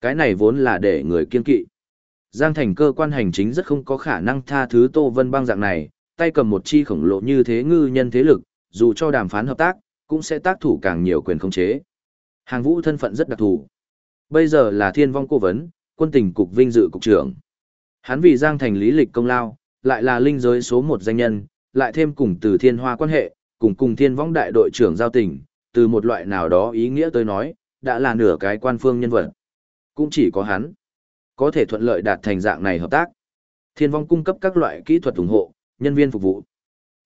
Cái này vốn là để người kiên kỵ. Giang thành cơ quan hành chính rất không có khả năng tha thứ Tô Vân băng dạng này, tay cầm một chi khổng lồ như thế ngư nhân thế lực, dù cho đàm phán hợp tác, cũng sẽ tác thủ càng nhiều quyền khống chế. Hàng vũ thân phận rất đặc thù. Bây giờ là thiên vong cố vấn, quân tình cục vinh dự cục trưởng. Hắn vì Giang thành lý lịch công lao, lại là linh giới số một danh nhân, lại thêm cùng từ thiên hoa quan hệ, cùng cùng thiên vong đại đội trưởng giao tình, từ một loại nào đó ý nghĩa tôi nói, đã là nửa cái quan phương nhân vật. Cũng chỉ có hắn, có thể thuận lợi đạt thành dạng này hợp tác. Thiên vong cung cấp các loại kỹ thuật ủng hộ, nhân viên phục vụ.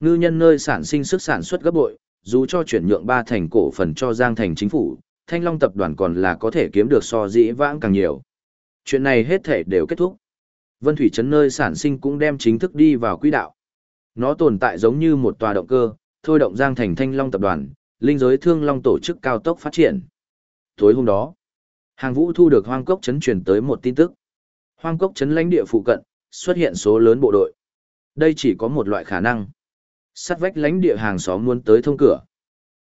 Ngư nhân nơi sản sinh sức sản xuất gấp bội, dù cho chuyển nhượng ba thành cổ phần cho Giang thành chính phủ, Thanh Long tập đoàn còn là có thể kiếm được so dĩ vãng càng nhiều. Chuyện này hết thể đều kết thúc. Vân Thủy Trấn nơi sản sinh cũng đem chính thức đi vào quỹ đạo. Nó tồn tại giống như một tòa động cơ, thôi động Giang thành Thanh Long tập đoàn, linh giới thương long tổ chức cao tốc phát triển. Tối hôm đó, Hàng Vũ thu được Hoang Cốc Trấn truyền tới một tin tức. Hoang Cốc Trấn lãnh địa phụ cận, xuất hiện số lớn bộ đội. Đây chỉ có một loại khả năng. Sắt vách lãnh địa hàng xóm muốn tới thông cửa.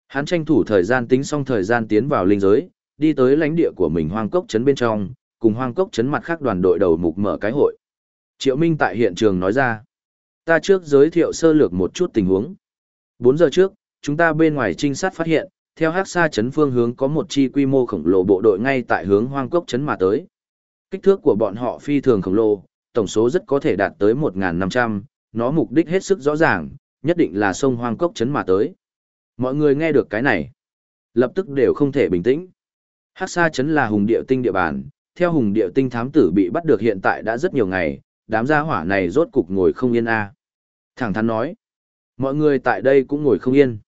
Hắn tranh thủ thời gian tính xong thời gian tiến vào linh giới, đi tới lãnh địa của mình Hoang Cốc Trấn bên trong, cùng Hoang Cốc Trấn mặt khác đoàn đội đầu mục mở cái hội. Triệu Minh tại hiện trường nói ra. Ta trước giới thiệu sơ lược một chút tình huống. 4 giờ trước, chúng ta bên ngoài trinh sát phát hiện, theo hắc sa chấn phương hướng có một chi quy mô khổng lồ bộ đội ngay tại hướng hoang cốc chấn mà tới. Kích thước của bọn họ phi thường khổng lồ, tổng số rất có thể đạt tới 1.500, nó mục đích hết sức rõ ràng, nhất định là sông hoang cốc chấn mà tới. Mọi người nghe được cái này, lập tức đều không thể bình tĩnh. Hắc sa chấn là hùng địa tinh địa bàn, theo hùng địa tinh thám tử bị bắt được hiện tại đã rất nhiều ngày, đám gia hỏa này rốt cục ngồi không yên a. Thẳng thắn nói, mọi người tại đây cũng ngồi không yên.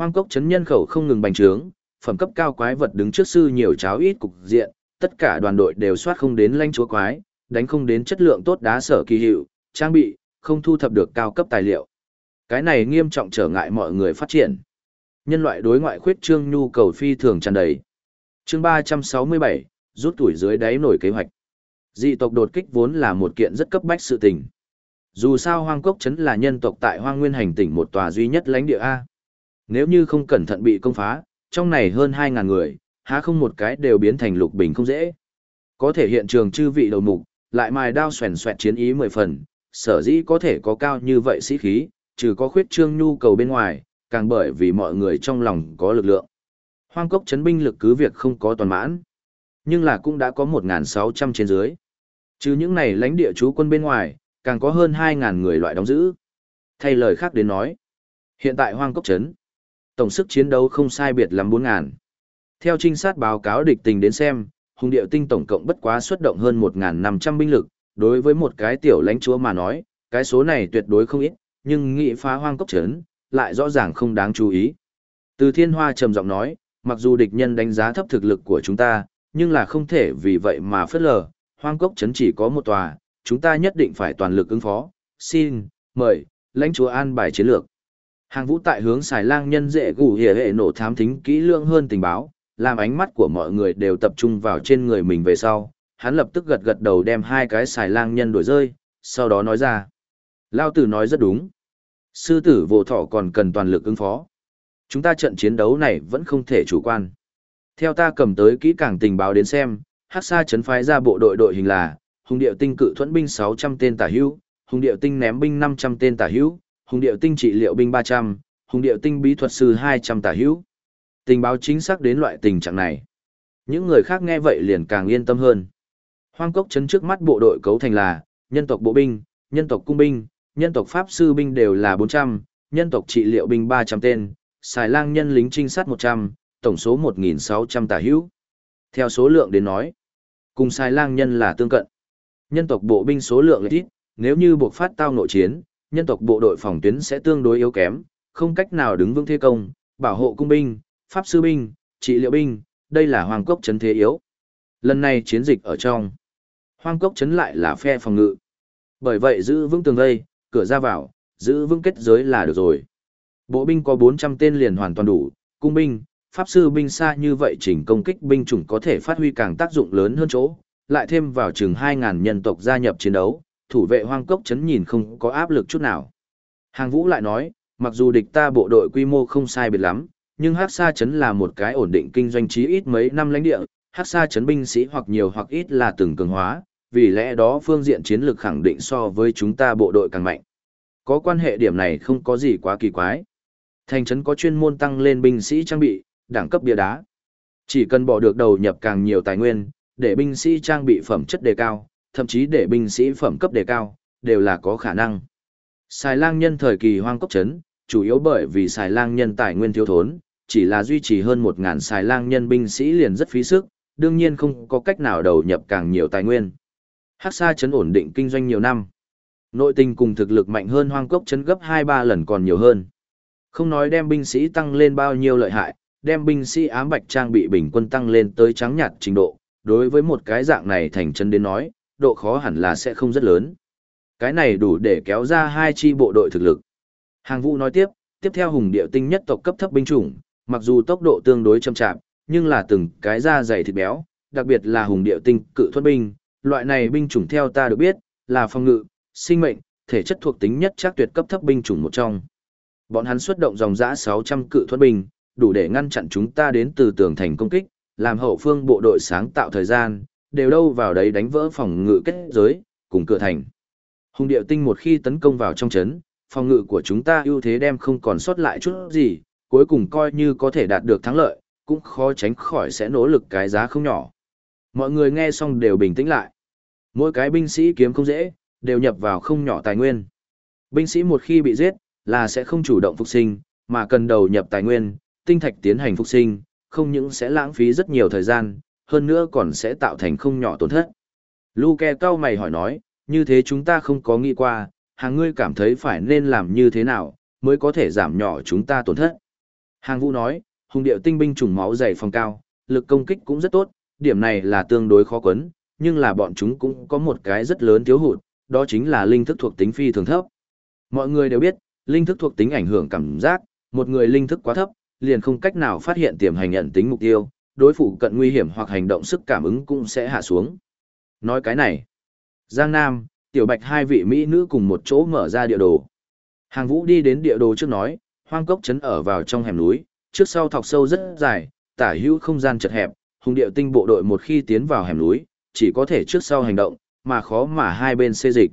Hoang cốc chấn nhân khẩu không ngừng bành trướng, phẩm cấp cao quái vật đứng trước sư nhiều cháo ít cục diện, tất cả đoàn đội đều soát không đến lãnh chúa quái, đánh không đến chất lượng tốt đá sở kỳ hiệu, trang bị, không thu thập được cao cấp tài liệu. Cái này nghiêm trọng trở ngại mọi người phát triển. Nhân loại đối ngoại khuyết trương nhu cầu phi thường tràn đầy. Chương 367, rút tuổi dưới đáy nổi kế hoạch. Dị tộc đột kích vốn là một kiện rất cấp bách sự tình. Dù sao Hoang Cốc Trấn là nhân tộc tại Hoang Nguyên Hành tỉnh một tòa duy nhất lãnh địa A. Nếu như không cẩn thận bị công phá, trong này hơn 2.000 người, há không một cái đều biến thành lục bình không dễ. Có thể hiện trường chư vị đầu mục, lại mài đao xoèn xoẹt chiến ý mười phần, sở dĩ có thể có cao như vậy sĩ khí, trừ có khuyết trương nhu cầu bên ngoài, càng bởi vì mọi người trong lòng có lực lượng. Hoang cốc chấn binh lực cứ việc không có toàn mãn, nhưng là cũng đã có 1.600 trên dưới. Trừ những này lãnh địa chú quân bên ngoài, càng có hơn 2.000 người loại đóng giữ. Thay lời khác đến nói, hiện tại hoang cốc chấn, tổng sức chiến đấu không sai biệt lắm 4.000. Theo trinh sát báo cáo địch tình đến xem, hùng điệu tinh tổng cộng bất quá xuất động hơn 1.500 binh lực, đối với một cái tiểu lãnh chúa mà nói, cái số này tuyệt đối không ít, nhưng nghị phá hoang cốc chấn, lại rõ ràng không đáng chú ý. Từ thiên hoa trầm giọng nói, mặc dù địch nhân đánh giá thấp thực lực của chúng ta, nhưng là không thể vì vậy mà phớt lờ, hoang cốc chấn chỉ có một tòa, chúng ta nhất định phải toàn lực ứng phó, xin, mời, lãnh chúa an bài chiến lược. Hàng vũ tại hướng xài lang nhân dễ gủ hỉa hệ nổ thám thính kỹ lưỡng hơn tình báo, làm ánh mắt của mọi người đều tập trung vào trên người mình về sau, hắn lập tức gật gật đầu đem hai cái xài lang nhân đổi rơi, sau đó nói ra. Lao tử nói rất đúng. Sư tử vô thọ còn cần toàn lực ứng phó. Chúng ta trận chiến đấu này vẫn không thể chủ quan. Theo ta cầm tới kỹ càng tình báo đến xem, Hắc Sa chấn phái ra bộ đội đội hình là Hùng Điệu Tinh cự thuẫn binh 600 tên tả hữu, Hùng Điệu Tinh ném binh 500 tên tả hữu, Hùng Điệu Tinh trị liệu binh 300, Hùng Điệu Tinh bí thuật sư 200 tả hữu. Tình báo chính xác đến loại tình trạng này. Những người khác nghe vậy liền càng yên tâm hơn. Hoang cốc chấn trước mắt bộ đội cấu thành là nhân tộc bộ binh, nhân tộc cung binh, nhân tộc pháp sư binh đều là 400, nhân tộc trị liệu binh 300 tên, xài lang nhân lính trinh sát 100, tổng số 1.600 tả hữu. Theo số lượng đến nói, cùng xài lang nhân là tương cận. Nhân tộc bộ binh số lượng ít, nếu như buộc phát tao nội chiến, nhân tộc bộ đội phòng tuyến sẽ tương đối yếu kém, không cách nào đứng vững thế công, bảo hộ cung binh, pháp sư binh, trị liệu binh, đây là hoàng cốc chấn thế yếu. Lần này chiến dịch ở trong, hoàng cốc chấn lại là phe phòng ngự. Bởi vậy giữ vững tường vây, cửa ra vào, giữ vững kết giới là được rồi. Bộ binh có 400 tên liền hoàn toàn đủ, cung binh, pháp sư binh xa như vậy chỉnh công kích binh chủng có thể phát huy càng tác dụng lớn hơn chỗ, lại thêm vào chừng 2.000 nhân tộc gia nhập chiến đấu, thủ vệ hoang cốc chấn nhìn không có áp lực chút nào. Hàng vũ lại nói, mặc dù địch ta bộ đội quy mô không sai biệt lắm, nhưng Hắc Sa chấn là một cái ổn định kinh doanh chí ít mấy năm lãnh địa, hắc sa chấn binh sĩ hoặc nhiều hoặc ít là từng cường hóa, vì lẽ đó phương diện chiến lược khẳng định so với chúng ta bộ đội càng mạnh. Có quan hệ điểm này không có gì quá kỳ quái. Thành trấn có chuyên môn tăng lên binh sĩ trang bị, đẳng cấp bia đá. Chỉ cần bỏ được đầu nhập càng nhiều tài nguyên, để binh sĩ trang bị phẩm chất đề cao, thậm chí để binh sĩ phẩm cấp đề cao, đều là có khả năng. Xài lang nhân thời kỳ hoang cốc trấn, chủ yếu bởi vì xài lang nhân tài nguyên thiếu thốn, chỉ là duy trì hơn 1.000 xài lang nhân binh sĩ liền rất phí sức, đương nhiên không có cách nào đầu nhập càng nhiều tài nguyên. Hắc Sa trấn ổn định kinh doanh nhiều năm. Nội tình cùng thực lực mạnh hơn hoang cốc trấn gấp 2-3 lần còn nhiều hơn. Không nói đem binh sĩ tăng lên bao nhiêu lợi hại, đem binh sĩ ám bạch trang bị bình quân tăng lên tới trắng nhạt trình độ, đối với một cái dạng này thành chân đến nói, độ khó hẳn là sẽ không rất lớn. Cái này đủ để kéo ra hai chi bộ đội thực lực. Hàng vũ nói tiếp, tiếp theo hùng điệu tinh nhất tộc cấp thấp binh chủng, mặc dù tốc độ tương đối chậm chạp, nhưng là từng cái da dày thịt béo, đặc biệt là hùng điệu tinh cự thuật binh, loại này binh chủng theo ta được biết, là phòng ngự, sinh mệnh, thể chất thuộc tính nhất chắc tuyệt cấp thấp binh chủng một trong. Bọn hắn xuất động dòng dã 600 cự thuật binh, đủ để ngăn chặn chúng ta đến từ tường thành công kích, làm hậu phương bộ đội sáng tạo thời gian, đều đâu vào đấy đánh vỡ phòng ngự kết giới, cùng cửa thành. Hùng điệu tinh một khi tấn công vào trong chấn, phòng ngự của chúng ta ưu thế đem không còn sót lại chút gì, cuối cùng coi như có thể đạt được thắng lợi, cũng khó tránh khỏi sẽ nỗ lực cái giá không nhỏ. Mọi người nghe xong đều bình tĩnh lại. Mỗi cái binh sĩ kiếm không dễ, đều nhập vào không nhỏ tài nguyên. Binh sĩ một khi bị giết, là sẽ không chủ động phục sinh, mà cần đầu nhập tài nguyên, tinh thạch tiến hành phục sinh, không những sẽ lãng phí rất nhiều thời gian, hơn nữa còn sẽ tạo thành không nhỏ tổn thất. Luke cao mày hỏi nói, như thế chúng ta không có nghĩ qua, hàng ngươi cảm thấy phải nên làm như thế nào, mới có thể giảm nhỏ chúng ta tổn thất. Hàng vũ nói, hùng điệu tinh binh trùng máu dày phòng cao, lực công kích cũng rất tốt, điểm này là tương đối khó quấn, nhưng là bọn chúng cũng có một cái rất lớn thiếu hụt, đó chính là linh thức thuộc tính phi thường thấp. Mọi người đều biết, linh thức thuộc tính ảnh hưởng cảm giác, một người linh thức quá thấp, liền không cách nào phát hiện tiềm hành nhận tính mục tiêu, đối phụ cận nguy hiểm hoặc hành động sức cảm ứng cũng sẽ hạ xuống. Nói cái này, Giang Nam, Tiểu Bạch hai vị Mỹ nữ cùng một chỗ mở ra địa đồ. Hàng vũ đi đến địa đồ trước nói, hoang cốc chấn ở vào trong hẻm núi, trước sau thọc sâu rất dài, tả hữu không gian chật hẹp, hùng điệu tinh bộ đội một khi tiến vào hẻm núi, chỉ có thể trước sau hành động, mà khó mà hai bên xê dịch.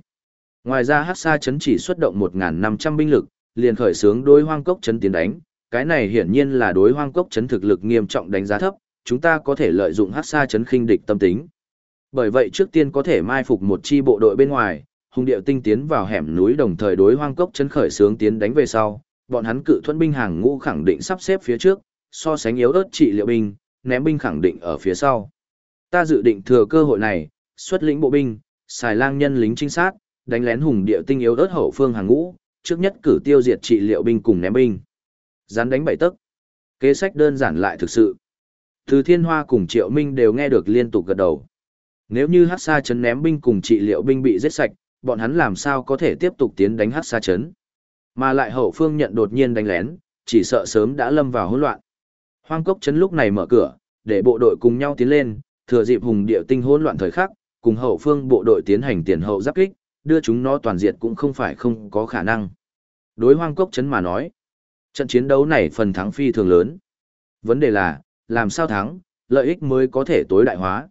Ngoài ra Hắc Sa chấn chỉ xuất động 1.500 binh lực, liền khởi xướng đối hoang cốc chấn tiến đánh, cái này hiển nhiên là đối hoang cốc chấn thực lực nghiêm trọng đánh giá thấp, chúng ta có thể lợi dụng Hắc Sa chấn khinh địch tâm tính. Bởi vậy trước tiên có thể mai phục một chi bộ đội bên ngoài, hung điệu tinh tiến vào hẻm núi đồng thời đối hoang cốc chấn khởi sướng tiến đánh về sau, bọn hắn cự thuẫn binh hàng ngũ khẳng định sắp xếp phía trước, so sánh yếu ớt trị liệu binh, ném binh khẳng định ở phía sau. Ta dự định thừa cơ hội này, xuất lĩnh bộ binh, xài lang nhân lính trinh sát, đánh lén hùng địa tinh yếu ớt hậu phương hàng ngũ, trước nhất cử tiêu diệt trị liệu binh cùng ném binh. Gián đánh bảy tấc. Kế sách đơn giản lại thực sự. Từ Thiên Hoa cùng Triệu Minh đều nghe được liên tục gật đầu. Nếu như Hắc Sa Trấn ném binh cùng trị liệu binh bị giết sạch, bọn hắn làm sao có thể tiếp tục tiến đánh Hắc Sa Trấn? Mà lại hậu phương nhận đột nhiên đánh lén, chỉ sợ sớm đã lâm vào hỗn loạn. Hoang cốc Trấn lúc này mở cửa, để bộ đội cùng nhau tiến lên, thừa dịp hùng địa tinh hỗn loạn thời khắc, cùng hậu phương bộ đội tiến hành tiền hậu giáp kích, đưa chúng nó toàn diệt cũng không phải không có khả năng. Đối hoang cốc Trấn mà nói, trận chiến đấu này phần thắng phi thường lớn. Vấn đề là, làm sao thắng, lợi ích mới có thể tối đại hóa.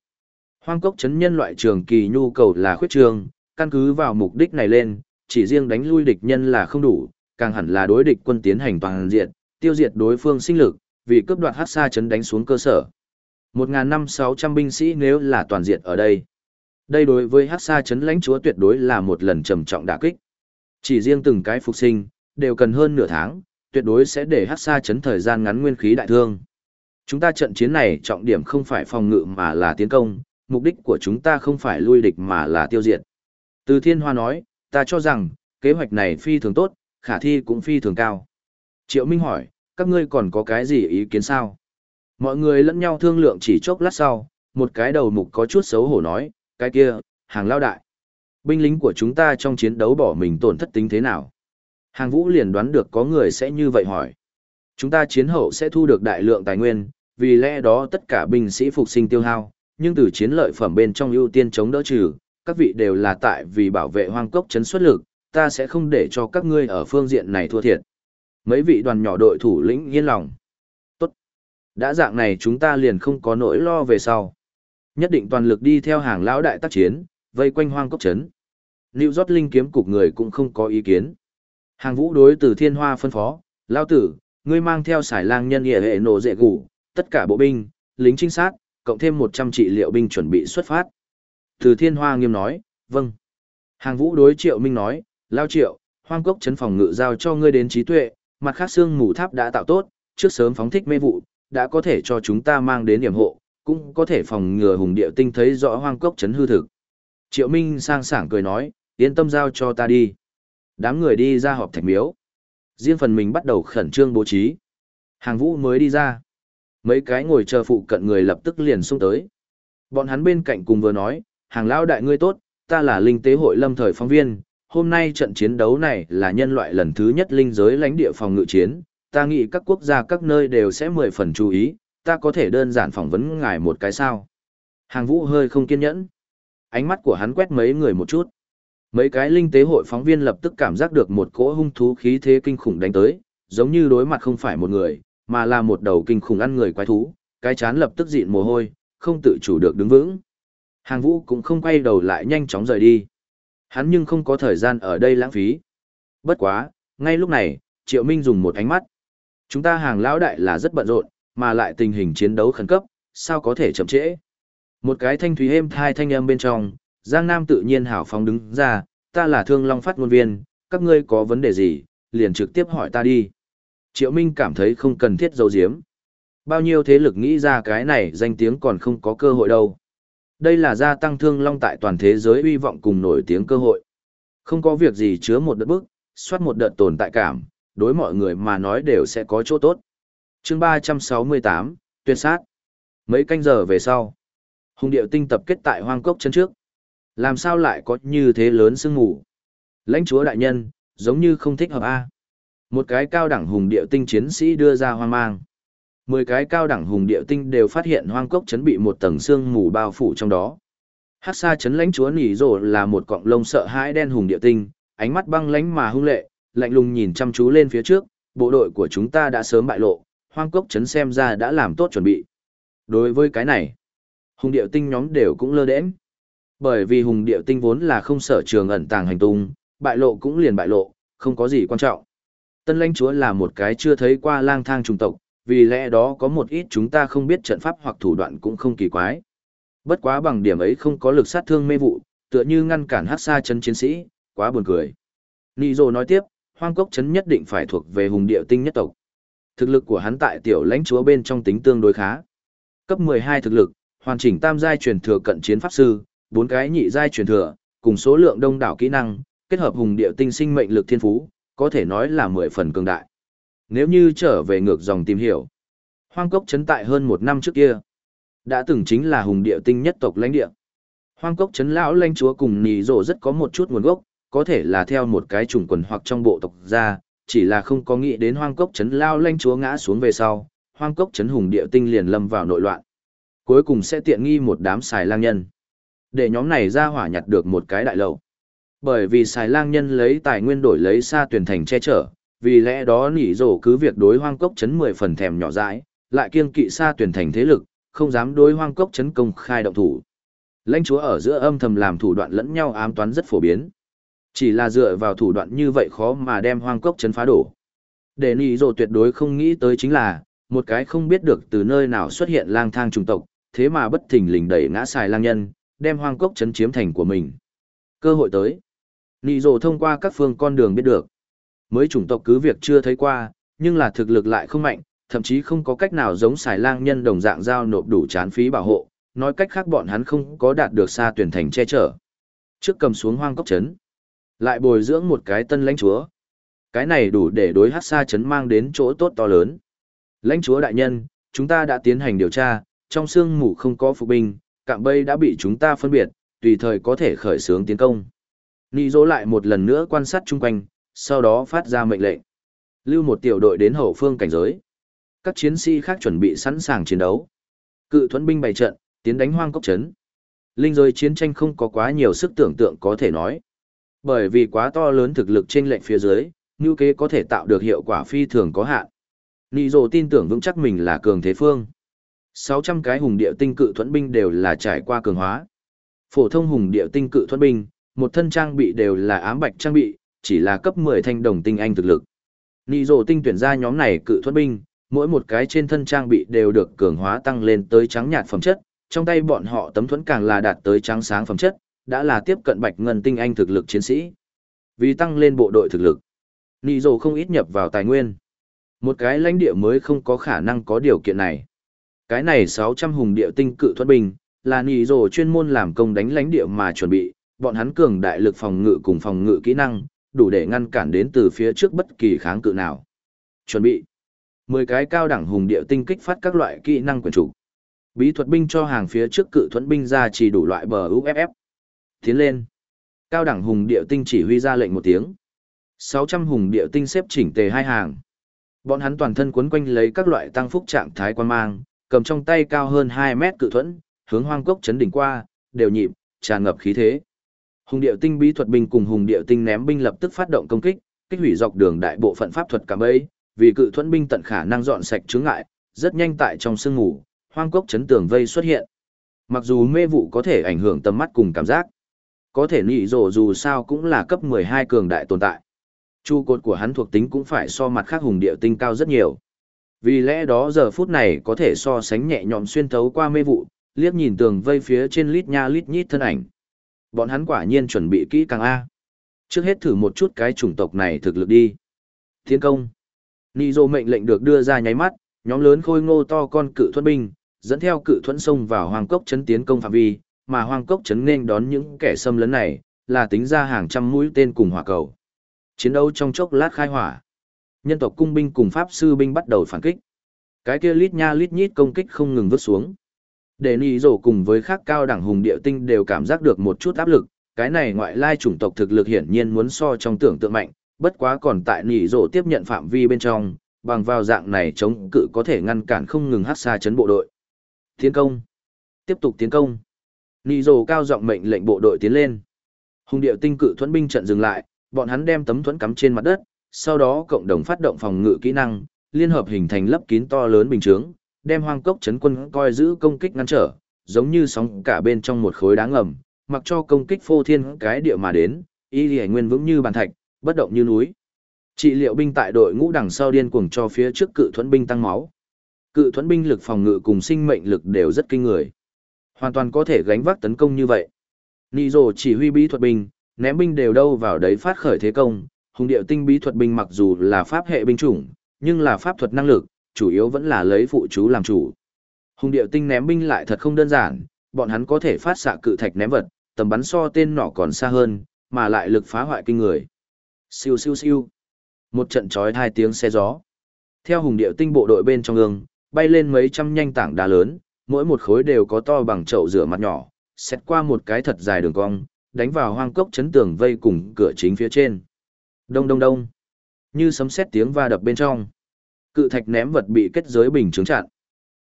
Hoang cốc chấn nhân loại trường kỳ nhu cầu là khuyết trường, căn cứ vào mục đích này lên, chỉ riêng đánh lui địch nhân là không đủ, càng hẳn là đối địch quân tiến hành toàn diện, tiêu diệt đối phương sinh lực, vì cướp đoạt hắc sa chấn đánh xuống cơ sở. 1.500-600 binh sĩ nếu là toàn diện ở đây. Đây đối với hắc sa chấn lãnh chúa tuyệt đối là một lần trầm trọng đả kích. Chỉ riêng từng cái phục sinh, đều cần hơn nửa tháng, tuyệt đối sẽ để hắc sa chấn thời gian ngắn nguyên khí đại thương. Chúng ta trận chiến này trọng điểm không phải phòng ngự mà là tiến công, mục đích của chúng ta không phải lui địch mà là tiêu diệt. Từ Thiên Hoa nói, ta cho rằng, kế hoạch này phi thường tốt, khả thi cũng phi thường cao. Triệu Minh hỏi, các ngươi còn có cái gì ý kiến sao? Mọi người lẫn nhau thương lượng chỉ chốc lát sau, một cái đầu mục có chút xấu hổ nói, cái kia, hàng lao đại. Binh lính của chúng ta trong chiến đấu bỏ mình tổn thất tính thế nào? Hàng vũ liền đoán được có người sẽ như vậy hỏi. Chúng ta chiến hậu sẽ thu được đại lượng tài nguyên, vì lẽ đó tất cả binh sĩ phục sinh tiêu hao, nhưng từ chiến lợi phẩm bên trong ưu tiên chống đỡ trừ, các vị đều là tại vì bảo vệ hoang cốc chấn xuất lực, ta sẽ không để cho các ngươi ở phương diện này thua thiệt. Mấy vị đoàn nhỏ đội thủ lĩnh yên lòng. Tốt. Đã dạng này chúng ta liền không có nỗi lo về sau. Nhất định toàn lực đi theo hàng lão đại tác chiến, vây quanh hoang cốc chấn Lưu rót linh kiếm cục người cũng không có ý kiến. Hàng vũ đối từ thiên hoa phân phó, lao tử, ngươi mang theo sải lang nhân địa hệ nổ dệ gủ, tất cả bộ binh, lính trinh sát, cộng thêm 100 trị liệu binh chuẩn bị xuất phát. Từ thiên hoa nghiêm nói, vâng. Hàng vũ đối triệu minh nói, lao triệu, hoang cốc chấn phòng ngự giao cho ngươi đến trí tuệ, mặt khác xương mù tháp đã tạo tốt, trước sớm phóng thích mê vụ, đã có thể cho chúng ta mang đến điểm hộ, cũng có thể phòng ngừa hùng địa tinh thấy rõ hoang cốc chấn hư thực. Triệu Minh sang sảng cười nói, yên tâm giao cho ta đi. Đám người đi ra họp thạch miếu. Riêng phần mình bắt đầu khẩn trương bố trí. Hàng vũ mới đi ra. Mấy cái ngồi chờ phụ cận người lập tức liền xung tới. Bọn hắn bên cạnh cùng vừa nói, hàng lão đại ngươi tốt, ta là linh tế hội lâm thời phóng viên. Hôm nay trận chiến đấu này là nhân loại lần thứ nhất linh giới lãnh địa phòng ngự chiến. Ta nghĩ các quốc gia các nơi đều sẽ mười phần chú ý, ta có thể đơn giản phỏng vấn ngài một cái sao. Hàng vũ hơi không kiên nhẫn. Ánh mắt của hắn quét mấy người một chút. Mấy cái linh tế hội phóng viên lập tức cảm giác được một cỗ hung thú khí thế kinh khủng đánh tới, giống như đối mặt không phải một người, mà là một đầu kinh khủng ăn người quái thú, cái chán lập tức dịn mồ hôi, không tự chủ được đứng vững. Hàng vũ cũng không quay đầu lại nhanh chóng rời đi. Hắn nhưng không có thời gian ở đây lãng phí. Bất quá, ngay lúc này, Triệu Minh dùng một ánh mắt. Chúng ta hàng lão đại là rất bận rộn, mà lại tình hình chiến đấu khẩn cấp, sao có thể chậm trễ. Một cái thanh thúy êm thai thanh âm bên trong, Giang Nam tự nhiên hảo phóng đứng ra, ta là thương long phát ngôn viên, các ngươi có vấn đề gì, liền trực tiếp hỏi ta đi. Triệu Minh cảm thấy không cần thiết giấu diếm. Bao nhiêu thế lực nghĩ ra cái này danh tiếng còn không có cơ hội đâu. Đây là gia tăng thương long tại toàn thế giới uy vọng cùng nổi tiếng cơ hội. Không có việc gì chứa một đợt bức, soát một đợt tồn tại cảm, đối mọi người mà nói đều sẽ có chỗ tốt. chương 368, tuyệt sát. Mấy canh giờ về sau, hùng điệu tinh tập kết tại hoang cốc chân trước. Làm sao lại có như thế lớn sương ngủ? Lãnh chúa đại nhân, giống như không thích hợp A. Một cái cao đẳng hùng điệu tinh chiến sĩ đưa ra hoang mang. Mười cái cao đẳng hùng điệu tinh đều phát hiện hoang cốc chấn bị một tầng xương mù bao phủ trong đó. Hát xa chấn lãnh chúa nỉ rồ là một cọng lông sợ hãi đen hùng điệu tinh, ánh mắt băng lánh mà hung lệ, lạnh lùng nhìn chăm chú lên phía trước, bộ đội của chúng ta đã sớm bại lộ, hoang cốc chấn xem ra đã làm tốt chuẩn bị. Đối với cái này, hùng điệu tinh nhóm đều cũng lơ đễnh. Bởi vì hùng điệu tinh vốn là không sở trường ẩn tàng hành tung, bại lộ cũng liền bại lộ, không có gì quan trọng. Tân lãnh chúa là một cái chưa thấy qua lang thang trùng tộc, vì lẽ đó có một ít chúng ta không biết trận pháp hoặc thủ đoạn cũng không kỳ quái. Bất quá bằng điểm ấy không có lực sát thương mê vụ, tựa như ngăn cản hát xa chân chiến sĩ, quá buồn cười. Nị Dô nói tiếp, hoang cốc chấn nhất định phải thuộc về hùng địa tinh nhất tộc. Thực lực của hắn tại tiểu lãnh chúa bên trong tính tương đối khá. Cấp 12 thực lực, hoàn chỉnh tam giai truyền thừa cận chiến pháp sư, bốn cái nhị giai truyền thừa, cùng số lượng đông đảo kỹ năng, kết hợp hùng địa tinh sinh mệnh lực thiên phú, có thể nói là mười phần cường đại. Nếu như trở về ngược dòng tìm hiểu, hoang cốc chấn tại hơn một năm trước kia, đã từng chính là hùng địa tinh nhất tộc lãnh địa. Hoang cốc chấn lão lãnh chúa cùng nì rộ rất có một chút nguồn gốc, có thể là theo một cái chủng quần hoặc trong bộ tộc ra, chỉ là không có nghĩ đến hoang cốc chấn lao lãnh chúa ngã xuống về sau, hoang cốc chấn hùng địa tinh liền lâm vào nội loạn. Cuối cùng sẽ tiện nghi một đám xài lang nhân. Để nhóm này ra hỏa nhặt được một cái đại lầu. Bởi vì xài lang nhân lấy tài nguyên đổi lấy xa tuyển thành che chở, vì lẽ đó nỉ rổ cứ việc đối hoang cốc chấn mười phần thèm nhỏ dãi, lại kiêng kỵ xa tuyển thành thế lực, không dám đối hoang cốc chấn công khai động thủ. Lãnh chúa ở giữa âm thầm làm thủ đoạn lẫn nhau ám toán rất phổ biến. Chỉ là dựa vào thủ đoạn như vậy khó mà đem hoang cốc chấn phá đổ. Để nỉ rổ tuyệt đối không nghĩ tới chính là, một cái không biết được từ nơi nào xuất hiện lang thang trùng tộc, thế mà bất thình lình đẩy ngã xài lang nhân, đem hoang cốc chấn chiếm thành của mình. Cơ hội tới. Nị rồ thông qua các phương con đường biết được. Mới chủng tộc cứ việc chưa thấy qua, nhưng là thực lực lại không mạnh, thậm chí không có cách nào giống xài lang nhân đồng dạng giao nộp đủ chán phí bảo hộ, nói cách khác bọn hắn không có đạt được xa tuyển thành che chở. Trước cầm xuống hoang cốc chấn, lại bồi dưỡng một cái tân lãnh chúa. Cái này đủ để đối hát xa chấn mang đến chỗ tốt to lớn. Lãnh chúa đại nhân, chúng ta đã tiến hành điều tra, trong xương mù không có phục binh, cạm bẫy đã bị chúng ta phân biệt, tùy thời có thể khởi xướng tiến công. Nị dỗ lại một lần nữa quan sát chung quanh, sau đó phát ra mệnh lệnh. Lưu một tiểu đội đến hậu phương cảnh giới. Các chiến sĩ khác chuẩn bị sẵn sàng chiến đấu. Cự thuẫn binh bày trận, tiến đánh hoang cốc trấn. Linh giới chiến tranh không có quá nhiều sức tưởng tượng có thể nói. Bởi vì quá to lớn thực lực trên lệnh phía dưới, như kế có thể tạo được hiệu quả phi thường có hạn. Nị dỗ tin tưởng vững chắc mình là cường thế phương. 600 cái hùng địa tinh cự thuẫn binh đều là trải qua cường hóa. Phổ thông hùng địa tinh cự thuẫn binh, một thân trang bị đều là ám bạch trang bị, chỉ là cấp 10 thanh đồng tinh anh thực lực. Nị rồ tinh tuyển ra nhóm này cự thuật binh, mỗi một cái trên thân trang bị đều được cường hóa tăng lên tới trắng nhạt phẩm chất, trong tay bọn họ tấm thuẫn càng là đạt tới trắng sáng phẩm chất, đã là tiếp cận bạch ngân tinh anh thực lực chiến sĩ. Vì tăng lên bộ đội thực lực, Nị rồ không ít nhập vào tài nguyên. Một cái lãnh địa mới không có khả năng có điều kiện này. Cái này 600 hùng địa tinh cự thuật binh, là Nị rồ chuyên môn làm công đánh lãnh địa mà chuẩn bị, bọn hắn cường đại lực phòng ngự cùng phòng ngự kỹ năng, đủ để ngăn cản đến từ phía trước bất kỳ kháng cự nào. Chuẩn bị. 10 cái cao đẳng hùng địa tinh kích phát các loại kỹ năng quyền chủ. Bí thuật binh cho hàng phía trước cự thuẫn binh ra chỉ đủ loại bờ UFF. Tiến lên. Cao đẳng hùng địa tinh chỉ huy ra lệnh một tiếng. 600 hùng địa tinh xếp chỉnh tề hai hàng. Bọn hắn toàn thân quấn quanh lấy các loại tăng phúc trạng thái quan mang, cầm trong tay cao hơn 2 mét cự thuẫn, hướng hoang cốc chấn đỉnh qua, đều nhịp, tràn ngập khí thế. Hùng điệu tinh bí thuật binh cùng hùng điệu tinh ném binh lập tức phát động công kích, kích hủy dọc đường đại bộ phận pháp thuật cả bấy, vì cự thuẫn binh tận khả năng dọn sạch chướng ngại, rất nhanh tại trong sương ngủ, hoang cốc chấn tường vây xuất hiện. Mặc dù mê vụ có thể ảnh hưởng tầm mắt cùng cảm giác, có thể nị rồ dù sao cũng là cấp 12 cường đại tồn tại. Chu cột của hắn thuộc tính cũng phải so mặt khác hùng điệu tinh cao rất nhiều. Vì lẽ đó giờ phút này có thể so sánh nhẹ nhõm xuyên thấu qua mê vụ, liếc nhìn tường vây phía trên lít nha lít nhít thân ảnh. Bọn hắn quả nhiên chuẩn bị kỹ càng A. Trước hết thử một chút cái chủng tộc này thực lực đi. Thiên công. Nị dô mệnh lệnh được đưa ra nháy mắt, nhóm lớn khôi ngô to con cự thuẫn binh, dẫn theo cự thuẫn sông vào hoàng cốc chấn tiến công phạm vi, mà hoàng cốc chấn nên đón những kẻ xâm lấn này, là tính ra hàng trăm mũi tên cùng hỏa cầu. Chiến đấu trong chốc lát khai hỏa. Nhân tộc cung binh cùng pháp sư binh bắt đầu phản kích. Cái kia lít nha lít nhít công kích không ngừng vứt xuống. Để nì rổ cùng với khác cao đẳng hùng địa tinh đều cảm giác được một chút áp lực, cái này ngoại lai chủng tộc thực lực hiển nhiên muốn so trong tưởng tượng mạnh, bất quá còn tại nỉ rổ tiếp nhận phạm vi bên trong, bằng vào dạng này chống cự có thể ngăn cản không ngừng hát xa chấn bộ đội. Tiến công. Tiếp tục tiến công. Nỉ rổ cao giọng mệnh lệnh bộ đội tiến lên. Hùng điệu tinh cự thuẫn binh trận dừng lại, bọn hắn đem tấm thuẫn cắm trên mặt đất, sau đó cộng đồng phát động phòng ngự kỹ năng, liên hợp hình thành lấp kín to lớn bình chướng, đem hoang cốc chấn quân coi giữ công kích ngăn trở, giống như sóng cả bên trong một khối đá ngầm, mặc cho công kích phô thiên cái địa mà đến, y lì nguyên vững như bàn thạch, bất động như núi. Trị liệu binh tại đội ngũ đằng sau điên cuồng cho phía trước cự thuẫn binh tăng máu. Cự thuẫn binh lực phòng ngự cùng sinh mệnh lực đều rất kinh người. Hoàn toàn có thể gánh vác tấn công như vậy. Nị rồ chỉ huy bí thuật binh, ném binh đều đâu vào đấy phát khởi thế công. Hùng điệu tinh bí thuật binh mặc dù là pháp hệ binh chủng, nhưng là pháp thuật năng lực, chủ yếu vẫn là lấy phụ chú làm chủ. Hùng điệu tinh ném binh lại thật không đơn giản, bọn hắn có thể phát xạ cự thạch ném vật, tầm bắn so tên nỏ còn xa hơn, mà lại lực phá hoại kinh người. Siêu siêu siêu. Một trận chói hai tiếng xe gió. Theo hùng điệu tinh bộ đội bên trong ương, bay lên mấy trăm nhanh tảng đá lớn, mỗi một khối đều có to bằng chậu rửa mặt nhỏ, xét qua một cái thật dài đường cong, đánh vào hoang cốc chấn tường vây cùng cửa chính phía trên. Đông đông đông. Như sấm sét tiếng va đập bên trong. Cự thạch ném vật bị kết giới bình chứng chặn.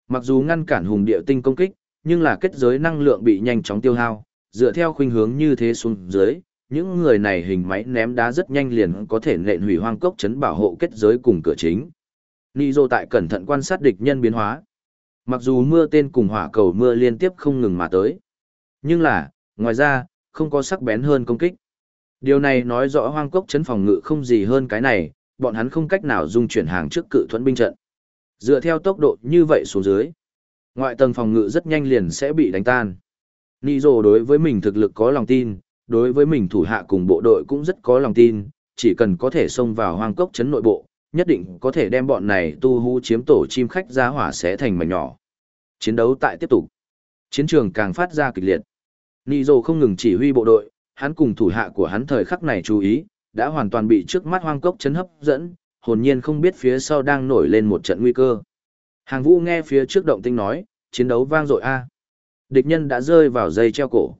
Mặc dù ngăn cản hùng địa tinh công kích, nhưng là kết giới năng lượng bị nhanh chóng tiêu hao, dựa theo khuynh hướng như thế xuống dưới, những người này hình máy ném đá rất nhanh liền có thể nện hủy hoang cốc chấn bảo hộ kết giới cùng cửa chính. Nizo tại cẩn thận quan sát địch nhân biến hóa. Mặc dù mưa tên cùng hỏa cầu mưa liên tiếp không ngừng mà tới. Nhưng là, ngoài ra, không có sắc bén hơn công kích. Điều này nói rõ hoang cốc chấn phòng ngự không gì hơn cái này, bọn hắn không cách nào dung chuyển hàng trước cự thuẫn binh trận. Dựa theo tốc độ như vậy xuống dưới, ngoại tầng phòng ngự rất nhanh liền sẽ bị đánh tan. Nizzo đối với mình thực lực có lòng tin, đối với mình thủ hạ cùng bộ đội cũng rất có lòng tin, chỉ cần có thể xông vào hoang cốc chấn nội bộ, nhất định có thể đem bọn này tu hú chiếm tổ chim khách ra hỏa sẽ thành mảnh nhỏ. Chiến đấu tại tiếp tục. Chiến trường càng phát ra kịch liệt. Nizzo không ngừng chỉ huy bộ đội, hắn cùng thủ hạ của hắn thời khắc này chú ý, đã hoàn toàn bị trước mắt hoang cốc chấn hấp dẫn, hồn nhiên không biết phía sau đang nổi lên một trận nguy cơ. Hàng vũ nghe phía trước động tinh nói, chiến đấu vang dội a. Địch nhân đã rơi vào dây treo cổ.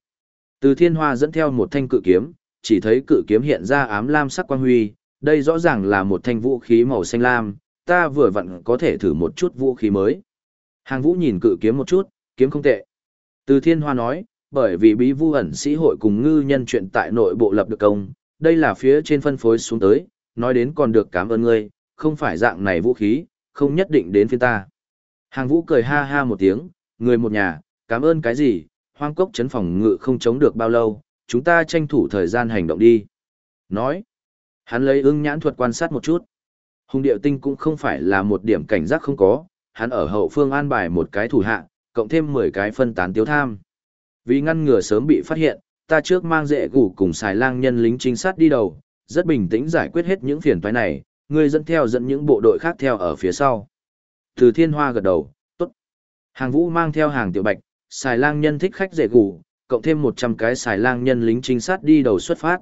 Từ thiên hoa dẫn theo một thanh cự kiếm, chỉ thấy cự kiếm hiện ra ám lam sắc quang huy, đây rõ ràng là một thanh vũ khí màu xanh lam, ta vừa vặn có thể thử một chút vũ khí mới. Hàng vũ nhìn cự kiếm một chút, kiếm không tệ. Từ thiên hoa nói, bởi vì bí vu ẩn sĩ hội cùng ngư nhân chuyện tại nội bộ lập được công, đây là phía trên phân phối xuống tới, nói đến còn được cảm ơn ngươi, không phải dạng này vũ khí, không nhất định đến phiên ta. Hàng vũ cười ha ha một tiếng, người một nhà, cảm ơn cái gì, hoang cốc chấn phòng ngự không chống được bao lâu, chúng ta tranh thủ thời gian hành động đi. Nói, hắn lấy ưng nhãn thuật quan sát một chút. Hùng điệu tinh cũng không phải là một điểm cảnh giác không có, hắn ở hậu phương an bài một cái thủ hạ, cộng thêm 10 cái phân tán tiếu tham. Vì ngăn ngừa sớm bị phát hiện, ta trước mang dễ gủ cùng xài lang nhân lính trinh sát đi đầu, rất bình tĩnh giải quyết hết những phiền toái này, ngươi dẫn theo dẫn những bộ đội khác theo ở phía sau. Từ thiên hoa gật đầu, tốt. Hàng vũ mang theo hàng tiểu bạch, xài lang nhân thích khách dễ gủ, cộng thêm 100 cái xài lang nhân lính trinh sát đi đầu xuất phát.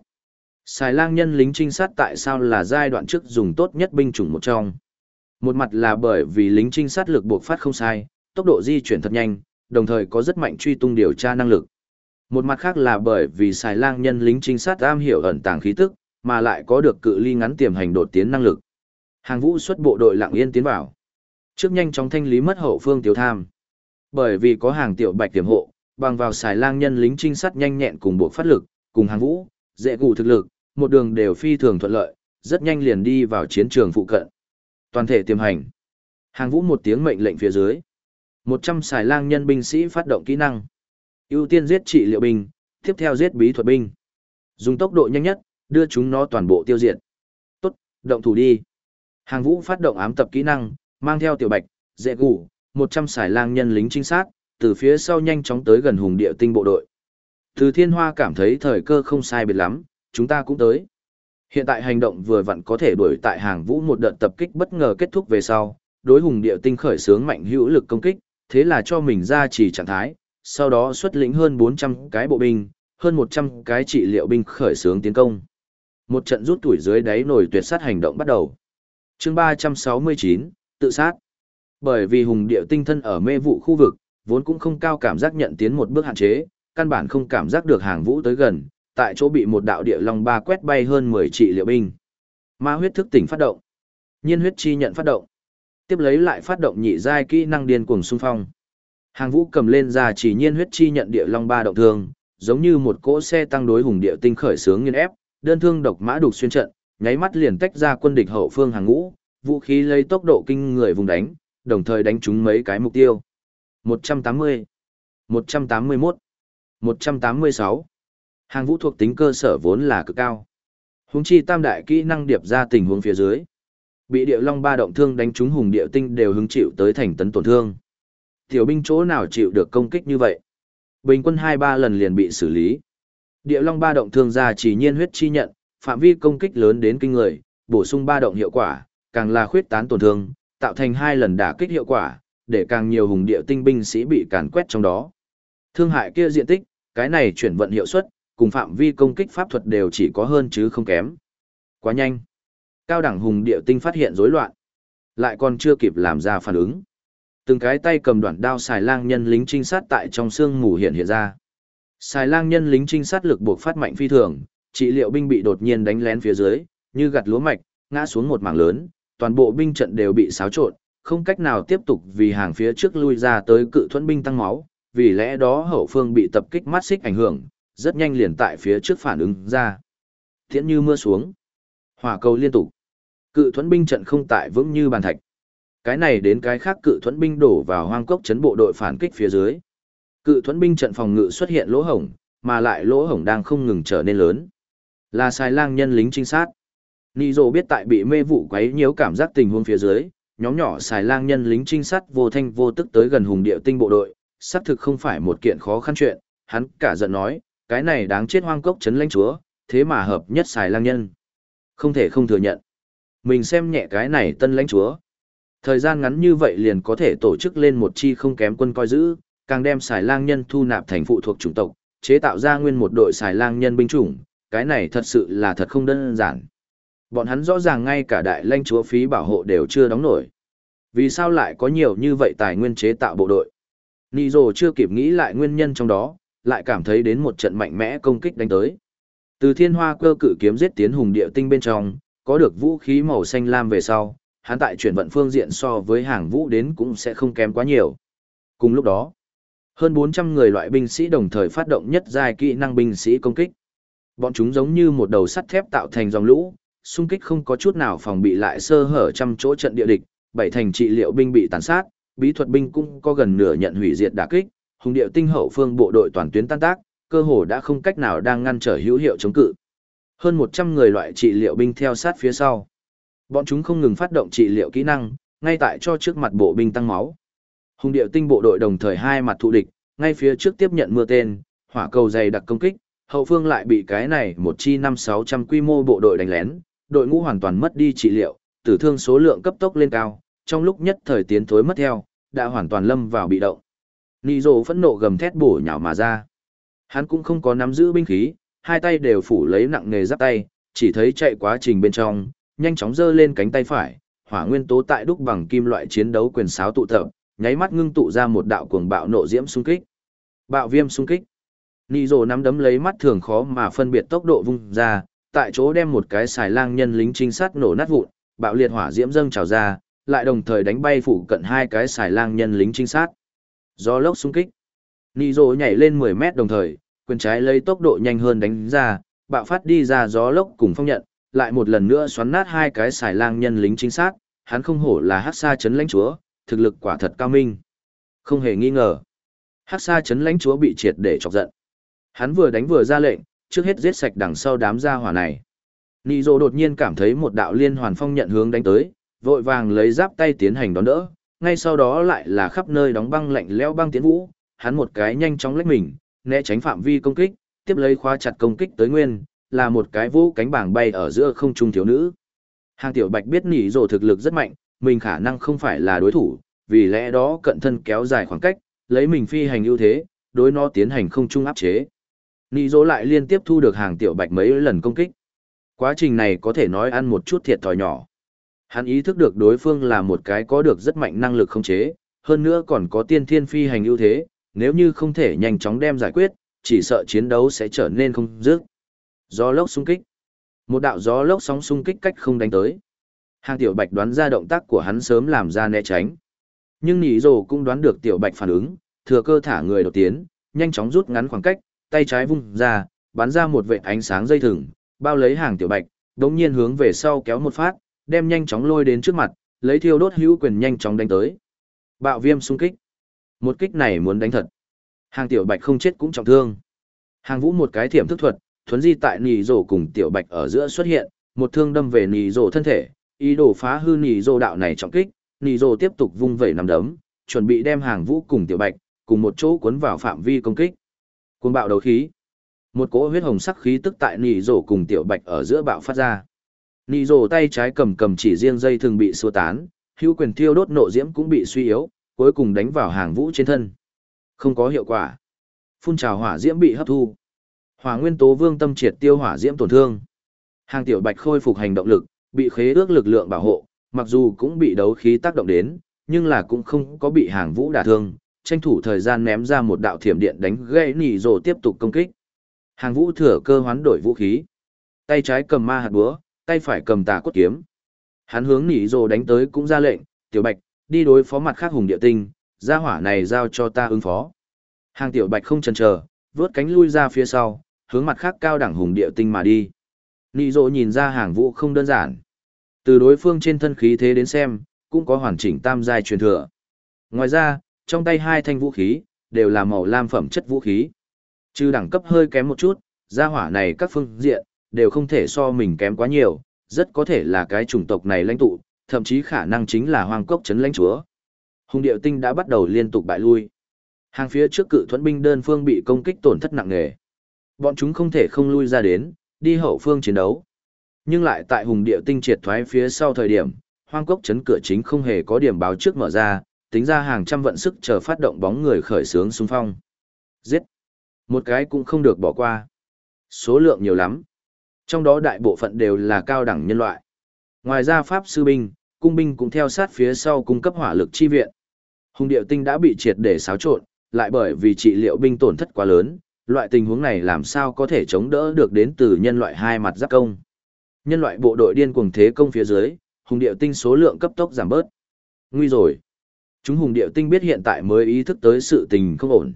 Xài lang nhân lính trinh sát tại sao là giai đoạn trước dùng tốt nhất binh chủng một trong. Một mặt là bởi vì lính trinh sát lực buộc phát không sai, tốc độ di chuyển thật nhanh, đồng thời có rất mạnh truy tung điều tra năng lực. Một mặt khác là bởi vì xài lang nhân lính trinh sát am hiểu ẩn tàng khí tức, mà lại có được cự ly ngắn tiềm hành đột tiến năng lực. Hàng vũ xuất bộ đội lặng yên tiến vào. Trước nhanh chóng thanh lý mất hậu phương tiểu tham. Bởi vì có hàng tiểu bạch tiềm hộ, bằng vào xài lang nhân lính trinh sát nhanh nhẹn cùng bộ phát lực, cùng hàng vũ, dễ gù thực lực, một đường đều phi thường thuận lợi, rất nhanh liền đi vào chiến trường phụ cận. Toàn thể tiềm hành. Hàng vũ một tiếng mệnh lệnh phía dưới. 100 xài lang nhân binh sĩ phát động kỹ năng ưu tiên giết trị liệu binh, tiếp theo giết bí thuật binh. Dùng tốc độ nhanh nhất, đưa chúng nó toàn bộ tiêu diệt. Tốt, động thủ đi. Hàng vũ phát động ám tập kỹ năng, mang theo tiểu bạch, dễ gủ, 100 sải lang nhân lính trinh sát, từ phía sau nhanh chóng tới gần hùng địa tinh bộ đội. Từ thiên hoa cảm thấy thời cơ không sai biệt lắm, chúng ta cũng tới. Hiện tại hành động vừa vặn có thể đuổi tại hàng vũ một đợt tập kích bất ngờ kết thúc về sau, đối hùng địa tinh khởi sướng mạnh hữu lực công kích, thế là cho mình ra chỉ trạng thái, sau đó xuất lĩnh hơn 400 cái bộ binh, hơn 100 cái trị liệu binh khởi sướng tiến công. Một trận rút tuổi dưới đáy nổi tuyệt sát hành động bắt đầu. chương 369, tự sát. Bởi vì hùng địa tinh thân ở mê vụ khu vực, vốn cũng không cao cảm giác nhận tiến một bước hạn chế, căn bản không cảm giác được hàng vũ tới gần, tại chỗ bị một đạo địa long ba quét bay hơn 10 trị liệu binh. Ma huyết thức tỉnh phát động. Nhiên huyết chi nhận phát động. Tiếp lấy lại phát động nhị giai kỹ năng điên cuồng xung phong. Hàng vũ cầm lên ra chỉ nhiên huyết chi nhận địa long ba động thương, giống như một cỗ xe tăng đối hùng địa tinh khởi sướng nghiên ép, đơn thương độc mã đục xuyên trận, nháy mắt liền tách ra quân địch hậu phương hàng ngũ, vũ khí lấy tốc độ kinh người vùng đánh, đồng thời đánh trúng mấy cái mục tiêu. 180, 181, 186. Hàng vũ thuộc tính cơ sở vốn là cực cao. Hùng chi tam đại kỹ năng điệp ra tình huống phía dưới. Bị địa long ba động thương đánh trúng hùng địa tinh đều hứng chịu tới thành tấn tổn thương. Tiểu binh chỗ nào chịu được công kích như vậy? Bình quân 2-3 lần liền bị xử lý. Địa long ba động thương ra chỉ nhiên huyết chi nhận, phạm vi công kích lớn đến kinh người, bổ sung ba động hiệu quả, càng là khuyết tán tổn thương, tạo thành hai lần đả kích hiệu quả, để càng nhiều hùng địa tinh binh sĩ bị càn quét trong đó. Thương hại kia diện tích, cái này chuyển vận hiệu suất, cùng phạm vi công kích pháp thuật đều chỉ có hơn chứ không kém. Quá nhanh. Cao đẳng hùng địa tinh phát hiện rối loạn, lại còn chưa kịp làm ra phản ứng. Từng cái tay cầm đoạn đao xài lang nhân lính trinh sát tại trong xương mù hiện hiện ra. Xài lang nhân lính trinh sát lực buộc phát mạnh phi thường, trị liệu binh bị đột nhiên đánh lén phía dưới, như gặt lúa mạch, ngã xuống một mảng lớn, toàn bộ binh trận đều bị xáo trộn, không cách nào tiếp tục vì hàng phía trước lui ra tới cự thuẫn binh tăng máu, vì lẽ đó hậu phương bị tập kích mắt xích ảnh hưởng, rất nhanh liền tại phía trước phản ứng ra. Thiện như mưa xuống, hỏa cầu liên tục. Cự thuẫn binh trận không tại vững như bàn thạch. Cái này đến cái khác cự thuẫn binh đổ vào hoang cốc chấn bộ đội phản kích phía dưới. Cự thuẫn binh trận phòng ngự xuất hiện lỗ hổng, mà lại lỗ hổng đang không ngừng trở nên lớn. Là sai lang nhân lính trinh sát. Nị dồ biết tại bị mê vụ quấy nhiễu cảm giác tình huống phía dưới, nhóm nhỏ xài lang nhân lính trinh sát vô thanh vô tức tới gần hùng địa tinh bộ đội, xác thực không phải một kiện khó khăn chuyện, hắn cả giận nói, cái này đáng chết hoang cốc chấn lãnh chúa, thế mà hợp nhất xài lang nhân. Không thể không thừa nhận. Mình xem nhẹ cái này tân lãnh chúa. Thời gian ngắn như vậy liền có thể tổ chức lên một chi không kém quân coi giữ, càng đem xài lang nhân thu nạp thành phụ thuộc chủng tộc, chế tạo ra nguyên một đội xài lang nhân binh chủng, cái này thật sự là thật không đơn giản. Bọn hắn rõ ràng ngay cả đại lãnh chúa phí bảo hộ đều chưa đóng nổi. Vì sao lại có nhiều như vậy tài nguyên chế tạo bộ đội? Nì Dồ chưa kịp nghĩ lại nguyên nhân trong đó, lại cảm thấy đến một trận mạnh mẽ công kích đánh tới. Từ thiên hoa cơ cử kiếm giết tiến hùng địa tinh bên trong, có được vũ khí màu xanh lam về sau, hắn tại chuyển vận phương diện so với hàng vũ đến cũng sẽ không kém quá nhiều. Cùng lúc đó, hơn 400 người loại binh sĩ đồng thời phát động nhất giai kỹ năng binh sĩ công kích. Bọn chúng giống như một đầu sắt thép tạo thành dòng lũ, xung kích không có chút nào phòng bị lại sơ hở trăm chỗ trận địa địch, bảy thành trị liệu binh bị tàn sát, bí thuật binh cũng có gần nửa nhận hủy diệt đả kích, hùng điệu tinh hậu phương bộ đội toàn tuyến tan tác, cơ hồ đã không cách nào đang ngăn trở hữu hiệu chống cự. Hơn 100 người loại trị liệu binh theo sát phía sau. Bọn chúng không ngừng phát động trị liệu kỹ năng, ngay tại cho trước mặt bộ binh tăng máu. Hùng điệu tinh bộ đội đồng thời hai mặt thụ địch, ngay phía trước tiếp nhận mưa tên, hỏa cầu dày đặc công kích, hậu phương lại bị cái này một chi năm sáu trăm quy mô bộ đội đánh lén, đội ngũ hoàn toàn mất đi trị liệu, tử thương số lượng cấp tốc lên cao, trong lúc nhất thời tiến thối mất theo, đã hoàn toàn lâm vào bị động. Nị rồ phẫn nộ gầm thét bổ nhào mà ra. Hắn cũng không có nắm giữ binh khí, hai tay đều phủ lấy nặng nghề giáp tay, chỉ thấy chạy quá trình bên trong, nhanh chóng giơ lên cánh tay phải, hỏa nguyên tố tại đúc bằng kim loại chiến đấu quyền sáo tụ tập, nháy mắt ngưng tụ ra một đạo cuồng bạo nộ diễm xung kích. Bạo viêm xung kích. Nị rồ nắm đấm lấy mắt thường khó mà phân biệt tốc độ vung ra, tại chỗ đem một cái xài lang nhân lính trinh sát nổ nát vụn, bạo liệt hỏa diễm dâng trào ra, lại đồng thời đánh bay phủ cận hai cái xài lang nhân lính trinh sát. Do lốc xung kích. Nị rồ nhảy lên 10 mét đồng thời, quyền trái lấy tốc độ nhanh hơn đánh ra, bạo phát đi ra gió lốc cùng phong nhận, lại một lần nữa xoắn nát hai cái xài lang nhân lính chính xác hắn không hổ là hắc sa chấn lãnh chúa, thực lực quả thật cao minh. Không hề nghi ngờ. Hắc sa chấn lãnh chúa bị triệt để chọc giận. Hắn vừa đánh vừa ra lệnh, trước hết giết sạch đằng sau đám gia hỏa này. Nị Dô đột nhiên cảm thấy một đạo liên hoàn phong nhận hướng đánh tới, vội vàng lấy giáp tay tiến hành đón đỡ, ngay sau đó lại là khắp nơi đóng băng lạnh lẽo băng tiến vũ, hắn một cái nhanh chóng lách mình, né tránh phạm vi công kích, tiếp lấy khóa chặt công kích tới nguyên, là một cái vũ cánh bảng bay ở giữa không trung thiếu nữ. Hàng tiểu bạch biết nỉ rồ thực lực rất mạnh, mình khả năng không phải là đối thủ, vì lẽ đó cận thân kéo dài khoảng cách, lấy mình phi hành ưu thế, đối nó tiến hành không trung áp chế. Nỉ rồ lại liên tiếp thu được hàng tiểu bạch mấy lần công kích. Quá trình này có thể nói ăn một chút thiệt thòi nhỏ. Hắn ý thức được đối phương là một cái có được rất mạnh năng lực không chế, hơn nữa còn có tiên thiên phi hành ưu thế, nếu như không thể nhanh chóng đem giải quyết, chỉ sợ chiến đấu sẽ trở nên không dứt. Gió lốc xung kích. Một đạo gió lốc sóng xung kích cách không đánh tới. Hàng tiểu bạch đoán ra động tác của hắn sớm làm ra né tránh. Nhưng nhị rồ cũng đoán được tiểu bạch phản ứng, thừa cơ thả người đột tiến, nhanh chóng rút ngắn khoảng cách, tay trái vung ra, bắn ra một vệt ánh sáng dây thừng, bao lấy hàng tiểu bạch, đống nhiên hướng về sau kéo một phát, đem nhanh chóng lôi đến trước mặt, lấy thiêu đốt hữu quyền nhanh chóng đánh tới. Bạo viêm xung kích. Một kích này muốn đánh thật. Hàng tiểu bạch không chết cũng trọng thương. Hàng vũ một cái thiểm thức thuật, thuấn di tại nì rổ cùng tiểu bạch ở giữa xuất hiện, một thương đâm về nì rổ thân thể, ý đồ phá hư nì rổ đạo này trọng kích, nì rổ tiếp tục vung vẩy nằm đấm, chuẩn bị đem hàng vũ cùng tiểu bạch, cùng một chỗ cuốn vào phạm vi công kích. Cuồng bạo đấu khí. Một cỗ huyết hồng sắc khí tức tại nì rổ cùng tiểu bạch ở giữa bạo phát ra. Nì rổ tay trái cầm cầm chỉ riêng dây thường bị xua tán, hữu quyền thiêu đốt nộ diễm cũng bị suy yếu, cuối cùng đánh vào hàng vũ trên thân. Không có hiệu quả. Phun trào hỏa diễm bị hấp thu. Hỏa nguyên tố vương tâm triệt tiêu hỏa diễm tổn thương. Hàng tiểu bạch khôi phục hành động lực, bị khế ước lực lượng bảo hộ, mặc dù cũng bị đấu khí tác động đến, nhưng là cũng không có bị hàng vũ đả thương, tranh thủ thời gian ném ra một đạo thiểm điện đánh gãy nỉ rồi tiếp tục công kích. Hàng vũ thừa cơ hoán đổi vũ khí. Tay trái cầm ma hạt búa, tay phải cầm tà cốt kiếm. Hắn hướng nỉ rồi đánh tới cũng ra lệnh, tiểu bạch, đi đối phó mặt khác hùng địa tinh, gia hỏa này giao cho ta ứng phó. Hàng tiểu bạch không chần chờ, vớt cánh lui ra phía sau, hướng mặt khác cao đẳng hùng địa tinh mà đi. Nị dỗ nhìn ra hàng vũ không đơn giản. Từ đối phương trên thân khí thế đến xem, cũng có hoàn chỉnh tam giai truyền thừa. Ngoài ra, trong tay hai thanh vũ khí, đều là màu lam phẩm chất vũ khí. Trừ đẳng cấp hơi kém một chút, gia hỏa này các phương diện, đều không thể so mình kém quá nhiều, rất có thể là cái chủng tộc này lãnh tụ, thậm chí khả năng chính là hoang cốc chấn lãnh chúa. Hùng điệu tinh đã bắt đầu liên tục bại lui. Hàng phía trước cự thuẫn binh đơn phương bị công kích tổn thất nặng nề. Bọn chúng không thể không lui ra đến, đi hậu phương chiến đấu. Nhưng lại tại hùng địa tinh triệt thoái phía sau thời điểm, hoang cốc chấn cửa chính không hề có điểm báo trước mở ra, tính ra hàng trăm vận sức chờ phát động bóng người khởi sướng xung phong. Giết! Một cái cũng không được bỏ qua. Số lượng nhiều lắm. Trong đó đại bộ phận đều là cao đẳng nhân loại. Ngoài ra Pháp sư binh, cung binh cũng theo sát phía sau cung cấp hỏa lực chi viện. Hùng điệu tinh đã bị triệt để xáo trộn, lại bởi vì trị liệu binh tổn thất quá lớn, loại tình huống này làm sao có thể chống đỡ được đến từ nhân loại hai mặt giáp công. Nhân loại bộ đội điên cuồng thế công phía dưới, hùng điệu tinh số lượng cấp tốc giảm bớt. Nguy rồi. Chúng hùng điệu tinh biết hiện tại mới ý thức tới sự tình không ổn.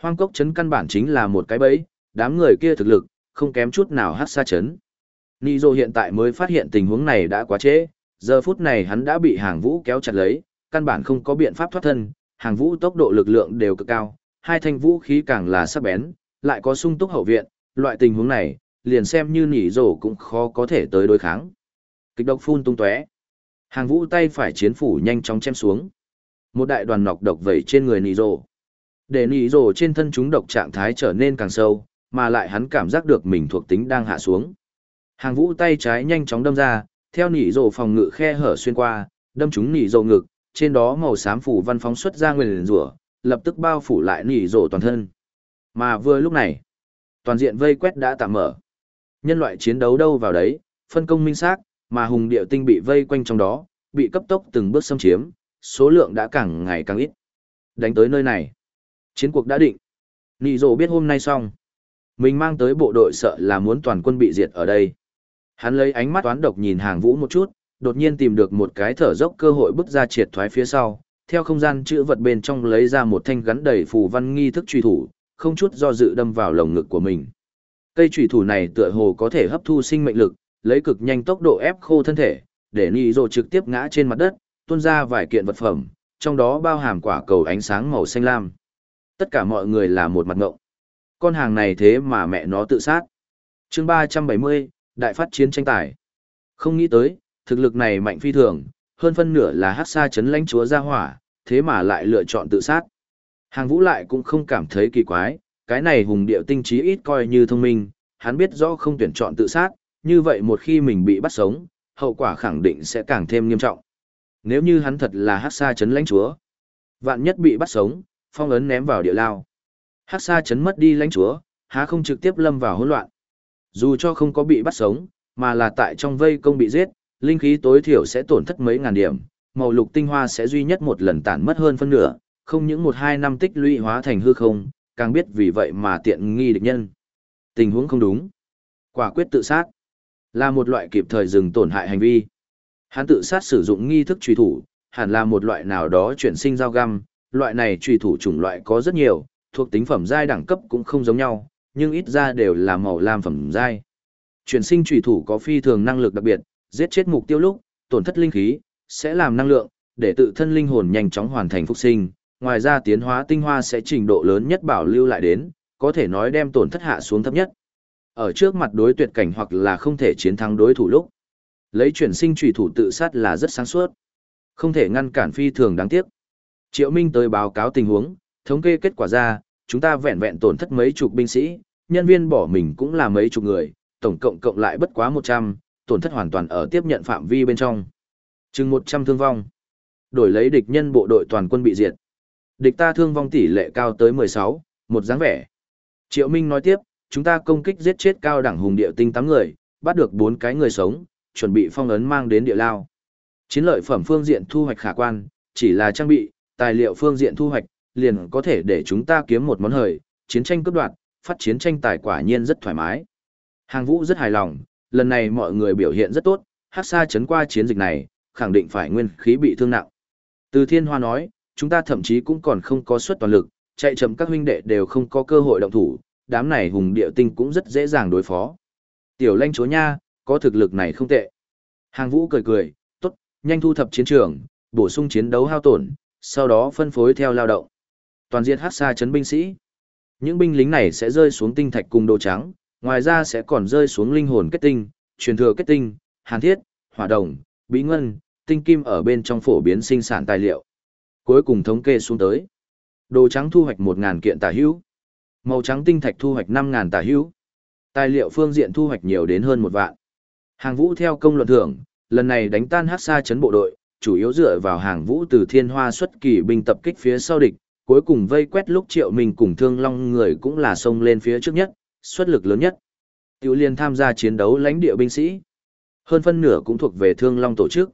Hoang cốc chấn căn bản chính là một cái bẫy, đám người kia thực lực, không kém chút nào hát xa chấn. Nizô hiện tại mới phát hiện tình huống này đã quá trễ, giờ phút này hắn đã bị hàng vũ kéo chặt lấy, căn bản không có biện pháp thoát thân, hàng vũ tốc độ lực lượng đều cực cao, hai thanh vũ khí càng là sắc bén, lại có sung túc hậu viện, loại tình huống này, liền xem như nỉ rổ cũng khó có thể tới đối kháng. Kịch độc phun tung tóe. Hàng vũ tay phải chiến phủ nhanh chóng chém xuống. Một đại đoàn nọc độc vẩy trên người nỉ rổ. Để nỉ rổ trên thân chúng độc trạng thái trở nên càng sâu, mà lại hắn cảm giác được mình thuộc tính đang hạ xuống. Hàng vũ tay trái nhanh chóng đâm ra, theo nỉ rổ phòng ngự khe hở xuyên qua, đâm trúng nỉ rổ ngực, trên đó màu xám phủ văn phóng xuất ra nguyên rủa, lập tức bao phủ lại nỉ rổ toàn thân. Mà vừa lúc này, toàn diện vây quét đã tạm mở. Nhân loại chiến đấu đâu vào đấy, phân công minh xác, mà hùng điệu tinh bị vây quanh trong đó, bị cấp tốc từng bước xâm chiếm, số lượng đã càng ngày càng ít. Đánh tới nơi này, chiến cuộc đã định. Nỉ rồ biết hôm nay xong. Mình mang tới bộ đội sợ là muốn toàn quân bị diệt ở đây. Hắn lấy ánh mắt toán độc nhìn hàng vũ một chút, đột nhiên tìm được một cái thở dốc cơ hội bước ra triệt thoái phía sau, theo không gian chữ vật bên trong lấy ra một thanh gắn đầy phù văn nghi thức truy thủ, không chút do dự đâm vào lồng ngực của mình. Cây truy thủ này tựa hồ có thể hấp thu sinh mệnh lực, lấy cực nhanh tốc độ ép khô thân thể, để Nị Dụ trực tiếp ngã trên mặt đất, tuôn ra vài kiện vật phẩm, trong đó bao hàm quả cầu ánh sáng màu xanh lam. Tất cả mọi người là một mặt ngộng. Con hàng này thế mà mẹ nó tự sát. chương 370, Đại phát chiến tranh tài. Không nghĩ tới, thực lực này mạnh phi thường, hơn phân nửa là hát xa chấn lãnh chúa ra hỏa, thế mà lại lựa chọn tự sát. Hàng vũ lại cũng không cảm thấy kỳ quái, cái này hùng điệu tinh trí ít coi như thông minh, hắn biết rõ không tuyển chọn tự sát, như vậy một khi mình bị bắt sống, hậu quả khẳng định sẽ càng thêm nghiêm trọng. Nếu như hắn thật là hát xa chấn lãnh chúa, vạn nhất bị bắt sống, phong ấn ném vào địa lao. Hát xa chấn mất đi lãnh chúa, há không trực tiếp lâm vào hỗn loạn. Dù cho không có bị bắt sống, mà là tại trong vây công bị giết, linh khí tối thiểu sẽ tổn thất mấy ngàn điểm, màu lục tinh hoa sẽ duy nhất một lần tản mất hơn phân nửa, không những một hai năm tích lũy hóa thành hư không, càng biết vì vậy mà tiện nghi địch nhân. Tình huống không đúng. Quả quyết tự sát. Là một loại kịp thời dừng tổn hại hành vi. Hắn tự sát sử dụng nghi thức truy thủ, hẳn là một loại nào đó chuyển sinh dao găm, loại này truy thủ chủng loại có rất nhiều, thuộc tính phẩm giai đẳng cấp cũng không giống nhau, nhưng ít ra đều là màu lam phẩm giai. Chuyển sinh truy thủ có phi thường năng lực đặc biệt, giết chết mục tiêu lúc, tổn thất linh khí, sẽ làm năng lượng, để tự thân linh hồn nhanh chóng hoàn thành phục sinh, ngoài ra tiến hóa tinh hoa sẽ trình độ lớn nhất bảo lưu lại đến, có thể nói đem tổn thất hạ xuống thấp nhất. Ở trước mặt đối tuyệt cảnh hoặc là không thể chiến thắng đối thủ lúc, lấy chuyển sinh trùy thủ tự sát là rất sáng suốt. Không thể ngăn cản phi thường đáng tiếc. Triệu Minh tới báo cáo tình huống, thống kê kết quả ra, chúng ta vẹn vẹn tổn thất mấy chục binh sĩ, nhân viên bỏ mình cũng là mấy chục người, tổng cộng cộng lại bất quá 100, tổn thất hoàn toàn ở tiếp nhận phạm vi bên trong. Chừng 100 thương vong. Đổi lấy địch nhân bộ đội toàn quân bị diệt. Địch ta thương vong tỷ lệ cao tới 16, một dáng vẻ. Triệu Minh nói tiếp, chúng ta công kích giết chết cao đẳng hùng địa tinh 8 người, bắt được 4 cái người sống, chuẩn bị phong ấn mang đến địa lao. Chiến lợi phẩm phương diện thu hoạch khả quan, chỉ là trang bị, tài liệu phương diện thu hoạch, liền có thể để chúng ta kiếm một món hời, chiến tranh cấp đoạt, phát chiến tranh tài quả nhiên rất thoải mái. Hàng vũ rất hài lòng, lần này mọi người biểu hiện rất tốt, hát xa chấn qua chiến dịch này, khẳng định phải nguyên khí bị thương nặng. Từ thiên hoa nói, chúng ta thậm chí cũng còn không có suất toàn lực, chạy chậm các huynh đệ đều không có cơ hội động thủ, đám này hùng địa tinh cũng rất dễ dàng đối phó. Tiểu lanh chúa nha, có thực lực này không tệ. Hàng vũ cười cười, tốt, nhanh thu thập chiến trường, bổ sung chiến đấu hao tổn, sau đó phân phối theo lao động. Toàn diện hát xa chấn binh sĩ. Những binh lính này sẽ rơi xuống tinh thạch cùng đồ trắng, ngoài ra sẽ còn rơi xuống linh hồn kết tinh, truyền thừa kết tinh, hàn thiết, hỏa đồng, bí ngân, tinh kim ở bên trong phổ biến sinh sản tài liệu. Cuối cùng thống kê xuống tới. Đồ trắng thu hoạch 1.000 kiện tà hữu. Màu trắng tinh thạch thu hoạch 5.000 tà hữu. Tài liệu phương diện thu hoạch nhiều đến hơn một vạn. Hàng vũ theo công luận thưởng, lần này đánh tan hát xa chấn bộ đội, chủ yếu dựa vào hàng vũ từ thiên hoa xuất kỳ binh tập kích phía sau địch, cuối cùng vây quét lúc triệu mình cùng thương long người cũng là xông lên phía trước nhất, xuất lực lớn nhất. Tiểu liên tham gia chiến đấu lãnh địa binh sĩ. Hơn phân nửa cũng thuộc về thương long tổ chức.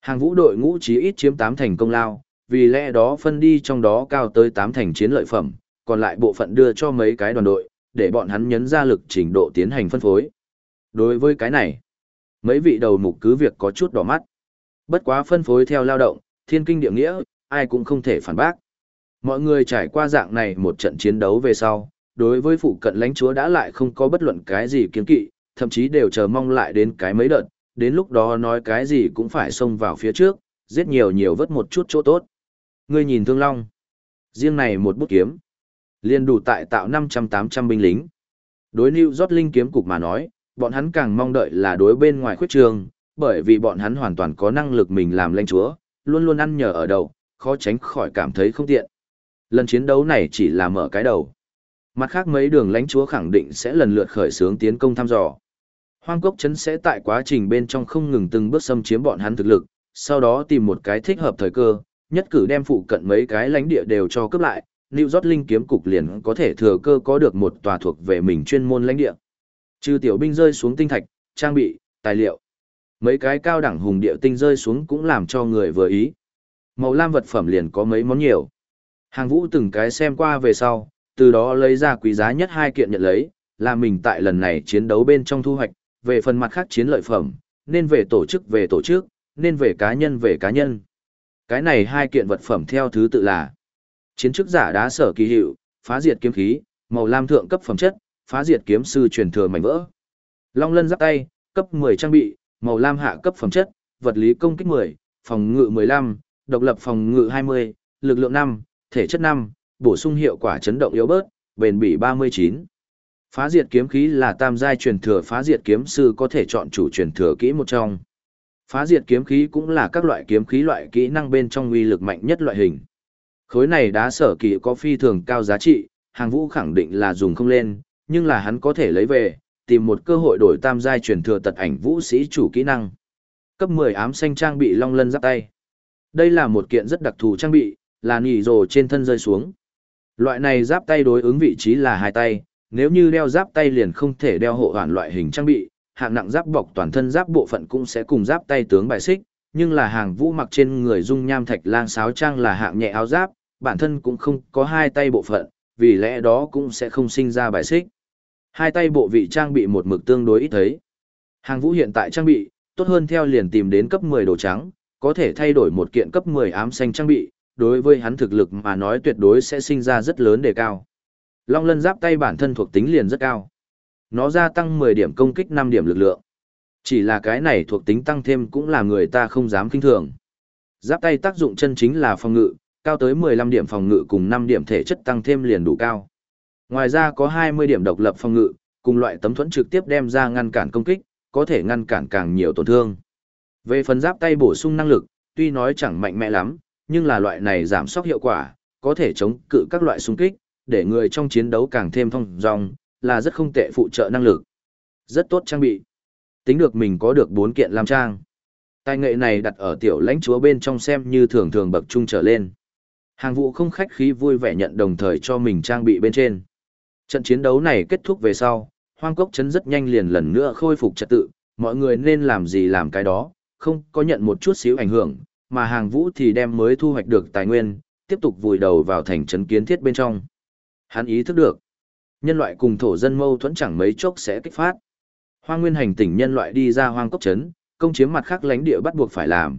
Hàng vũ đội ngũ chí ít chiếm 8 thành công lao, vì lẽ đó phân đi trong đó cao tới 8 thành chiến lợi phẩm, còn lại bộ phận đưa cho mấy cái đoàn đội, để bọn hắn nhấn ra lực trình độ tiến hành phân phối. Đối với cái này, mấy vị đầu mục cứ việc có chút đỏ mắt. Bất quá phân phối theo lao động, thiên kinh địa nghĩa, ai cũng không thể phản bác. Mọi người trải qua dạng này một trận chiến đấu về sau, đối với phụ cận lãnh chúa đã lại không có bất luận cái gì kiến kỵ, thậm chí đều chờ mong lại đến cái mấy đợt, đến lúc đó nói cái gì cũng phải xông vào phía trước, giết nhiều nhiều vớt một chút chỗ tốt. Ngươi nhìn Thương Long, riêng này một bút kiếm, liền đủ tại tạo 500-800 binh lính. Đối New York Linh kiếm cục mà nói, bọn hắn càng mong đợi là đối bên ngoài khuyết trường, bởi vì bọn hắn hoàn toàn có năng lực mình làm lãnh chúa, luôn luôn ăn nhờ ở đầu, khó tránh khỏi cảm thấy không tiện. Lần chiến đấu này chỉ là mở cái đầu. Mặt khác mấy đường lãnh chúa khẳng định sẽ lần lượt khởi xướng tiến công thăm dò. Hoang cốc chấn sẽ tại quá trình bên trong không ngừng từng bước xâm chiếm bọn hắn thực lực, sau đó tìm một cái thích hợp thời cơ, nhất cử đem phụ cận mấy cái lãnh địa đều cho cướp lại, New York Linh kiếm cục liền có thể thừa cơ có được một tòa thuộc về mình chuyên môn lãnh địa. Trừ tiểu binh rơi xuống tinh thạch, trang bị, tài liệu. Mấy cái cao đẳng hùng địa tinh rơi xuống cũng làm cho người vừa ý. Màu lam vật phẩm liền có mấy món nhiều. Hàng vũ từng cái xem qua về sau, từ đó lấy ra quý giá nhất hai kiện nhận lấy, là mình tại lần này chiến đấu bên trong thu hoạch, về phần mặt khác chiến lợi phẩm, nên về tổ chức về tổ chức, nên về cá nhân về cá nhân. Cái này hai kiện vật phẩm theo thứ tự là Chiến chức giả đá sở kỳ hiệu, phá diệt kiếm khí, màu lam thượng cấp phẩm chất, phá diệt kiếm sư truyền thừa mảnh vỡ. Long lân giáp tay, cấp 10 trang bị, màu lam hạ cấp phẩm chất, vật lý công kích 10, phòng ngự 15, độc lập phòng ngự 20, lực lượng 5, thể chất 5, bổ sung hiệu quả chấn động yếu bớt, bền bỉ 39. Phá diệt kiếm khí là tam giai truyền thừa phá diệt kiếm sư có thể chọn chủ truyền thừa kỹ một trong. Phá diệt kiếm khí cũng là các loại kiếm khí loại kỹ năng bên trong uy lực mạnh nhất loại hình. Khối này đá sở kỳ có phi thường cao giá trị, hàng vũ khẳng định là dùng không lên, nhưng là hắn có thể lấy về, tìm một cơ hội đổi tam giai truyền thừa tật ảnh vũ sĩ chủ kỹ năng. Cấp 10 ám xanh trang bị long lân giáp tay. Đây là một kiện rất đặc thù trang bị, là nỉ rồ trên thân rơi xuống. Loại này giáp tay đối ứng vị trí là hai tay, nếu như đeo giáp tay liền không thể đeo hộ hoàn loại hình trang bị, hạng nặng giáp bọc toàn thân giáp bộ phận cũng sẽ cùng giáp tay tướng bài xích, nhưng là hàng vũ mặc trên người dung nham thạch lang sáo trang là hạng nhẹ áo giáp, bản thân cũng không có hai tay bộ phận, vì lẽ đó cũng sẽ không sinh ra bài xích. Hai tay bộ vị trang bị một mực tương đối ít thấy. Hàng vũ hiện tại trang bị, tốt hơn theo liền tìm đến cấp 10 đồ trắng, có thể thay đổi một kiện cấp 10 ám xanh trang bị, đối với hắn thực lực mà nói tuyệt đối sẽ sinh ra rất lớn đề cao. Long lân giáp tay bản thân thuộc tính liền rất cao. Nó gia tăng 10 điểm công kích 5 điểm lực lượng. Chỉ là cái này thuộc tính tăng thêm cũng là người ta không dám kinh thường. Giáp tay tác dụng chân chính là phòng ngự, cao tới 15 điểm phòng ngự cùng 5 điểm thể chất tăng thêm liền đủ cao. Ngoài ra có 20 điểm độc lập phòng ngự, cùng loại tấm thuẫn trực tiếp đem ra ngăn cản công kích, có thể ngăn cản càng nhiều tổn thương. Về phần giáp tay bổ sung năng lực, tuy nói chẳng mạnh mẽ lắm, nhưng là loại này giảm sóc hiệu quả, có thể chống cự các loại xung kích, để người trong chiến đấu càng thêm thông dong, là rất không tệ phụ trợ năng lực. Rất tốt trang bị. Tính được mình có được 4 kiện làm trang. Tài nghệ này đặt ở tiểu lãnh chúa bên trong xem như thường thường bậc trung trở lên. Hàng vụ không khách khí vui vẻ nhận đồng thời cho mình trang bị bên trên. Trận chiến đấu này kết thúc về sau, hoang cốc chấn rất nhanh liền lần nữa khôi phục trật tự, mọi người nên làm gì làm cái đó, không có nhận một chút xíu ảnh hưởng, mà hàng vũ thì đem mới thu hoạch được tài nguyên, tiếp tục vùi đầu vào thành trấn kiến thiết bên trong. Hắn ý thức được, nhân loại cùng thổ dân mâu thuẫn chẳng mấy chốc sẽ kích phát. Hoang nguyên hành tỉnh nhân loại đi ra hoang cốc trấn, công chiếm mặt khác lãnh địa bắt buộc phải làm.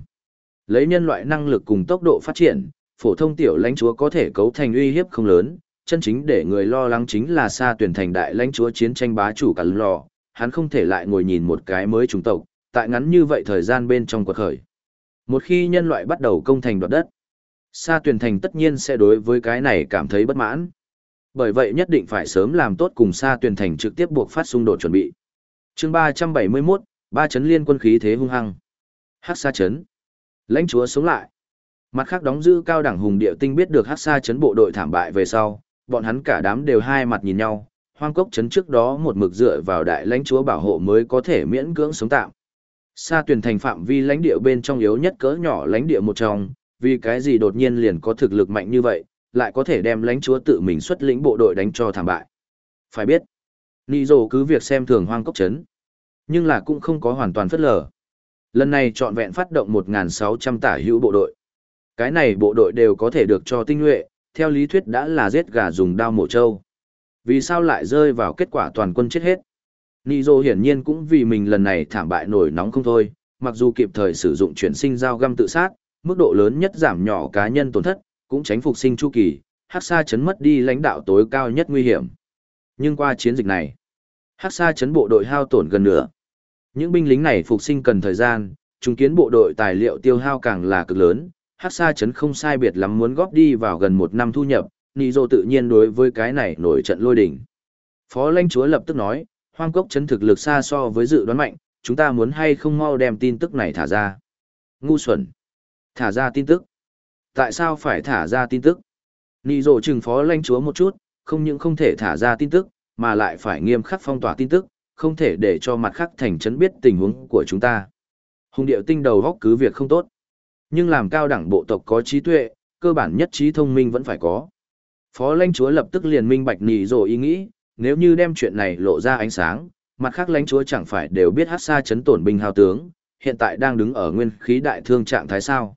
Lấy nhân loại năng lực cùng tốc độ phát triển, phổ thông tiểu lãnh chúa có thể cấu thành uy hiếp không lớn, chân chính để người lo lắng chính là xa tuyển thành đại lãnh chúa chiến tranh bá chủ cả lò, hắn không thể lại ngồi nhìn một cái mới trùng tộc, tại ngắn như vậy thời gian bên trong quật khởi. Một khi nhân loại bắt đầu công thành đoạt đất, Sa tuyển thành tất nhiên sẽ đối với cái này cảm thấy bất mãn. Bởi vậy nhất định phải sớm làm tốt cùng Sa tuyển thành trực tiếp buộc phát xung đột chuẩn bị. chương 371, ba chấn liên quân khí thế hung hăng. Hắc Sa chấn. Lãnh chúa sống lại. Mặt khác đóng giữ cao đẳng hùng địa tinh biết được Hắc Sa chấn bộ đội thảm bại về sau, bọn hắn cả đám đều hai mặt nhìn nhau, hoang cốc chấn trước đó một mực dựa vào đại lãnh chúa bảo hộ mới có thể miễn cưỡng sống tạm. Sa tuyển thành phạm vi lãnh địa bên trong yếu nhất cỡ nhỏ lãnh địa một trong, vì cái gì đột nhiên liền có thực lực mạnh như vậy, lại có thể đem lãnh chúa tự mình xuất lĩnh bộ đội đánh cho thảm bại. Phải biết, Nị Dồ cứ việc xem thường hoang cốc chấn, nhưng là cũng không có hoàn toàn phất lờ. Lần này trọn vẹn phát động 1.600 tả hữu bộ đội. Cái này bộ đội đều có thể được cho tinh nhuệ, theo lý thuyết đã là giết gà dùng đao mổ trâu. Vì sao lại rơi vào kết quả toàn quân chết hết? Nizzo hiển nhiên cũng vì mình lần này thảm bại nổi nóng không thôi, mặc dù kịp thời sử dụng chuyển sinh dao găm tự sát, mức độ lớn nhất giảm nhỏ cá nhân tổn thất, cũng tránh phục sinh chu kỳ, Hắc Sa chấn mất đi lãnh đạo tối cao nhất nguy hiểm. Nhưng qua chiến dịch này, Hắc Sa chấn bộ đội hao tổn gần nửa. Những binh lính này phục sinh cần thời gian, chứng kiến bộ đội tài liệu tiêu hao càng là cực lớn, Hắc Sa chấn không sai biệt lắm muốn góp đi vào gần một năm thu nhập, Nì Dô tự nhiên đối với cái này nổi trận lôi đỉnh. Phó lãnh chúa lập tức nói, hoang cốc chấn thực lực xa so với dự đoán mạnh, chúng ta muốn hay không mau đem tin tức này thả ra. Ngu xuẩn. Thả ra tin tức. Tại sao phải thả ra tin tức? Nị rộ trừng phó lãnh chúa một chút, không những không thể thả ra tin tức, mà lại phải nghiêm khắc phong tỏa tin tức, không thể để cho mặt khác thành trấn biết tình huống của chúng ta. Hùng điệu tinh đầu góc cứ việc không tốt. Nhưng làm cao đẳng bộ tộc có trí tuệ, cơ bản nhất trí thông minh vẫn phải có. Phó lãnh chúa lập tức liền minh bạch nỉ rồi ý nghĩ, nếu như đem chuyện này lộ ra ánh sáng, mặt khác lãnh chúa chẳng phải đều biết hát xa chấn tổn binh hào tướng, hiện tại đang đứng ở nguyên khí đại thương trạng thái sao.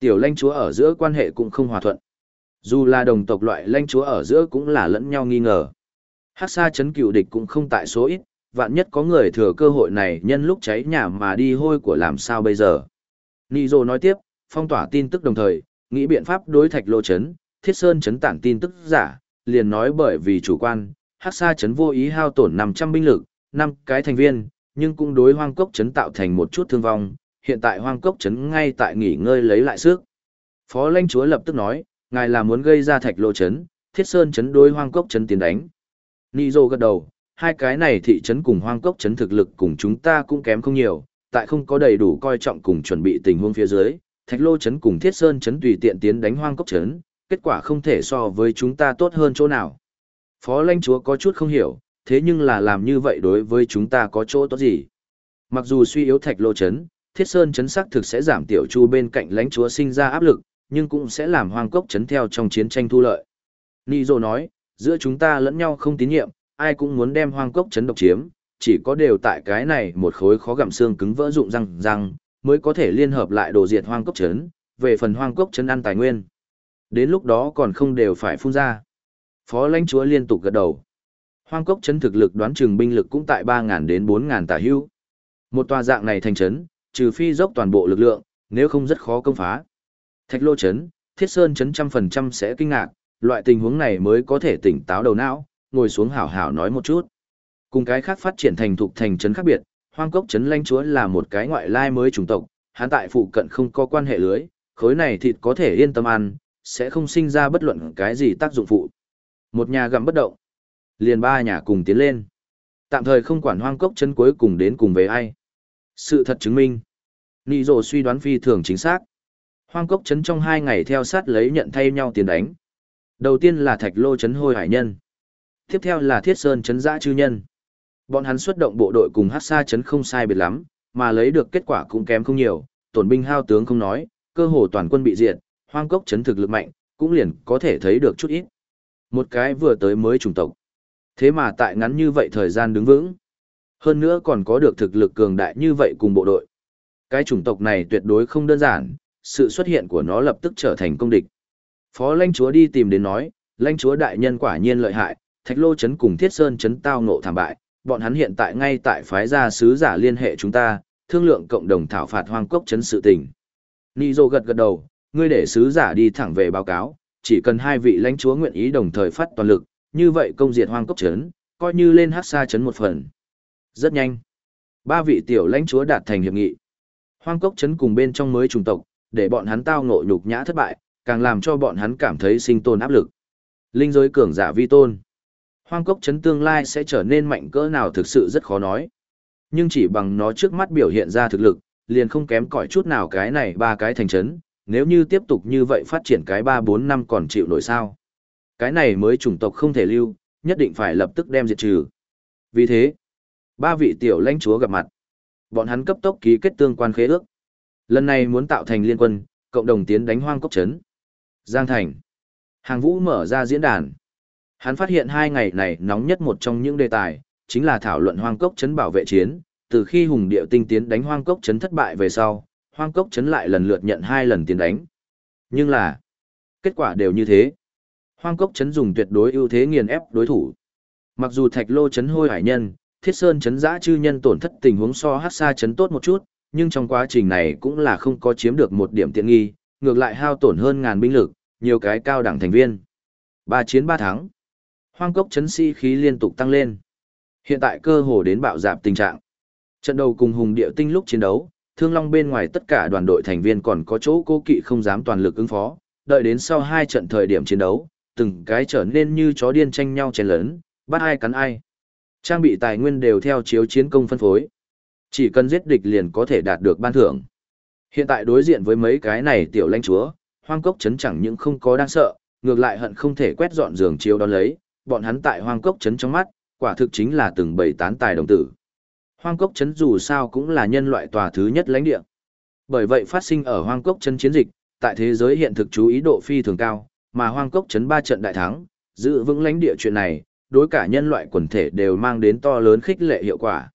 Tiểu lãnh chúa ở giữa quan hệ cũng không hòa thuận. Dù là đồng tộc loại lãnh chúa ở giữa cũng là lẫn nhau nghi ngờ. Hát xa chấn cựu địch cũng không tại số ít, vạn nhất có người thừa cơ hội này nhân lúc cháy nhà mà đi hôi của làm sao bây giờ. Nị Dô nói tiếp, phong tỏa tin tức đồng thời, nghĩ biện pháp đối thạch lô chấn, thiết sơn chấn tản tin tức giả, liền nói bởi vì chủ quan, hắc sa chấn vô ý hao tổn 500 binh lực, năm cái thành viên, nhưng cũng đối hoang cốc chấn tạo thành một chút thương vong, hiện tại hoang cốc chấn ngay tại nghỉ ngơi lấy lại sức. Phó lãnh chúa lập tức nói, ngài là muốn gây ra thạch lô chấn, thiết sơn chấn đối hoang cốc chấn tiến đánh. Nị Dô gật đầu, hai cái này thị trấn cùng hoang cốc trấn thực lực cùng chúng ta cũng kém không nhiều, tại không có đầy đủ coi trọng cùng chuẩn bị tình huống phía dưới, Thạch Lô trấn cùng Thiết Sơn trấn tùy tiện tiến đánh hoang cốc trấn, kết quả không thể so với chúng ta tốt hơn chỗ nào. Phó lãnh chúa có chút không hiểu, thế nhưng là làm như vậy đối với chúng ta có chỗ tốt gì? Mặc dù suy yếu Thạch Lô trấn, Thiết Sơn trấn sắc thực sẽ giảm tiểu chu bên cạnh lãnh chúa sinh ra áp lực, nhưng cũng sẽ làm hoang cốc trấn theo trong chiến tranh thu lợi. Nizzo nói, giữa chúng ta lẫn nhau không tín nhiệm, ai cũng muốn đem hoang cốc chấn độc chiếm, chỉ có đều tại cái này một khối khó gặm xương cứng vỡ dụng răng răng, mới có thể liên hợp lại đồ diệt hoang cốc chấn, về phần hoang cốc chấn ăn tài nguyên. Đến lúc đó còn không đều phải phun ra. Phó lãnh chúa liên tục gật đầu. Hoang cốc chấn thực lực đoán chừng binh lực cũng tại 3.000 đến 4.000 tả hưu. Một tòa dạng này thành chấn, trừ phi dốc toàn bộ lực lượng, nếu không rất khó công phá. Thạch lô chấn, thiết sơn chấn trăm phần trăm sẽ kinh ngạc, loại tình huống này mới có thể tỉnh táo đầu não, ngồi xuống hảo hảo nói một chút. Cùng cái khác phát triển thành thục thành chấn khác biệt, hoang cốc chấn lãnh chúa là một cái ngoại lai mới chủng tộc, hắn tại phụ cận không có quan hệ lưới, khối này thịt có thể yên tâm ăn, sẽ không sinh ra bất luận cái gì tác dụng phụ. Một nhà gặm bất động, liền ba nhà cùng tiến lên. Tạm thời không quản hoang cốc chân cuối cùng đến cùng với ai. Sự thật chứng minh, Nị Dồ suy đoán phi thường chính xác. Hoang cốc chấn trong hai ngày theo sát lấy nhận thay nhau tiền đánh. Đầu tiên là thạch lô chấn hôi hải nhân. Tiếp theo là Thiết Sơn chấn giã chư nhân. Bọn hắn xuất động bộ đội cùng hát xa chấn không sai biệt lắm, mà lấy được kết quả cũng kém không nhiều, tổn binh hao tướng không nói, cơ hồ toàn quân bị diệt, hoang cốc chấn thực lực mạnh, cũng liền có thể thấy được chút ít. Một cái vừa tới mới chủng tộc. Thế mà tại ngắn như vậy thời gian đứng vững. Hơn nữa còn có được thực lực cường đại như vậy cùng bộ đội. Cái chủng tộc này tuyệt đối không đơn giản, sự xuất hiện của nó lập tức trở thành công địch. Phó lãnh chúa đi tìm đến nói, lãnh chúa đại nhân quả nhiên lợi hại, Thạch Lô Trấn cùng Thiết Sơn Trấn tao ngộ thảm bại, bọn hắn hiện tại ngay tại phái gia sứ giả liên hệ chúng ta, thương lượng cộng đồng thảo phạt hoang cốc Trấn sự tình. Nị Dô gật gật đầu, ngươi để sứ giả đi thẳng về báo cáo, chỉ cần hai vị lãnh chúa nguyện ý đồng thời phát toàn lực, như vậy công diệt hoang cốc Trấn, coi như lên hát xa Trấn một phần. Rất nhanh. Ba vị tiểu lãnh chúa đạt thành hiệp nghị. Hoang cốc Trấn cùng bên trong mới trùng tộc, để bọn hắn tao ngộ nhục nhã thất bại, càng làm cho bọn hắn cảm thấy sinh tồn áp lực. Linh giới cường giả vi tôn. Hoang cốc chấn tương lai sẽ trở nên mạnh cỡ nào thực sự rất khó nói. Nhưng chỉ bằng nó trước mắt biểu hiện ra thực lực, liền không kém cỏi chút nào cái này ba cái thành chấn, nếu như tiếp tục như vậy phát triển cái 3-4 năm còn chịu nổi sao. Cái này mới chủng tộc không thể lưu, nhất định phải lập tức đem diệt trừ. Vì thế, ba vị tiểu lãnh chúa gặp mặt. Bọn hắn cấp tốc ký kết tương quan khế ước. Lần này muốn tạo thành liên quân, cộng đồng tiến đánh hoang cốc chấn. Giang Thành. Hàng Vũ mở ra diễn đàn. Hắn phát hiện hai ngày này nóng nhất một trong những đề tài, chính là thảo luận hoang cốc chấn bảo vệ chiến, từ khi hùng điệu tinh tiến đánh hoang cốc chấn thất bại về sau, hoang cốc chấn lại lần lượt nhận hai lần tiền đánh. Nhưng là, kết quả đều như thế. Hoang cốc chấn dùng tuyệt đối ưu thế nghiền ép đối thủ. Mặc dù thạch lô chấn hôi hải nhân, thiết sơn chấn giã chư nhân tổn thất tình huống so hát xa chấn tốt một chút, nhưng trong quá trình này cũng là không có chiếm được một điểm tiện nghi, ngược lại hao tổn hơn ngàn binh lực, nhiều cái cao đẳng thành viên. Ba chiến ba thắng. Hoang cốc chấn si khí liên tục tăng lên. Hiện tại cơ hồ đến bạo dạp tình trạng. Trận đầu cùng hùng Điệu tinh lúc chiến đấu, Thương Long bên ngoài tất cả đoàn đội thành viên còn có chỗ cố kỵ không dám toàn lực ứng phó, đợi đến sau hai trận thời điểm chiến đấu, từng cái trở nên như chó điên tranh nhau chén lớn, bắt ai cắn ai. Trang bị tài nguyên đều theo chiếu chiến công phân phối. Chỉ cần giết địch liền có thể đạt được ban thưởng. Hiện tại đối diện với mấy cái này tiểu lãnh chúa, hoang cốc chấn chẳng những không có đang sợ, ngược lại hận không thể quét dọn giường chiếu đón lấy, bọn hắn tại hoang cốc chấn trong mắt, quả thực chính là từng bầy tán tài đồng tử. Hoang cốc chấn dù sao cũng là nhân loại tòa thứ nhất lãnh địa. Bởi vậy phát sinh ở hoang cốc chấn chiến dịch, tại thế giới hiện thực chú ý độ phi thường cao, mà hoang cốc chấn ba trận đại thắng, giữ vững lãnh địa chuyện này, đối cả nhân loại quần thể đều mang đến to lớn khích lệ hiệu quả.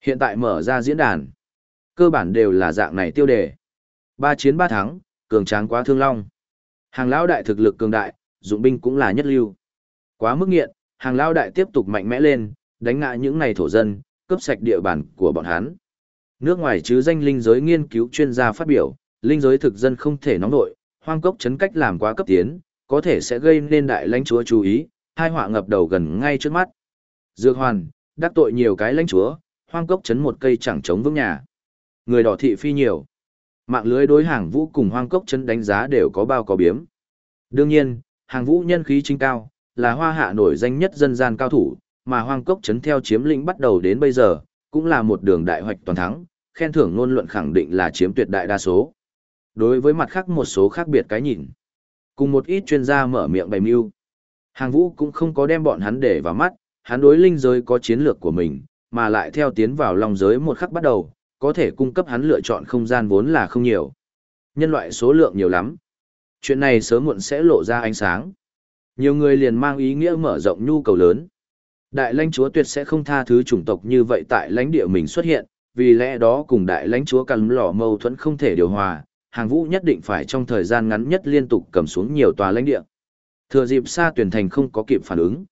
Hiện tại mở ra diễn đàn, cơ bản đều là dạng này tiêu đề. Ba chiến ba thắng, cường tráng quá thương long. Hàng lão đại thực lực cường đại, dụng binh cũng là nhất lưu. Quá mức nghiện, hàng lão đại tiếp tục mạnh mẽ lên, đánh ngã những này thổ dân, cướp sạch địa bàn của bọn hắn. Nước ngoài chứ danh linh giới nghiên cứu chuyên gia phát biểu, linh giới thực dân không thể nóng nội, hoang cốc chấn cách làm quá cấp tiến, có thể sẽ gây nên đại lãnh chúa chú ý, hai họa ngập đầu gần ngay trước mắt. Dược hoàn, đắc tội nhiều cái lãnh chúa, hoang cốc chấn một cây chẳng chống vững nhà. Người đỏ thị phi nhiều. Mạng lưới đối hàng vũ cùng hoang cốc chấn đánh giá đều có bao có biếm. Đương nhiên, hàng vũ nhân khí chính cao, là hoa hạ nổi danh nhất dân gian cao thủ, mà hoang cốc chấn theo chiếm lĩnh bắt đầu đến bây giờ, cũng là một đường đại hoạch toàn thắng, khen thưởng ngôn luận khẳng định là chiếm tuyệt đại đa số. Đối với mặt khác một số khác biệt cái nhìn, cùng một ít chuyên gia mở miệng bày mưu, hàng vũ cũng không có đem bọn hắn để vào mắt, hắn đối linh giới có chiến lược của mình, mà lại theo tiến vào lòng giới một khắc bắt đầu, có thể cung cấp hắn lựa chọn không gian vốn là không nhiều. Nhân loại số lượng nhiều lắm. Chuyện này sớm muộn sẽ lộ ra ánh sáng. Nhiều người liền mang ý nghĩa mở rộng nhu cầu lớn. Đại lãnh chúa tuyệt sẽ không tha thứ chủng tộc như vậy tại lãnh địa mình xuất hiện, vì lẽ đó cùng đại lãnh chúa cằn lỏ mâu thuẫn không thể điều hòa, hàng vũ nhất định phải trong thời gian ngắn nhất liên tục cầm xuống nhiều tòa lãnh địa. Thừa dịp xa tuyển thành không có kịp phản ứng.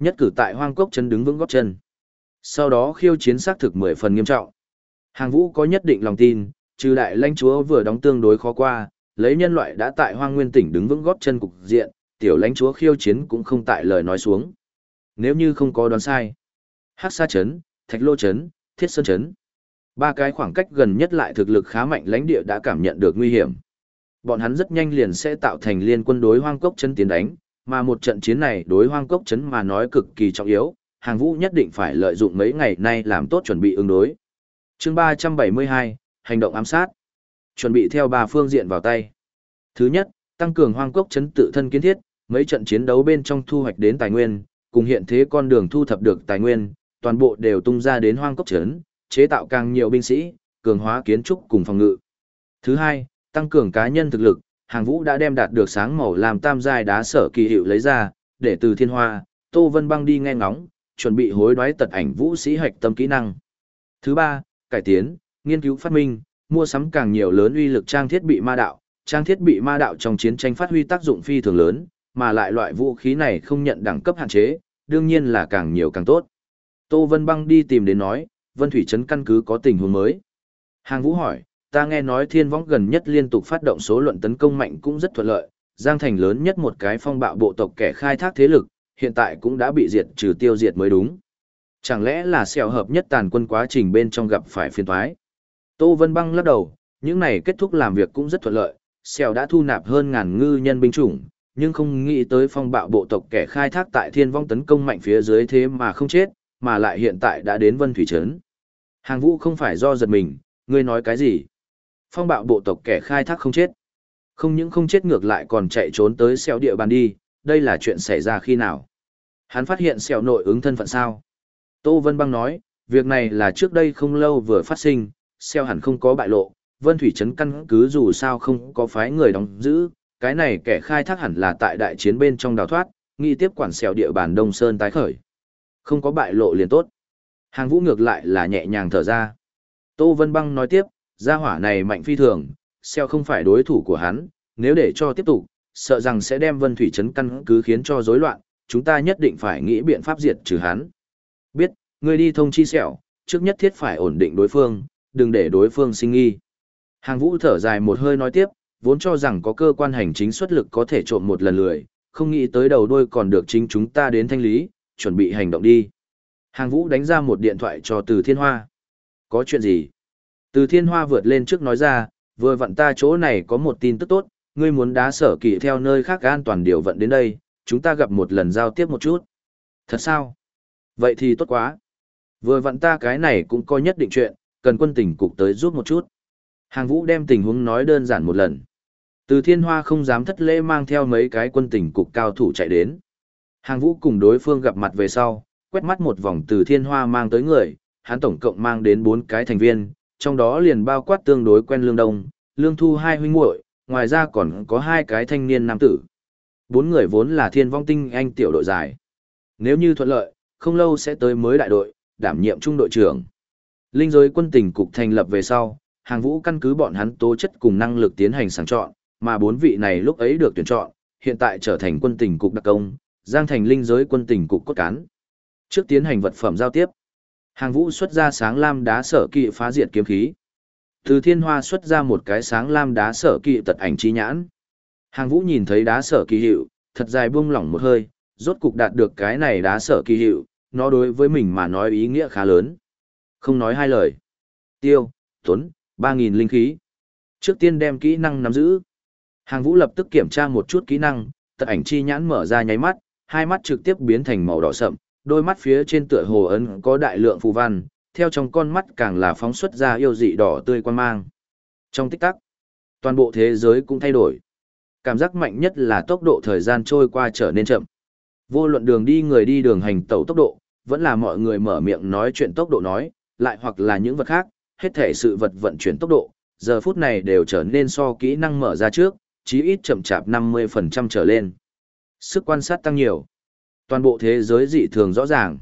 Nhất cử tại hoang cốc chân đứng vững góp chân. Sau đó khiêu chiến xác thực mười phần nghiêm trọng. Hàng vũ có nhất định lòng tin, trừ đại lãnh chúa vừa đóng tương đối khó qua, lấy nhân loại đã tại hoang nguyên tỉnh đứng vững góp chân cục diện, tiểu lãnh chúa khiêu chiến cũng không tại lời nói xuống. Nếu như không có đoán sai, Hắc Sa Trấn, Thạch Lô Trấn, Thiết Sơn Trấn. Ba cái khoảng cách gần nhất lại thực lực khá mạnh lãnh địa đã cảm nhận được nguy hiểm. Bọn hắn rất nhanh liền sẽ tạo thành liên quân đối hoang cốc chân tiến đánh, mà một trận chiến này đối hoang cốc chấn mà nói cực kỳ trọng yếu, hàng vũ nhất định phải lợi dụng mấy ngày nay làm tốt chuẩn bị ứng đối. chương 372, hành động ám sát. Chuẩn bị theo ba phương diện vào tay. Thứ nhất, tăng cường hoang cốc chấn tự thân kiến thiết, mấy trận chiến đấu bên trong thu hoạch đến tài nguyên, cùng hiện thế con đường thu thập được tài nguyên, toàn bộ đều tung ra đến hoang cốc trấn, chế tạo càng nhiều binh sĩ, cường hóa kiến trúc cùng phòng ngự. Thứ hai, tăng cường cá nhân thực lực, hàng vũ đã đem đạt được sáng màu làm tam giai đá sở kỳ hiệu lấy ra, để từ thiên hoa, Tô Vân Băng đi nghe ngóng, chuẩn bị hối đoái tật ảnh vũ sĩ hạch tâm kỹ năng. Thứ ba, cải tiến, nghiên cứu phát minh, mua sắm càng nhiều lớn uy lực trang thiết bị ma đạo, trang thiết bị ma đạo trong chiến tranh phát huy tác dụng phi thường lớn, mà lại loại vũ khí này không nhận đẳng cấp hạn chế, đương nhiên là càng nhiều càng tốt. Tô Vân Băng đi tìm đến nói, Vân Thủy Trấn căn cứ có tình huống mới. Hàng Vũ hỏi, ta nghe nói thiên võng gần nhất liên tục phát động số luận tấn công mạnh cũng rất thuận lợi, Giang Thành lớn nhất một cái phong bạo bộ tộc kẻ khai thác thế lực, hiện tại cũng đã bị diệt trừ tiêu diệt mới đúng. Chẳng lẽ là xèo hợp nhất tàn quân quá trình bên trong gặp phải phiền thoái? Tô Vân Băng lắc đầu, những này kết thúc làm việc cũng rất thuận lợi, xèo đã thu nạp hơn ngàn ngư nhân binh chủng, nhưng không nghĩ tới phong bạo bộ tộc kẻ khai thác tại thiên vong tấn công mạnh phía dưới thế mà không chết, mà lại hiện tại đã đến Vân Thủy Trấn. Hàng vũ không phải do giật mình, ngươi nói cái gì? Phong bạo bộ tộc kẻ khai thác không chết. Không những không chết ngược lại còn chạy trốn tới xeo địa bàn đi, đây là chuyện xảy ra khi nào? Hắn phát hiện xeo nội ứng thân phận sao? Tô Vân Băng nói, việc này là trước đây không lâu vừa phát sinh, xeo hẳn không có bại lộ, Vân Thủy Trấn căn cứ dù sao không có phái người đóng giữ, cái này kẻ khai thác hẳn là tại đại chiến bên trong đào thoát, nghi tiếp quản xèo địa bàn Đông Sơn tái khởi. Không có bại lộ liền tốt. Hàng vũ ngược lại là nhẹ nhàng thở ra. Tô Vân Băng nói tiếp, gia hỏa này mạnh phi thường, xèo không phải đối thủ của hắn, nếu để cho tiếp tục, sợ rằng sẽ đem Vân Thủy Trấn căn cứ khiến cho rối loạn, chúng ta nhất định phải nghĩ biện pháp diệt trừ hắn. Biết, người đi thông chi sẹo, trước nhất thiết phải ổn định đối phương, đừng để đối phương sinh nghi. Hàng vũ thở dài một hơi nói tiếp, vốn cho rằng có cơ quan hành chính xuất lực có thể trộm một lần lười, không nghĩ tới đầu đuôi còn được chính chúng ta đến thanh lý, chuẩn bị hành động đi. Hàng vũ đánh ra một điện thoại cho từ thiên hoa. Có chuyện gì? Từ thiên hoa vượt lên trước nói ra, vừa vặn ta chỗ này có một tin tức tốt, ngươi muốn đá sở kỳ theo nơi khác an toàn điều vận đến đây, chúng ta gặp một lần giao tiếp một chút. Thật sao? Vậy thì tốt quá. Vừa vặn ta cái này cũng có nhất định chuyện, cần quân tỉnh cục tới giúp một chút. Hàng vũ đem tình huống nói đơn giản một lần. Từ thiên hoa không dám thất lễ mang theo mấy cái quân tình cục cao thủ chạy đến. Hàng vũ cùng đối phương gặp mặt về sau, quét mắt một vòng từ thiên hoa mang tới người, hắn tổng cộng mang đến bốn cái thành viên, trong đó liền bao quát tương đối quen lương đông, lương thu hai huynh muội, ngoài ra còn có hai cái thanh niên nam tử. Bốn người vốn là thiên vong tinh anh tiểu đội dài. Nếu như thuận lợi, không lâu sẽ tới mới đại đội, đảm nhiệm trung đội trưởng. Linh giới quân tình cục thành lập về sau, hàng vũ căn cứ bọn hắn tố chất cùng năng lực tiến hành sàng chọn, mà bốn vị này lúc ấy được tuyển chọn, hiện tại trở thành quân tình cục đặc công, giang thành linh giới quân tình cục cốt cán. Trước tiến hành vật phẩm giao tiếp, hàng vũ xuất ra sáng lam đá sở kỵ phá diệt kiếm khí. Từ thiên hoa xuất ra một cái sáng lam đá sở kỵ tật ảnh chi nhãn. Hàng vũ nhìn thấy đá sở kỳ hiệu, thật dài buông lỏng một hơi, rốt cục đạt được cái này đá sở kỳ hiệu, nó đối với mình mà nói ý nghĩa khá lớn. Không nói hai lời. Tiêu, Tuấn, 3.000 linh khí. Trước tiên đem kỹ năng nắm giữ. Hàng vũ lập tức kiểm tra một chút kỹ năng, tật ảnh chi nhãn mở ra nháy mắt, hai mắt trực tiếp biến thành màu đỏ sậm, đôi mắt phía trên tựa hồ ấn có đại lượng phù văn, theo trong con mắt càng là phóng xuất ra yêu dị đỏ tươi quan mang. Trong tích tắc, toàn bộ thế giới cũng thay đổi. Cảm giác mạnh nhất là tốc độ thời gian trôi qua trở nên chậm. Vô luận đường đi người đi đường hành tẩu tốc độ, vẫn là mọi người mở miệng nói chuyện tốc độ nói, lại hoặc là những vật khác, hết thể sự vật vận chuyển tốc độ, giờ phút này đều trở nên so kỹ năng mở ra trước, chí ít chậm chạp 50% trở lên. Sức quan sát tăng nhiều. Toàn bộ thế giới dị thường rõ ràng.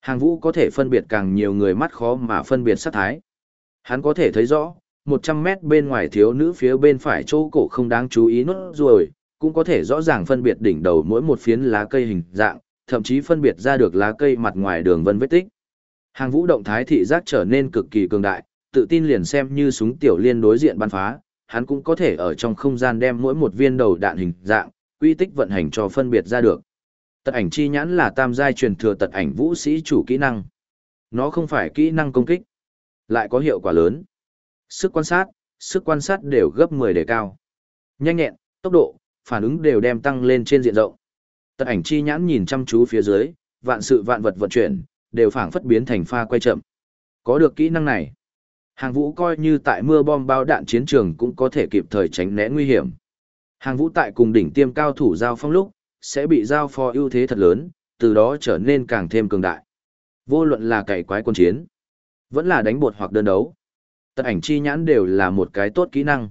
Hàng vũ có thể phân biệt càng nhiều người mắt khó mà phân biệt sát thái. Hắn có thể thấy rõ, 100 mét bên ngoài thiếu nữ phía bên phải chỗ cổ không đáng chú ý nốt ruồi, cũng có thể rõ ràng phân biệt đỉnh đầu mỗi một phiến lá cây hình dạng, thậm chí phân biệt ra được lá cây mặt ngoài đường vân vết tích. Hàng vũ động thái thị giác trở nên cực kỳ cường đại, tự tin liền xem như súng tiểu liên đối diện bắn phá, hắn cũng có thể ở trong không gian đem mỗi một viên đầu đạn hình dạng, quy tích vận hành cho phân biệt ra được. Tật ảnh chi nhãn là tam giai truyền thừa tật ảnh vũ sĩ chủ kỹ năng. Nó không phải kỹ năng công kích, lại có hiệu quả lớn. Sức quan sát, sức quan sát đều gấp 10 đề cao. Nhanh nhẹn, tốc độ, phản ứng đều đem tăng lên trên diện rộng. Tật ảnh chi nhãn nhìn chăm chú phía dưới, vạn sự vạn vật vận chuyển, đều phảng phất biến thành pha quay chậm. Có được kỹ năng này, hàng vũ coi như tại mưa bom bao đạn chiến trường cũng có thể kịp thời tránh né nguy hiểm. Hàng vũ tại cùng đỉnh tiêm cao thủ giao phong lúc, sẽ bị giao phó ưu thế thật lớn, từ đó trở nên càng thêm cường đại. Vô luận là cày quái quân chiến, vẫn là đánh bột hoặc đơn đấu. Tật ảnh chi nhãn đều là một cái tốt kỹ năng.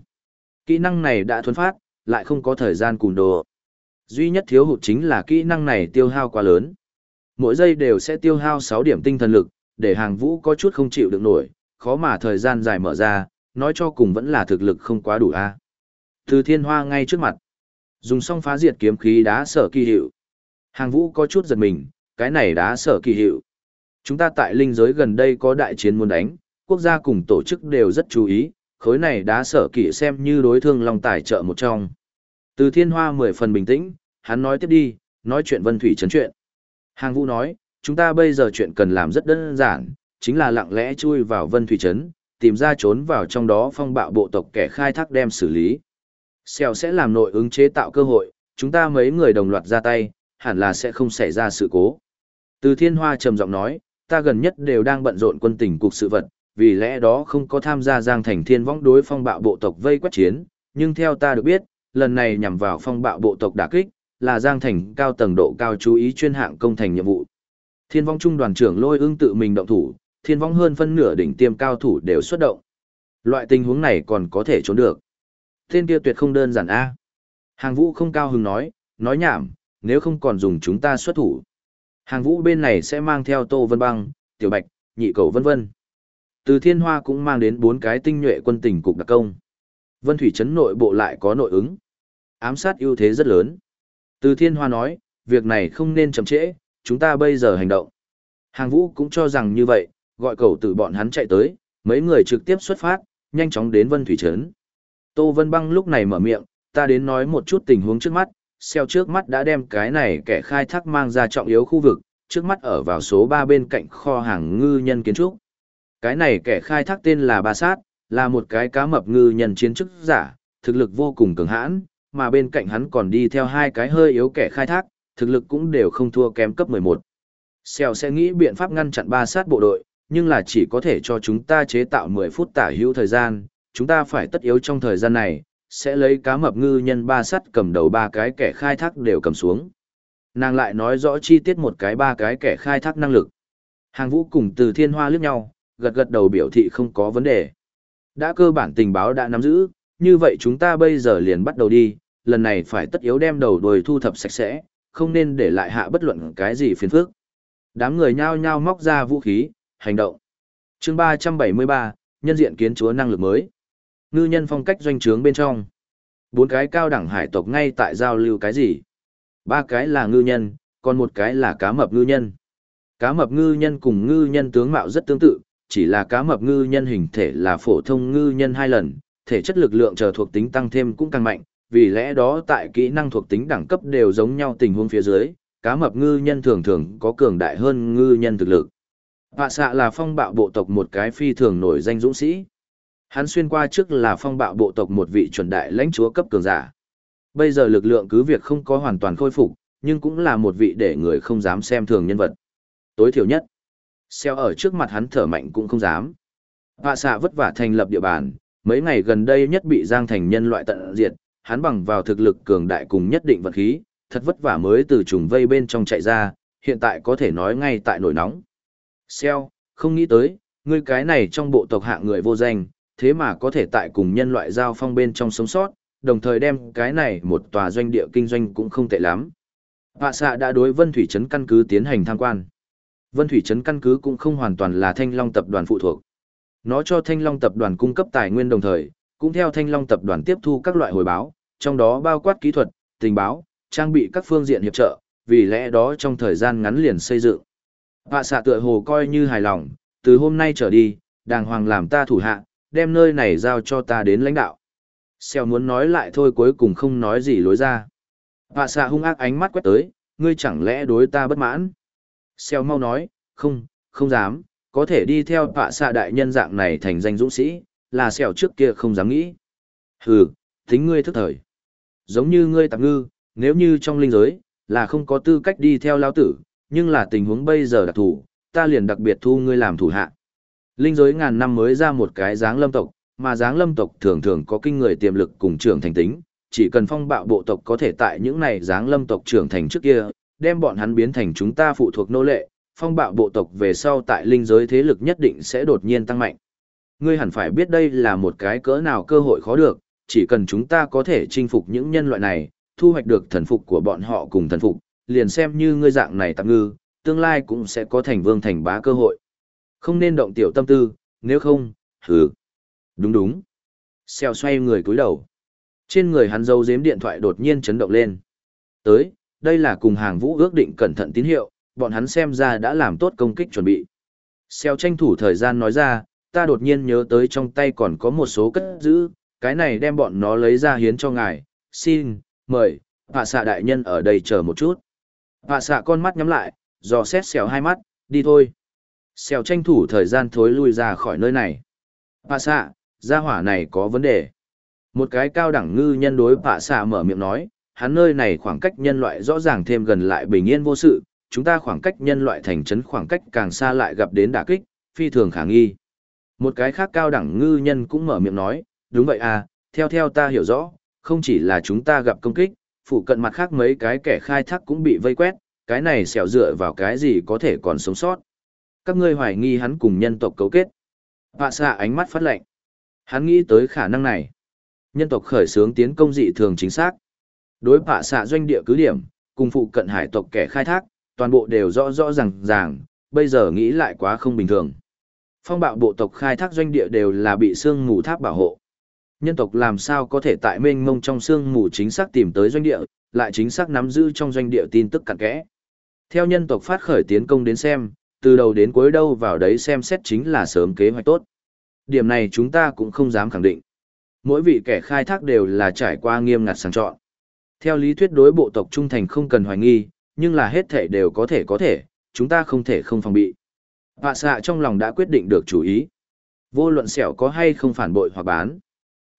Kỹ năng này đã thuần phát, lại không có thời gian cùn đồ. Duy nhất thiếu hụt chính là kỹ năng này tiêu hao quá lớn. Mỗi giây đều sẽ tiêu hao 6 điểm tinh thần lực, để hàng vũ có chút không chịu được nổi, khó mà thời gian dài mở ra, nói cho cùng vẫn là thực lực không quá đủ a. Từ thiên hoa ngay trước mặt. Dùng xong phá diệt kiếm khí đá sở kỳ hiệu. Hàng vũ có chút giật mình, cái này đá sở kỳ hiệu. Chúng ta tại linh giới gần đây có đại chiến muốn đánh, quốc gia cùng tổ chức đều rất chú ý, khối này đá sở kỳ xem như đối thương lòng tài trợ một trong. Từ thiên hoa mười phần bình tĩnh, hắn nói tiếp đi, nói chuyện vân thủy chấn chuyện. Hàng vũ nói, chúng ta bây giờ chuyện cần làm rất đơn giản, chính là lặng lẽ chui vào vân thủy trấn tìm ra trốn vào trong đó phong bạo bộ tộc kẻ khai thác đem xử lý. Xèo sẽ làm nội ứng chế tạo cơ hội, chúng ta mấy người đồng loạt ra tay, hẳn là sẽ không xảy ra sự cố. Từ thiên hoa trầm giọng nói, ta gần nhất đều đang bận rộn quân tình cục sự vật, vì lẽ đó không có tham gia giang thành thiên võng đối phong bạo bộ tộc vây quét chiến, nhưng theo ta được biết, lần này nhằm vào phong bạo bộ tộc đả kích, là giang thành cao tầng độ cao chú ý chuyên hạng công thành nhiệm vụ. Thiên vong trung đoàn trưởng lôi ưng tự mình động thủ, thiên vong hơn phân nửa đỉnh tiêm cao thủ đều xuất động. Loại tình huống này còn có thể trốn được. Tên kia tuyệt không đơn giản a. Hàng vũ không cao hứng nói, nói nhảm, nếu không còn dùng chúng ta xuất thủ. Hàng vũ bên này sẽ mang theo Tô Vân Băng, Tiểu Bạch, Nhị Cầu vân vân. Từ Thiên Hoa cũng mang đến bốn cái tinh nhuệ quân tình cục đặc công. Vân Thủy Trấn nội bộ lại có nội ứng. Ám sát ưu thế rất lớn. Từ Thiên Hoa nói, việc này không nên chậm trễ, chúng ta bây giờ hành động. Hàng vũ cũng cho rằng như vậy, gọi cầu từ bọn hắn chạy tới, mấy người trực tiếp xuất phát, nhanh chóng đến Vân Thủy Trấn. Tô Vân Băng lúc này mở miệng, ta đến nói một chút tình huống trước mắt, xeo trước mắt đã đem cái này kẻ khai thác mang ra trọng yếu khu vực, trước mắt ở vào số 3 bên cạnh kho hàng ngư nhân kiến trúc. Cái này kẻ khai thác tên là Ba Sát, là một cái cá mập ngư nhân chiến chức giả, thực lực vô cùng cường hãn, mà bên cạnh hắn còn đi theo hai cái hơi yếu kẻ khai thác, thực lực cũng đều không thua kém cấp 11. Xèo sẽ nghĩ biện pháp ngăn chặn ba sát bộ đội, nhưng là chỉ có thể cho chúng ta chế tạo 10 phút tả hữu thời gian, chúng ta phải tất yếu trong thời gian này, sẽ lấy cá mập ngư nhân ba sắt cầm đầu ba cái kẻ khai thác đều cầm xuống. Nàng lại nói rõ chi tiết một cái ba cái kẻ khai thác năng lực. Hàng vũ cùng từ thiên hoa liếc nhau, gật gật đầu biểu thị không có vấn đề. Đã cơ bản tình báo đã nắm giữ, như vậy chúng ta bây giờ liền bắt đầu đi, lần này phải tất yếu đem đầu đuôi thu thập sạch sẽ, không nên để lại hạ bất luận cái gì phiền phức. Đám người nhao nhao móc ra vũ khí, hành động. chương 373, nhân diện kiến chúa năng lực mới. Ngư nhân phong cách doanh trướng bên trong. Bốn cái cao đẳng hải tộc ngay tại giao lưu cái gì? Ba cái là ngư nhân, còn một cái là cá mập ngư nhân. Cá mập ngư nhân cùng ngư nhân tướng mạo rất tương tự, chỉ là cá mập ngư nhân hình thể là phổ thông ngư nhân hai lần, thể chất lực lượng chờ thuộc tính tăng thêm cũng càng mạnh, vì lẽ đó tại kỹ năng thuộc tính đẳng cấp đều giống nhau tình huống phía dưới, cá mập ngư nhân thường thường có cường đại hơn ngư nhân thực lực. Vạ xạ là phong bạo bộ tộc một cái phi thường nổi danh dũng sĩ. Hắn xuyên qua trước là phong bạo bộ tộc một vị chuẩn đại lãnh chúa cấp cường giả. Bây giờ lực lượng cứ việc không có hoàn toàn khôi phục, nhưng cũng là một vị để người không dám xem thường nhân vật. Tối thiểu nhất, xeo ở trước mặt hắn thở mạnh cũng không dám. Vạ xạ vất vả thành lập địa bàn, mấy ngày gần đây nhất bị giang thành nhân loại tận diệt, hắn bằng vào thực lực cường đại cùng nhất định vật khí, thật vất vả mới từ trùng vây bên trong chạy ra, hiện tại có thể nói ngay tại nổi nóng. Xeo, không nghĩ tới, ngươi cái này trong bộ tộc hạng người vô danh, thế mà có thể tại cùng nhân loại giao phong bên trong sống sót, đồng thời đem cái này một tòa doanh địa kinh doanh cũng không tệ lắm. Họa xạ đã đối Vân Thủy Trấn căn cứ tiến hành tham quan. Vân Thủy Trấn căn cứ cũng không hoàn toàn là Thanh Long tập đoàn phụ thuộc. Nó cho Thanh Long tập đoàn cung cấp tài nguyên đồng thời, cũng theo Thanh Long tập đoàn tiếp thu các loại hồi báo, trong đó bao quát kỹ thuật, tình báo, trang bị các phương diện hiệp trợ, vì lẽ đó trong thời gian ngắn liền xây dựng. Vạ xạ tựa hồ coi như hài lòng, từ hôm nay trở đi, đàng hoàng làm ta thủ hạ, đem nơi này giao cho ta đến lãnh đạo. Xèo muốn nói lại thôi cuối cùng không nói gì lối ra. Vạ xạ hung ác ánh mắt quét tới, ngươi chẳng lẽ đối ta bất mãn. Xèo mau nói, không, không dám, có thể đi theo vạ xạ đại nhân dạng này thành danh dũng sĩ, là xèo trước kia không dám nghĩ. Hừ, tính ngươi thức thời. Giống như ngươi tạp ngư, nếu như trong linh giới, là không có tư cách đi theo lao tử, nhưng là tình huống bây giờ đặc thủ, ta liền đặc biệt thu ngươi làm thủ hạ. Linh giới ngàn năm mới ra một cái dáng lâm tộc, mà dáng lâm tộc thường thường có kinh người tiềm lực cùng trưởng thành tính, chỉ cần phong bạo bộ tộc có thể tại những này dáng lâm tộc trưởng thành trước kia, đem bọn hắn biến thành chúng ta phụ thuộc nô lệ, phong bạo bộ tộc về sau tại linh giới thế lực nhất định sẽ đột nhiên tăng mạnh. Ngươi hẳn phải biết đây là một cái cỡ nào cơ hội khó được, chỉ cần chúng ta có thể chinh phục những nhân loại này, thu hoạch được thần phục của bọn họ cùng thần phục, liền xem như ngươi dạng này tạm ngư, tương lai cũng sẽ có thành vương thành bá cơ hội. Không nên động tiểu tâm tư, nếu không, hừ. Đúng đúng. Xèo xoay người cúi đầu. Trên người hắn dâu giếm điện thoại đột nhiên chấn động lên. Tới, đây là cùng hàng vũ ước định cẩn thận tín hiệu, bọn hắn xem ra đã làm tốt công kích chuẩn bị. Xèo tranh thủ thời gian nói ra, ta đột nhiên nhớ tới trong tay còn có một số cất giữ, cái này đem bọn nó lấy ra hiến cho ngài, xin, mời, hạ xạ đại nhân ở đây chờ một chút. Bà xạ con mắt nhắm lại, dò xét xèo hai mắt, đi thôi. Xèo tranh thủ thời gian thối lui ra khỏi nơi này. Bà xạ, gia hỏa này có vấn đề. Một cái cao đẳng ngư nhân đối bà xạ mở miệng nói, hắn nơi này khoảng cách nhân loại rõ ràng thêm gần lại bình yên vô sự, chúng ta khoảng cách nhân loại thành trấn khoảng cách càng xa lại gặp đến đả kích, phi thường khả nghi. Một cái khác cao đẳng ngư nhân cũng mở miệng nói, đúng vậy à, theo theo ta hiểu rõ, không chỉ là chúng ta gặp công kích, phụ cận mặt khác mấy cái kẻ khai thác cũng bị vây quét, cái này xẻo dựa vào cái gì có thể còn sống sót. Các ngươi hoài nghi hắn cùng nhân tộc cấu kết. Vạ xạ ánh mắt phát lệnh. Hắn nghĩ tới khả năng này. Nhân tộc khởi xướng tiến công dị thường chính xác. Đối vạ xạ doanh địa cứ điểm, cùng phụ cận hải tộc kẻ khai thác, toàn bộ đều rõ rõ ràng ràng, bây giờ nghĩ lại quá không bình thường. Phong bạo bộ tộc khai thác doanh địa đều là bị xương mù tháp bảo hộ. Nhân tộc làm sao có thể tại mênh mông trong xương mù chính xác tìm tới doanh địa, lại chính xác nắm giữ trong doanh địa tin tức cặn kẽ. Theo nhân tộc phát khởi tiến công đến xem, từ đầu đến cuối đâu vào đấy xem xét chính là sớm kế hoạch tốt. Điểm này chúng ta cũng không dám khẳng định. Mỗi vị kẻ khai thác đều là trải qua nghiêm ngặt sàng chọn. Theo lý thuyết đối bộ tộc trung thành không cần hoài nghi, nhưng là hết thể đều có thể có thể, chúng ta không thể không phòng bị. Họa xạ trong lòng đã quyết định được chủ ý. Vô luận sẹo có hay không phản bội hoặc bán.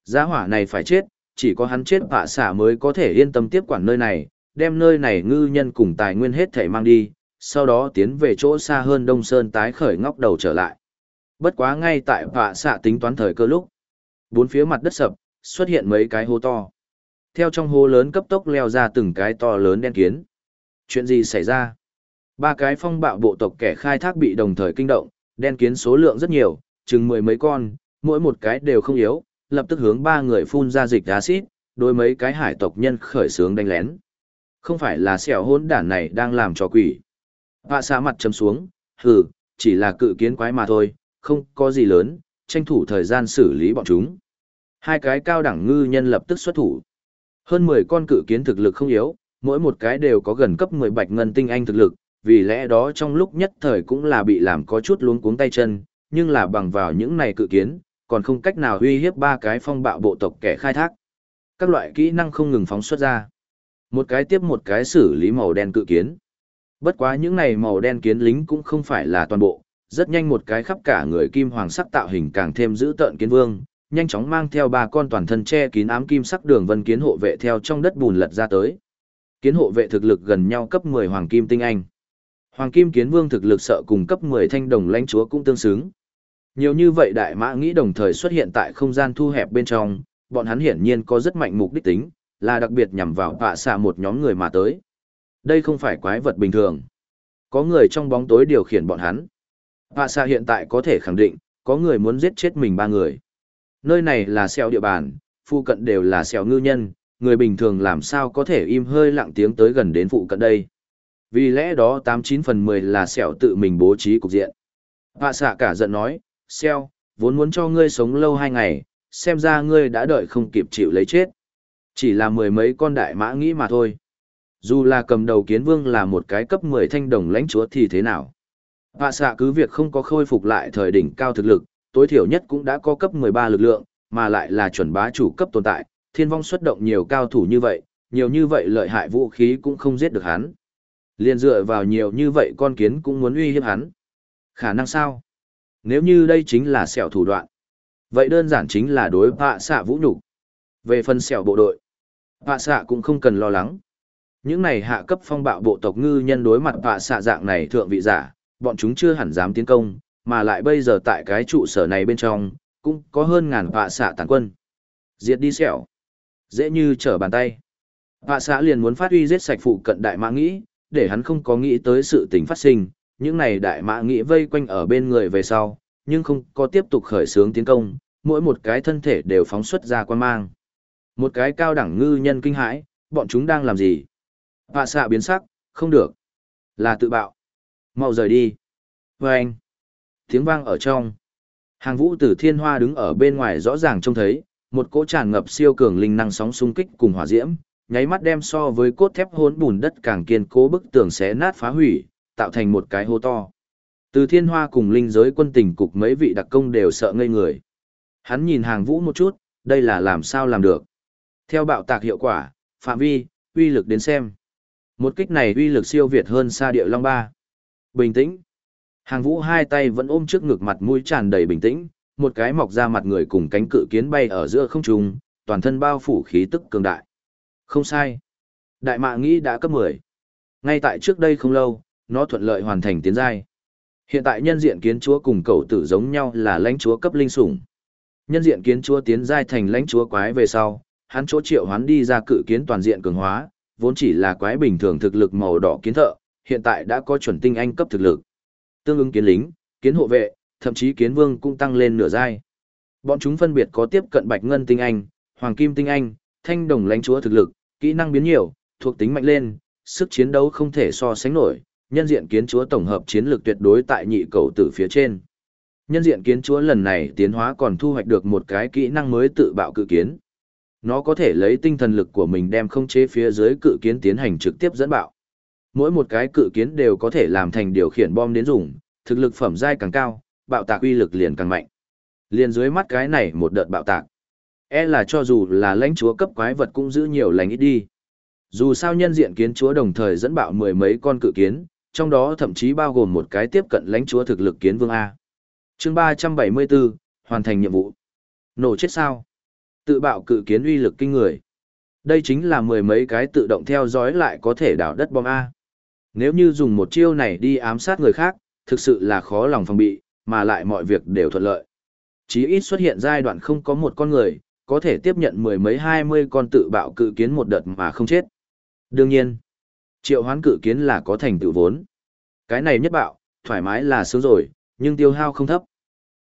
Giá hỏa này phải chết, chỉ có hắn chết vạ xả mới có thể yên tâm tiếp quản nơi này, đem nơi này ngư nhân cùng tài nguyên hết thể mang đi, sau đó tiến về chỗ xa hơn Đông Sơn tái khởi ngóc đầu trở lại. Bất quá ngay tại vạ xạ tính toán thời cơ lúc. Bốn phía mặt đất sập, xuất hiện mấy cái hố to. Theo trong hố lớn cấp tốc leo ra từng cái to lớn đen kiến. Chuyện gì xảy ra? Ba cái phong bạo bộ tộc kẻ khai thác bị đồng thời kinh động, đen kiến số lượng rất nhiều, chừng mười mấy con, mỗi một cái đều không yếu, lập tức hướng ba người phun ra dịch acid, đối mấy cái hải tộc nhân khởi sướng đánh lén. Không phải là xẻo hôn đản này đang làm trò quỷ. Vạ xá mặt chấm xuống, hừ, chỉ là cự kiến quái mà thôi, không có gì lớn, tranh thủ thời gian xử lý bọn chúng. Hai cái cao đẳng ngư nhân lập tức xuất thủ. Hơn 10 con cự kiến thực lực không yếu, mỗi một cái đều có gần cấp 10 bạch ngân tinh anh thực lực, vì lẽ đó trong lúc nhất thời cũng là bị làm có chút luống cuống tay chân, nhưng là bằng vào những này cự kiến, còn không cách nào uy hiếp ba cái phong bạo bộ tộc kẻ khai thác. Các loại kỹ năng không ngừng phóng xuất ra. Một cái tiếp một cái xử lý màu đen cự kiến. Bất quá những này màu đen kiến lính cũng không phải là toàn bộ, rất nhanh một cái khắp cả người kim hoàng sắc tạo hình càng thêm dữ tợn kiến vương, nhanh chóng mang theo ba con toàn thân che kín ám kim sắc đường vân kiến hộ vệ theo trong đất bùn lật ra tới. Kiến hộ vệ thực lực gần nhau cấp 10 hoàng kim tinh anh. Hoàng kim kiến vương thực lực sợ cùng cấp 10 thanh đồng lãnh chúa cũng tương xứng. Nhiều như vậy đại mã nghĩ đồng thời xuất hiện tại không gian thu hẹp bên trong, bọn hắn hiển nhiên có rất mạnh mục đích tính, là đặc biệt nhằm vào vạ xạ một nhóm người mà tới. Đây không phải quái vật bình thường. Có người trong bóng tối điều khiển bọn hắn. Vạ xạ hiện tại có thể khẳng định, có người muốn giết chết mình ba người. Nơi này là xeo địa bàn, phụ cận đều là xeo ngư nhân, người bình thường làm sao có thể im hơi lặng tiếng tới gần đến phụ cận đây. Vì lẽ đó 89 phần 10 là xẻo tự mình bố trí cục diện. Hạ xạ cả giận nói, xeo, vốn muốn cho ngươi sống lâu hai ngày, xem ra ngươi đã đợi không kịp chịu lấy chết. Chỉ là mười mấy con đại mã nghĩ mà thôi. Dù là cầm đầu kiến vương là một cái cấp 10 thanh đồng lãnh chúa thì thế nào? Hạ xạ cứ việc không có khôi phục lại thời đỉnh cao thực lực, tối thiểu nhất cũng đã có cấp 13 lực lượng, mà lại là chuẩn bá chủ cấp tồn tại, thiên vong xuất động nhiều cao thủ như vậy, nhiều như vậy lợi hại vũ khí cũng không giết được hắn. Liên dựa vào nhiều như vậy con kiến cũng muốn uy hiếp hắn. Khả năng sao? Nếu như đây chính là sẹo thủ đoạn. Vậy đơn giản chính là đối bạ xạ vũ nhục Về phần sẹo bộ đội, bạ xạ cũng không cần lo lắng. Những này hạ cấp phong bạo bộ tộc ngư nhân đối mặt bạ xạ dạng này thượng vị giả, bọn chúng chưa hẳn dám tiến công, mà lại bây giờ tại cái trụ sở này bên trong, cũng có hơn ngàn bạ xạ tàn quân. Diệt đi sẹo. Dễ như trở bàn tay. Bạ xạ liền muốn phát huy giết sạch phụ cận đại mã nghĩ, để hắn không có nghĩ tới sự tình phát sinh, những này đại mã nghĩ vây quanh ở bên người về sau, nhưng không có tiếp tục khởi xướng tiến công, mỗi một cái thân thể đều phóng xuất ra quan mang. Một cái cao đẳng ngư nhân kinh hãi, bọn chúng đang làm gì? Hạ xạ biến sắc, không được. Là tự bạo. mau rời đi. Và anh. Tiếng vang ở trong. Hàng vũ tử thiên hoa đứng ở bên ngoài rõ ràng trông thấy, một cỗ tràn ngập siêu cường linh năng sóng xung kích cùng hỏa diễm, nháy mắt đem so với cốt thép hỗn bùn đất càng kiên cố bức tường xé nát phá hủy, tạo thành một cái hố to. Từ thiên hoa cùng linh giới quân tình cục mấy vị đặc công đều sợ ngây người. Hắn nhìn hàng vũ một chút, đây là làm sao làm được. Theo bạo tạc hiệu quả, phạm vi, uy lực đến xem. Một kích này uy lực siêu việt hơn xa địa long ba. Bình tĩnh. Hàng vũ hai tay vẫn ôm trước ngực mặt mũi tràn đầy bình tĩnh, một cái mọc ra mặt người cùng cánh cự kiến bay ở giữa không trung, toàn thân bao phủ khí tức cường đại. Không sai. Đại mạ nghĩ đã cấp 10. Ngay tại trước đây không lâu, nó thuận lợi hoàn thành tiến giai. Hiện tại nhân diện kiến chúa cùng cậu tử giống nhau là lãnh chúa cấp linh sủng. Nhân diện kiến chúa tiến giai thành lãnh chúa quái về sau, hắn chỗ triệu hoán đi ra cự kiến toàn diện cường hóa, vốn chỉ là quái bình thường thực lực màu đỏ kiến thợ, hiện tại đã có chuẩn tinh anh cấp thực lực. Tương ứng kiến lính, kiến hộ vệ, thậm chí kiến vương cũng tăng lên nửa giai. Bọn chúng phân biệt có tiếp cận bạch ngân tinh anh, hoàng kim tinh anh, thanh đồng lãnh chúa thực lực, kỹ năng biến nhiều, thuộc tính mạnh lên, sức chiến đấu không thể so sánh nổi, nhân diện kiến chúa tổng hợp chiến lược tuyệt đối tại nhị cầu tử phía trên. Nhân diện kiến chúa lần này tiến hóa còn thu hoạch được một cái kỹ năng mới tự bạo cự kiến. Nó có thể lấy tinh thần lực của mình đem không chế phía dưới cự kiến tiến hành trực tiếp dẫn bạo. Mỗi một cái cự kiến đều có thể làm thành điều khiển bom đến dùng, thực lực phẩm giai càng cao, bạo tạc uy lực liền càng mạnh. Liền dưới mắt cái này một đợt bạo tạc. E là cho dù là lãnh chúa cấp quái vật cũng giữ nhiều lành ít đi. Dù sao nhân diện kiến chúa đồng thời dẫn bạo mười mấy con cự kiến, trong đó thậm chí bao gồm một cái tiếp cận lãnh chúa thực lực kiến vương A. chương 374, hoàn thành nhiệm vụ. Nổ chết sao? Tự bạo cự kiến uy lực kinh người. Đây chính là mười mấy cái tự động theo dõi lại có thể đảo đất bom A. Nếu như dùng một chiêu này đi ám sát người khác, thực sự là khó lòng phòng bị, mà lại mọi việc đều thuận lợi. Chí ít xuất hiện giai đoạn không có một con người, có thể tiếp nhận mười mấy hai mươi con tự bạo cự kiến một đợt mà không chết. Đương nhiên, triệu hoán cự kiến là có thành tựu vốn. Cái này nhất bạo, thoải mái là sướng rồi, nhưng tiêu hao không thấp.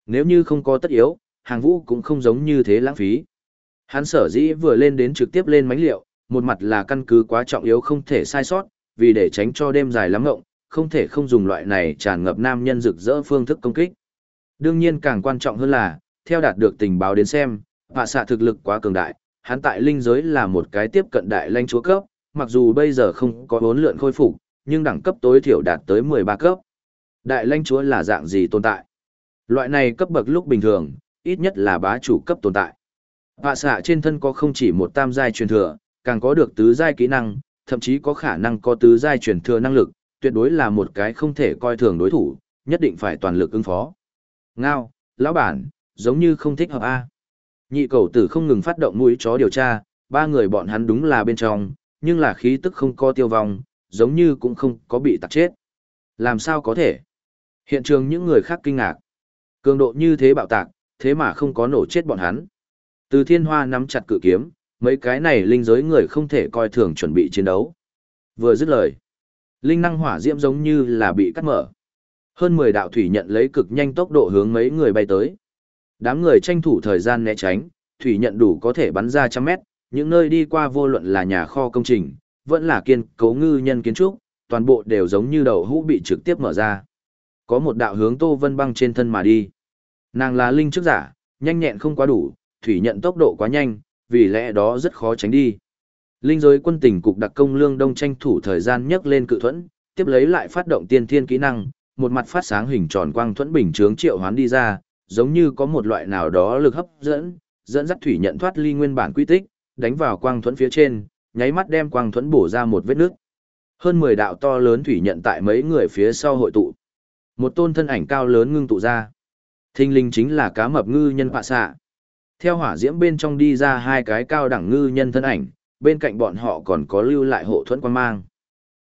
Nếu như không có tất yếu, hàng vũ cũng không giống như thế lãng phí. Hắn sở dĩ vừa lên đến trực tiếp lên mánh liệu, một mặt là căn cứ quá trọng yếu không thể sai sót, vì để tránh cho đêm dài lắm ngộng, không thể không dùng loại này tràn ngập nam nhân rực rỡ phương thức công kích. Đương nhiên càng quan trọng hơn là, theo đạt được tình báo đến xem, hạ xạ thực lực quá cường đại, hắn tại linh giới là một cái tiếp cận đại lãnh chúa cấp, mặc dù bây giờ không có bốn lượn khôi phục, nhưng đẳng cấp tối thiểu đạt tới 13 cấp. Đại lãnh chúa là dạng gì tồn tại? Loại này cấp bậc lúc bình thường, ít nhất là bá chủ cấp tồn tại. Vạ xạ trên thân có không chỉ một tam giai truyền thừa, càng có được tứ giai kỹ năng, thậm chí có khả năng có tứ giai truyền thừa năng lực, tuyệt đối là một cái không thể coi thường đối thủ, nhất định phải toàn lực ứng phó. Ngao, lão bản, giống như không thích hợp A. Nhị cầu tử không ngừng phát động mũi chó điều tra, ba người bọn hắn đúng là bên trong, nhưng là khí tức không có tiêu vong, giống như cũng không có bị tạc chết. Làm sao có thể? Hiện trường những người khác kinh ngạc. Cường độ như thế bạo tạc, thế mà không có nổ chết bọn hắn. Từ thiên hoa nắm chặt cự kiếm, mấy cái này linh giới người không thể coi thường chuẩn bị chiến đấu. Vừa dứt lời, linh năng hỏa diễm giống như là bị cắt mở. Hơn 10 đạo thủy nhận lấy cực nhanh tốc độ hướng mấy người bay tới. Đám người tranh thủ thời gian né tránh, thủy nhận đủ có thể bắn ra trăm mét, những nơi đi qua vô luận là nhà kho công trình, vẫn là kiên cấu ngư nhân kiến trúc, toàn bộ đều giống như đầu hũ bị trực tiếp mở ra. Có một đạo hướng Tô Vân Băng trên thân mà đi. Nàng là linh trước giả, nhanh nhẹn không quá đủ, thủy nhận tốc độ quá nhanh, vì lẽ đó rất khó tránh đi. Linh giới quân tình cục đặc công lương đông tranh thủ thời gian nhấc lên cự thuẫn, tiếp lấy lại phát động tiên thiên kỹ năng, một mặt phát sáng hình tròn quang thuẫn bình chướng triệu hoán đi ra, giống như có một loại nào đó lực hấp dẫn, dẫn dắt thủy nhận thoát ly nguyên bản quy tích, đánh vào quang thuẫn phía trên, nháy mắt đem quang thuẫn bổ ra một vết nước. Hơn 10 đạo to lớn thủy nhận tại mấy người phía sau hội tụ. Một tôn thân ảnh cao lớn ngưng tụ ra. Thinh linh chính là cá mập ngư nhân bạ xạ. Theo hỏa diễm bên trong đi ra hai cái cao đẳng ngư nhân thân ảnh, bên cạnh bọn họ còn có lưu lại hộ thuẫn quan mang.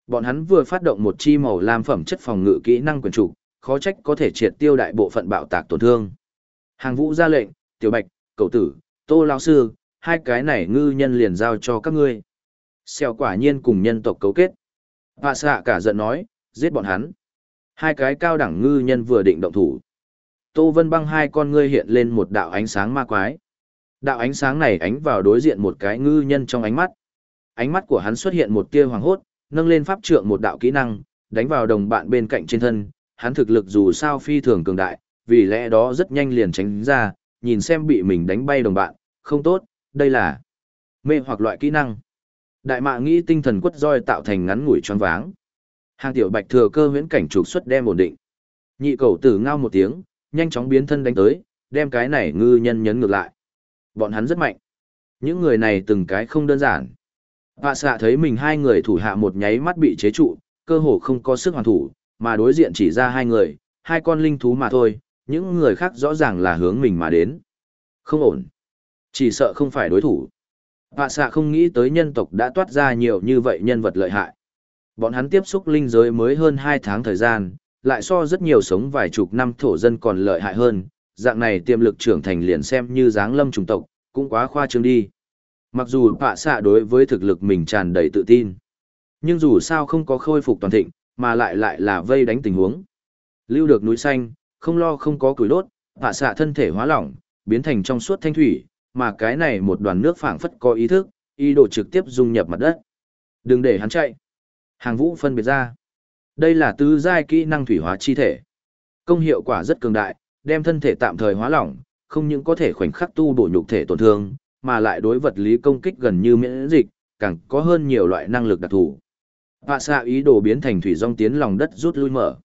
Bọn hắn vừa phát động một chi màu lam phẩm chất phòng ngự kỹ năng quyền trục, khó trách có thể triệt tiêu đại bộ phận bạo tạc tổn thương. Hàng vũ ra lệnh, tiểu bạch, cầu tử, tô lao sư, hai cái này ngư nhân liền giao cho các ngươi. Xèo quả nhiên cùng nhân tộc cấu kết. Hạ xạ cả giận nói, giết bọn hắn. Hai cái cao đẳng ngư nhân vừa định động thủ. Tô Vân băng hai con ngươi hiện lên một đạo ánh sáng ma quái. Đạo ánh sáng này ánh vào đối diện một cái ngư nhân trong ánh mắt. Ánh mắt của hắn xuất hiện một tia hoàng hốt, nâng lên pháp trượng một đạo kỹ năng, đánh vào đồng bạn bên cạnh trên thân, hắn thực lực dù sao phi thường cường đại, vì lẽ đó rất nhanh liền tránh ra, nhìn xem bị mình đánh bay đồng bạn, không tốt, đây là mê hoặc loại kỹ năng. Đại mạ nghĩ tinh thần quất roi tạo thành ngắn ngủi choáng váng. Hàng tiểu bạch thừa cơ huyễn cảnh trục xuất đem ổn định. Nhị cầu tử ngao một tiếng, nhanh chóng biến thân đánh tới, đem cái này ngư nhân nhấn ngược lại. Bọn hắn rất mạnh. Những người này từng cái không đơn giản. Vạ xạ thấy mình hai người thủ hạ một nháy mắt bị chế trụ, cơ hồ không có sức hoàn thủ, mà đối diện chỉ ra hai người, hai con linh thú mà thôi, những người khác rõ ràng là hướng mình mà đến. Không ổn. Chỉ sợ không phải đối thủ. Vạ xạ không nghĩ tới nhân tộc đã toát ra nhiều như vậy nhân vật lợi hại. Bọn hắn tiếp xúc linh giới mới hơn hai tháng thời gian, lại so rất nhiều sống vài chục năm thổ dân còn lợi hại hơn, dạng này tiềm lực trưởng thành liền xem như dáng lâm trùng tộc, cũng quá khoa trương đi. Mặc dù vạ xạ đối với thực lực mình tràn đầy tự tin, nhưng dù sao không có khôi phục toàn thịnh, mà lại lại là vây đánh tình huống. Lưu được núi xanh, không lo không có củi đốt, vạ xạ thân thể hóa lỏng, biến thành trong suốt thanh thủy, mà cái này một đoàn nước phảng phất có ý thức, ý đồ trực tiếp dung nhập mặt đất. Đừng để hắn chạy. Hàng vũ phân biệt ra. Đây là tứ giai kỹ năng thủy hóa chi thể. Công hiệu quả rất cường đại, đem thân thể tạm thời hóa lỏng, không những có thể khoảnh khắc tu bổ nhục thể tổn thương, mà lại đối vật lý công kích gần như miễn dịch, càng có hơn nhiều loại năng lực đặc thù. Họa xạ ý đồ biến thành thủy rong tiến lòng đất rút lui mở.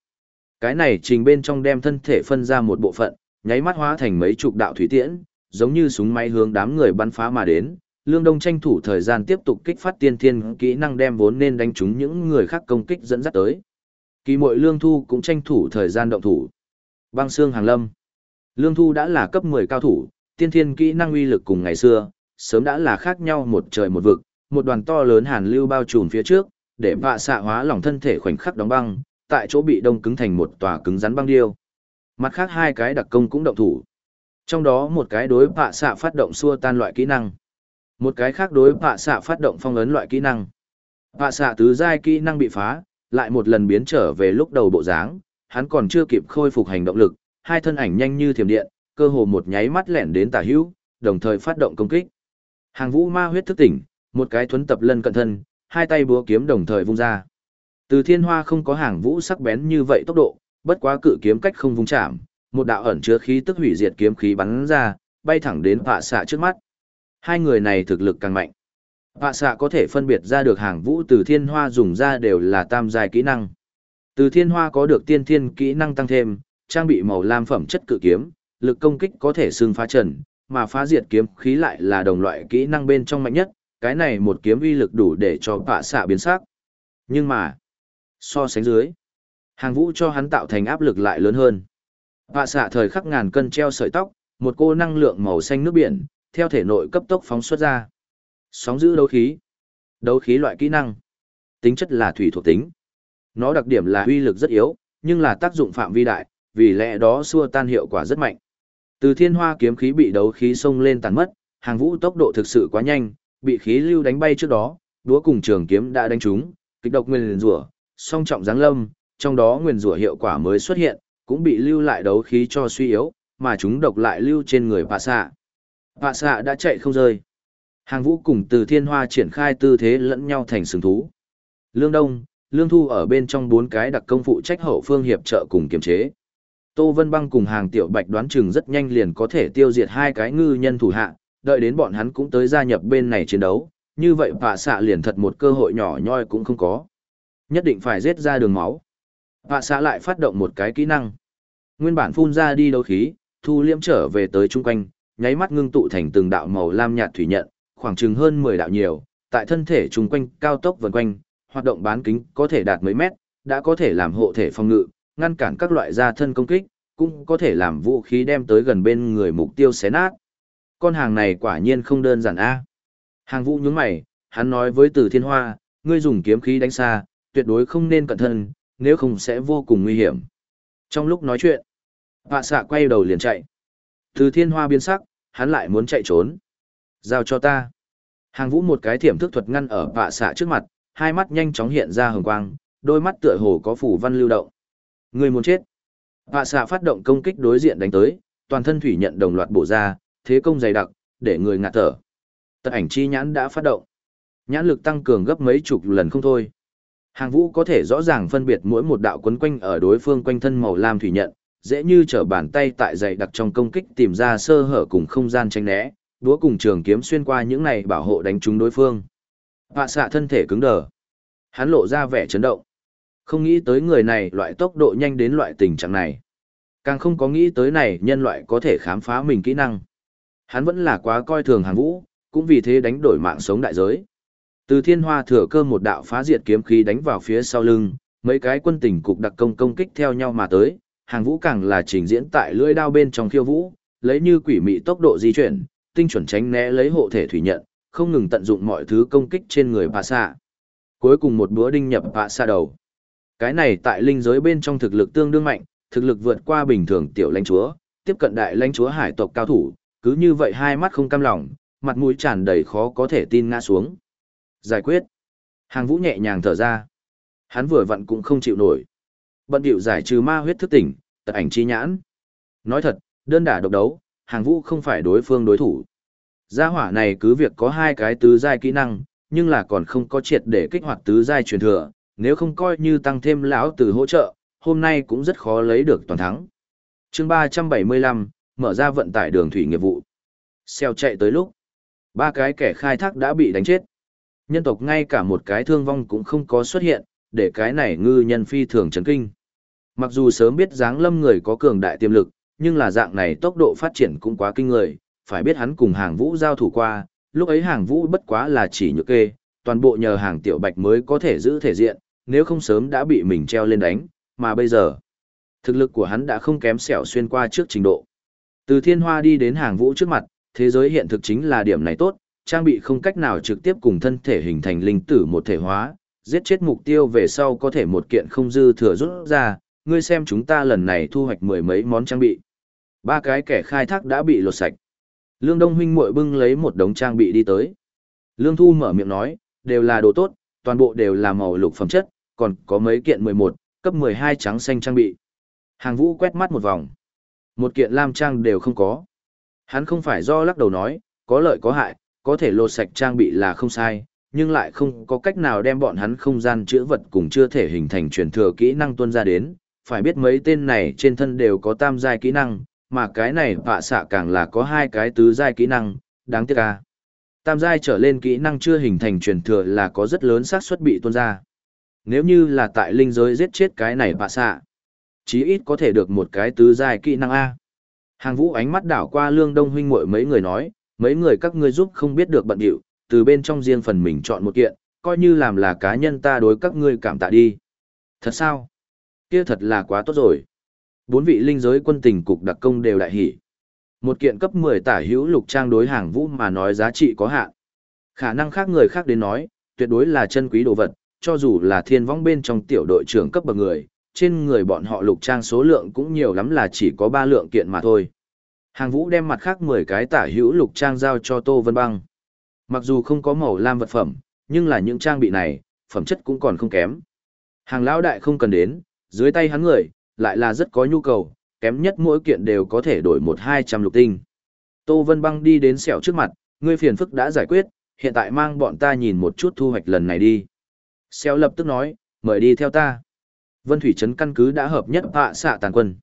Cái này trình bên trong đem thân thể phân ra một bộ phận, nháy mắt hóa thành mấy chục đạo thủy tiễn, giống như súng máy hướng đám người bắn phá mà đến. Lương Đông tranh thủ thời gian tiếp tục kích phát tiên thiên kỹ năng đem vốn nên đánh trúng những người khác công kích dẫn dắt tới. Kỳ mội Lương Thu cũng tranh thủ thời gian động thủ. Băng xương hàng lâm. Lương Thu đã là cấp 10 cao thủ, tiên thiên kỹ năng uy lực cùng ngày xưa, sớm đã là khác nhau một trời một vực, một đoàn to lớn hàn lưu bao trùm phía trước, để vạ xạ hóa lỏng thân thể khoảnh khắc đóng băng, tại chỗ bị đông cứng thành một tòa cứng rắn băng điêu. Mặt khác hai cái đặc công cũng động thủ. Trong đó một cái đối bạ xạ phát động xua tan loại kỹ năng. Một cái khác đối bạ xạ phát động phong ấn loại kỹ năng. bạ xạ tứ giai kỹ năng bị phá, lại một lần biến trở về lúc đầu bộ dáng, hắn còn chưa kịp khôi phục hành động lực, hai thân ảnh nhanh như thiểm điện, cơ hồ một nháy mắt lẻn đến tả hữu, đồng thời phát động công kích. Hàng vũ ma huyết thức tỉnh, một cái thuấn tập lân cận thân, hai tay búa kiếm đồng thời vung ra. Từ thiên hoa không có hàng vũ sắc bén như vậy tốc độ, bất quá cự kiếm cách không vung chạm, một đạo ẩn chứa khí tức hủy diệt kiếm khí bắn ra, bay thẳng đến vạ xạ trước mắt. Hai người này thực lực càng mạnh. Vạ xạ có thể phân biệt ra được hàng vũ từ thiên hoa dùng ra đều là tam giai kỹ năng. Từ thiên hoa có được tiên thiên kỹ năng tăng thêm, trang bị màu lam phẩm chất cự kiếm, lực công kích có thể xương phá trần, mà phá diệt kiếm khí lại là đồng loại kỹ năng bên trong mạnh nhất, cái này một kiếm uy lực đủ để cho vạ xạ biến sắc. Nhưng mà, so sánh dưới, hàng vũ cho hắn tạo thành áp lực lại lớn hơn. Vạ xạ thời khắc ngàn cân treo sợi tóc, một cô năng lượng màu xanh nước biển, theo thể nội cấp tốc phóng xuất ra. Sóng giữ đấu khí. Đấu khí loại kỹ năng. Tính chất là thủy thuộc tính. Nó đặc điểm là uy lực rất yếu, nhưng là tác dụng phạm vi đại, vì lẽ đó xua tan hiệu quả rất mạnh. Từ thiên hoa kiếm khí bị đấu khí xông lên tàn mất, hàng vũ tốc độ thực sự quá nhanh, bị khí lưu đánh bay trước đó, đúa cùng trường kiếm đã đánh trúng, kịch độc nguyên rủa, song trọng giáng lâm, trong đó nguyên rủa hiệu quả mới xuất hiện, cũng bị lưu lại đấu khí cho suy yếu, mà chúng độc lại lưu trên người bạ Xạ. Bạ Xạ đã chạy không rơi. Hàng vũ cùng từ thiên hoa triển khai tư thế lẫn nhau thành sừng thú. Lương Đông, Lương Thu ở bên trong bốn cái đặc công phụ trách hậu phương hiệp trợ cùng kiềm chế. Tô Vân Băng cùng hàng tiểu bạch đoán chừng rất nhanh liền có thể tiêu diệt hai cái ngư nhân thủ hạ, đợi đến bọn hắn cũng tới gia nhập bên này chiến đấu, như vậy bạ Xạ liền thật một cơ hội nhỏ nhoi cũng không có. Nhất định phải giết ra đường máu. Pạ Xạ lại phát động một cái kỹ năng. Nguyên bản phun ra đi đấu khí, thu liễm trở về tới trung quanh, nháy mắt ngưng tụ thành từng đạo màu lam nhạt thủy nhận, khoảng chừng hơn 10 đạo nhiều, tại thân thể trung quanh cao tốc vần quanh, hoạt động bán kính có thể đạt mấy mét, đã có thể làm hộ thể phòng ngự, ngăn cản các loại gia thân công kích, cũng có thể làm vũ khí đem tới gần bên người mục tiêu xé nát. Con hàng này quả nhiên không đơn giản a. Hàng vũ nhướng mày, hắn nói với Từ Thiên Hoa, ngươi dùng kiếm khí đánh xa, tuyệt đối không nên cẩn thận, nếu không sẽ vô cùng nguy hiểm. Trong lúc nói chuyện, vạ xạ quay đầu liền chạy. Từ thiên hoa biến sắc, hắn lại muốn chạy trốn. Giao cho ta. Hàng vũ một cái thiểm thức thuật ngăn ở vạ xạ trước mặt, hai mắt nhanh chóng hiện ra hồng quang, đôi mắt tựa hồ có phủ văn lưu động. Người muốn chết. vạ xạ phát động công kích đối diện đánh tới, toàn thân thủy nhận đồng loạt bổ ra, thế công dày đặc, để người ngạt thở. Tật ảnh chi nhãn đã phát động. Nhãn lực tăng cường gấp mấy chục lần không thôi. Hàng vũ có thể rõ ràng phân biệt mỗi một đạo quấn quanh ở đối phương quanh thân màu lam thủy nhận, dễ như trở bàn tay tại dày đặc trong công kích tìm ra sơ hở cùng không gian tranh né, đúa cùng trường kiếm xuyên qua những này bảo hộ đánh trúng đối phương. Họa xạ thân thể cứng đờ. Hắn lộ ra vẻ chấn động. Không nghĩ tới người này loại tốc độ nhanh đến loại tình trạng này. Càng không có nghĩ tới này nhân loại có thể khám phá mình kỹ năng. Hắn vẫn là quá coi thường hàng vũ, cũng vì thế đánh đổi mạng sống đại giới. Từ thiên hoa thừa cơ một đạo phá diệt kiếm khí đánh vào phía sau lưng, mấy cái quân tình cục đặc công công kích theo nhau mà tới, hàng vũ càng là trình diễn tại lưỡi đao bên trong khiêu vũ, lấy như quỷ mị tốc độ di chuyển, tinh chuẩn tránh né lấy hộ thể thủy nhận, không ngừng tận dụng mọi thứ công kích trên người bà xạ. Cuối cùng một búa đinh nhập bà xạ đầu. Cái này tại linh giới bên trong thực lực tương đương mạnh, thực lực vượt qua bình thường tiểu lãnh chúa, tiếp cận đại lãnh chúa hải tộc cao thủ, cứ như vậy hai mắt không cam lòng, mặt mũi tràn đầy khó có thể tin ngã xuống. Giải quyết. Hàng vũ nhẹ nhàng thở ra. Hắn vừa vặn cũng không chịu nổi. Bận điệu giải trừ ma huyết thức tỉnh, tật ảnh chi nhãn. Nói thật, đơn đả độc đấu, hàng vũ không phải đối phương đối thủ. Gia hỏa này cứ việc có hai cái tứ giai kỹ năng, nhưng là còn không có triệt để kích hoạt tứ giai truyền thừa, nếu không coi như tăng thêm lão từ hỗ trợ, hôm nay cũng rất khó lấy được toàn thắng. chương ba trăm bảy mươi lăm mở ra vận tải đường thủy nghiệp vụ. Xeo chạy tới lúc, ba cái kẻ khai thác đã bị đánh chết. Nhân tộc ngay cả một cái thương vong cũng không có xuất hiện, để cái này ngư nhân phi thường chấn kinh. Mặc dù sớm biết dáng lâm người có cường đại tiềm lực, nhưng là dạng này tốc độ phát triển cũng quá kinh người, phải biết hắn cùng hàng vũ giao thủ qua, lúc ấy hàng vũ bất quá là chỉ nhược kê, toàn bộ nhờ hàng tiểu bạch mới có thể giữ thể diện, nếu không sớm đã bị mình treo lên đánh, mà bây giờ, thực lực của hắn đã không kém xẻo xuyên qua trước trình độ. Từ thiên hoa đi đến hàng vũ trước mặt, thế giới hiện thực chính là điểm này tốt, trang bị không cách nào trực tiếp cùng thân thể hình thành linh tử một thể hóa, giết chết mục tiêu về sau có thể một kiện không dư thừa rút ra, ngươi xem chúng ta lần này thu hoạch mười mấy món trang bị. Ba cái kẻ khai thác đã bị lột sạch. Lương Đông huynh muội bưng lấy một đống trang bị đi tới. Lương Thu mở miệng nói, đều là đồ tốt, toàn bộ đều là màu lục phẩm chất, còn có mấy kiện 11, cấp 12 trắng xanh trang bị. Hàng Vũ quét mắt một vòng. Một kiện lam trang đều không có. Hắn không phải do lắc đầu nói, có lợi có hại, có thể lột sạch trang bị là không sai, nhưng lại không có cách nào đem bọn hắn không gian chữa vật cùng chưa thể hình thành truyền thừa kỹ năng tuân ra đến. Phải biết mấy tên này trên thân đều có tam giai kỹ năng, mà cái này vạ xạ càng là có hai cái tứ giai kỹ năng, đáng tiếc à. Tam giai trở lên kỹ năng chưa hình thành truyền thừa là có rất lớn xác suất bị tuôn ra. Nếu như là tại linh giới giết chết cái này vạ xạ, chí ít có thể được một cái tứ giai kỹ năng A. Hàng vũ ánh mắt đảo qua lương đông huynh muội mấy người nói, mấy người các ngươi giúp không biết được bận điệu, từ bên trong riêng phần mình chọn một kiện, coi như làm là cá nhân ta đối các ngươi cảm tạ đi. Thật sao? Kia thật là quá tốt rồi. Bốn vị linh giới quân tình cục đặc công đều đại hỉ. Một kiện cấp 10 tả hữu lục trang đối hàng vũ mà nói giá trị có hạn. Khả năng khác người khác đến nói, tuyệt đối là chân quý đồ vật, cho dù là thiên vong bên trong tiểu đội trưởng cấp bậc người, trên người bọn họ lục trang số lượng cũng nhiều lắm là chỉ có 3 lượng kiện mà thôi. Hàng vũ đem mặt khác 10 cái tả hữu lục trang giao cho Tô Vân Băng. Mặc dù không có màu lam vật phẩm, nhưng là những trang bị này, phẩm chất cũng còn không kém. Hàng lão đại không cần đến, dưới tay hắn người, lại là rất có nhu cầu, kém nhất mỗi kiện đều có thể đổi một hai trăm lục tinh. Tô Vân Băng đi đến sẹo trước mặt, ngươi phiền phức đã giải quyết, hiện tại mang bọn ta nhìn một chút thu hoạch lần này đi. Sẹo lập tức nói, mời đi theo ta. Vân Thủy Trấn căn cứ đã hợp nhất hạ xạ tàn quân.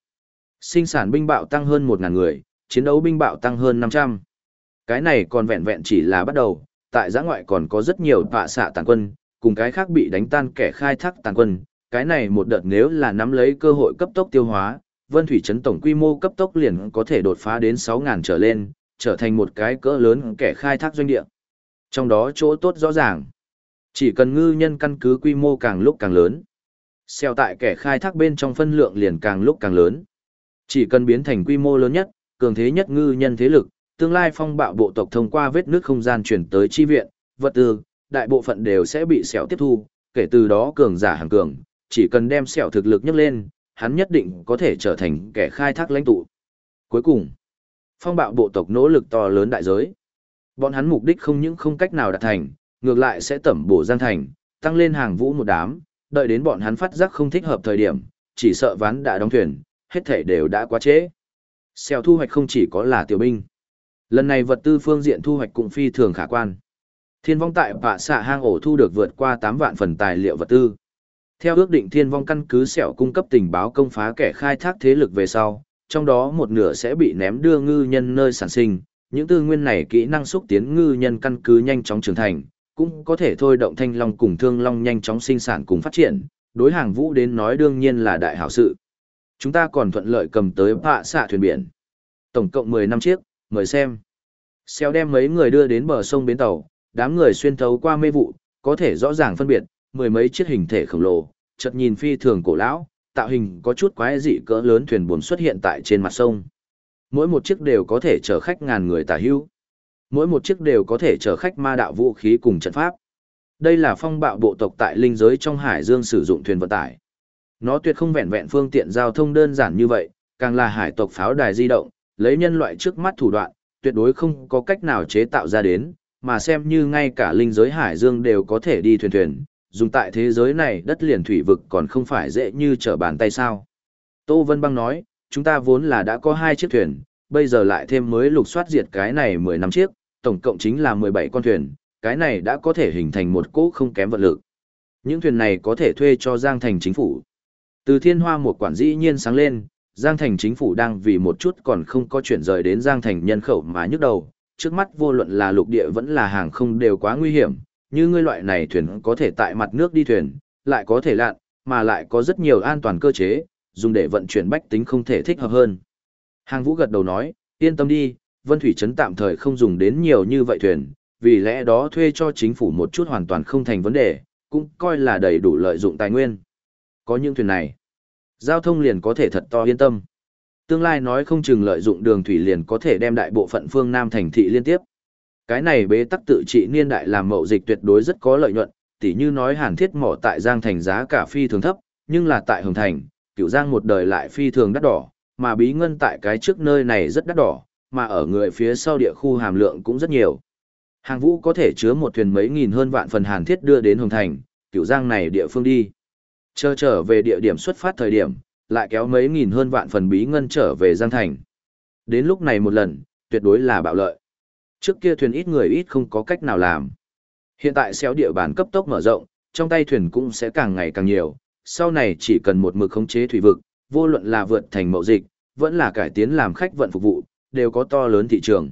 Sinh sản binh bạo tăng hơn 1.000 người, chiến đấu binh bạo tăng hơn 500. Cái này còn vẹn vẹn chỉ là bắt đầu, tại giã ngoại còn có rất nhiều tạ xạ tàn quân, cùng cái khác bị đánh tan kẻ khai thác tàn quân. Cái này một đợt nếu là nắm lấy cơ hội cấp tốc tiêu hóa, Vân Thủy Trấn tổng quy mô cấp tốc liền có thể đột phá đến 6.000 trở lên, trở thành một cái cỡ lớn kẻ khai thác doanh địa. Trong đó chỗ tốt rõ ràng. Chỉ cần ngư nhân căn cứ quy mô càng lúc càng lớn. Xeo tại kẻ khai thác bên trong phân lượng liền càng lúc càng lớn. Chỉ cần biến thành quy mô lớn nhất, cường thế nhất ngư nhân thế lực, tương lai phong bạo bộ tộc thông qua vết nước không gian chuyển tới chi viện, vật tư, đại bộ phận đều sẽ bị xẻo tiếp thu, kể từ đó cường giả hàng cường, chỉ cần đem xẻo thực lực nhấc lên, hắn nhất định có thể trở thành kẻ khai thác lãnh tụ. Cuối cùng, phong bạo bộ tộc nỗ lực to lớn đại giới. Bọn hắn mục đích không những không cách nào đạt thành, ngược lại sẽ tẩm bổ Giang Thành, tăng lên hàng vũ một đám, đợi đến bọn hắn phát giác không thích hợp thời điểm, chỉ sợ ván đã đóng thuyền, hết thể đều đã quá trễ. Xèo thu hoạch không chỉ có là tiểu binh. Lần này vật tư phương diện thu hoạch cũng phi thường khả quan. Thiên vong tại bạ xạ hang ổ thu được vượt qua 8 vạn phần tài liệu vật tư. Theo ước định thiên vong căn cứ xẻo cung cấp tình báo công phá kẻ khai thác thế lực về sau, trong đó một nửa sẽ bị ném đưa ngư nhân nơi sản sinh, những tư nguyên này kỹ năng xúc tiến ngư nhân căn cứ nhanh chóng trưởng thành, cũng có thể thôi động thanh long cùng thương long nhanh chóng sinh sản cùng phát triển, đối hàng vũ đến nói đương nhiên là đại hảo sự. Chúng ta còn thuận lợi cầm tới bạ xạ thuyền biển. Tổng cộng 10 năm chiếc, mời xem. Xeo đem mấy người đưa đến bờ sông bến tàu, đám người xuyên thấu qua mê vụ, có thể rõ ràng phân biệt, mười mấy chiếc hình thể khổng lồ, chợt nhìn phi thường cổ lão, tạo hình có chút quái dị cỡ lớn thuyền buồm xuất hiện tại trên mặt sông. Mỗi một chiếc đều có thể chở khách ngàn người tả hữu. Mỗi một chiếc đều có thể chở khách ma đạo vũ khí cùng trận pháp. Đây là phong bạo bộ tộc tại linh giới trong hải dương sử dụng thuyền vận tải. Nó tuyệt không vẹn vẹn phương tiện giao thông đơn giản như vậy, càng là hải tộc pháo đài di động, lấy nhân loại trước mắt thủ đoạn, tuyệt đối không có cách nào chế tạo ra đến, mà xem như ngay cả linh giới hải dương đều có thể đi thuyền thuyền, dùng tại thế giới này đất liền thủy vực còn không phải dễ như trở bàn tay sao. Tô Vân Băng nói, chúng ta vốn là đã có hai chiếc thuyền, bây giờ lại thêm mới lục soát diệt cái này 10 năm chiếc, tổng cộng chính là 17 con thuyền, cái này đã có thể hình thành một cỗ không kém vật lực. Những thuyền này có thể thuê cho Giang Thành chính phủ. Từ thiên hoa một quản dĩ nhiên sáng lên, Giang Thành chính phủ đang vì một chút còn không có chuyển rời đến Giang Thành nhân khẩu mà nhức đầu, trước mắt vô luận là lục địa vẫn là hàng không đều quá nguy hiểm, như ngươi loại này thuyền có thể tại mặt nước đi thuyền, lại có thể lặn, mà lại có rất nhiều an toàn cơ chế, dùng để vận chuyển bách tính không thể thích hợp hơn. Hàng vũ gật đầu nói, yên tâm đi, Vân Thủy Trấn tạm thời không dùng đến nhiều như vậy thuyền, vì lẽ đó thuê cho chính phủ một chút hoàn toàn không thành vấn đề, cũng coi là đầy đủ lợi dụng tài nguyên. Có những thuyền này, giao thông liền có thể thật to yên tâm. Tương lai nói không chừng lợi dụng đường thủy liền có thể đem đại bộ phận phương Nam thành thị liên tiếp. Cái này bế tắc tự trị niên đại làm mậu dịch tuyệt đối rất có lợi nhuận, tỉ như nói hàn thiết mỏ tại Giang Thành giá cả phi thường thấp, nhưng là tại Hồng Thành, cựu Giang một đời lại phi thường đắt đỏ, mà bí ngân tại cái trước nơi này rất đắt đỏ, mà ở người phía sau địa khu hàm lượng cũng rất nhiều. Hàng vũ có thể chứa một thuyền mấy nghìn hơn vạn phần hàn thiết đưa đến Hồng Thành, cựu Giang này địa phương đi. Chờ trở về địa điểm xuất phát thời điểm, lại kéo mấy nghìn hơn vạn phần bí ngân trở về Giang Thành. Đến lúc này một lần, tuyệt đối là bạo lợi. Trước kia thuyền ít người ít không có cách nào làm. Hiện tại xéo địa bàn cấp tốc mở rộng, trong tay thuyền cũng sẽ càng ngày càng nhiều, sau này chỉ cần một mực khống chế thủy vực, vô luận là vượt thành mậu dịch, vẫn là cải tiến làm khách vận phục vụ, đều có to lớn thị trường.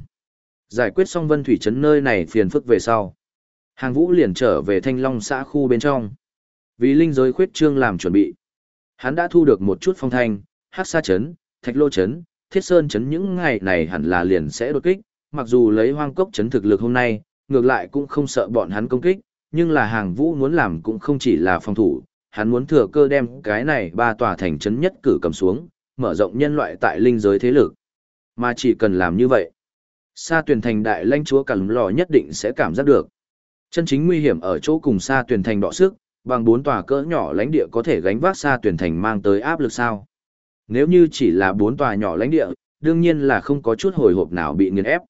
Giải quyết xong vân thủy trấn nơi này phiền phức về sau. Hàng vũ liền trở về thanh long xã khu bên trong. Vì linh giới khuyết trương làm chuẩn bị. Hắn đã thu được một chút phong thanh, hát sa chấn, thạch lô chấn, thiết sơn chấn những ngày này hẳn là liền sẽ đột kích, mặc dù lấy hoang cốc chấn thực lực hôm nay, ngược lại cũng không sợ bọn hắn công kích, nhưng là hàng vũ muốn làm cũng không chỉ là phòng thủ, hắn muốn thừa cơ đem cái này ba tòa thành chấn nhất cử cầm xuống, mở rộng nhân loại tại linh giới thế lực. Mà chỉ cần làm như vậy, Sa tuyển thành đại lãnh chúa cả lò nhất định sẽ cảm giác được. Chân chính nguy hiểm ở chỗ cùng Sa tuyển thành đọ sức, bằng bốn tòa cỡ nhỏ lãnh địa có thể gánh vác xa tuyển thành mang tới áp lực sao. Nếu như chỉ là bốn tòa nhỏ lãnh địa, đương nhiên là không có chút hồi hộp nào bị nghiền ép.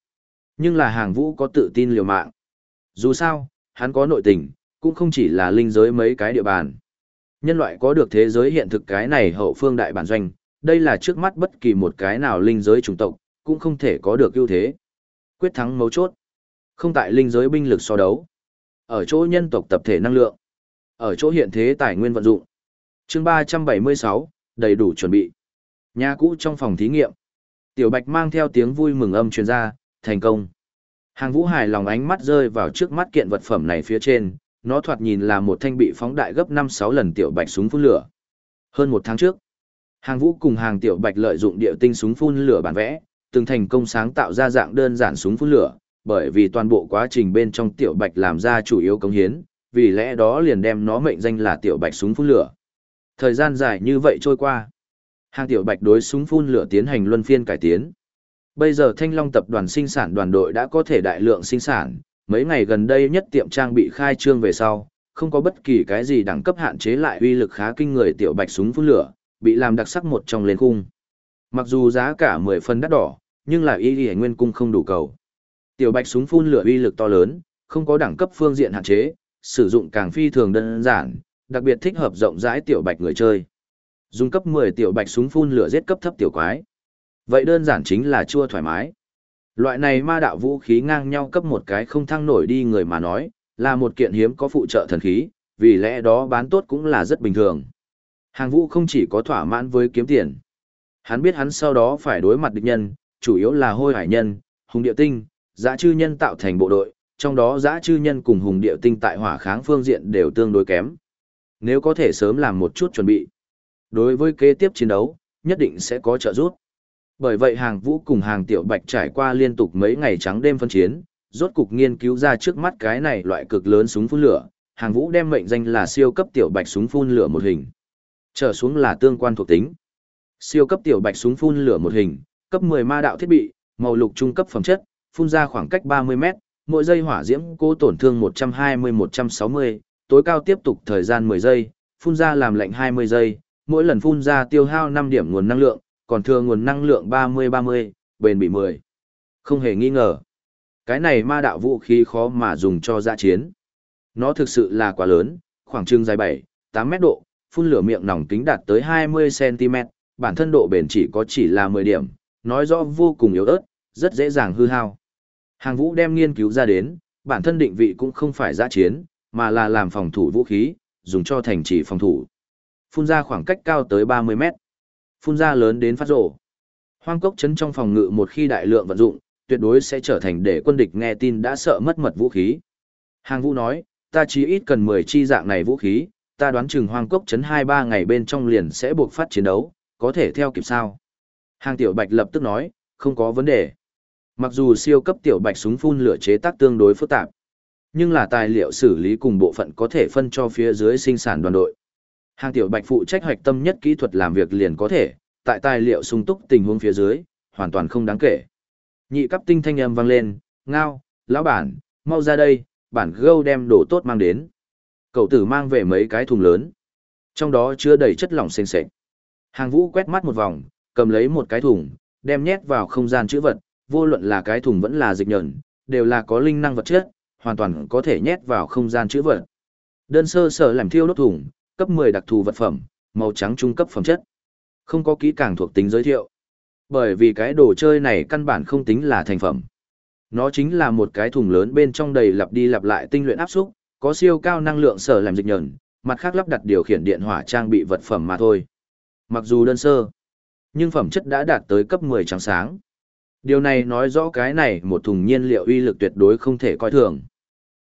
Nhưng là hàng vũ có tự tin liều mạng. Dù sao, hắn có nội tình, cũng không chỉ là linh giới mấy cái địa bàn. Nhân loại có được thế giới hiện thực cái này hậu phương đại bản doanh, đây là trước mắt bất kỳ một cái nào linh giới chủng tộc, cũng không thể có được ưu thế. Quyết thắng mấu chốt. Không tại linh giới binh lực so đấu. Ở chỗ nhân tộc tập thể năng lượng. Ở chỗ hiện thế tài nguyên vận dụng. chương 376, đầy đủ chuẩn bị. Nhà cũ trong phòng thí nghiệm. Tiểu Bạch mang theo tiếng vui mừng âm truyền ra, thành công. Hàng vũ hài lòng ánh mắt rơi vào trước mắt kiện vật phẩm này phía trên, nó thoạt nhìn là một thanh bị phóng đại gấp 5-6 lần tiểu bạch súng phun lửa. Hơn một tháng trước, hàng vũ cùng hàng tiểu bạch lợi dụng địa tinh súng phun lửa bản vẽ, từng thành công sáng tạo ra dạng đơn giản súng phun lửa, bởi vì toàn bộ quá trình bên trong tiểu bạch làm ra chủ yếu công hiến, vì lẽ đó liền đem nó mệnh danh là tiểu bạch súng phun lửa. Thời gian dài như vậy trôi qua, hàng tiểu bạch đối súng phun lửa tiến hành luân phiên cải tiến. Bây giờ Thanh Long tập đoàn sinh sản đoàn đội đã có thể đại lượng sinh sản, mấy ngày gần đây nhất tiệm trang bị khai trương về sau, không có bất kỳ cái gì đẳng cấp hạn chế lại uy lực khá kinh người tiểu bạch súng phun lửa, bị làm đặc sắc một trong lên khung. Mặc dù giá cả 10 phần đắt đỏ, nhưng là y y nguyên cung không đủ cầu. Tiểu bạch súng phun lửa uy lực to lớn, không có đẳng cấp phương diện hạn chế, sử dụng càng phi thường đơn giản, đặc biệt thích hợp rộng rãi tiểu bạch người chơi. Dùng cấp 10 tiểu bạch súng phun lửa giết cấp thấp tiểu quái. Vậy đơn giản chính là chua thoải mái. Loại này ma đạo vũ khí ngang nhau cấp một cái không thăng nổi đi người mà nói, là một kiện hiếm có phụ trợ thần khí, vì lẽ đó bán tốt cũng là rất bình thường. Hàng vũ không chỉ có thỏa mãn với kiếm tiền. Hắn biết hắn sau đó phải đối mặt địch nhân, chủ yếu là hôi hải nhân, hùng địa tinh, giã chư nhân tạo thành bộ đội, trong đó giã chư nhân cùng hùng địa tinh tại hỏa kháng phương diện đều tương đối kém. Nếu có thể sớm làm một chút chuẩn bị, đối với kế tiếp chiến đấu, nhất định sẽ có trợ giúp. Bởi vậy hàng vũ cùng hàng tiểu bạch trải qua liên tục mấy ngày trắng đêm phân chiến, rốt cục nghiên cứu ra trước mắt cái này loại cực lớn súng phun lửa, hàng vũ đem mệnh danh là siêu cấp tiểu bạch súng phun lửa một hình. Trở xuống là tương quan thuộc tính. Siêu cấp tiểu bạch súng phun lửa một hình, cấp 10 ma đạo thiết bị, màu lục trung cấp phẩm chất, phun ra khoảng cách 30 mét, mỗi giây hỏa diễm cố tổn thương 120-160, tối cao tiếp tục thời gian 10 giây, phun ra làm lạnh 20 giây, mỗi lần phun ra tiêu hao 5 điểm nguồn năng lượng, còn thừa nguồn năng lượng 30-30, bền bị 10. Không hề nghi ngờ. Cái này ma đạo vũ khí khó mà dùng cho giã chiến. Nó thực sự là quá lớn, khoảng chừng dài 7, 8 mét độ, phun lửa miệng nòng kính đạt tới 20cm, bản thân độ bền chỉ có chỉ là 10 điểm, nói rõ vô cùng yếu ớt, rất dễ dàng hư hao. Hàng vũ đem nghiên cứu ra đến, bản thân định vị cũng không phải giã chiến, mà là làm phòng thủ vũ khí, dùng cho thành trì phòng thủ. Phun ra khoảng cách cao tới 30 mét. Phun ra lớn đến phát rổ. Hoang cốc chấn trong phòng ngự một khi đại lượng vận dụng, tuyệt đối sẽ trở thành để quân địch nghe tin đã sợ mất mật vũ khí. Hàng vũ nói, ta chỉ ít cần 10 chi dạng này vũ khí, ta đoán chừng hoang cốc chấn 2-3 ngày bên trong liền sẽ buộc phát chiến đấu, có thể theo kịp sao. Hàng tiểu bạch lập tức nói, không có vấn đề. Mặc dù siêu cấp tiểu bạch súng phun lửa chế tác tương đối phức tạp, nhưng là tài liệu xử lý cùng bộ phận có thể phân cho phía dưới sinh sản đoàn đội. Hàng tiểu bạch phụ trách hoạch tâm nhất kỹ thuật làm việc liền có thể, tại tài liệu sung túc tình huống phía dưới, hoàn toàn không đáng kể. Nhị cấp tinh thanh âm vang lên, ngao, lão bản, mau ra đây, bản gâu đem đồ tốt mang đến. Cậu tử mang về mấy cái thùng lớn. Trong đó chứa đầy chất lỏng sền sệt. Hàng vũ quét mắt một vòng, cầm lấy một cái thùng, đem nhét vào không gian chữ vật, vô luận là cái thùng vẫn là dịch nhẫn, đều là có linh năng vật chất, hoàn toàn có thể nhét vào không gian chữ vật. Đơn sơ sở làm thiêu đốt thùng, cấp 10 đặc thù vật phẩm, màu trắng trung cấp phẩm chất. Không có kỹ càng thuộc tính giới thiệu. Bởi vì cái đồ chơi này căn bản không tính là thành phẩm. Nó chính là một cái thùng lớn bên trong đầy lặp đi lặp lại tinh luyện áp xúc, có siêu cao năng lượng sở làm dịch nhẫn, mặt khác lắp đặt điều khiển điện hỏa trang bị vật phẩm mà thôi. Mặc dù đơn sơ, nhưng phẩm chất đã đạt tới cấp 10 trắng sáng. Điều này nói rõ cái này một thùng nhiên liệu uy lực tuyệt đối không thể coi thường.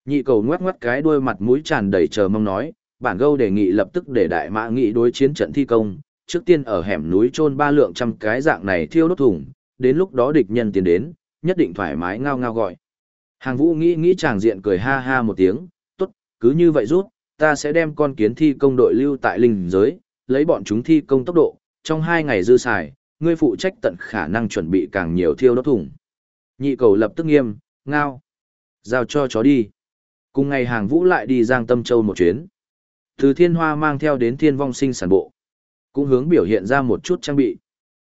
Nhị cầu ngoắc ngoắc cái đuôi mặt mũi tràn đầy chờ mong nói, bản gâu đề nghị lập tức để đại mã nghị đối chiến trận thi công, trước tiên ở hẻm núi trôn ba lượng trăm cái dạng này thiêu đốt thùng, đến lúc đó địch nhân tiến đến, nhất định thoải mái ngao ngao gọi. Hàng vũ nghĩ nghĩ chàng diện cười ha ha một tiếng, tốt, cứ như vậy rút, ta sẽ đem con kiến thi công đội lưu tại linh giới, lấy bọn chúng thi công tốc độ, trong hai ngày dư xài, ngươi phụ trách tận khả năng chuẩn bị càng nhiều thiêu đốt thùng. Nhị cầu lập tức nghiêm, ngao. Giao cho chó đi. Cùng ngày hàng vũ lại đi Giang Tâm Châu một chuyến. Từ thiên hoa mang theo đến thiên vong sinh sản bộ. Cũng hướng biểu hiện ra một chút trang bị.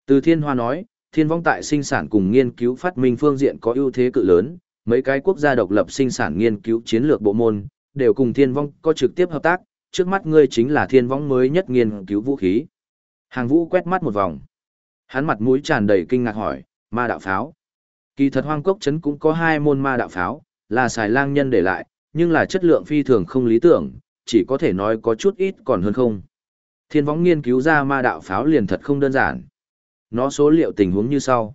Từ thiên hoa nói, thiên vong tại sinh sản cùng nghiên cứu phát minh phương diện có ưu thế cự lớn, mấy cái quốc gia độc lập sinh sản nghiên cứu chiến lược bộ môn, đều cùng thiên vong có trực tiếp hợp tác, trước mắt ngươi chính là thiên vong mới nhất nghiên cứu vũ khí. Hàng vũ quét mắt một vòng. Hắn mặt mũi tràn đầy kinh ngạc hỏi, ma đạo pháo. Kỳ thật hoang cốc trấn cũng có hai môn ma đạo pháo, là xài lang nhân để lại, nhưng là chất lượng phi thường không lý tưởng, chỉ có thể nói có chút ít còn hơn không. Thiên võng nghiên cứu ra ma đạo pháo liền thật không đơn giản. Nó số liệu tình huống như sau.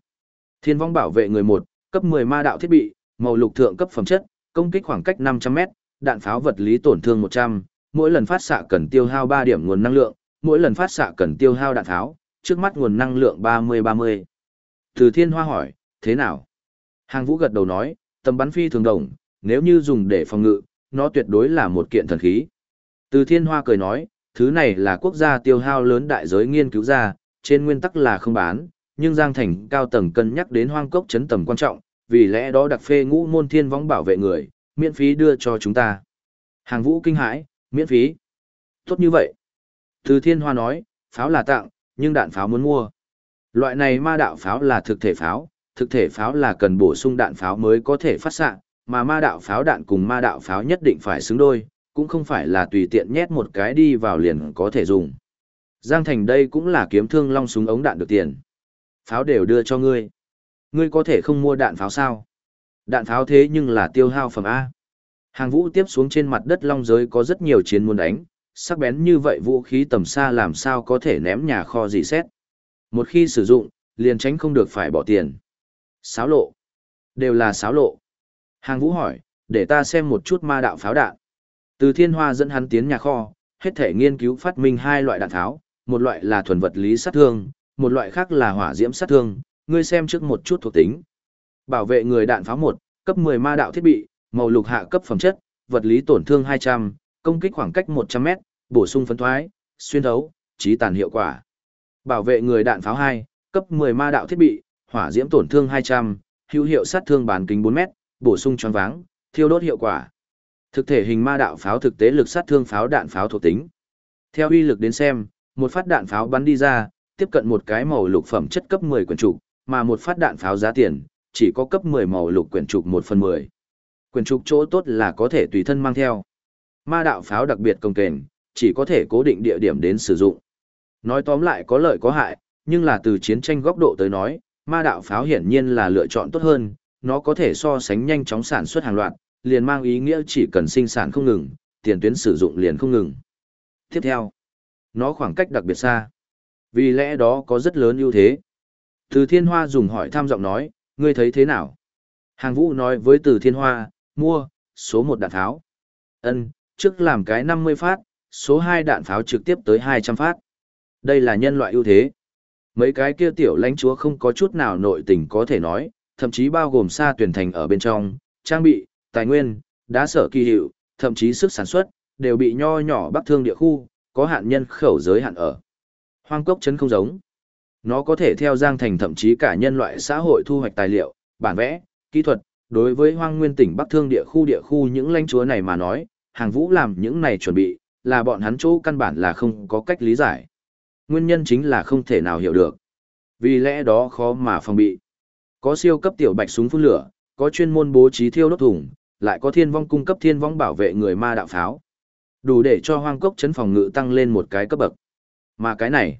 Thiên võng bảo vệ người một, cấp 10 ma đạo thiết bị, màu lục thượng cấp phẩm chất, công kích khoảng cách 500m, đạn pháo vật lý tổn thương 100, mỗi lần phát xạ cần tiêu hao 3 điểm nguồn năng lượng, mỗi lần phát xạ cần tiêu hao đạn tháo, trước mắt nguồn năng lượng 30-30. Từ thiên hoa hỏi, thế nào? Hàng vũ gật đầu nói, tầm bắn phi thường đồng, nếu như dùng để phòng ngự, nó tuyệt đối là một kiện thần khí. Từ thiên hoa cười nói, thứ này là quốc gia tiêu hao lớn đại giới nghiên cứu ra, trên nguyên tắc là không bán, nhưng Giang Thành cao tầng cân nhắc đến hoang cốc chấn tầm quan trọng, vì lẽ đó đặc phê ngũ môn thiên võng bảo vệ người, miễn phí đưa cho chúng ta. Hàng vũ kinh hãi, miễn phí. Tốt như vậy. Từ thiên hoa nói, pháo là tặng, nhưng đạn pháo muốn mua. Loại này ma đạo pháo là thực thể pháo, thực thể pháo là cần bổ sung đạn pháo mới có thể phát xạ, mà ma đạo pháo đạn cùng ma đạo pháo nhất định phải xứng đôi, cũng không phải là tùy tiện nhét một cái đi vào liền có thể dùng. Giang Thành đây cũng là kiếm thương long súng ống đạn được tiền. Pháo đều đưa cho ngươi. Ngươi có thể không mua đạn pháo sao? Đạn pháo thế nhưng là tiêu hao phẩm A. Hàng vũ tiếp xuống trên mặt đất long giới có rất nhiều chiến muốn đánh, sắc bén như vậy vũ khí tầm xa làm sao có thể ném nhà kho gì xét. Một khi sử dụng, liền tránh không được phải bỏ tiền. Sáo lộ. Đều là sáo lộ. Hàng vũ hỏi, để ta xem một chút ma đạo pháo đạn. Từ thiên hoa dẫn hắn tiến nhà kho, hết thể nghiên cứu phát minh hai loại đạn tháo, một loại là thuần vật lý sát thương, một loại khác là hỏa diễm sát thương, ngươi xem trước một chút thuộc tính. Bảo vệ người đạn pháo 1, cấp 10 ma đạo thiết bị, màu lục hạ cấp phẩm chất, vật lý tổn thương 200, công kích khoảng cách 100m, bổ sung phấn thoái, xuyên thấu, trí tàn hiệu quả. Bảo vệ người đạn pháo 2, cấp 10 ma đạo thiết bị, hỏa diễm tổn thương 200, hữu hiệu sát thương bán kính 4m, bổ sung choáng váng, thiêu đốt hiệu quả. Thực thể hình ma đạo pháo thực tế lực sát thương pháo đạn pháo thuộc tính. Theo uy lực đến xem, một phát đạn pháo bắn đi ra, tiếp cận một cái màu lục phẩm chất cấp 10 quyển trục, mà một phát đạn pháo giá tiền, chỉ có cấp 10 màu lục quyển trục 1 phần 10. Quyển trục chỗ tốt là có thể tùy thân mang theo. Ma đạo pháo đặc biệt công kềnh, chỉ có thể cố định địa điểm đến sử dụng. Nói tóm lại có lợi có hại, nhưng là từ chiến tranh góc độ tới nói, ma đạo pháo hiển nhiên là lựa chọn tốt hơn, nó có thể so sánh nhanh chóng sản xuất hàng loạt, liền mang ý nghĩa chỉ cần sinh sản không ngừng, tiền tuyến sử dụng liền không ngừng. Tiếp theo, nó khoảng cách đặc biệt xa. Vì lẽ đó có rất lớn ưu thế. Từ Thiên Hoa dùng hỏi tham giọng nói, ngươi thấy thế nào? Hàng Vũ nói với Từ Thiên Hoa, mua, số một đạn tháo. Ân, trước làm cái 50 phát, số 2 đạn pháo trực tiếp tới 200 phát. Đây là nhân loại ưu thế. Mấy cái kia tiểu lãnh chúa không có chút nào nội tình có thể nói, thậm chí bao gồm xa tuyển thành ở bên trong, trang bị, tài nguyên, đá sở kỳ hiệu, thậm chí sức sản xuất, đều bị nho nhỏ bắc thương địa khu, có hạn nhân khẩu giới hạn ở. Hoang cốc chấn không giống. Nó có thể theo Giang Thành thậm chí cả nhân loại xã hội thu hoạch tài liệu, bản vẽ, kỹ thuật, đối với hoang nguyên tỉnh Bắc Thương địa khu địa khu những lãnh chúa này mà nói, hàng vũ làm những này chuẩn bị, là bọn hắn chỗ căn bản là không có cách lý giải. Nguyên nhân chính là không thể nào hiểu được. Vì lẽ đó khó mà phòng bị. Có siêu cấp tiểu bạch súng phun lửa, có chuyên môn bố trí thiêu đốt thủng, lại có thiên vong cung cấp thiên vong bảo vệ người ma đạo pháo. Đủ để cho hoang cốc chấn phòng ngự tăng lên một cái cấp bậc. Mà cái này,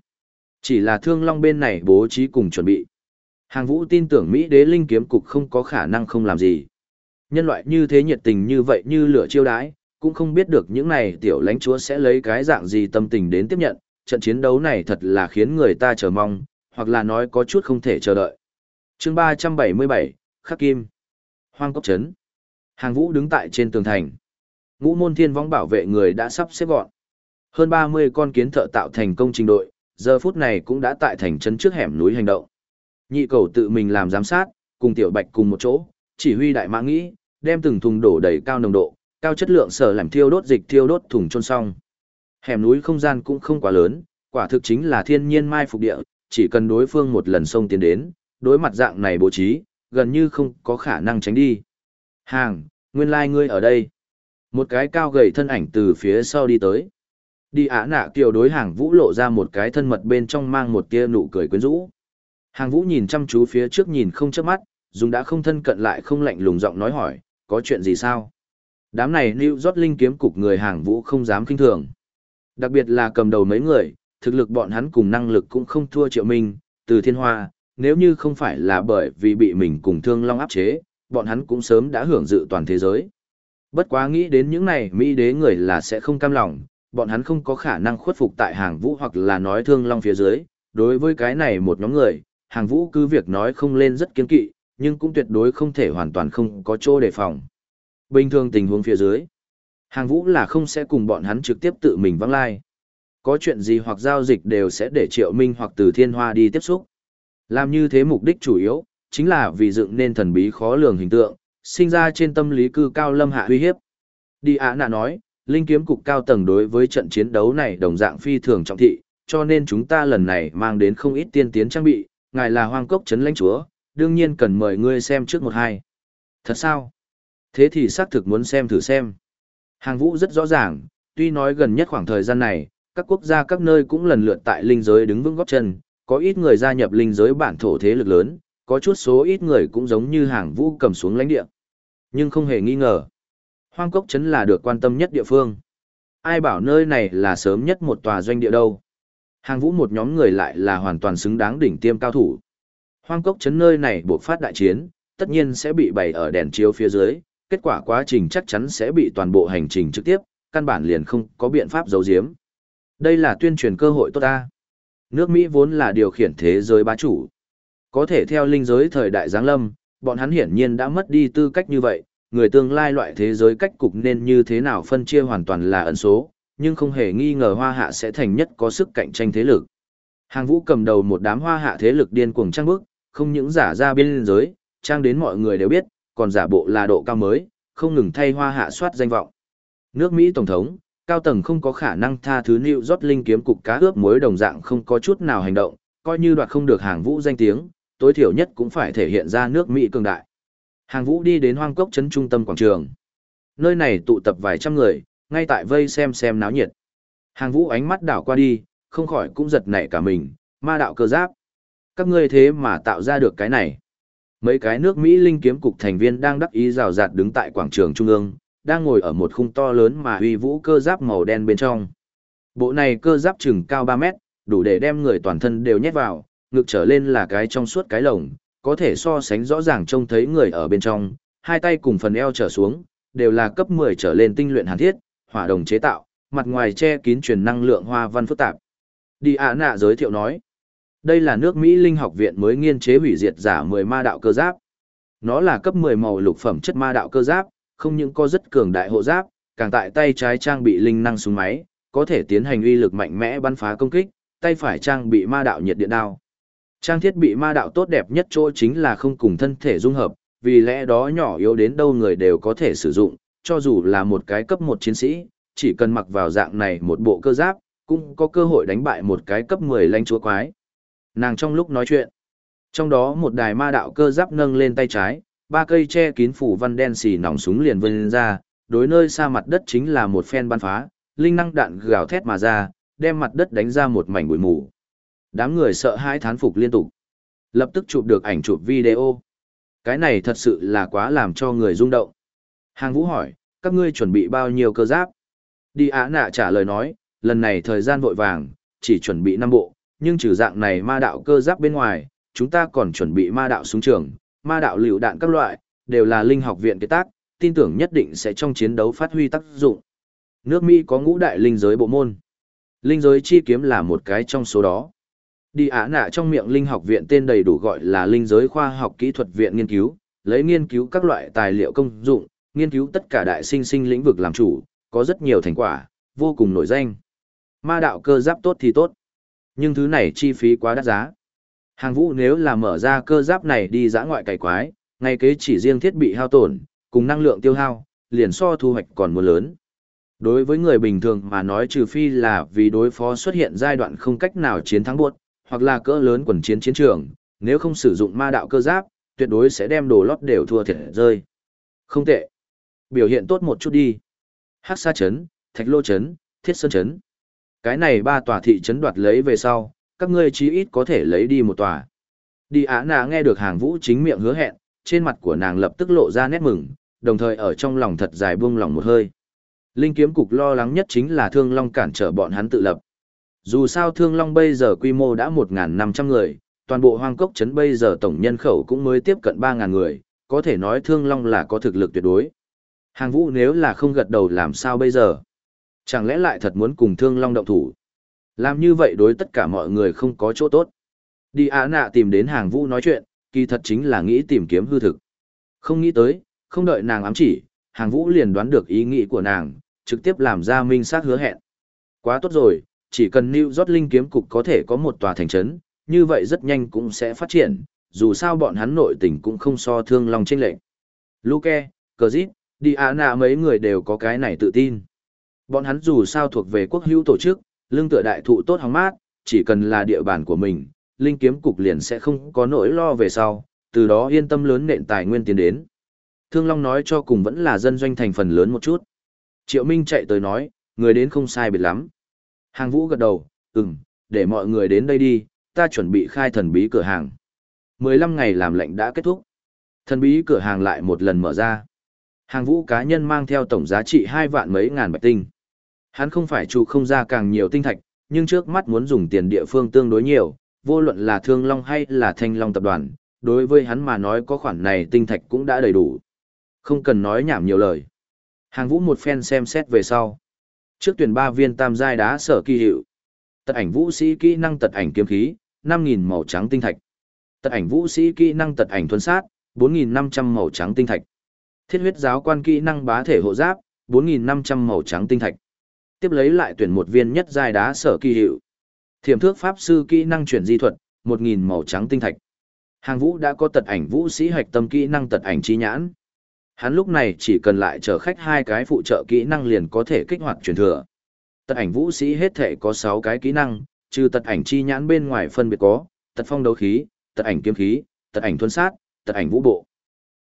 chỉ là thương long bên này bố trí cùng chuẩn bị. Hàng vũ tin tưởng Mỹ đế linh kiếm cục không có khả năng không làm gì. Nhân loại như thế nhiệt tình như vậy như lửa chiêu đái, cũng không biết được những này tiểu lãnh chúa sẽ lấy cái dạng gì tâm tình đến tiếp nhận, trận chiến đấu này thật là khiến người ta chờ mong, hoặc là nói có chút không thể chờ đợi. chương 377, Khắc Kim Hoang Cốc Trấn Hàng vũ đứng tại trên tường thành. Ngũ môn thiên vong bảo vệ người đã sắp xếp gọn. Hơn 30 con kiến thợ tạo thành công trình đội, giờ phút này cũng đã tại thành trấn trước hẻm núi hành động. Nhị cầu tự mình làm giám sát, cùng tiểu bạch cùng một chỗ, chỉ huy đại mã nghĩ, đem từng thùng đổ đầy cao nồng độ, cao chất lượng sở làm thiêu đốt dịch thiêu đốt thùng trôn xong. Hẻm núi không gian cũng không quá lớn, quả thực chính là thiên nhiên mai phục địa, chỉ cần đối phương một lần xông tiến đến, đối mặt dạng này bố trí, gần như không có khả năng tránh đi. Hàng, nguyên lai like ngươi ở đây. Một cái cao gầy thân ảnh từ phía sau đi tới. Đi ả nạ kiều đối hàng vũ lộ ra một cái thân mật bên trong mang một tia nụ cười quyến rũ. Hàng vũ nhìn chăm chú phía trước nhìn không chớp mắt, dùng đã không thân cận lại không lạnh lùng giọng nói hỏi, có chuyện gì sao? Đám này lưu rót linh kiếm cục người hàng vũ không dám kinh thường. Đặc biệt là cầm đầu mấy người, thực lực bọn hắn cùng năng lực cũng không thua triệu minh, từ thiên hoa, nếu như không phải là bởi vì bị mình cùng thương long áp chế, bọn hắn cũng sớm đã hưởng dự toàn thế giới. Bất quá nghĩ đến những này Mỹ đế người là sẽ không cam lòng, bọn hắn không có khả năng khuất phục tại hàng vũ hoặc là nói thương long phía dưới. Đối với cái này một nhóm người, hàng vũ cứ việc nói không lên rất kiên kỵ, nhưng cũng tuyệt đối không thể hoàn toàn không có chỗ đề phòng. Bình thường tình huống phía dưới, hàng vũ là không sẽ cùng bọn hắn trực tiếp tự mình vắng lai. Có chuyện gì hoặc giao dịch đều sẽ để triệu minh hoặc từ thiên hoa đi tiếp xúc. Làm như thế mục đích chủ yếu, chính là vì dựng nên thần bí khó lường hình tượng, sinh ra trên tâm lý cư cao lâm hạ uy hiếp. Đi ạ nạ nói, linh kiếm cục cao tầng đối với trận chiến đấu này đồng dạng phi thường trọng thị, cho nên chúng ta lần này mang đến không ít tiên tiến trang bị, ngài là hoang cốc trấn lãnh chúa, đương nhiên cần mời ngươi xem trước một hai. Thật sao? Thế thì xác thực muốn xem thử xem. Hàng vũ rất rõ ràng, tuy nói gần nhất khoảng thời gian này, các quốc gia các nơi cũng lần lượt tại linh giới đứng vững góp chân, có ít người gia nhập linh giới bản thổ thế lực lớn, có chút số ít người cũng giống như hàng vũ cầm xuống lãnh địa. Nhưng không hề nghi ngờ, hoang cốc chấn là được quan tâm nhất địa phương. Ai bảo nơi này là sớm nhất một tòa doanh địa đâu. Hàng vũ một nhóm người lại là hoàn toàn xứng đáng đỉnh tiêm cao thủ. Hoang cốc chấn nơi này buộc phát đại chiến, tất nhiên sẽ bị bày ở đèn chiếu phía dưới, kết quả quá trình chắc chắn sẽ bị toàn bộ hành trình trực tiếp, căn bản liền không có biện pháp giấu giếm. Đây là tuyên truyền cơ hội tốt ta. Nước Mỹ vốn là điều khiển thế giới bá chủ. Có thể theo linh giới thời đại giáng lâm, bọn hắn hiển nhiên đã mất đi tư cách như vậy, người tương lai loại thế giới cách cục nên như thế nào phân chia hoàn toàn là ẩn số, nhưng không hề nghi ngờ hoa hạ sẽ thành nhất có sức cạnh tranh thế lực. Hàng vũ cầm đầu một đám hoa hạ thế lực điên cuồng trang bức, không những giả ra biên giới, trang đến mọi người đều biết, còn giả bộ là độ cao mới, không ngừng thay hoa hạ soát danh vọng. Nước Mỹ Tổng thống, cao tầng không có khả năng tha thứ New York linh kiếm cục cá ướp muối đồng dạng không có chút nào hành động, coi như đoạt không được hàng vũ danh tiếng, tối thiểu nhất cũng phải thể hiện ra nước Mỹ cường đại. Hàng vũ đi đến hoang cốc trấn trung tâm quảng trường. Nơi này tụ tập vài trăm người, ngay tại vây xem xem náo nhiệt. Hàng vũ ánh mắt đảo qua đi, không khỏi cũng giật nảy cả mình, ma đạo cơ giáp. Các ngươi thế mà tạo ra được cái này. Mấy cái nước Mỹ linh kiếm cục thành viên đang đắc ý rào rạt đứng tại quảng trường trung ương, đang ngồi ở một khung to lớn mà huy vũ cơ giáp màu đen bên trong. Bộ này cơ giáp chừng cao 3 mét, đủ để đem người toàn thân đều nhét vào, ngực trở lên là cái trong suốt cái lồng, có thể so sánh rõ ràng trông thấy người ở bên trong, hai tay cùng phần eo trở xuống, đều là cấp 10 trở lên tinh luyện hàn thiết, hỏa đồng chế tạo, mặt ngoài che kín truyền năng lượng hoa văn phức tạp. Đi ạ nạ giới thiệu nói, đây là nước Mỹ Linh học viện mới nghiên chế hủy diệt giả 10 ma đạo cơ giáp. Nó là cấp 10 màu lục phẩm chất ma đạo cơ giáp, không những có rất cường đại hộ giáp, càng tại tay trái trang bị linh năng súng máy, có thể tiến hành uy lực mạnh mẽ bắn phá công kích, tay phải trang bị ma đạo nhiệt điện đao. Trang thiết bị ma đạo tốt đẹp nhất chỗ chính là không cùng thân thể dung hợp, vì lẽ đó nhỏ yếu đến đâu người đều có thể sử dụng, cho dù là một cái cấp một chiến sĩ, chỉ cần mặc vào dạng này một bộ cơ giáp, cũng có cơ hội đánh bại một cái cấp 10 lãnh chúa quái. Nàng trong lúc nói chuyện, trong đó một đài ma đạo cơ giáp nâng lên tay trái, ba cây che kín phủ văn đen xì nòng súng liền vươn ra, đối nơi xa mặt đất chính là một phen bắn phá, linh năng đạn gào thét mà ra, đem mặt đất đánh ra một mảnh bụi mù. Đám người sợ hãi thán phục liên tục. Lập tức chụp được ảnh chụp video. Cái này thật sự là quá làm cho người rung động. Hàng Vũ hỏi, các ngươi chuẩn bị bao nhiêu cơ giáp? Đi Á Nạ trả lời nói, lần này thời gian vội vàng, chỉ chuẩn bị năm bộ, nhưng trừ dạng này ma đạo cơ giáp bên ngoài, chúng ta còn chuẩn bị ma đạo súng trường, ma đạo liều đạn các loại, đều là linh học viện kế tác, tin tưởng nhất định sẽ trong chiến đấu phát huy tác dụng. Nước Mỹ có ngũ đại linh giới bộ môn. Linh giới chi kiếm là một cái trong số đó. Đi ả nạ trong miệng linh học viện tên đầy đủ gọi là linh giới khoa học kỹ thuật viện nghiên cứu, lấy nghiên cứu các loại tài liệu công dụng, nghiên cứu tất cả đại sinh sinh lĩnh vực làm chủ, có rất nhiều thành quả, vô cùng nổi danh. Ma đạo cơ giáp tốt thì tốt, nhưng thứ này chi phí quá đắt giá. Hàng vũ nếu là mở ra cơ giáp này đi giã ngoại cải quái, ngay kế chỉ riêng thiết bị hao tổn, cùng năng lượng tiêu hao, liền so thu hoạch còn muốn lớn. Đối với người bình thường mà nói trừ phi là vì đối phó xuất hiện giai đoạn không cách nào chiến thắng buộc, hoặc là cỡ lớn quần chiến chiến trường, nếu không sử dụng ma đạo cơ giáp, tuyệt đối sẽ đem đồ lót đều thua thiệt rơi. Không tệ. Biểu hiện tốt một chút đi. Hắc Sa Trấn, Thạch Lô Trấn, Thiết Sơn Trấn. Cái này ba tòa thị trấn đoạt lấy về sau, các ngươi chí ít có thể lấy đi một tòa. Đi Á Nà nghe được hàng vũ chính miệng hứa hẹn, trên mặt của nàng lập tức lộ ra nét mừng, đồng thời ở trong lòng thật dài buông lòng một hơi. Linh kiếm cục lo lắng nhất chính là Thương Long cản trở bọn hắn tự lập. Dù sao Thương Long bây giờ quy mô đã 1.500 người, toàn bộ hoang cốc trấn bây giờ tổng nhân khẩu cũng mới tiếp cận 3.000 người, có thể nói Thương Long là có thực lực tuyệt đối. Hàng vũ nếu là không gật đầu làm sao bây giờ? Chẳng lẽ lại thật muốn cùng Thương Long động thủ? Làm như vậy đối tất cả mọi người không có chỗ tốt. Đi á nạ tìm đến hàng vũ nói chuyện, kỳ thật chính là nghĩ tìm kiếm hư thực. Không nghĩ tới, không đợi nàng ám chỉ, hàng vũ liền đoán được ý nghĩ của nàng, trực tiếp làm ra minh xác hứa hẹn. Quá tốt rồi, chỉ cần New York Linh kiếm cục có thể có một tòa thành trấn, như vậy rất nhanh cũng sẽ phát triển, dù sao bọn hắn nội tình cũng không so thương long trên lệch. Luke, Kazit, Diana mấy người đều có cái này tự tin. Bọn hắn dù sao thuộc về quốc hữu tổ chức, lương tựa đại thụ tốt hóng mát, chỉ cần là địa bàn của mình, Linh kiếm cục liền sẽ không có nỗi lo về sau, từ đó yên tâm lớn nện tài nguyên tiến đến. Thương Long nói cho cùng vẫn là dân doanh thành phần lớn một chút. Triệu Minh chạy tới nói, người đến không sai biệt lắm. Hàng Vũ gật đầu, ừm, để mọi người đến đây đi, ta chuẩn bị khai thần bí cửa hàng. 15 ngày làm lệnh đã kết thúc. Thần bí cửa hàng lại một lần mở ra. Hàng Vũ cá nhân mang theo tổng giá trị 2 vạn mấy ngàn bạch tinh. Hắn không phải trụ không ra càng nhiều tinh thạch, nhưng trước mắt muốn dùng tiền địa phương tương đối nhiều, vô luận là Thương Long hay là Thanh Long tập đoàn, đối với hắn mà nói có khoản này tinh thạch cũng đã đầy đủ. Không cần nói nhảm nhiều lời. Hàng vũ một phen xem xét về sau. Trước tuyển ba viên tam giai đá sở kỳ hiệu. Tật ảnh vũ sĩ kỹ năng tật ảnh kiếm khí, 5.000 màu trắng tinh thạch. Tật ảnh vũ sĩ kỹ năng tật ảnh thuần sát, 4.500 màu trắng tinh thạch. Thiết huyết giáo quan kỹ năng bá thể hộ giáp, 4.500 màu trắng tinh thạch. Tiếp lấy lại tuyển một viên nhất giai đá sở kỳ hiệu. Thiểm thước pháp sư kỹ năng chuyển di thuật, 1.000 màu trắng tinh thạch. Hàng vũ đã có tật ảnh vũ sĩ hạch tâm kỹ năng tật ảnh chi nhãn. Hắn lúc này chỉ cần lại chờ khách hai cái phụ trợ kỹ năng liền có thể kích hoạt truyền thừa. Tật ảnh vũ sĩ hết thể có 6 cái kỹ năng, trừ tật ảnh chi nhãn bên ngoài phân biệt có, tật phong đấu khí, tật ảnh kiếm khí, tật ảnh thuần sát, tật ảnh vũ bộ.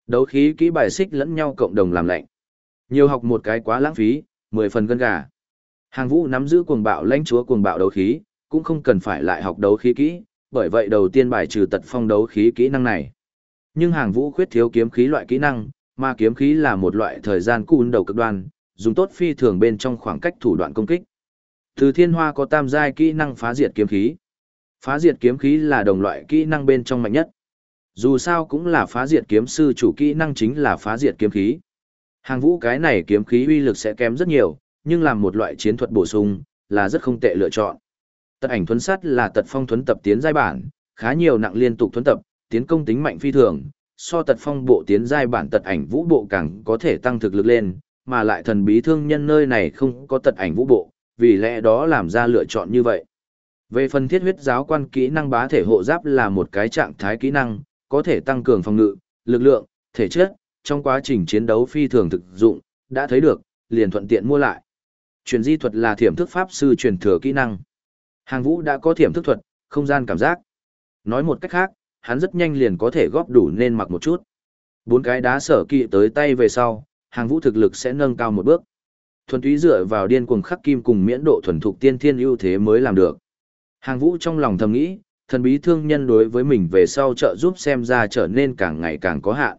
Đấu khí kỹ bài xích lẫn nhau cộng đồng làm lạnh. Nhiều học một cái quá lãng phí, 10 phần gân gà. Hàng vũ nắm giữ cuồng bạo lãnh chúa cuồng bạo đấu khí, cũng không cần phải lại học đấu khí kỹ, bởi vậy đầu tiên bài trừ tật phong đấu khí kỹ năng này. Nhưng hàng vũ khuyết thiếu kiếm khí loại kỹ năng, mà kiếm khí là một loại thời gian cùn đầu cực đoan, dùng tốt phi thường bên trong khoảng cách thủ đoạn công kích. Từ thiên hoa có tam giai kỹ năng phá diệt kiếm khí. Phá diệt kiếm khí là đồng loại kỹ năng bên trong mạnh nhất. Dù sao cũng là phá diệt kiếm sư chủ kỹ năng chính là phá diệt kiếm khí. Hàng vũ cái này kiếm khí uy lực sẽ kém rất nhiều, nhưng làm một loại chiến thuật bổ sung, là rất không tệ lựa chọn. Tật ảnh thuấn sắt là tật phong thuấn tập tiến giai bản, khá nhiều nặng liên tục thuấn tập, tiến công tính mạnh phi thường, so tật phong bộ tiến giai bản tật ảnh vũ bộ càng có thể tăng thực lực lên, mà lại thần bí thương nhân nơi này không có tật ảnh vũ bộ, vì lẽ đó làm ra lựa chọn như vậy. Về phần thiết huyết giáo quan kỹ năng bá thể hộ giáp là một cái trạng thái kỹ năng, có thể tăng cường phòng ngự, lực lượng, thể chất, trong quá trình chiến đấu phi thường thực dụng, đã thấy được, liền thuận tiện mua lại. Truyền di thuật là thiểm thức pháp sư truyền thừa kỹ năng. Hàng vũ đã có thiểm thức thuật, không gian cảm giác. Nói một cách khác, hắn rất nhanh liền có thể góp đủ nên mặc một chút. Bốn cái đá sở kỵ tới tay về sau, hàng vũ thực lực sẽ nâng cao một bước. Thuần túy dựa vào điên cuồng khắc kim cùng miễn độ thuần thục tiên thiên ưu thế mới làm được. Hàng vũ trong lòng thầm nghĩ, thần bí thương nhân đối với mình về sau trợ giúp xem ra trở nên càng ngày càng có hạn.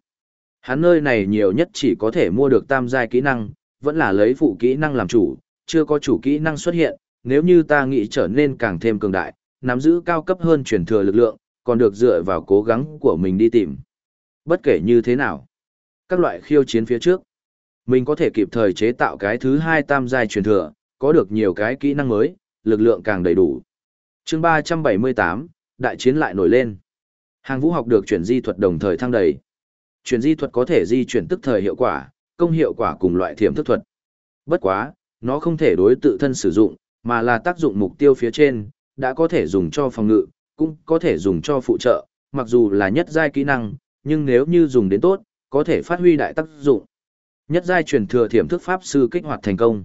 Hắn nơi này nhiều nhất chỉ có thể mua được tam giai kỹ năng, vẫn là lấy phụ kỹ năng làm chủ, chưa có chủ kỹ năng xuất hiện, nếu như ta nghĩ trở nên càng thêm cường đại, nắm giữ cao cấp hơn truyền thừa lực lượng, còn được dựa vào cố gắng của mình đi tìm. Bất kể như thế nào, các loại khiêu chiến phía trước, mình có thể kịp thời chế tạo cái thứ hai tam giai truyền thừa, có được nhiều cái kỹ năng mới, lực lượng càng đầy đủ. chương 378, đại chiến lại nổi lên. Hàng vũ học được chuyển di thuật đồng thời thăng đầy. Chuyển di thuật có thể di chuyển tức thời hiệu quả, công hiệu quả cùng loại thiểm thức thuật. Bất quá, nó không thể đối tự thân sử dụng, mà là tác dụng mục tiêu phía trên, đã có thể dùng cho phòng ngự, cũng có thể dùng cho phụ trợ, mặc dù là nhất giai kỹ năng, nhưng nếu như dùng đến tốt, có thể phát huy đại tác dụng. Nhất giai truyền thừa thiểm thức pháp sư kích hoạt thành công.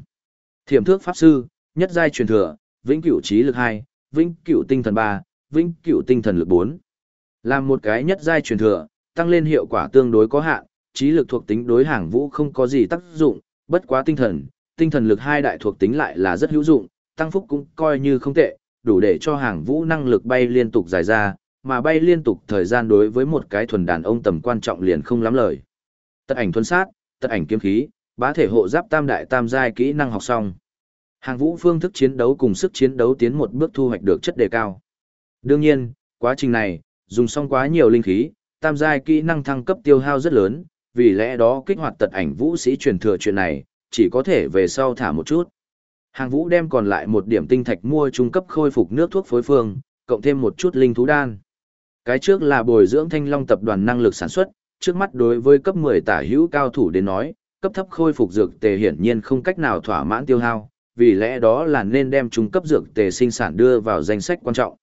Thiểm thức pháp sư, nhất giai truyền thừa, vĩnh cửu trí lực 2, vĩnh cửu tinh thần 3, vĩnh cửu tinh thần lực 4. Làm một cái nhất giai truyền thừa, tăng lên hiệu quả tương đối có hạn, trí lực thuộc tính đối hàng vũ không có gì tác dụng, bất quá tinh thần, tinh thần lực hai đại thuộc tính lại là rất hữu dụng, tăng phúc cũng coi như không tệ, đủ để cho hàng vũ năng lực bay liên tục dài ra, mà bay liên tục thời gian đối với một cái thuần đàn ông tầm quan trọng liền không lắm lời. Tật ảnh thuần sát, tật ảnh kiếm khí, bá thể hộ giáp tam đại tam giai kỹ năng học xong. Hàng vũ phương thức chiến đấu cùng sức chiến đấu tiến một bước thu hoạch được chất đề cao. Đương nhiên, quá trình này, dùng xong quá nhiều linh khí, tam giai kỹ năng thăng cấp tiêu hao rất lớn, vì lẽ đó kích hoạt tật ảnh vũ sĩ truyền thừa chuyện này, chỉ có thể về sau thả một chút. Hàng vũ đem còn lại một điểm tinh thạch mua trung cấp khôi phục nước thuốc phối phương, cộng thêm một chút linh thú đan. Cái trước là bồi dưỡng thanh long tập đoàn năng lực sản xuất, trước mắt đối với cấp 10 tả hữu cao thủ đến nói, cấp thấp khôi phục dược tề hiển nhiên không cách nào thỏa mãn tiêu hao, vì lẽ đó là nên đem trung cấp dược tề sinh sản đưa vào danh sách quan trọng.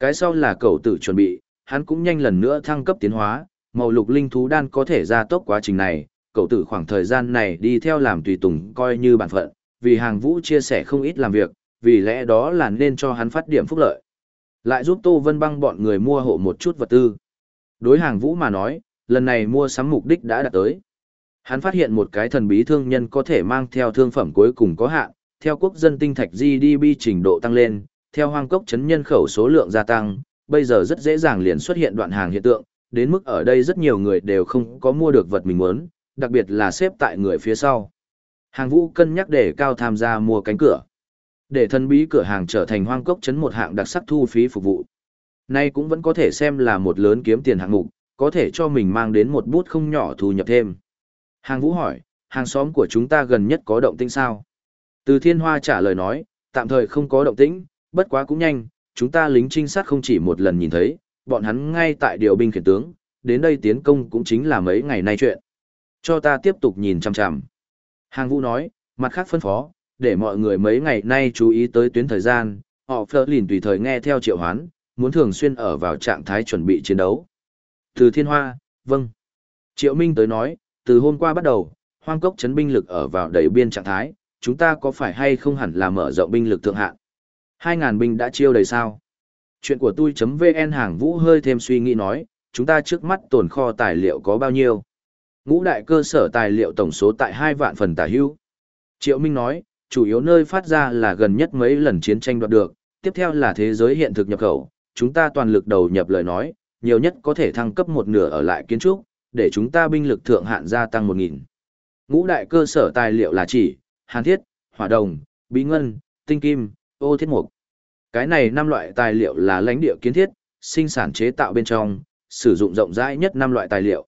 Cái sau là cầu tử chuẩn bị, hắn cũng nhanh lần nữa thăng cấp tiến hóa, màu lục linh thú đan có thể gia tốc quá trình này, cậu tử khoảng thời gian này đi theo làm tùy tùng coi như bản phận, vì hàng vũ chia sẻ không ít làm việc, vì lẽ đó là nên cho hắn phát điểm phúc lợi. Lại giúp Tô Vân Băng bọn người mua hộ một chút vật tư. Đối hàng vũ mà nói, lần này mua sắm mục đích đã đạt tới. Hắn phát hiện một cái thần bí thương nhân có thể mang theo thương phẩm cuối cùng có hạn, theo quốc dân tinh thạch GDP trình độ tăng lên, theo hoang cốc chấn nhân khẩu số lượng gia tăng, bây giờ rất dễ dàng liền xuất hiện đoạn hàng hiện tượng, đến mức ở đây rất nhiều người đều không có mua được vật mình muốn, đặc biệt là xếp tại người phía sau. Hàng vũ cân nhắc để cao tham gia mua cánh cửa. Để thần bí cửa hàng trở thành hoang cốc chấn một hạng đặc sắc thu phí phục vụ. Nay cũng vẫn có thể xem là một lớn kiếm tiền hạng mục, có thể cho mình mang đến một bút không nhỏ thu nhập thêm. Hàng vũ hỏi, hàng xóm của chúng ta gần nhất có động tĩnh sao? Từ thiên hoa trả lời nói, tạm thời không có động tĩnh, bất quá cũng nhanh, chúng ta lính trinh sát không chỉ một lần nhìn thấy, bọn hắn ngay tại điều binh khiển tướng, đến đây tiến công cũng chính là mấy ngày nay chuyện. Cho ta tiếp tục nhìn chằm chằm. Hàng vũ nói, mặt khác phân phó, để mọi người mấy ngày nay chú ý tới tuyến thời gian, họ phơ lìn tùy thời nghe theo triệu hoán, muốn thường xuyên ở vào trạng thái chuẩn bị chiến đấu. Từ thiên hoa, vâng. Triệu Minh tới nói, từ hôm qua bắt đầu, hoang cốc chấn binh lực ở vào đầy biên trạng thái, chúng ta có phải hay không hẳn là mở rộng binh lực thượng hạn? 2.000 binh đã chiêu đầy sao? Chuyện của tôi .vn hàng vũ hơi thêm suy nghĩ nói, chúng ta trước mắt tồn kho tài liệu có bao nhiêu? Ngũ đại cơ sở tài liệu tổng số tại hai vạn phần tả hữu. Triệu Minh nói, chủ yếu nơi phát ra là gần nhất mấy lần chiến tranh đoạt được, tiếp theo là thế giới hiện thực nhập khẩu, chúng ta toàn lực đầu nhập lời nói, nhiều nhất có thể thăng cấp một nửa ở lại kiến trúc, để chúng ta binh lực thượng hạn gia tăng 1.000. Ngũ đại cơ sở tài liệu là chỉ, hàn thiết, hỏa đồng, bí ngân, tinh kim, ô thiết mục. Cái này năm loại tài liệu là lãnh địa kiến thiết, sinh sản chế tạo bên trong, sử dụng rộng rãi nhất năm loại tài liệu.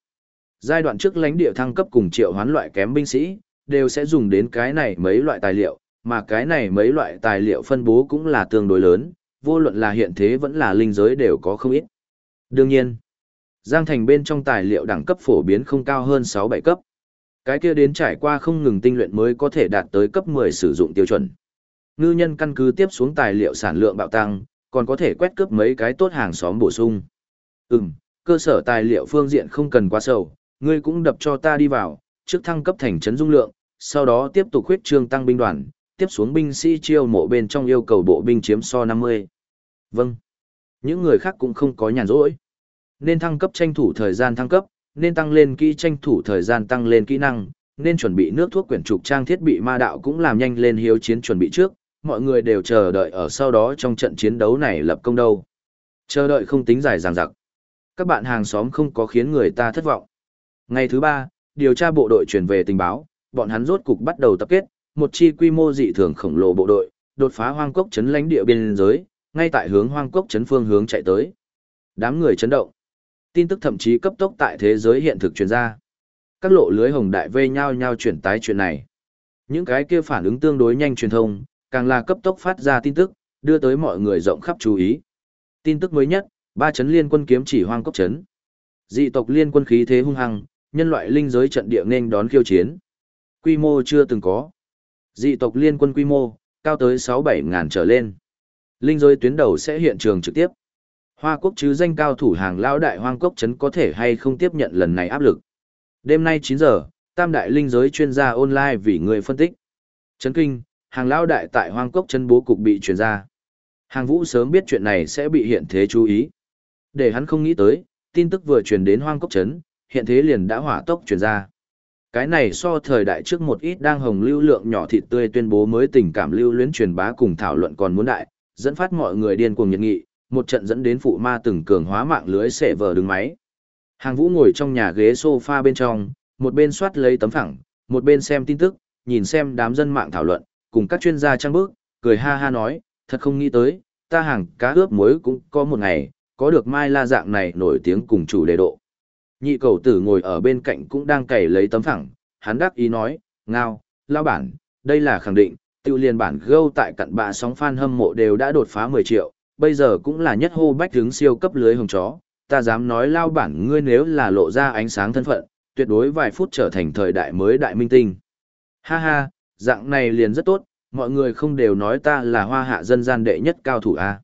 Giai đoạn trước lãnh địa thăng cấp cùng triệu hoán loại kém binh sĩ, đều sẽ dùng đến cái này mấy loại tài liệu, mà cái này mấy loại tài liệu phân bố cũng là tương đối lớn, vô luận là hiện thế vẫn là linh giới đều có không ít. Đương nhiên, Giang Thành bên trong tài liệu đẳng cấp phổ biến không cao hơn 6-7 cấp. Cái kia đến trải qua không ngừng tinh luyện mới có thể đạt tới cấp 10 sử dụng tiêu chuẩn. Ngư nhân căn cứ tiếp xuống tài liệu sản lượng bạo tăng, còn có thể quét cướp mấy cái tốt hàng xóm bổ sung. Ừm, cơ sở tài liệu phương diện không cần quá sâu ngươi cũng đập cho ta đi vào, trước thăng cấp thành trấn dung lượng, sau đó tiếp tục khuyết trương tăng binh đoàn, tiếp xuống binh sĩ chiêu mộ bên trong yêu cầu bộ binh chiếm so 50. Vâng. Những người khác cũng không có nhàn rỗi. Nên thăng cấp tranh thủ thời gian thăng cấp, nên tăng lên kỹ tranh thủ thời gian tăng lên kỹ năng, nên chuẩn bị nước thuốc quyển trục trang thiết bị ma đạo cũng làm nhanh lên hiếu chiến chuẩn bị trước, mọi người đều chờ đợi ở sau đó trong trận chiến đấu này lập công đâu. Chờ đợi không tính dài dằng dặc. Các bạn hàng xóm không có khiến người ta thất vọng. Ngày thứ ba, điều tra bộ đội truyền về tình báo, bọn hắn rốt cục bắt đầu tập kết, một chi quy mô dị thường khổng lồ bộ đội, đột phá hoang cốc trấn lãnh địa biên giới, ngay tại hướng hoang cốc trấn phương hướng chạy tới. Đám người chấn động. Tin tức thậm chí cấp tốc tại thế giới hiện thực truyền ra. Các lộ lưới hồng đại vây nhau nhau chuyển tái chuyện này. Những cái kia phản ứng tương đối nhanh truyền thông, càng là cấp tốc phát ra tin tức, đưa tới mọi người rộng khắp chú ý. Tin tức mới nhất, ba chấn liên quân kiếm chỉ hoang cốc chấn. Dị tộc liên quân khí thế hung hăng, nhân loại linh giới trận địa nên đón khiêu chiến. Quy mô chưa từng có. Dị tộc liên quân quy mô, cao tới 6-7 ngàn trở lên. Linh giới tuyến đầu sẽ hiện trường trực tiếp. Hoa quốc chứ danh cao thủ hàng lao đại hoang cốc chấn có thể hay không tiếp nhận lần này áp lực. Đêm nay 9 giờ, tam đại linh giới chuyên gia online vì người phân tích. Chấn kinh, hàng lao đại tại hoang cốc chấn bố cục bị truyền ra. Hàng vũ sớm biết chuyện này sẽ bị hiện thế chú ý. Để hắn không nghĩ tới, tin tức vừa truyền đến hoang cốc chấn, hiện thế liền đã hỏa tốc truyền ra. Cái này so thời đại trước một ít đang hồng lưu lượng nhỏ thịt tươi tuyên bố mới tình cảm lưu luyến truyền bá cùng thảo luận còn muốn đại, dẫn phát mọi người điên cuồng nhiệt nghị, một trận dẫn đến phụ ma từng cường hóa mạng lưới xẻ vờ đứng máy. Hàng vũ ngồi trong nhà ghế sofa bên trong, một bên soát lấy tấm phẳng, một bên xem tin tức, nhìn xem đám dân mạng thảo luận, cùng các chuyên gia trang bước, cười ha ha nói, thật không nghĩ tới, ta hàng cá ướp muối cũng có một ngày, có được mai la dạng này nổi tiếng cùng chủ đề độ. Nhị cầu tử ngồi ở bên cạnh cũng đang cày lấy tấm phẳng, hắn đắc ý nói, ngao, lao bản, đây là khẳng định, tiêu liên bản gâu tại cận bạ sóng fan hâm mộ đều đã đột phá 10 triệu, bây giờ cũng là nhất hô bách đứng siêu cấp lưới hồng chó, ta dám nói lao bản ngươi nếu là lộ ra ánh sáng thân phận, tuyệt đối vài phút trở thành thời đại mới đại minh tinh. Ha ha, dạng này liền rất tốt, mọi người không đều nói ta là hoa hạ dân gian đệ nhất cao thủ a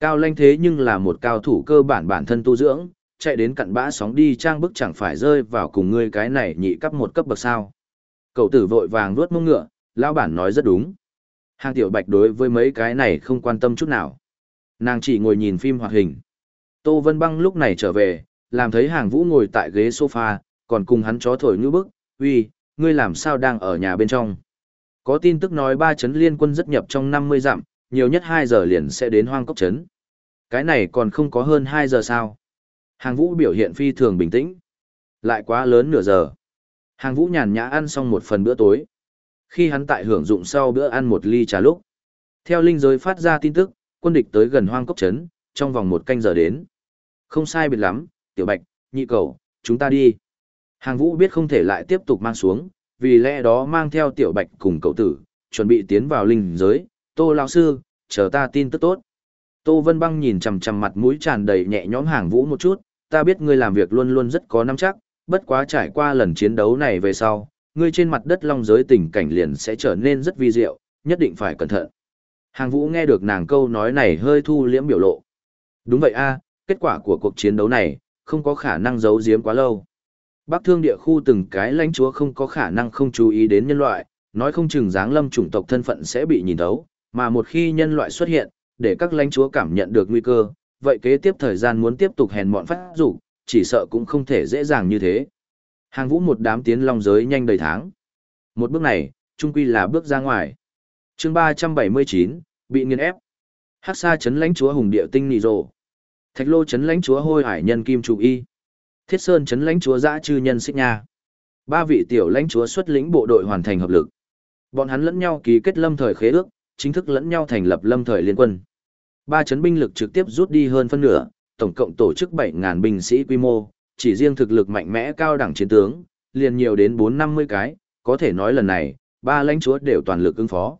Cao lanh thế nhưng là một cao thủ cơ bản bản thân tu dưỡng, chạy đến cặn bã sóng đi trang bức chẳng phải rơi vào cùng ngươi cái này nhị cấp một cấp bậc sao. Cậu tử vội vàng vuốt mông ngựa, lão bản nói rất đúng. Hàng tiểu bạch đối với mấy cái này không quan tâm chút nào. Nàng chỉ ngồi nhìn phim hoạt hình. Tô Vân Băng lúc này trở về, làm thấy hàng vũ ngồi tại ghế sofa, còn cùng hắn chó thổi như bức, uy, ngươi làm sao đang ở nhà bên trong. Có tin tức nói ba chấn liên quân rất nhập trong 50 dặm, nhiều nhất 2 giờ liền sẽ đến hoang cốc chấn. Cái này còn không có hơn 2 giờ sao. Hàng vũ biểu hiện phi thường bình tĩnh. Lại quá lớn nửa giờ. Hàng vũ nhàn nhã ăn xong một phần bữa tối. Khi hắn tại hưởng dụng sau bữa ăn một ly trà lúc. Theo linh giới phát ra tin tức, quân địch tới gần hoang cốc trấn, trong vòng một canh giờ đến. Không sai biệt lắm, tiểu bạch, nhị cầu, chúng ta đi. Hàng vũ biết không thể lại tiếp tục mang xuống, vì lẽ đó mang theo tiểu bạch cùng cậu tử, chuẩn bị tiến vào linh giới. Tô lão sư, chờ ta tin tức tốt. Tô Vân Băng nhìn chằm chằm mặt mũi tràn đầy nhẹ nhõm hàng vũ một chút, ta biết ngươi làm việc luôn luôn rất có nắm chắc, bất quá trải qua lần chiến đấu này về sau, ngươi trên mặt đất long giới tình cảnh liền sẽ trở nên rất vi diệu, nhất định phải cẩn thận. Hàng vũ nghe được nàng câu nói này hơi thu liễm biểu lộ. Đúng vậy a, kết quả của cuộc chiến đấu này, không có khả năng giấu giếm quá lâu. Bắc thương địa khu từng cái lãnh chúa không có khả năng không chú ý đến nhân loại, nói không chừng dáng lâm chủng tộc thân phận sẽ bị nhìn thấu, mà một khi nhân loại xuất hiện, để các lãnh chúa cảm nhận được nguy cơ, vậy kế tiếp thời gian muốn tiếp tục hèn mọn phát dục chỉ sợ cũng không thể dễ dàng như thế. Hàng vũ một đám tiến long giới nhanh đầy tháng. Một bước này, trung quy là bước ra ngoài. chương 379, bị nghiền ép. Hắc Sa chấn lãnh chúa hùng địa tinh nị rồ. Thạch Lô chấn lãnh chúa hôi hải nhân kim trụ y. Thiết Sơn chấn lãnh chúa dã chư nhân xích nha. Ba vị tiểu lãnh chúa xuất lĩnh bộ đội hoàn thành hợp lực. Bọn hắn lẫn nhau ký kết lâm thời khế ước, chính thức lẫn nhau thành lập lâm thời liên quân. Ba chấn binh lực trực tiếp rút đi hơn phân nửa, tổng cộng tổ chức 7.000 binh sĩ quy mô, chỉ riêng thực lực mạnh mẽ cao đẳng chiến tướng, liền nhiều đến 450 cái, có thể nói lần này, ba lãnh chúa đều toàn lực ứng phó.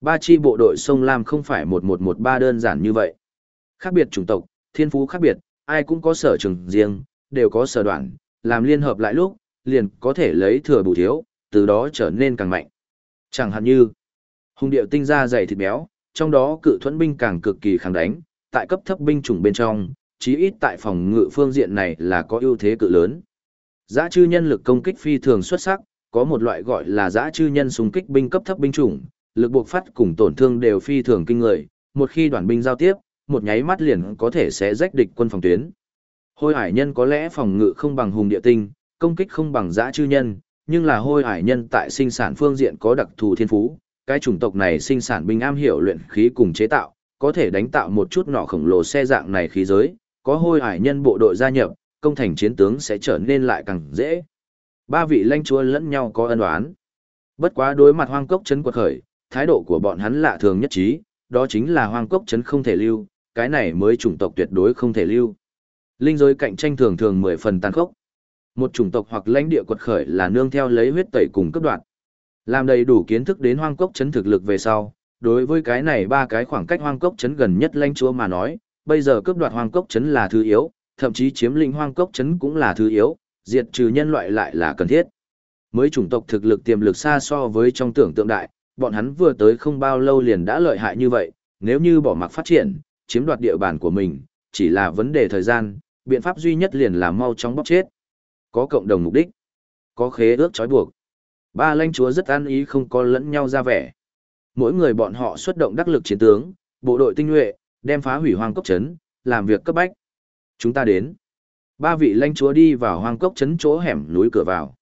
Ba chi bộ đội sông Lam không phải 1113 đơn giản như vậy. Khác biệt chủng tộc, thiên phú khác biệt, ai cũng có sở trường riêng, đều có sở đoạn, làm liên hợp lại lúc, liền có thể lấy thừa bù thiếu, từ đó trở nên càng mạnh. Chẳng hạn như, hùng điệu tinh ra dày thịt béo, trong đó cự thuẫn binh càng cực kỳ kháng đánh, tại cấp thấp binh chủng bên trong, chí ít tại phòng ngự phương diện này là có ưu thế cự lớn. Giã chư nhân lực công kích phi thường xuất sắc, có một loại gọi là giã chư nhân xung kích binh cấp thấp binh chủng, lực buộc phát cùng tổn thương đều phi thường kinh người, một khi đoàn binh giao tiếp, một nháy mắt liền có thể sẽ rách địch quân phòng tuyến. Hôi hải nhân có lẽ phòng ngự không bằng hùng địa tinh, công kích không bằng giã chư nhân, nhưng là hôi hải nhân tại sinh sản phương diện có đặc thù thiên phú, cái chủng tộc này sinh sản binh am hiểu luyện khí cùng chế tạo, có thể đánh tạo một chút nọ khổng lồ xe dạng này khí giới, có hôi hải nhân bộ đội gia nhập, công thành chiến tướng sẽ trở nên lại càng dễ. Ba vị lãnh chúa lẫn nhau có ân oán. Bất quá đối mặt hoang cốc chấn quật khởi, thái độ của bọn hắn lạ thường nhất trí, đó chính là hoang cốc chấn không thể lưu, cái này mới chủng tộc tuyệt đối không thể lưu. Linh giới cạnh tranh thường thường mười phần tàn khốc. Một chủng tộc hoặc lãnh địa quật khởi là nương theo lấy huyết tẩy cùng cấp đoạn. Làm đầy đủ kiến thức đến hoang cốc chấn thực lực về sau, đối với cái này ba cái khoảng cách hoang cốc chấn gần nhất lãnh chúa mà nói, bây giờ cướp đoạt hoang cốc chấn là thứ yếu, thậm chí chiếm lĩnh hoang cốc chấn cũng là thứ yếu, diệt trừ nhân loại lại là cần thiết. Mới chủng tộc thực lực tiềm lực xa so với trong tưởng tượng đại, bọn hắn vừa tới không bao lâu liền đã lợi hại như vậy, nếu như bỏ mặc phát triển, chiếm đoạt địa bàn của mình, chỉ là vấn đề thời gian, biện pháp duy nhất liền là mau chóng bóc chết. Có cộng đồng mục đích, có khế ước trói buộc. Ba lãnh chúa rất an ý không có lẫn nhau ra vẻ. Mỗi người bọn họ xuất động đắc lực chiến tướng, bộ đội tinh nhuệ, đem phá hủy hoang cốc trấn, làm việc cấp bách. Chúng ta đến. Ba vị lãnh chúa đi vào hoang cốc trấn chỗ hẻm núi cửa vào.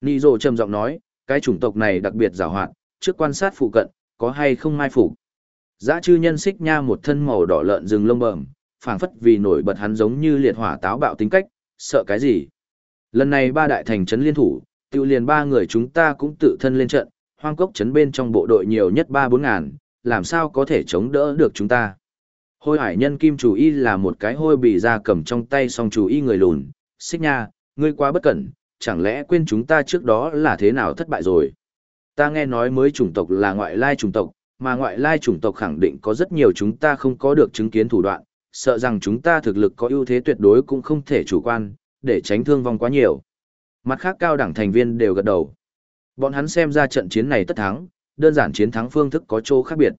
Nị rồ trầm giọng nói, cái chủng tộc này đặc biệt giàu hoạt, trước quan sát phụ cận, có hay không mai phục. Dã chư nhân xích nha một thân màu đỏ lợn rừng lông bẩm, phảng phất vì nổi bật hắn giống như liệt hỏa táo bạo tính cách, sợ cái gì? Lần này ba đại thành trấn liên thủ, tiêu liền ba người chúng ta cũng tự thân lên trận, hoang cốc chấn bên trong bộ đội nhiều nhất ba bốn ngàn, làm sao có thể chống đỡ được chúng ta? Hôi hải nhân kim chủ y là một cái hôi bị ra cầm trong tay song chủ y người lùn, xích nha, ngươi quá bất cẩn, chẳng lẽ quên chúng ta trước đó là thế nào thất bại rồi? Ta nghe nói mới chủng tộc là ngoại lai chủng tộc, mà ngoại lai chủng tộc khẳng định có rất nhiều chúng ta không có được chứng kiến thủ đoạn, sợ rằng chúng ta thực lực có ưu thế tuyệt đối cũng không thể chủ quan, để tránh thương vong quá nhiều. Mặt khác cao đẳng thành viên đều gật đầu. Bọn hắn xem ra trận chiến này tất thắng, đơn giản chiến thắng phương thức có chỗ khác biệt.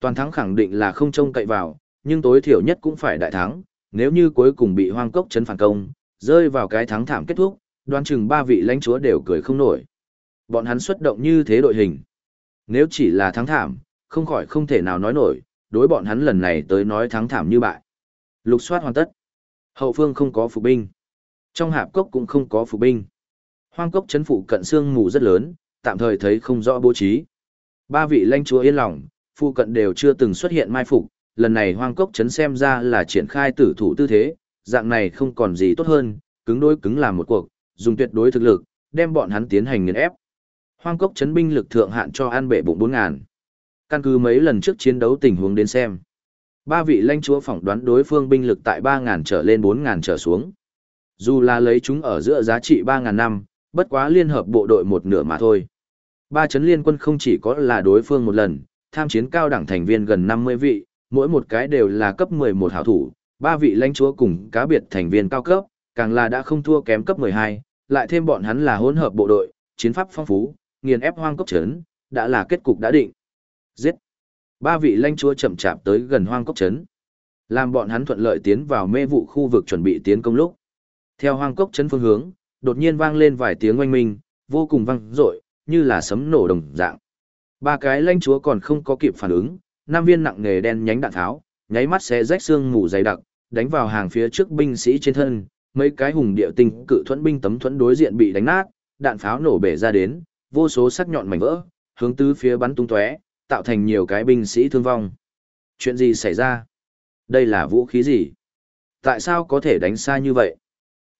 Toàn thắng khẳng định là không trông cậy vào, nhưng tối thiểu nhất cũng phải đại thắng, nếu như cuối cùng bị hoang cốc chấn phản công, rơi vào cái thắng thảm kết thúc, đoán chừng ba vị lãnh chúa đều cười không nổi. Bọn hắn xuất động như thế đội hình. Nếu chỉ là thắng thảm, không khỏi không thể nào nói nổi, đối bọn hắn lần này tới nói thắng thảm như bại. Lục soát hoàn tất. Hậu phương không có phục binh. Trong hạp cốc cũng không có phục binh. Hoang cốc chấn phụ cận xương mù rất lớn, tạm thời thấy không rõ bố trí. Ba vị lãnh chúa yên lòng, phụ cận đều chưa từng xuất hiện mai phục, lần này hoang cốc chấn xem ra là triển khai tử thủ tư thế, dạng này không còn gì tốt hơn, cứng đối cứng làm một cuộc, dùng tuyệt đối thực lực, đem bọn hắn tiến hành nghiền ép. Hoang cốc chấn binh lực thượng hạn cho an bệ bụng 4000. Căn cứ mấy lần trước chiến đấu tình huống đến xem, ba vị lãnh chúa phỏng đoán đối phương binh lực tại 3000 trở lên 4000 trở xuống. Dù là lấy chúng ở giữa giá trị 3000 năm, bất quá liên hợp bộ đội một nửa mà thôi. Ba chấn liên quân không chỉ có là đối phương một lần, tham chiến cao đẳng thành viên gần 50 vị, mỗi một cái đều là cấp 11 hảo thủ, ba vị lãnh chúa cùng cá biệt thành viên cao cấp, càng là đã không thua kém cấp 12, lại thêm bọn hắn là hỗn hợp bộ đội, chiến pháp phong phú, nghiền ép hoang cốc trấn, đã là kết cục đã định. Giết! Ba vị lãnh chúa chậm chạp tới gần hoang cốc trấn, làm bọn hắn thuận lợi tiến vào mê vụ khu vực chuẩn bị tiến công lúc. Theo hoang cốc trấn phương hướng, đột nhiên vang lên vài tiếng oanh minh, vô cùng vang dội, như là sấm nổ đồng dạng. Ba cái lãnh chúa còn không có kịp phản ứng, nam viên nặng nghề đen nhánh đạn tháo, nháy mắt sẽ rách xương mù dày đặc, đánh vào hàng phía trước binh sĩ trên thân, mấy cái hùng địa tinh cự thuẫn binh tấm thuẫn đối diện bị đánh nát, đạn pháo nổ bể ra đến, vô số sắc nhọn mảnh vỡ, hướng tứ phía bắn tung tóe, tạo thành nhiều cái binh sĩ thương vong. Chuyện gì xảy ra? Đây là vũ khí gì? Tại sao có thể đánh xa như vậy?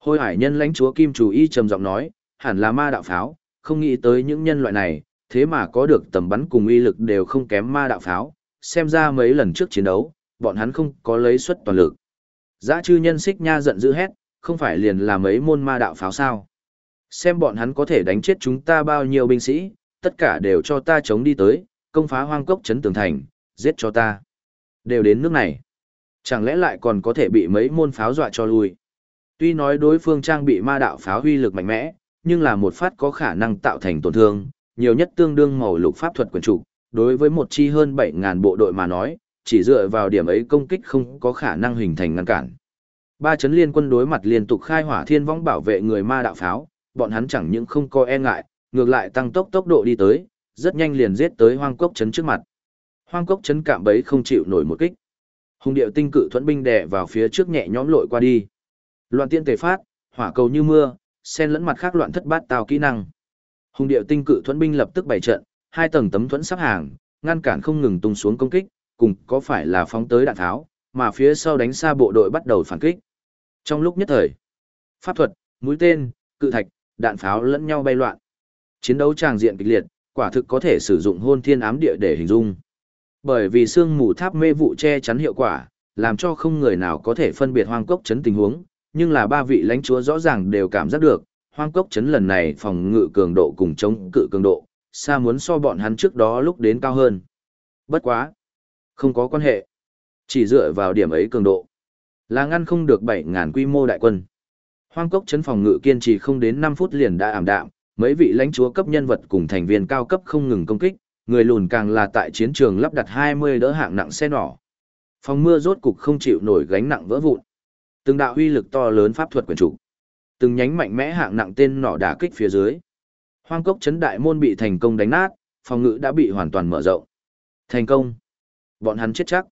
Hôi hải nhân lãnh chúa Kim Chủ Y trầm giọng nói, hẳn là ma đạo pháo, không nghĩ tới những nhân loại này, thế mà có được tầm bắn cùng uy lực đều không kém ma đạo pháo, xem ra mấy lần trước chiến đấu, bọn hắn không có lấy suất toàn lực. Giá chư nhân xích nha giận dữ hét, không phải liền là mấy môn ma đạo pháo sao. Xem bọn hắn có thể đánh chết chúng ta bao nhiêu binh sĩ, tất cả đều cho ta chống đi tới, công phá hoang cốc chấn tường thành, giết cho ta. Đều đến nước này. Chẳng lẽ lại còn có thể bị mấy môn pháo dọa cho lui. Tuy nói đối phương trang bị ma đạo pháo huy lực mạnh mẽ, nhưng là một phát có khả năng tạo thành tổn thương, nhiều nhất tương đương màu lục pháp thuật quyền trục, đối với một chi hơn 7.000 bộ đội mà nói, chỉ dựa vào điểm ấy công kích không có khả năng hình thành ngăn cản. Ba chấn liên quân đối mặt liên tục khai hỏa thiên võng bảo vệ người ma đạo pháo, bọn hắn chẳng những không có e ngại, ngược lại tăng tốc tốc độ đi tới, rất nhanh liền giết tới hoang cốc chấn trước mặt. Hoang cốc chấn cạm bấy không chịu nổi một kích. Hùng điệu tinh cự thuẫn binh đè vào phía trước nhẹ nhõm lội qua đi. Loạn tiên tề phát, hỏa cầu như mưa, xen lẫn mặt khác loạn thất bát tào kỹ năng. Hùng điệu tinh cự thuẫn binh lập tức bày trận, hai tầng tấm thuẫn sắp hàng, ngăn cản không ngừng tung xuống công kích, cùng có phải là phóng tới đạn tháo, mà phía sau đánh xa bộ đội bắt đầu phản kích. Trong lúc nhất thời, pháp thuật, mũi tên, cự thạch, đạn pháo lẫn nhau bay loạn. Chiến đấu tràng diện kịch liệt, quả thực có thể sử dụng hôn thiên ám địa để hình dung. Bởi vì sương mù tháp mê vụ che chắn hiệu quả, làm cho không người nào có thể phân biệt hoang cốc chấn tình huống, nhưng là ba vị lãnh chúa rõ ràng đều cảm giác được, hoang cốc chấn lần này phòng ngự cường độ cùng chống cự cường độ, xa muốn so bọn hắn trước đó lúc đến cao hơn. Bất quá. Không có quan hệ. Chỉ dựa vào điểm ấy cường độ. Là ngăn không được 7.000 quy mô đại quân. Hoang cốc chấn phòng ngự kiên trì không đến 5 phút liền đã ảm đạm, mấy vị lãnh chúa cấp nhân vật cùng thành viên cao cấp không ngừng công kích, người lùn càng là tại chiến trường lắp đặt 20 đỡ hạng nặng xe nỏ. Phòng mưa rốt cục không chịu nổi gánh nặng vỡ vụn. Từng đạo uy lực to lớn pháp thuật quyền chủ. Từng nhánh mạnh mẽ hạng nặng tên nỏ đả kích phía dưới. Hoang cốc chấn đại môn bị thành công đánh nát, phòng ngự đã bị hoàn toàn mở rộng. Thành công. Bọn hắn chết chắc.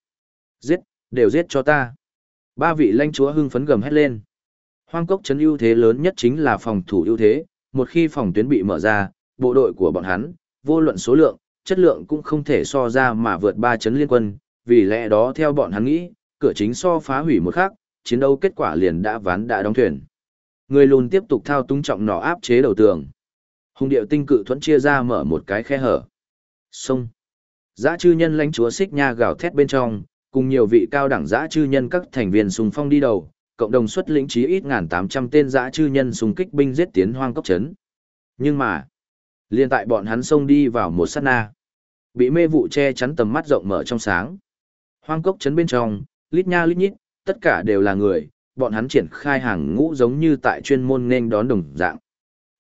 Giết, đều giết cho ta. Ba vị lãnh chúa hưng phấn gầm hét lên. Hoang cốc chấn ưu thế lớn nhất chính là phòng thủ ưu thế, một khi phòng tuyến bị mở ra, bộ đội của bọn hắn, vô luận số lượng, chất lượng cũng không thể so ra mà vượt ba chấn liên quân, vì lẽ đó theo bọn hắn nghĩ, cửa chính so phá hủy một khắc, chiến đấu kết quả liền đã ván đã đóng thuyền. Người lùn tiếp tục thao túng trọng nỏ áp chế đầu tường. Hùng điệu tinh cự thuẫn chia ra mở một cái khe hở. Xông. Dã chư nhân lãnh chúa xích nha gào thét bên trong, cùng nhiều vị cao đẳng dã chư nhân các thành viên xung phong đi đầu, cộng đồng xuất lĩnh chí ít ngàn tám trăm tên dã chư nhân xung kích binh giết tiến hoang cốc trấn. Nhưng mà, liền tại bọn hắn xông đi vào một sát na, bị mê vụ che chắn tầm mắt rộng mở trong sáng. Hoang cốc trấn bên trong, lít nha lít nhít, tất cả đều là người, bọn hắn triển khai hàng ngũ giống như tại chuyên môn nên đón đồng dạng.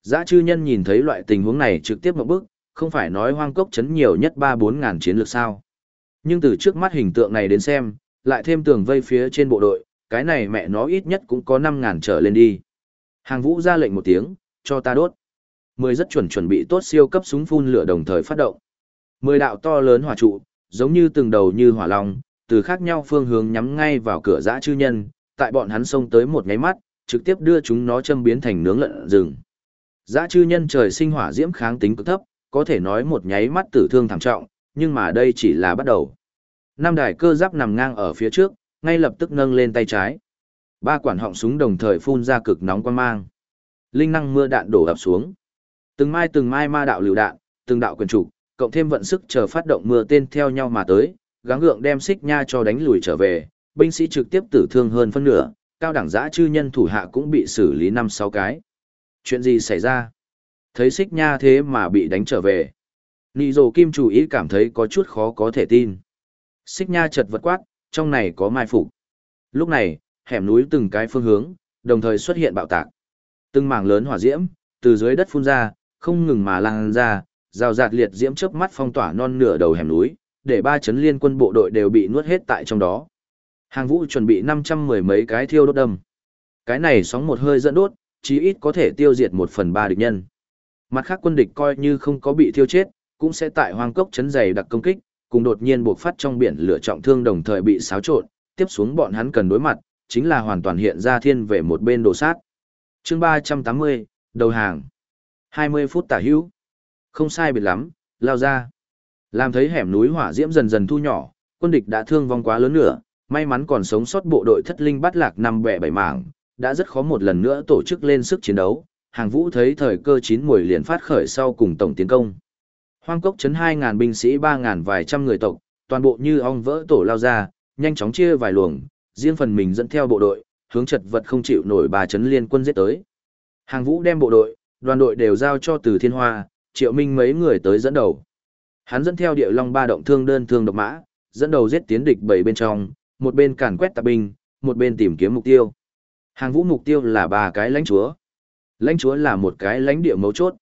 Giá chư nhân nhìn thấy loại tình huống này trực tiếp một bước, không phải nói hoang cốc chấn nhiều nhất ba bốn ngàn chiến lược sao. Nhưng từ trước mắt hình tượng này đến xem, lại thêm tường vây phía trên bộ đội, cái này mẹ nó ít nhất cũng có năm ngàn trở lên đi. Hàng vũ ra lệnh một tiếng, cho ta đốt. Mười rất chuẩn chuẩn bị tốt siêu cấp súng phun lửa đồng thời phát động. Mười đạo to lớn hỏa trụ, giống như từng đầu như hỏa long, từ khác nhau phương hướng nhắm ngay vào cửa dã chư nhân, tại bọn hắn xông tới một nháy mắt, trực tiếp đưa chúng nó châm biến thành nướng lợn rừng. Dã chư nhân trời sinh hỏa diễm kháng tính cực thấp, có thể nói một nháy mắt tử thương thảm trọng, nhưng mà đây chỉ là bắt đầu. Năm đài cơ giáp nằm ngang ở phía trước, ngay lập tức nâng lên tay trái. Ba quản họng súng đồng thời phun ra cực nóng quan mang. Linh năng mưa đạn đổ ập xuống. Từng mai từng mai ma đạo liều đạn, từng đạo quyền trục, cộng thêm vận sức chờ phát động mưa tên theo nhau mà tới, gắng gượng đem xích nha cho đánh lùi trở về, binh sĩ trực tiếp tử thương hơn phân nửa, cao đẳng giã chư nhân thủ hạ cũng bị xử lý năm sáu cái. Chuyện gì xảy ra? Thấy xích nha thế mà bị đánh trở về. Nị dồ kim chủ ý cảm thấy có chút khó có thể tin. Xích nha chật vật quát, trong này có mai phục. Lúc này, hẻm núi từng cái phương hướng, đồng thời xuất hiện bạo tạc. Từng mảng lớn hỏa diễm, từ dưới đất phun ra, không ngừng mà lan ra, rào rạt liệt diễm chớp mắt phong tỏa non nửa đầu hẻm núi, để ba chấn liên quân bộ đội đều bị nuốt hết tại trong đó. Hàng vũ chuẩn bị 500 mười mấy cái thiêu đốt đâm. Cái này sóng một hơi dẫn đốt, chí ít có thể tiêu diệt một phần ba địch nhân. Mặt khác quân địch coi như không có bị thiêu chết, cũng sẽ tại hoang cốc chấn dày đặc công kích, cùng đột nhiên buộc phát trong biển lửa trọng thương đồng thời bị xáo trộn, tiếp xuống bọn hắn cần đối mặt, chính là hoàn toàn hiện ra thiên về một bên đồ sát. Chương 380, đầu hàng. 20 phút tả hữu. Không sai biệt lắm, lao ra. Làm thấy hẻm núi hỏa diễm dần dần thu nhỏ, quân địch đã thương vong quá lớn nữa, may mắn còn sống sót bộ đội thất linh bắt lạc năm bẻ bảy mảng, đã rất khó một lần nữa tổ chức lên sức chiến đấu. Hàng vũ thấy thời cơ chín muồi liền phát khởi sau cùng tổng tiến công. Hoang cốc chấn 2000 binh sĩ 3000 vài trăm người tộc, toàn bộ như ong vỡ tổ lao ra, nhanh chóng chia vài luồng, riêng phần mình dẫn theo bộ đội, hướng chật vật không chịu nổi bà chấn liên quân giết tới. Hàng vũ đem bộ đội, đoàn đội đều giao cho từ thiên hoa, triệu minh mấy người tới dẫn đầu. Hắn dẫn theo địa long ba động thương đơn thương độc mã, dẫn đầu giết tiến địch bảy bên trong, một bên càn quét tạp binh, một bên tìm kiếm mục tiêu. Hàng vũ mục tiêu là ba cái lãnh chúa. Lãnh chúa là một cái lãnh địa mấu chốt.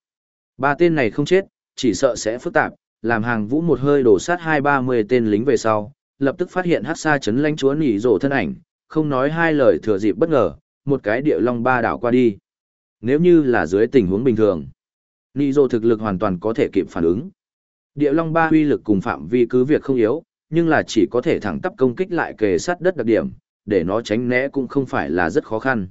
Ba tên này không chết, chỉ sợ sẽ phức tạp, làm hàng vũ một hơi đổ sát hai ba mươi tên lính về sau, lập tức phát hiện hát xa chấn lãnh chúa nỉ rổ thân ảnh, không nói hai lời thừa dịp bất ngờ, một cái địa long ba đảo qua đi. Nếu như là dưới tình huống bình thường, nỉ rổ thực lực hoàn toàn có thể kịp phản ứng. Địa long ba huy lực cùng phạm vi cứ việc không yếu, nhưng là chỉ có thể thẳng tắp công kích lại kề sát đất đặc điểm, để nó tránh né cũng không phải là rất khó khăn.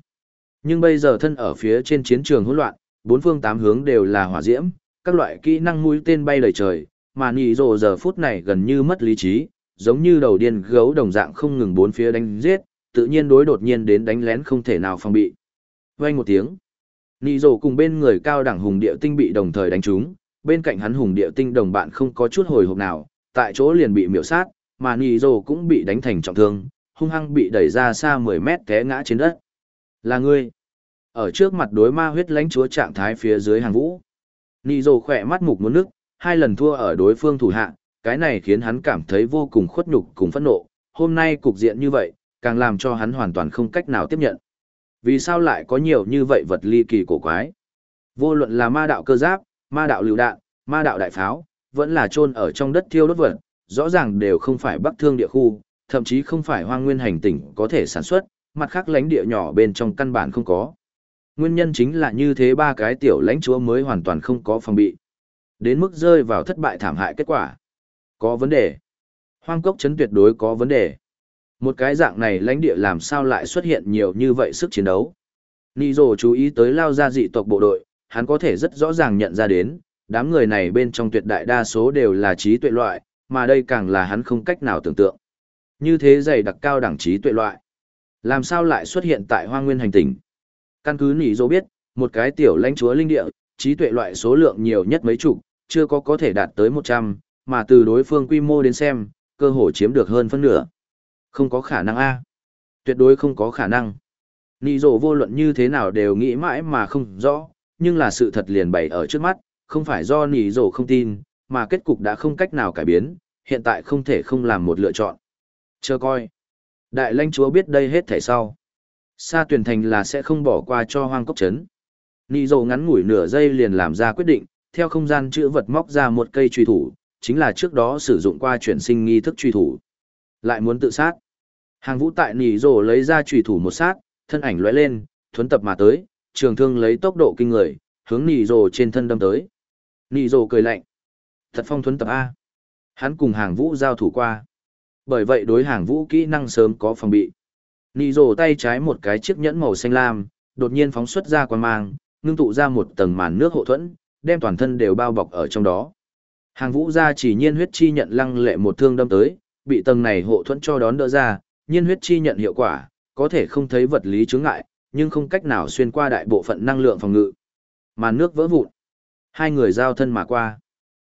Nhưng bây giờ thân ở phía trên chiến trường hỗn loạn, bốn phương tám hướng đều là hỏa diễm, các loại kỹ năng mũi tên bay đầy trời, mà Nị rồ giờ phút này gần như mất lý trí, giống như đầu điên gấu đồng dạng không ngừng bốn phía đánh giết, tự nhiên đối đột nhiên đến đánh lén không thể nào phòng bị. Vang một tiếng, Nị rồ cùng bên người cao đẳng hùng địa tinh bị đồng thời đánh trúng, bên cạnh hắn hùng địa tinh đồng bạn không có chút hồi hộp nào, tại chỗ liền bị miểu sát, mà Nì Dồ cũng bị đánh thành trọng thương, hung hăng bị đẩy ra xa 10 mét té ngã trên đất. Là ngươi. Ở trước mặt đối ma huyết lãnh chúa trạng thái phía dưới hàng vũ. Nì dồ khỏe mắt mục muốn nước, hai lần thua ở đối phương thủ hạ, cái này khiến hắn cảm thấy vô cùng khuất nhục cùng phẫn nộ. Hôm nay cục diện như vậy, càng làm cho hắn hoàn toàn không cách nào tiếp nhận. Vì sao lại có nhiều như vậy vật ly kỳ cổ quái? Vô luận là ma đạo cơ giáp, ma đạo lựu đạn, ma đạo đại pháo, vẫn là chôn ở trong đất thiêu đốt vật, rõ ràng đều không phải bắc thương địa khu, thậm chí không phải hoang nguyên hành tỉnh có thể sản xuất, mặt khác lãnh địa nhỏ bên trong căn bản không có. Nguyên nhân chính là như thế ba cái tiểu lãnh chúa mới hoàn toàn không có phòng bị. Đến mức rơi vào thất bại thảm hại kết quả. Có vấn đề. Hoang cốc chấn tuyệt đối có vấn đề. Một cái dạng này lãnh địa làm sao lại xuất hiện nhiều như vậy sức chiến đấu. Nì chú ý tới lao ra dị tộc bộ đội, hắn có thể rất rõ ràng nhận ra đến, đám người này bên trong tuyệt đại đa số đều là trí tuệ loại, mà đây càng là hắn không cách nào tưởng tượng. Như thế dày đặc cao đẳng trí tuệ loại. Làm sao lại xuất hiện tại hoa nguyên hành tinh? Căn cứ nỉ dô biết, một cái tiểu lãnh chúa linh địa, trí tuệ loại số lượng nhiều nhất mấy chục, chưa có có thể đạt tới 100, mà từ đối phương quy mô đến xem, cơ hội chiếm được hơn phân nửa. Không có khả năng A. Tuyệt đối không có khả năng. Nị dô vô luận như thế nào đều nghĩ mãi mà không rõ, nhưng là sự thật liền bày ở trước mắt, không phải do nỉ rổ không tin, mà kết cục đã không cách nào cải biến, hiện tại không thể không làm một lựa chọn. Chờ coi. Đại lãnh chúa biết đây hết thể sau. Sa tuyển thành là sẽ không bỏ qua cho hoang cốc chấn. Nị dầu ngắn ngủi nửa giây liền làm ra quyết định, theo không gian chữ vật móc ra một cây truy thủ, chính là trước đó sử dụng qua chuyển sinh nghi thức truy thủ. Lại muốn tự sát. Hàng vũ tại nị dầu lấy ra truy thủ một sát, thân ảnh lóe lên, thuấn tập mà tới, trường thương lấy tốc độ kinh người, hướng nị rồ trên thân đâm tới. Nị rồ cười lạnh. Thật phong thuấn tập A. Hắn cùng hàng vũ giao thủ qua. Bởi vậy đối hàng vũ kỹ năng sớm có phòng bị. Nị rồ tay trái một cái chiếc nhẫn màu xanh lam, đột nhiên phóng xuất ra quan mang, ngưng tụ ra một tầng màn nước hộ thuẫn, đem toàn thân đều bao bọc ở trong đó. Hàng vũ ra chỉ nhiên huyết chi nhận lăng lệ một thương đâm tới, bị tầng này hộ thuẫn cho đón đỡ ra, nhiên huyết chi nhận hiệu quả, có thể không thấy vật lý chướng ngại, nhưng không cách nào xuyên qua đại bộ phận năng lượng phòng ngự. Màn nước vỡ vụn. Hai người giao thân mà qua.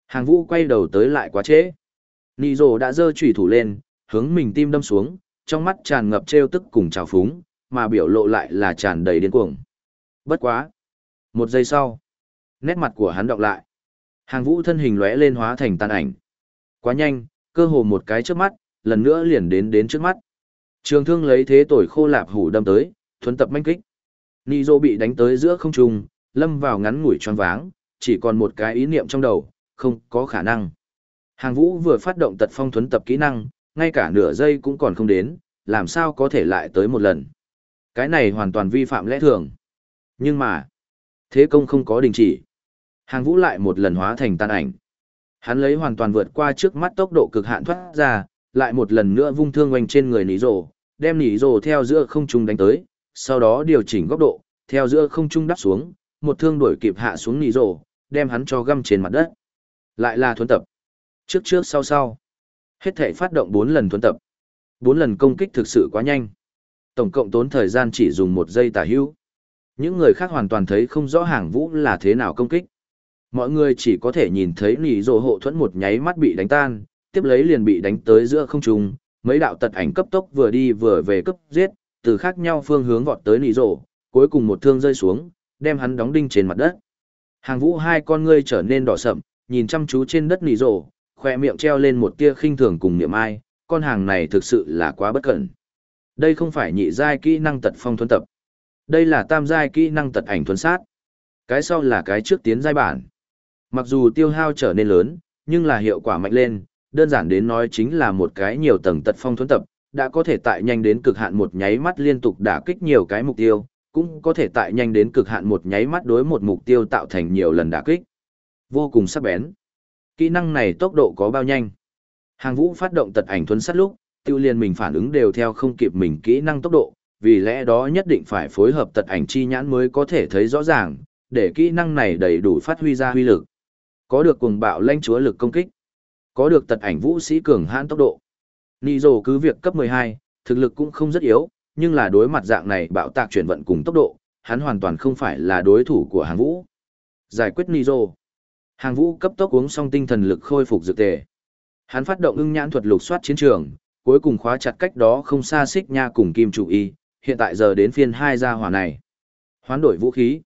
Hàng vũ quay đầu tới lại quá trễ. Nị rồ đã giơ chủy thủ lên, hướng mình tim đâm xuống, trong mắt tràn ngập trêu tức cùng trào phúng, mà biểu lộ lại là tràn đầy điên cuồng. Bất quá. Một giây sau, nét mặt của hắn đọc lại. Hàng vũ thân hình lóe lên hóa thành tàn ảnh. Quá nhanh, cơ hồ một cái trước mắt, lần nữa liền đến đến trước mắt. Trường thương lấy thế tuổi khô lạp hủ đâm tới, thuấn tập manh kích. Nị dô bị đánh tới giữa không trung, lâm vào ngắn ngủi tròn váng, chỉ còn một cái ý niệm trong đầu, không có khả năng. Hàng vũ vừa phát động tật phong thuấn tập kỹ năng, ngay cả nửa giây cũng còn không đến, làm sao có thể lại tới một lần. Cái này hoàn toàn vi phạm lẽ thường. Nhưng mà, thế công không có đình chỉ. Hàng vũ lại một lần hóa thành tan ảnh. Hắn lấy hoàn toàn vượt qua trước mắt tốc độ cực hạn thoát ra, lại một lần nữa vung thương oanh trên người nỉ rồ, đem nỉ rồ theo giữa không trung đánh tới, sau đó điều chỉnh góc độ, theo giữa không trung đắp xuống, một thương đuổi kịp hạ xuống nỉ rổ, đem hắn cho găm trên mặt đất. Lại là thuấn tập. Trước trước sau sau. Hết thể phát động 4 lần thuấn tập. 4 lần công kích thực sự quá nhanh. Tổng cộng tốn thời gian chỉ dùng một giây tả hữu. Những người khác hoàn toàn thấy không rõ hàng vũ là thế nào công kích. Mọi người chỉ có thể nhìn thấy nỉ rổ hộ thuẫn một nháy mắt bị đánh tan, tiếp lấy liền bị đánh tới giữa không trung, mấy đạo tật ảnh cấp tốc vừa đi vừa về cấp giết, từ khác nhau phương hướng vọt tới nỉ rổ, cuối cùng một thương rơi xuống, đem hắn đóng đinh trên mặt đất. Hàng vũ hai con ngươi trở nên đỏ sậm, nhìn chăm chú trên đất nỉ rổ, khoe miệng treo lên một tia khinh thường cùng niệm ai, con hàng này thực sự là quá bất cẩn. Đây không phải nhị giai kỹ năng tật phong thuần tập. Đây là tam giai kỹ năng tật ảnh thuần sát. Cái sau là cái trước tiến giai bản. Mặc dù tiêu hao trở nên lớn, nhưng là hiệu quả mạnh lên, đơn giản đến nói chính là một cái nhiều tầng tật phong thuần tập, đã có thể tại nhanh đến cực hạn một nháy mắt liên tục đả kích nhiều cái mục tiêu, cũng có thể tại nhanh đến cực hạn một nháy mắt đối một mục tiêu tạo thành nhiều lần đả kích. Vô cùng sắc bén. Kỹ năng này tốc độ có bao nhanh? Hàng vũ phát động tật ảnh thuấn sát lúc, tiêu liên mình phản ứng đều theo không kịp mình kỹ năng tốc độ, vì lẽ đó nhất định phải phối hợp tật ảnh chi nhãn mới có thể thấy rõ ràng, để kỹ năng này đầy đủ phát huy ra huy lực. Có được cuồng bạo lanh chúa lực công kích, có được tật ảnh vũ sĩ cường hãn tốc độ. Nị dồ cứ việc cấp 12, thực lực cũng không rất yếu, nhưng là đối mặt dạng này bạo tạc chuyển vận cùng tốc độ, hắn hoàn toàn không phải là đối thủ của hàng vũ. Giải quyết Nị dồ. Hàng vũ cấp tốc uống xong tinh thần lực khôi phục dược tề. Hắn phát động ưng nhãn thuật lục soát chiến trường, cuối cùng khóa chặt cách đó không xa xích nha cùng kim chủ y, hiện tại giờ đến phiên hai gia hỏa này. Hoán đổi vũ khí.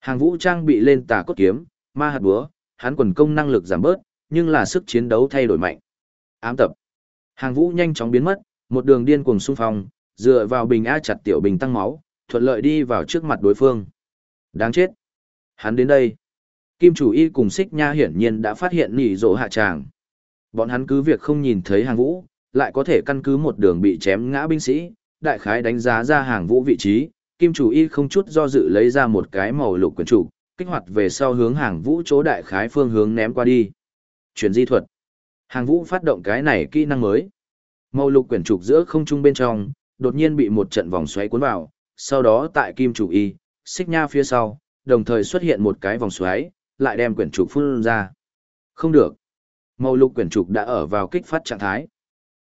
Hàng vũ trang bị lên tà cốt kiếm, ma hạt búa, hắn quần công năng lực giảm bớt, nhưng là sức chiến đấu thay đổi mạnh. Ám tập. Hàng vũ nhanh chóng biến mất, một đường điên cuồng xung phong, dựa vào bình A chặt tiểu bình tăng máu, thuận lợi đi vào trước mặt đối phương. Đáng chết. Hắn đến đây. Kim chủ y cùng xích nha hiển nhiên đã phát hiện nỉ rộ hạ tràng. Bọn hắn cứ việc không nhìn thấy hàng vũ, lại có thể căn cứ một đường bị chém ngã binh sĩ, đại khái đánh giá ra hàng vũ vị trí, kim chủ y không chút do dự lấy ra một cái màu lục quyển trục, kích hoạt về sau hướng hàng vũ chỗ đại khái phương hướng ném qua đi. Chuyển di thuật. Hàng vũ phát động cái này kỹ năng mới. Màu lục quyển trục giữa không trung bên trong, đột nhiên bị một trận vòng xoáy cuốn vào, sau đó tại kim chủ y, xích nha phía sau, đồng thời xuất hiện một cái vòng xoáy, lại đem quyển trục phun ra. Không được. Màu lục quyển trục đã ở vào kích phát trạng thái.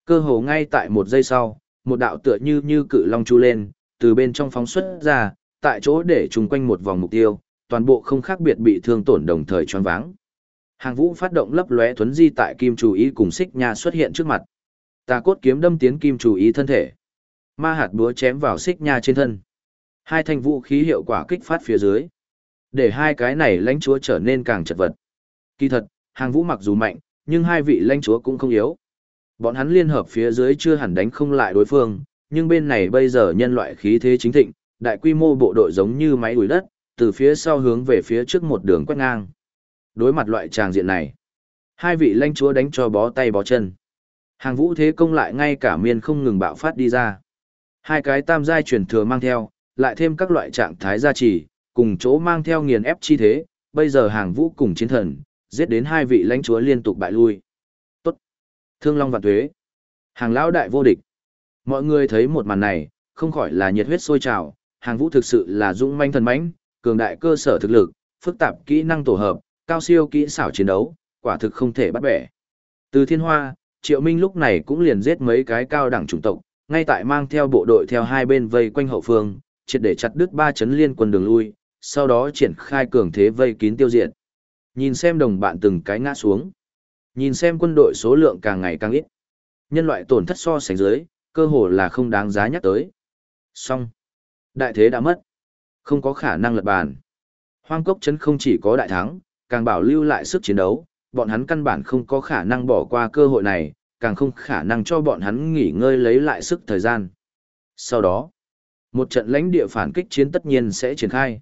Cơ hồ ngay tại một giây sau, một đạo tựa như như cự long chu lên, từ bên trong phóng xuất ra, tại chỗ để trùng quanh một vòng mục tiêu, toàn bộ không khác biệt bị thương tổn đồng thời choáng váng. Hàng vũ phát động lấp lóe thuấn di tại kim chủ ý cùng xích nha xuất hiện trước mặt. Tà cốt kiếm đâm tiến kim chủ ý thân thể. Ma hạt búa chém vào xích nha trên thân. Hai thanh vũ khí hiệu quả kích phát phía dưới. Để hai cái này lãnh chúa trở nên càng chật vật. Kỳ thật, hàng vũ mặc dù mạnh, nhưng hai vị lãnh chúa cũng không yếu. Bọn hắn liên hợp phía dưới chưa hẳn đánh không lại đối phương, nhưng bên này bây giờ nhân loại khí thế chính thịnh, đại quy mô bộ đội giống như máy đuổi đất, từ phía sau hướng về phía trước một đường quét ngang. Đối mặt loại tràng diện này, hai vị lãnh chúa đánh cho bó tay bó chân. Hàng vũ thế công lại ngay cả miên không ngừng bạo phát đi ra. Hai cái tam giai truyền thừa mang theo, lại thêm các loại trạng thái gia trì, cùng chỗ mang theo nghiền ép chi thế, bây giờ hàng vũ cùng chiến thần, giết đến hai vị lãnh chúa liên tục bại lui. Tốt. Thương Long vạn tuế. Hàng lão đại vô địch. Mọi người thấy một màn này, không khỏi là nhiệt huyết sôi trào, hàng vũ thực sự là dũng manh thần mãnh, cường đại cơ sở thực lực, phức tạp kỹ năng tổ hợp, cao siêu kỹ xảo chiến đấu, quả thực không thể bắt bẻ. Từ thiên hoa, Triệu Minh lúc này cũng liền giết mấy cái cao đẳng chủng tộc, ngay tại mang theo bộ đội theo hai bên vây quanh hậu phương, triệt để chặt đứt ba chấn liên quân đường lui, sau đó triển khai cường thế vây kín tiêu diệt. Nhìn xem đồng bạn từng cái ngã xuống. Nhìn xem quân đội số lượng càng ngày càng ít. Nhân loại tổn thất so sánh dưới, cơ hồ là không đáng giá nhắc tới. Xong. Đại thế đã mất. Không có khả năng lật bàn. Hoang cốc chấn không chỉ có đại thắng, càng bảo lưu lại sức chiến đấu, bọn hắn căn bản không có khả năng bỏ qua cơ hội này, càng không khả năng cho bọn hắn nghỉ ngơi lấy lại sức thời gian. Sau đó, một trận lãnh địa phản kích chiến tất nhiên sẽ triển khai.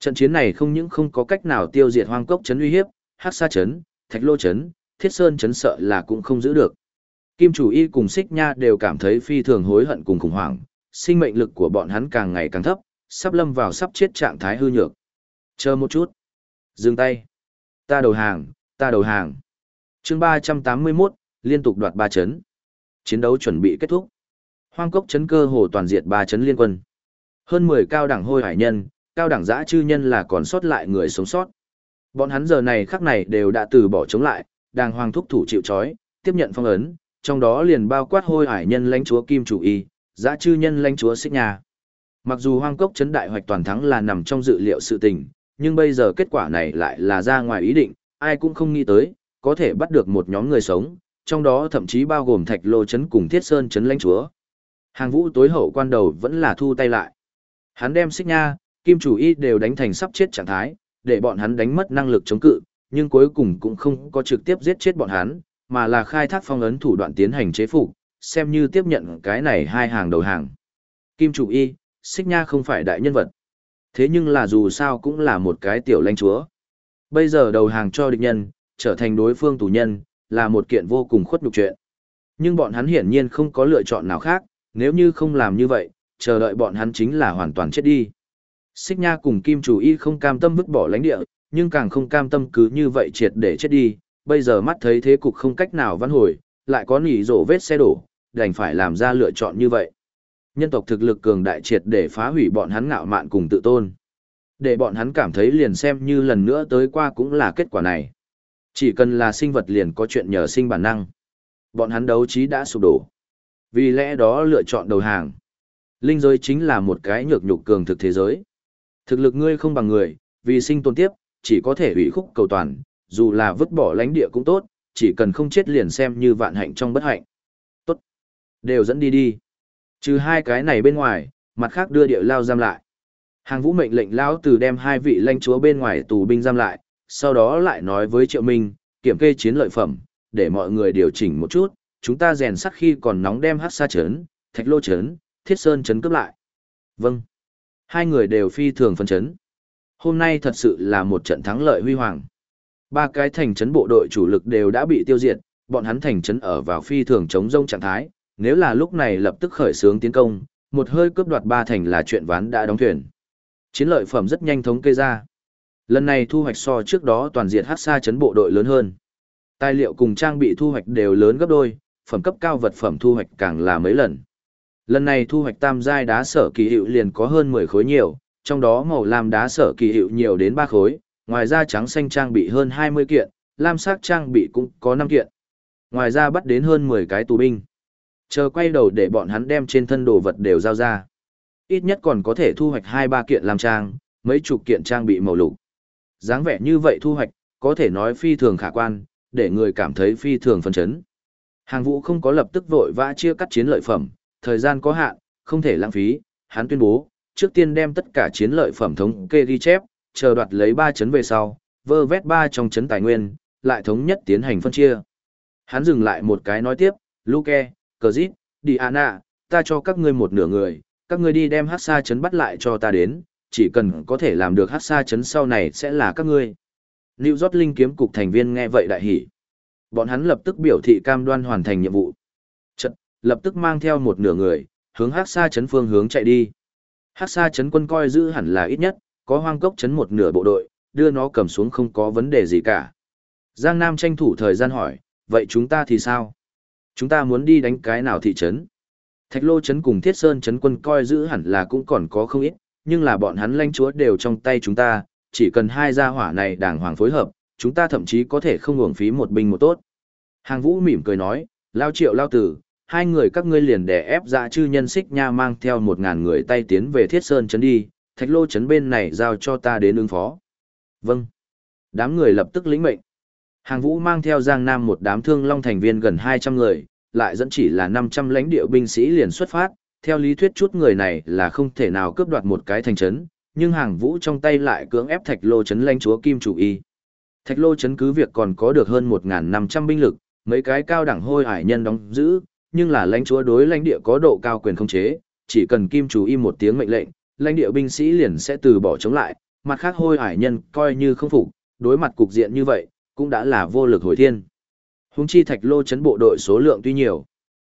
Trận chiến này không những không có cách nào tiêu diệt hoang cốc chấn uy hiếp, hắc sa chấn, thạch lô chấn, thiết sơn chấn sợ là cũng không giữ được. Kim chủ y cùng xích nha đều cảm thấy phi thường hối hận cùng khủng hoảng, sinh mệnh lực của bọn hắn càng ngày càng thấp, sắp lâm vào sắp chết trạng thái hư nhược. Chờ một chút. Dừng tay. Ta đầu hàng, ta đầu hàng. chương 381, liên tục đoạt ba chấn. Chiến đấu chuẩn bị kết thúc. Hoang cốc chấn cơ hồ toàn diệt ba chấn liên quân. Hơn 10 cao đẳng hôi hải nhân, cao đẳng giã chư nhân là còn sót lại người sống sót. Bọn hắn giờ này khắc này đều đã từ bỏ chống lại, đàng hoàng thúc thủ chịu chói, tiếp nhận phong ấn, trong đó liền bao quát hôi hải nhân lãnh chúa kim chủ y, giã chư nhân lãnh chúa xích nhà. Mặc dù hoang cốc chấn đại hoạch toàn thắng là nằm trong dự liệu sự tình, nhưng bây giờ kết quả này lại là ra ngoài ý định, ai cũng không nghĩ tới, có thể bắt được một nhóm người sống, trong đó thậm chí bao gồm thạch lô chấn cùng thiết sơn chấn lãnh chúa. Hàng vũ tối hậu quan đầu vẫn là thu tay lại. Hắn đem xích nha, kim chủ y đều đánh thành sắp chết trạng thái, để bọn hắn đánh mất năng lực chống cự, nhưng cuối cùng cũng không có trực tiếp giết chết bọn hắn, mà là khai thác phong ấn thủ đoạn tiến hành chế phục, xem như tiếp nhận cái này hai hàng đầu hàng. Kim chủ y, xích nha không phải đại nhân vật. Thế nhưng là dù sao cũng là một cái tiểu lãnh chúa. Bây giờ đầu hàng cho địch nhân, trở thành đối phương tù nhân, là một kiện vô cùng khuất nhục chuyện. Nhưng bọn hắn hiển nhiên không có lựa chọn nào khác, nếu như không làm như vậy, chờ đợi bọn hắn chính là hoàn toàn chết đi. Xích Nha cùng Kim Chủ Y không cam tâm vứt bỏ lãnh địa, nhưng càng không cam tâm cứ như vậy triệt để chết đi, bây giờ mắt thấy thế cục không cách nào vãn hồi, lại có nỉ rổ vết xe đổ, đành phải làm ra lựa chọn như vậy. Nhân tộc thực lực cường đại triệt để phá hủy bọn hắn ngạo mạn cùng tự tôn. Để bọn hắn cảm thấy liền xem như lần nữa tới qua cũng là kết quả này. Chỉ cần là sinh vật liền có chuyện nhờ sinh bản năng. Bọn hắn đấu trí đã sụp đổ. Vì lẽ đó lựa chọn đầu hàng. Linh giới chính là một cái nhược nhục cường thực thế giới. Thực lực ngươi không bằng người, vì sinh tồn tiếp, chỉ có thể ủy khúc cầu toàn, dù là vứt bỏ lãnh địa cũng tốt, chỉ cần không chết liền xem như vạn hạnh trong bất hạnh. Tốt. Đều dẫn đi đi. Trừ hai cái này bên ngoài, mặt khác đưa địa lao giam lại. Hàng vũ mệnh lệnh lão từ đem hai vị lãnh chúa bên ngoài tù binh giam lại, sau đó lại nói với Triệu Minh, kiểm kê chiến lợi phẩm, để mọi người điều chỉnh một chút, chúng ta rèn sắt khi còn nóng đem hát xa chấn, thạch lô chấn, thiết sơn chấn cướp lại. Vâng. Hai người đều phi thường phân chấn. Hôm nay thật sự là một trận thắng lợi huy hoàng. Ba cái thành trấn bộ đội chủ lực đều đã bị tiêu diệt, bọn hắn thành trấn ở vào phi thường chống rông trạng thái, nếu là lúc này lập tức khởi xướng tiến công, một hơi cướp đoạt ba thành là chuyện ván đã đóng thuyền. Chiến lợi phẩm rất nhanh thống kê ra. Lần này thu hoạch so trước đó toàn diện hát xa chấn bộ đội lớn hơn. Tài liệu cùng trang bị thu hoạch đều lớn gấp đôi, phẩm cấp cao vật phẩm thu hoạch càng là mấy lần. Lần này thu hoạch tam giai đá sở kỳ hiệu liền có hơn 10 khối nhiều, trong đó màu lam đá sở kỳ hiệu nhiều đến 3 khối, ngoài ra trắng xanh trang bị hơn 20 kiện, lam sắc trang bị cũng có 5 kiện. Ngoài ra bắt đến hơn 10 cái tù binh. Chờ quay đầu để bọn hắn đem trên thân đồ vật đều giao ra. Ít nhất còn có thể thu hoạch 2-3 kiện làm trang, mấy chục kiện trang bị màu lục. dáng vẻ như vậy thu hoạch, có thể nói phi thường khả quan, để người cảm thấy phi thường phấn chấn. Hàng vũ không có lập tức vội vã chia cắt chiến lợi phẩm, thời gian có hạn, không thể lãng phí, hắn tuyên bố, trước tiên đem tất cả chiến lợi phẩm thống kê ghi chép, chờ đoạt lấy 3 chấn về sau, vơ vét 3 trong chấn tài nguyên, lại thống nhất tiến hành phân chia. Hắn dừng lại một cái nói tiếp, Luke, Cazit, Diana, à ta cho các ngươi một nửa người, các ngươi đi đem hát xa chấn bắt lại cho ta đến, chỉ cần có thể làm được hát xa chấn sau này sẽ là các ngươi. New York Linh kiếm cục thành viên nghe vậy đại hỉ. Bọn hắn lập tức biểu thị cam đoan hoàn thành nhiệm vụ. Chật, lập tức mang theo một nửa người, hướng hát xa chấn phương hướng chạy đi. Hát xa chấn quân coi giữ hẳn là ít nhất, có hoang cốc chấn một nửa bộ đội, đưa nó cầm xuống không có vấn đề gì cả. Giang Nam tranh thủ thời gian hỏi, vậy chúng ta thì sao? Chúng ta muốn đi đánh cái nào thị trấn? Thạch Lô trấn cùng Thiết Sơn trấn quân coi giữ hẳn là cũng còn có không ít, nhưng là bọn hắn lãnh chúa đều trong tay chúng ta, chỉ cần hai gia hỏa này đàng hoàng phối hợp, chúng ta thậm chí có thể không uổng phí một binh một tốt. Hàng Vũ mỉm cười nói, lao triệu lao tử, hai người các ngươi liền đè ép dạ chư nhân xích nha mang theo một ngàn người tay tiến về Thiết Sơn trấn đi, Thạch Lô trấn bên này giao cho ta đến ứng phó. Vâng. Đám người lập tức lĩnh mệnh. Hàng Vũ mang theo Giang Nam một đám thương long thành viên gần 200 người, lại dẫn chỉ là 500 lãnh địa binh sĩ liền xuất phát, theo lý thuyết chút người này là không thể nào cướp đoạt một cái thành trấn, nhưng hàng Vũ trong tay lại cưỡng ép Thạch Lô trấn lãnh chúa Kim chủ y. Thạch Lô trấn cứ việc còn có được hơn 1500 binh lực, mấy cái cao đẳng hôi hải nhân đóng giữ, nhưng là lãnh chúa đối lãnh địa có độ cao quyền không chế, chỉ cần Kim chủ y một tiếng mệnh lệnh, lãnh địa binh sĩ liền sẽ từ bỏ chống lại, mặt khác hôi hải nhân coi như không phục, đối mặt cục diện như vậy, cũng đã là vô lực hồi thiên. Húng chi thạch lô chấn bộ đội số lượng tuy nhiều,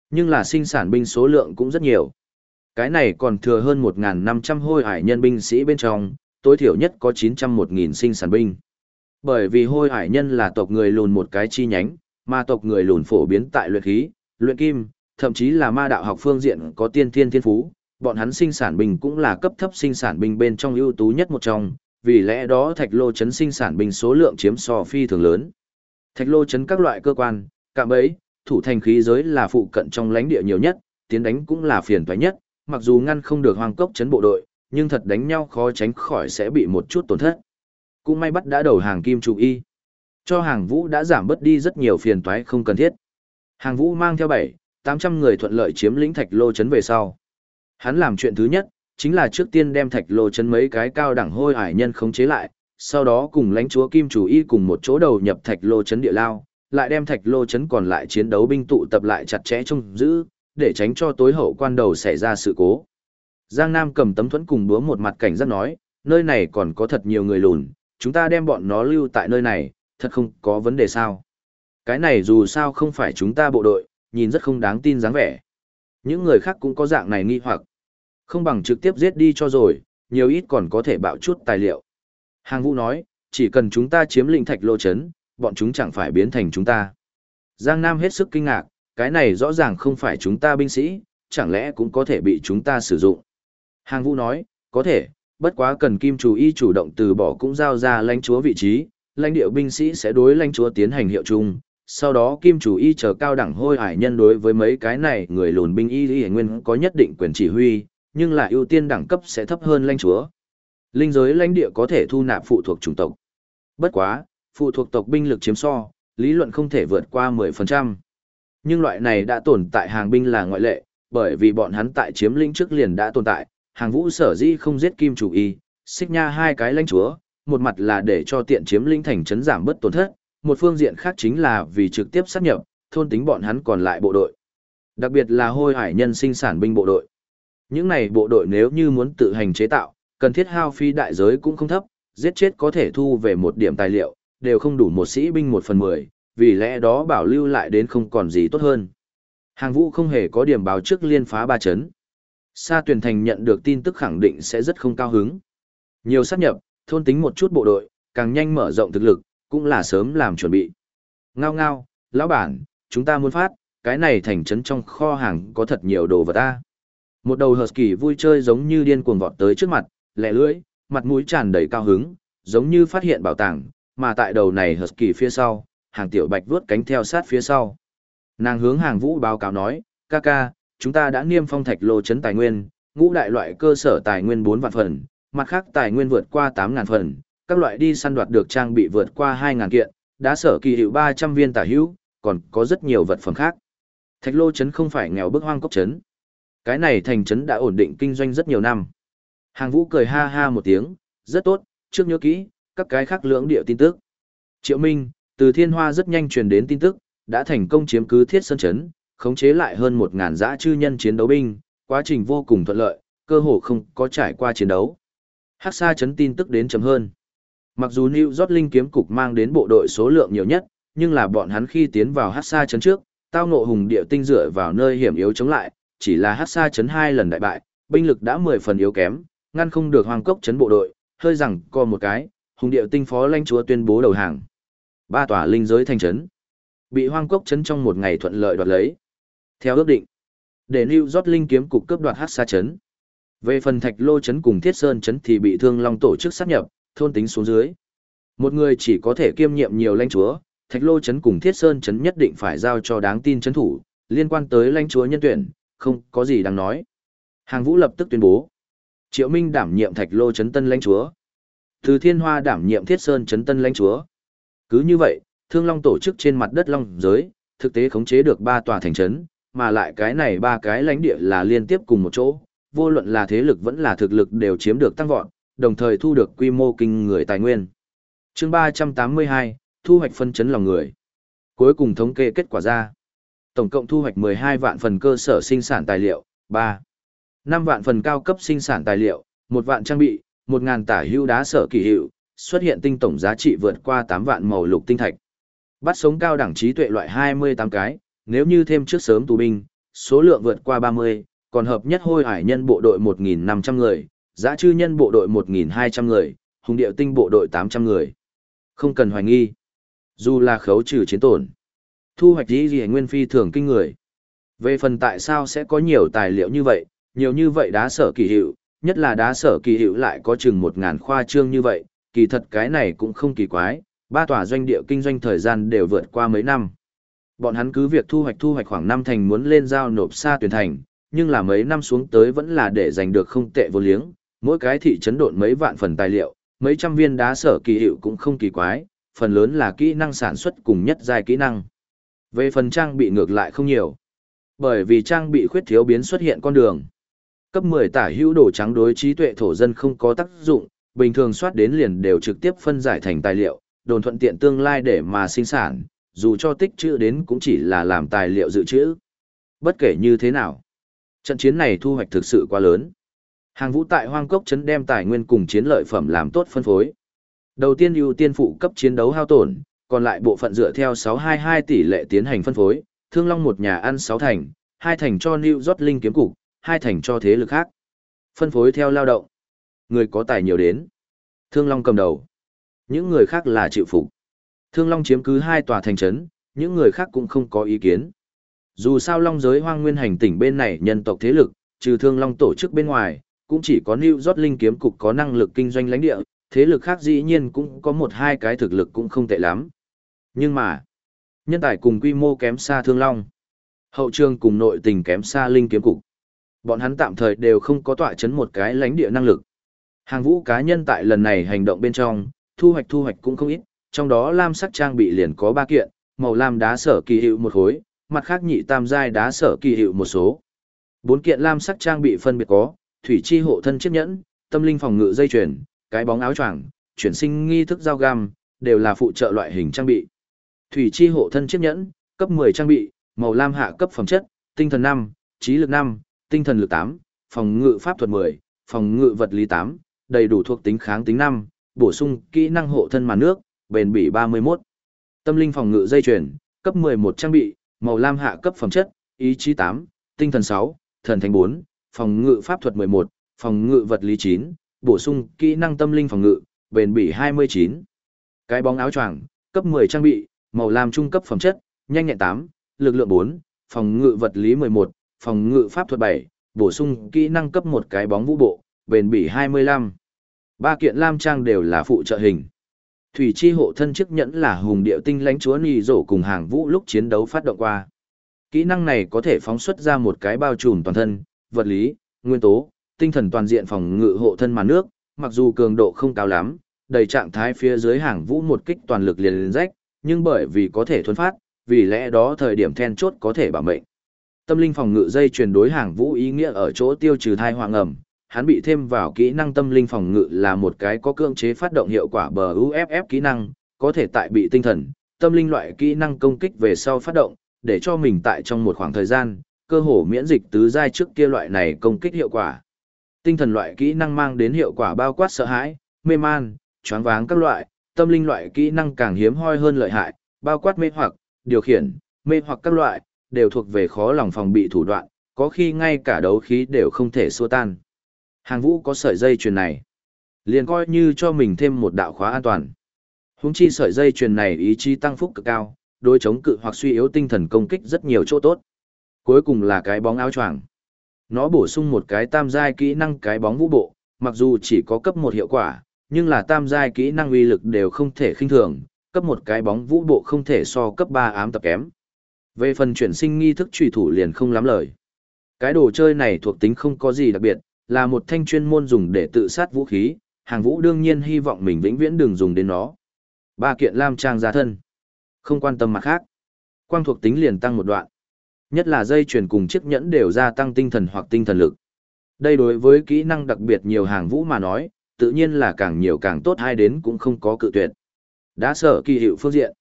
nhưng là sinh sản binh số lượng cũng rất nhiều. Cái này còn thừa hơn 1.500 hôi hải nhân binh sĩ bên trong, tối thiểu nhất có 901.000 sinh sản binh. Bởi vì hôi hải nhân là tộc người lùn một cái chi nhánh, mà tộc người lùn phổ biến tại luyện khí, luyện kim, thậm chí là ma đạo học phương diện có tiên thiên thiên phú, bọn hắn sinh sản binh cũng là cấp thấp sinh sản binh bên trong ưu tú nhất một trong, vì lẽ đó thạch lô chấn sinh sản binh số lượng chiếm so phi thường lớn. Thạch lô chấn các loại cơ quan, cạm bẫy, thủ thành khí giới là phụ cận trong lãnh địa nhiều nhất, tiến đánh cũng là phiền toái nhất, mặc dù ngăn không được hoang cốc chấn bộ đội, nhưng thật đánh nhau khó tránh khỏi sẽ bị một chút tổn thất. Cũng may bắt đã đầu hàng kim chủ y. Cho hàng vũ đã giảm bớt đi rất nhiều phiền toái không cần thiết. Hàng vũ mang theo 7, 800 người thuận lợi chiếm lĩnh thạch lô chấn về sau. Hắn làm chuyện thứ nhất, chính là trước tiên đem thạch lô chấn mấy cái cao đẳng hôi hải nhân khống chế lại, sau đó cùng lãnh chúa Kim Chủ Y cùng một chỗ đầu nhập thạch lô chấn địa lao, lại đem thạch lô chấn còn lại chiến đấu binh tụ tập lại chặt chẽ trong giữ, để tránh cho tối hậu quan đầu xảy ra sự cố. Giang Nam cầm tấm thuẫn cùng búa một mặt cảnh giác nói, nơi này còn có thật nhiều người lùn, chúng ta đem bọn nó lưu tại nơi này, thật không có vấn đề sao. Cái này dù sao không phải chúng ta bộ đội, nhìn rất không đáng tin dáng vẻ. Những người khác cũng có dạng này nghi hoặc. Không bằng trực tiếp giết đi cho rồi, nhiều ít còn có thể bạo chút tài liệu. Hàng vũ nói, chỉ cần chúng ta chiếm lĩnh thạch lô chấn, bọn chúng chẳng phải biến thành chúng ta. Giang Nam hết sức kinh ngạc, cái này rõ ràng không phải chúng ta binh sĩ, chẳng lẽ cũng có thể bị chúng ta sử dụng. Hàng vũ nói, có thể, bất quá cần kim chủ y chủ động từ bỏ cũng giao ra lãnh chúa vị trí, lãnh địa binh sĩ sẽ đối lãnh chúa tiến hành hiệu chung. Sau đó kim chủ y chờ cao đẳng hôi hải nhân đối với mấy cái này người lùn binh y y nguyên có nhất định quyền chỉ huy, nhưng là ưu tiên đẳng cấp sẽ thấp hơn lãnh chúa. Linh giới lãnh địa có thể thu nạp phụ thuộc chủng tộc. Bất quá, phụ thuộc tộc binh lực chiếm so, lý luận không thể vượt qua 10%. Nhưng loại này đã tồn tại hàng binh là ngoại lệ, bởi vì bọn hắn tại chiếm lĩnh trước liền đã tồn tại, hàng vũ sở dĩ không giết kim chủ y, xích nha hai cái lãnh chúa, một mặt là để cho tiện chiếm lĩnh thành trấn giảm bớt tổn thất, một phương diện khác chính là vì trực tiếp sát nhập, thôn tính bọn hắn còn lại bộ đội. Đặc biệt là hôi hải nhân sinh sản binh bộ đội. Những này bộ đội nếu như muốn tự hành chế tạo, cần thiết hao phí đại giới cũng không thấp, giết chết có thể thu về một điểm tài liệu, đều không đủ một sĩ binh một phần mười, vì lẽ đó bảo lưu lại đến không còn gì tốt hơn. Hàng vũ không hề có điểm báo trước liên phá ba chấn. Sa tuyển thành nhận được tin tức khẳng định sẽ rất không cao hứng. Nhiều sát nhập, thôn tính một chút bộ đội, càng nhanh mở rộng thực lực, cũng là sớm làm chuẩn bị. Ngao ngao, lão bản, chúng ta muốn phát, cái này thành trấn trong kho hàng có thật nhiều đồ vật ta. Một đầu husky vui chơi giống như điên cuồng vọt tới trước mặt, lẻ lưỡi, mặt mũi tràn đầy cao hứng, giống như phát hiện bảo tàng, mà tại đầu này husky phía sau, hàng tiểu bạch vuốt cánh theo sát phía sau. Nàng hướng hàng vũ báo cáo nói, ca ca, chúng ta đã niêm phong thạch lô chấn tài nguyên, ngũ đại loại cơ sở tài nguyên 4 vạn phần, mặt khác tài nguyên vượt qua 8.000 phần, các loại đi săn đoạt được trang bị vượt qua 2.000 kiện, đã sở kỳ hiệu 300 viên tả hữu, còn có rất nhiều vật phẩm khác. Thạch lô chấn không phải nghèo bức hoang cốc chấn. Cái này thành trấn đã ổn định kinh doanh rất nhiều năm. Hàng vũ cười ha ha một tiếng, rất tốt, trước nhớ kỹ, các cái khác lưỡng địa tin tức. Triệu Minh, từ thiên hoa rất nhanh truyền đến tin tức, đã thành công chiếm cứ thiết sơn trấn, khống chế lại hơn một ngàn dã chư nhân chiến đấu binh, quá trình vô cùng thuận lợi, cơ hồ không có trải qua chiến đấu. Hắc Sa chấn tin tức đến chấm hơn. Mặc dù New York Linh kiếm cục mang đến bộ đội số lượng nhiều nhất, nhưng là bọn hắn khi tiến vào Hắc Sa chấn trước, tao ngộ hùng địa tinh dựa vào nơi hiểm yếu chống lại, chỉ là Hắc Sa chấn hai lần đại bại, binh lực đã 10 phần yếu kém, ngăn không được Hoàng Cốc chấn bộ đội, hơi rằng co một cái, hùng địa tinh phó lãnh chúa tuyên bố đầu hàng. Ba tòa linh giới thành trấn bị Hoàng Cốc chấn trong một ngày thuận lợi đoạt lấy. Theo ước định, để New York Linh kiếm cục cướp đoạt Hắc Sa chấn. Về phần Thạch Lô chấn cùng Thiết Sơn chấn thì bị Thương Long tổ chức sát nhập, thôn tính xuống dưới. Một người chỉ có thể kiêm nhiệm nhiều lãnh chúa, Thạch Lô chấn cùng Thiết Sơn chấn nhất định phải giao cho đáng tin chấn thủ, liên quan tới lãnh chúa nhân tuyển, không có gì đáng nói. Hàng Vũ lập tức tuyên bố, Triệu Minh đảm nhiệm Thạch Lô Trấn tân lãnh chúa, Từ Thiên Hoa đảm nhiệm Thiết Sơn Trấn tân lãnh chúa. Cứ như vậy, Thương Long tổ chức trên mặt đất Long giới, thực tế khống chế được ba tòa thành trấn, mà lại cái này ba cái lãnh địa là liên tiếp cùng một chỗ, vô luận là thế lực vẫn là thực lực đều chiếm được tăng vọt, đồng thời thu được quy mô kinh người tài nguyên. Chương 382, thu hoạch phân chấn lòng người. Cuối cùng thống kê kết quả ra. Tổng cộng thu hoạch 12 vạn phần cơ sở sinh sản tài liệu, 3. 5 vạn phần cao cấp sinh sản tài liệu, 1 vạn trang bị, 1.000 tả hưu đá sở kỳ hiệu, xuất hiện tinh tổng giá trị vượt qua 8 vạn màu lục tinh thạch. Bắt sống cao đẳng trí tuệ loại 28 cái, nếu như thêm trước sớm tù binh, số lượng vượt qua 30, còn hợp nhất hôi hải nhân bộ đội 1.500 người, giá chư nhân bộ đội 1.200 người, hùng điệu tinh bộ đội 800 người. Không cần hoài nghi. Dù là khấu trừ chiến tổn. Thu hoạch gì gì nguyên phi thường kinh người. Về phần tại sao sẽ có nhiều tài liệu như vậy, nhiều như vậy đá sở kỳ hiệu, nhất là đá sở kỳ hiệu lại có chừng một ngàn khoa trương như vậy, kỳ thật cái này cũng không kỳ quái, ba tòa doanh địa kinh doanh thời gian đều vượt qua mấy năm. Bọn hắn cứ việc thu hoạch thu hoạch khoảng năm thành muốn lên giao nộp xa tuyển thành, nhưng là mấy năm xuống tới vẫn là để giành được không tệ vô liếng, mỗi cái thị trấn độn mấy vạn phần tài liệu, mấy trăm viên đá sở kỳ hiệu cũng không kỳ quái, phần lớn là kỹ năng sản xuất cùng nhất giai kỹ năng. Về phần trang bị ngược lại không nhiều, bởi vì trang bị khuyết thiếu biến xuất hiện con đường. Cấp 10 tả hữu đồ trắng đối trí tuệ thổ dân không có tác dụng, bình thường soát đến liền đều trực tiếp phân giải thành tài liệu, đồn thuận tiện tương lai để mà sinh sản, dù cho tích trữ đến cũng chỉ là làm tài liệu dự trữ. Bất kể như thế nào, trận chiến này thu hoạch thực sự quá lớn. Hàng vũ tại hoang cốc chấn đem tài nguyên cùng chiến lợi phẩm làm tốt phân phối. Đầu tiên ưu tiên phụ cấp chiến đấu hao tổn, còn lại bộ phận dựa theo 622 tỷ lệ tiến hành phân phối, Thương Long một nhà ăn 6 thành, hai thành cho New York Linh kiếm cục, hai thành cho thế lực khác. Phân phối theo lao động. Người có tài nhiều đến. Thương Long cầm đầu. Những người khác là chịu phục. Thương Long chiếm cứ hai tòa thành trấn, những người khác cũng không có ý kiến. Dù sao long giới hoang nguyên hành tỉnh bên này nhân tộc thế lực, trừ thương long tổ chức bên ngoài, cũng chỉ có New York Linh kiếm cục có năng lực kinh doanh lãnh địa, thế lực khác dĩ nhiên cũng có một hai cái thực lực cũng không tệ lắm. Nhưng mà, nhân tài cùng quy mô kém xa thương long. Hậu trường cùng nội tình kém xa Linh kiếm cục. Bọn hắn tạm thời đều không có tọa chấn một cái lãnh địa năng lực. Hàng vũ cá nhân tại lần này hành động bên trong, thu hoạch thu hoạch cũng không ít, trong đó lam sắc trang bị liền có ba kiện, màu lam đá sở kỳ hiệu một khối, mặt khác nhị tam giai đá sở kỳ hiệu một số. Bốn kiện lam sắc trang bị phân biệt có, thủy chi hộ thân chiếc nhẫn, tâm linh phòng ngự dây chuyền, cái bóng áo choàng, chuyển sinh nghi thức dao găm, đều là phụ trợ loại hình trang bị. Thủy chi hộ thân chiếc nhẫn, cấp 10 trang bị, màu lam hạ cấp phẩm chất, tinh thần 5, trí lực 5, tinh thần lực 8, phòng ngự pháp thuật 10, phòng ngự vật lý 8, đầy đủ thuộc tính kháng tính 5, bổ sung kỹ năng hộ thân màn nước, bền bỉ 31. Tâm linh phòng ngự dây chuyền, cấp 11 trang bị, màu lam hạ cấp phẩm chất, ý chí 8, tinh thần 6, thần thánh 4, phòng ngự pháp thuật 11, phòng ngự vật lý 9, bổ sung kỹ năng tâm linh phòng ngự, bền bỉ 29. Cái bóng áo choàng, cấp 10 trang bị, màu lam trung cấp phẩm chất, nhanh nhẹn 8, lực lượng 4, phòng ngự vật lý 11, phòng ngự pháp thuật 7, bổ sung kỹ năng cấp một cái bóng vũ bộ, bền bỉ 25. Ba kiện lam trang đều là phụ trợ hình. Thủy chi hộ thân chức nhẫn là hùng điệu tinh lãnh chúa nì rổ cùng hàng vũ lúc chiến đấu phát động qua. Kỹ năng này có thể phóng xuất ra một cái bao trùm toàn thân, vật lý, nguyên tố, tinh thần toàn diện phòng ngự hộ thân màn nước, mặc dù cường độ không cao lắm, đầy trạng thái phía dưới hàng vũ một kích toàn lực liền rách, nhưng bởi vì có thể thuần phát, vì lẽ đó thời điểm then chốt có thể bảo mệnh. Tâm linh phòng ngự dây truyền đối hàng vũ ý nghĩa ở chỗ tiêu trừ thai hoàng ẩm, hắn bị thêm vào kỹ năng tâm linh phòng ngự là một cái có cưỡng chế phát động hiệu quả bờ UFF kỹ năng, có thể tại bị tinh thần, tâm linh loại kỹ năng công kích về sau phát động, để cho mình tại trong một khoảng thời gian, cơ hồ miễn dịch tứ giai trước kia loại này công kích hiệu quả. Tinh thần loại kỹ năng mang đến hiệu quả bao quát sợ hãi, mê man, choáng váng các loại, tâm linh loại kỹ năng càng hiếm hoi hơn lợi hại, bao quát mê hoặc, điều khiển, mê hoặc các loại, đều thuộc về khó lòng phòng bị thủ đoạn, có khi ngay cả đấu khí đều không thể xua tan. Hàng vũ có sợi dây chuyền này, liền coi như cho mình thêm một đạo khóa an toàn. Húng chi sợi dây chuyền này ý chí tăng phúc cực cao, đối chống cự hoặc suy yếu tinh thần công kích rất nhiều chỗ tốt. Cuối cùng là cái bóng áo choàng. Nó bổ sung một cái tam giai kỹ năng cái bóng vũ bộ, mặc dù chỉ có cấp một hiệu quả, nhưng là tam giai kỹ năng uy lực đều không thể khinh thường, cấp một cái bóng vũ bộ không thể so cấp 3 ám tập kém. Về phần chuyển sinh nghi thức trùy thủ liền không lắm lời. Cái đồ chơi này thuộc tính không có gì đặc biệt, là một thanh chuyên môn dùng để tự sát vũ khí, hàng vũ đương nhiên hy vọng mình vĩnh viễn đừng dùng đến nó. Ba kiện lam trang ra thân. Không quan tâm mặt khác. Quang thuộc tính liền tăng một đoạn. Nhất là dây chuyền cùng chiếc nhẫn đều gia tăng tinh thần hoặc tinh thần lực. Đây đối với kỹ năng đặc biệt nhiều hàng vũ mà nói, tự nhiên là càng nhiều càng tốt hay đến cũng không có cự tuyệt. Đã sở kỳ hiệu phương diện.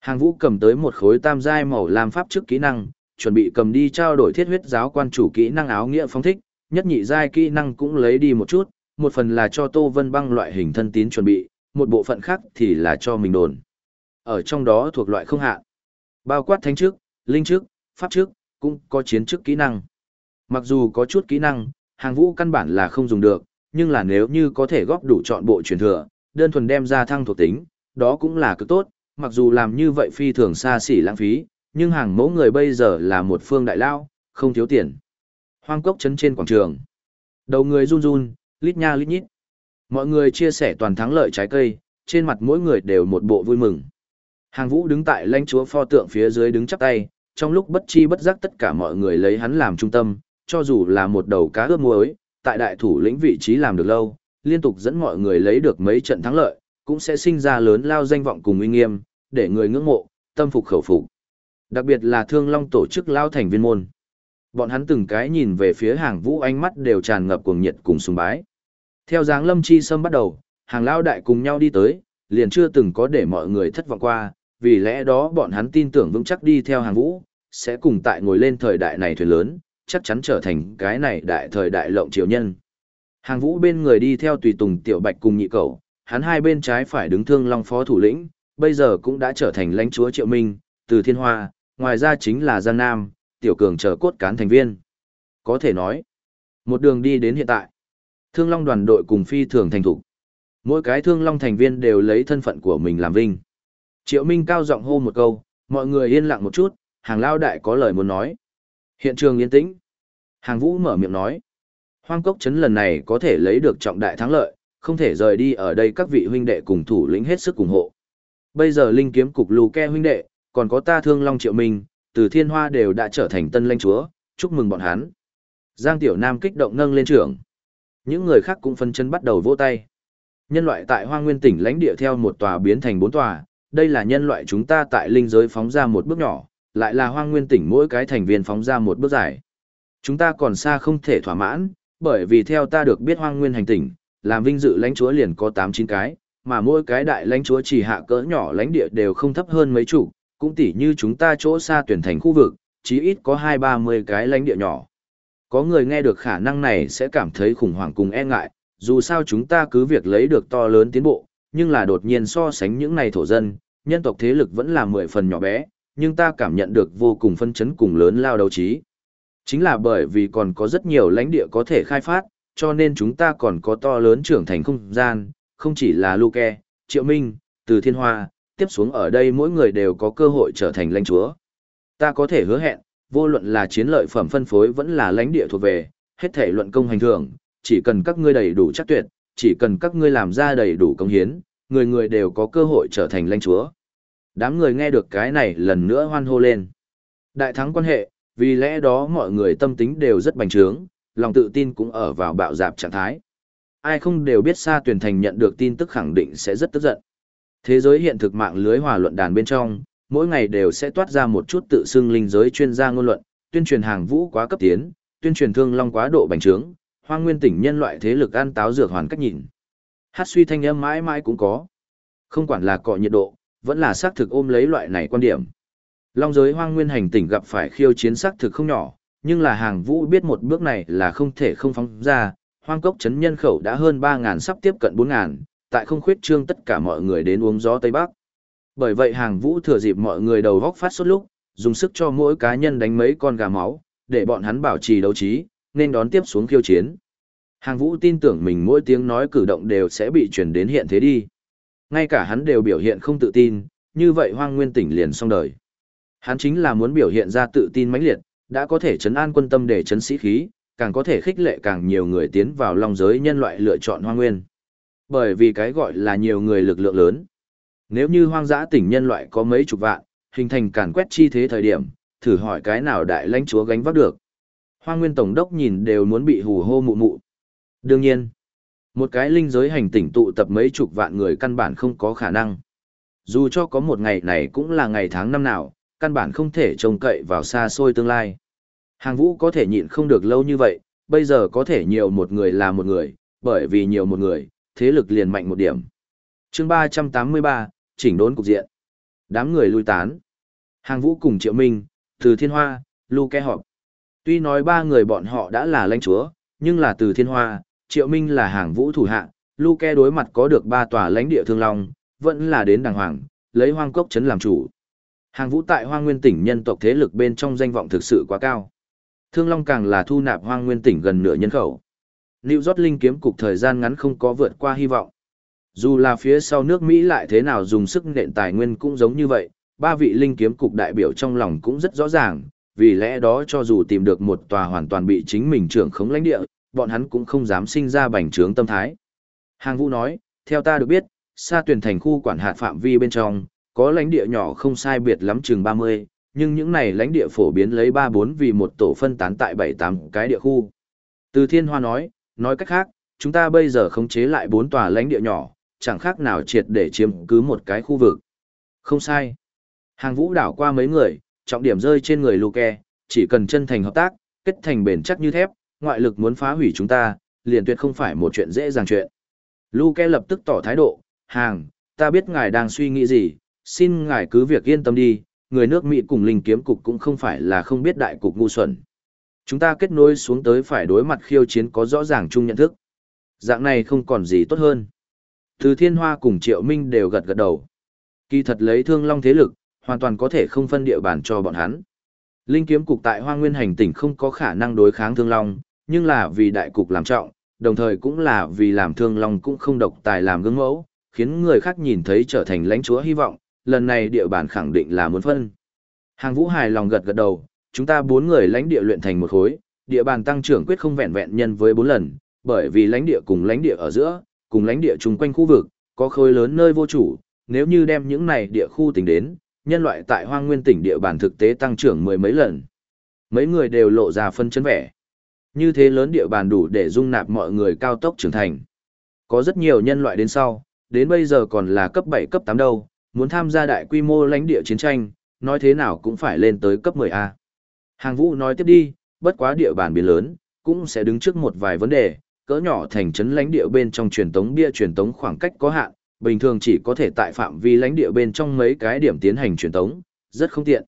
Hàng vũ cầm tới một khối tam giai màu lam pháp trước kỹ năng, chuẩn bị cầm đi trao đổi thiết huyết giáo quan chủ kỹ năng áo nghĩa phong thích, nhất nhị giai kỹ năng cũng lấy đi một chút, một phần là cho Tô Vân Băng loại hình thân tín chuẩn bị, một bộ phận khác thì là cho mình đồn. Ở trong đó thuộc loại không hạn, bao quát thánh trước, linh trước, pháp trước, cũng có chiến trước kỹ năng. Mặc dù có chút kỹ năng, hàng vũ căn bản là không dùng được, nhưng là nếu như có thể góp đủ chọn bộ truyền thừa, đơn thuần đem ra thăng thuộc tính, đó cũng là cực tốt, mặc dù làm như vậy phi thường xa xỉ lãng phí, nhưng hàng mẫu người bây giờ là một phương đại lao, không thiếu tiền. Hoang cốc chấn trên quảng trường. Đầu người run run, lít nha lít nhít. Mọi người chia sẻ toàn thắng lợi trái cây, trên mặt mỗi người đều một bộ vui mừng. Hàng vũ đứng tại lãnh chúa pho tượng phía dưới đứng chắp tay, trong lúc bất chi bất giác tất cả mọi người lấy hắn làm trung tâm, cho dù là một đầu cá ướp muối, tại đại thủ lĩnh vị trí làm được lâu, liên tục dẫn mọi người lấy được mấy trận thắng lợi, cũng sẽ sinh ra lớn lao danh vọng cùng uy nghiêm, để người ngưỡng mộ, tâm phục khẩu phục. Đặc biệt là Thương Long tổ chức lao thành viên môn. Bọn hắn từng cái nhìn về phía hàng vũ ánh mắt đều tràn ngập cuồng nhiệt cùng sùng bái. Theo dáng lâm chi sâm bắt đầu, hàng lao đại cùng nhau đi tới, liền chưa từng có để mọi người thất vọng qua, vì lẽ đó bọn hắn tin tưởng vững chắc đi theo hàng vũ, sẽ cùng tại ngồi lên thời đại này thuyền lớn, chắc chắn trở thành cái này đại thời đại lộng triều nhân. Hàng vũ bên người đi theo tùy tùng tiểu bạch cùng nhị cầu, hắn hai bên trái phải đứng thương long phó thủ lĩnh, bây giờ cũng đã trở thành lãnh chúa triệu minh, từ thiên hoa, ngoài ra chính là Giang Nam, tiểu cường chờ cốt cán thành viên. Có thể nói, một đường đi đến hiện tại, thương long đoàn đội cùng phi thường thành thủ. Mỗi cái thương long thành viên đều lấy thân phận của mình làm vinh. Triệu Minh cao giọng hô một câu, mọi người yên lặng một chút, hàng lao đại có lời muốn nói. Hiện trường yên tĩnh. Hàng vũ mở miệng nói. Hoang cốc chấn lần này có thể lấy được trọng đại thắng lợi, không thể rời đi ở đây các vị huynh đệ cùng thủ lĩnh hết sức ủng hộ. Bây giờ linh kiếm cục lù ke huynh đệ, còn có ta thương long triệu minh, từ thiên hoa đều đã trở thành tân lãnh chúa, chúc mừng bọn hắn. Giang Tiểu Nam kích động nâng lên trưởng. Những người khác cũng phân chân bắt đầu vỗ tay. Nhân loại tại Hoang Nguyên tỉnh lãnh địa theo một tòa biến thành bốn tòa, đây là nhân loại chúng ta tại linh giới phóng ra một bước nhỏ, lại là hoang Nguyên tỉnh mỗi cái thành viên phóng ra một bước dài. Chúng ta còn xa không thể thỏa mãn, bởi vì theo ta được biết hoang Nguyên hành tỉnh, làm vinh dự lãnh chúa liền có 8 9 cái, mà mỗi cái đại lãnh chúa chỉ hạ cỡ nhỏ lãnh địa đều không thấp hơn mấy chủ, cũng tỉ như chúng ta chỗ xa tuyển thành khu vực, chí ít có 2-30 cái lãnh địa nhỏ. Có người nghe được khả năng này sẽ cảm thấy khủng hoảng cùng e ngại, dù sao chúng ta cứ việc lấy được to lớn tiến bộ, nhưng là đột nhiên so sánh những này thổ dân, nhân tộc thế lực vẫn là 10 phần nhỏ bé, nhưng ta cảm nhận được vô cùng phân chấn cùng lớn lao đấu trí. Chính là bởi vì còn có rất nhiều lãnh địa có thể khai phát, cho nên chúng ta còn có to lớn trưởng thành không gian, không chỉ là Luke, Triệu Minh, từ Thiên Hoa, tiếp xuống ở đây mỗi người đều có cơ hội trở thành lãnh chúa. Ta có thể hứa hẹn, vô luận là chiến lợi phẩm phân phối vẫn là lãnh địa thuộc về, hết thể luận công hành thưởng, chỉ cần các ngươi đầy đủ chắc tuyệt, chỉ cần các ngươi làm ra đầy đủ công hiến, người người đều có cơ hội trở thành lãnh chúa. Đám người nghe được cái này lần nữa hoan hô lên. Đại thắng quan hệ, vì lẽ đó mọi người tâm tính đều rất bành trướng, lòng tự tin cũng ở vào bạo dạp trạng thái. Ai không đều biết xa tuyển thành nhận được tin tức khẳng định sẽ rất tức giận. Thế giới hiện thực mạng lưới hòa luận đàn bên trong, mỗi ngày đều sẽ toát ra một chút tự xưng linh giới chuyên gia ngôn luận, tuyên truyền hàng vũ quá cấp tiến, tuyên truyền thương long quá độ bành trướng, hoang nguyên tỉnh nhân loại thế lực ăn táo dược hoàn cách nhìn. Hát suy thanh âm mãi mãi cũng có. Không quản là cọ nhiệt độ, vẫn là xác thực ôm lấy loại này quan điểm. Long giới hoang nguyên hành tỉnh gặp phải khiêu chiến xác thực không nhỏ, nhưng là hàng vũ biết một bước này là không thể không phóng ra, hoang cốc chấn nhân khẩu đã hơn 3.000 sắp tiếp cận 4.000, tại không khuyết trương tất cả mọi người đến uống gió Tây Bắc. Bởi vậy hàng vũ thừa dịp mọi người đầu góc phát sốt lúc, dùng sức cho mỗi cá nhân đánh mấy con gà máu, để bọn hắn bảo trì đấu trí, nên đón tiếp xuống khiêu chiến. Hàng vũ tin tưởng mình mỗi tiếng nói cử động đều sẽ bị truyền đến hiện thế đi. Ngay cả hắn đều biểu hiện không tự tin, như vậy hoang nguyên tỉnh liền xong đời. Hắn chính là muốn biểu hiện ra tự tin mãnh liệt, đã có thể chấn an quân tâm để chấn sĩ khí, càng có thể khích lệ càng nhiều người tiến vào long giới nhân loại lựa chọn hoang nguyên. Bởi vì cái gọi là nhiều người lực lượng lớn. Nếu như hoang dã tỉnh nhân loại có mấy chục vạn, hình thành càn quét chi thế thời điểm, thử hỏi cái nào đại lãnh chúa gánh vác được. Hoang nguyên tổng đốc nhìn đều muốn bị hù hô mụ mụ. Đương nhiên, một cái linh giới hành tỉnh tụ tập mấy chục vạn người căn bản không có khả năng. Dù cho có một ngày này cũng là ngày tháng năm nào, căn bản không thể trông cậy vào xa xôi tương lai. Hàng vũ có thể nhịn không được lâu như vậy, bây giờ có thể nhiều một người là một người, bởi vì nhiều một người, thế lực liền mạnh một điểm. chương 383, chỉnh đốn cục diện. Đám người lui tán. Hàng vũ cùng Triệu Minh, Từ Thiên Hoa, Lu Ke Họp. Tuy nói ba người bọn họ đã là lãnh chúa, nhưng là Từ Thiên Hoa, Triệu Minh là hàng vũ thủ hạ, Luke đối mặt có được ba tòa lãnh địa thương long, vẫn là đến đàng hoàng, lấy hoang cốc chấn làm chủ. Hàng vũ tại hoang nguyên tỉnh nhân tộc thế lực bên trong danh vọng thực sự quá cao. Thương Long càng là thu nạp hoang nguyên tỉnh gần nửa nhân khẩu. New York Linh kiếm cục thời gian ngắn không có vượt qua hy vọng. Dù là phía sau nước Mỹ lại thế nào dùng sức nện tài nguyên cũng giống như vậy, ba vị linh kiếm cục đại biểu trong lòng cũng rất rõ ràng, vì lẽ đó cho dù tìm được một tòa hoàn toàn bị chính mình trưởng khống lãnh địa, bọn hắn cũng không dám sinh ra bành trướng tâm thái. Hàng Vũ nói, theo ta được biết, xa tuyển thành khu quản hạt phạm vi bên trong, có lãnh địa nhỏ không sai biệt lắm chừng 30, nhưng những này lãnh địa phổ biến lấy 3-4 vì một tổ phân tán tại 7-8 cái địa khu. Từ Thiên Hoa nói, nói cách khác, chúng ta bây giờ khống chế lại 4 tòa lãnh địa nhỏ, chẳng khác nào triệt để chiếm cứ một cái khu vực. Không sai. Hàng vũ đảo qua mấy người, trọng điểm rơi trên người Luke, chỉ cần chân thành hợp tác, kết thành bền chắc như thép, ngoại lực muốn phá hủy chúng ta, liền tuyệt không phải một chuyện dễ dàng chuyện. Luke lập tức tỏ thái độ, hàng, ta biết ngài đang suy nghĩ gì, xin ngài cứ việc yên tâm đi, người nước Mỹ cùng linh kiếm cục cũng không phải là không biết đại cục ngu xuẩn. Chúng ta kết nối xuống tới phải đối mặt khiêu chiến có rõ ràng chung nhận thức. Dạng này không còn gì tốt hơn. Từ Thiên Hoa cùng Triệu Minh đều gật gật đầu. Kỳ thật lấy thương long thế lực, hoàn toàn có thể không phân địa bàn cho bọn hắn. Linh kiếm cục tại Hoa Nguyên hành tỉnh không có khả năng đối kháng thương long, nhưng là vì đại cục làm trọng, đồng thời cũng là vì làm thương long cũng không độc tài làm gương mẫu, khiến người khác nhìn thấy trở thành lãnh chúa hy vọng, lần này địa bàn khẳng định là muốn phân. Hàng vũ hài lòng gật gật đầu, chúng ta bốn người lãnh địa luyện thành một khối, địa bàn tăng trưởng quyết không vẹn vẹn nhân với bốn lần, bởi vì lãnh địa cùng lãnh địa ở giữa, cùng lãnh địa chung quanh khu vực, có khối lớn nơi vô chủ, nếu như đem những này địa khu tính đến, nhân loại tại hoang nguyên tỉnh địa bàn thực tế tăng trưởng mười mấy lần. Mấy người đều lộ ra phân chấn vẻ. Như thế lớn địa bàn đủ để dung nạp mọi người cao tốc trưởng thành. Có rất nhiều nhân loại đến sau, đến bây giờ còn là cấp 7 cấp 8 đâu, muốn tham gia đại quy mô lãnh địa chiến tranh, nói thế nào cũng phải lên tới cấp 10A. Hàng vũ nói tiếp đi, bất quá địa bàn biến lớn, cũng sẽ đứng trước một vài vấn đề, cỡ nhỏ thành trấn lãnh địa bên trong truyền tống bia truyền tống khoảng cách có hạn, bình thường chỉ có thể tại phạm vi lãnh địa bên trong mấy cái điểm tiến hành truyền tống, rất không tiện.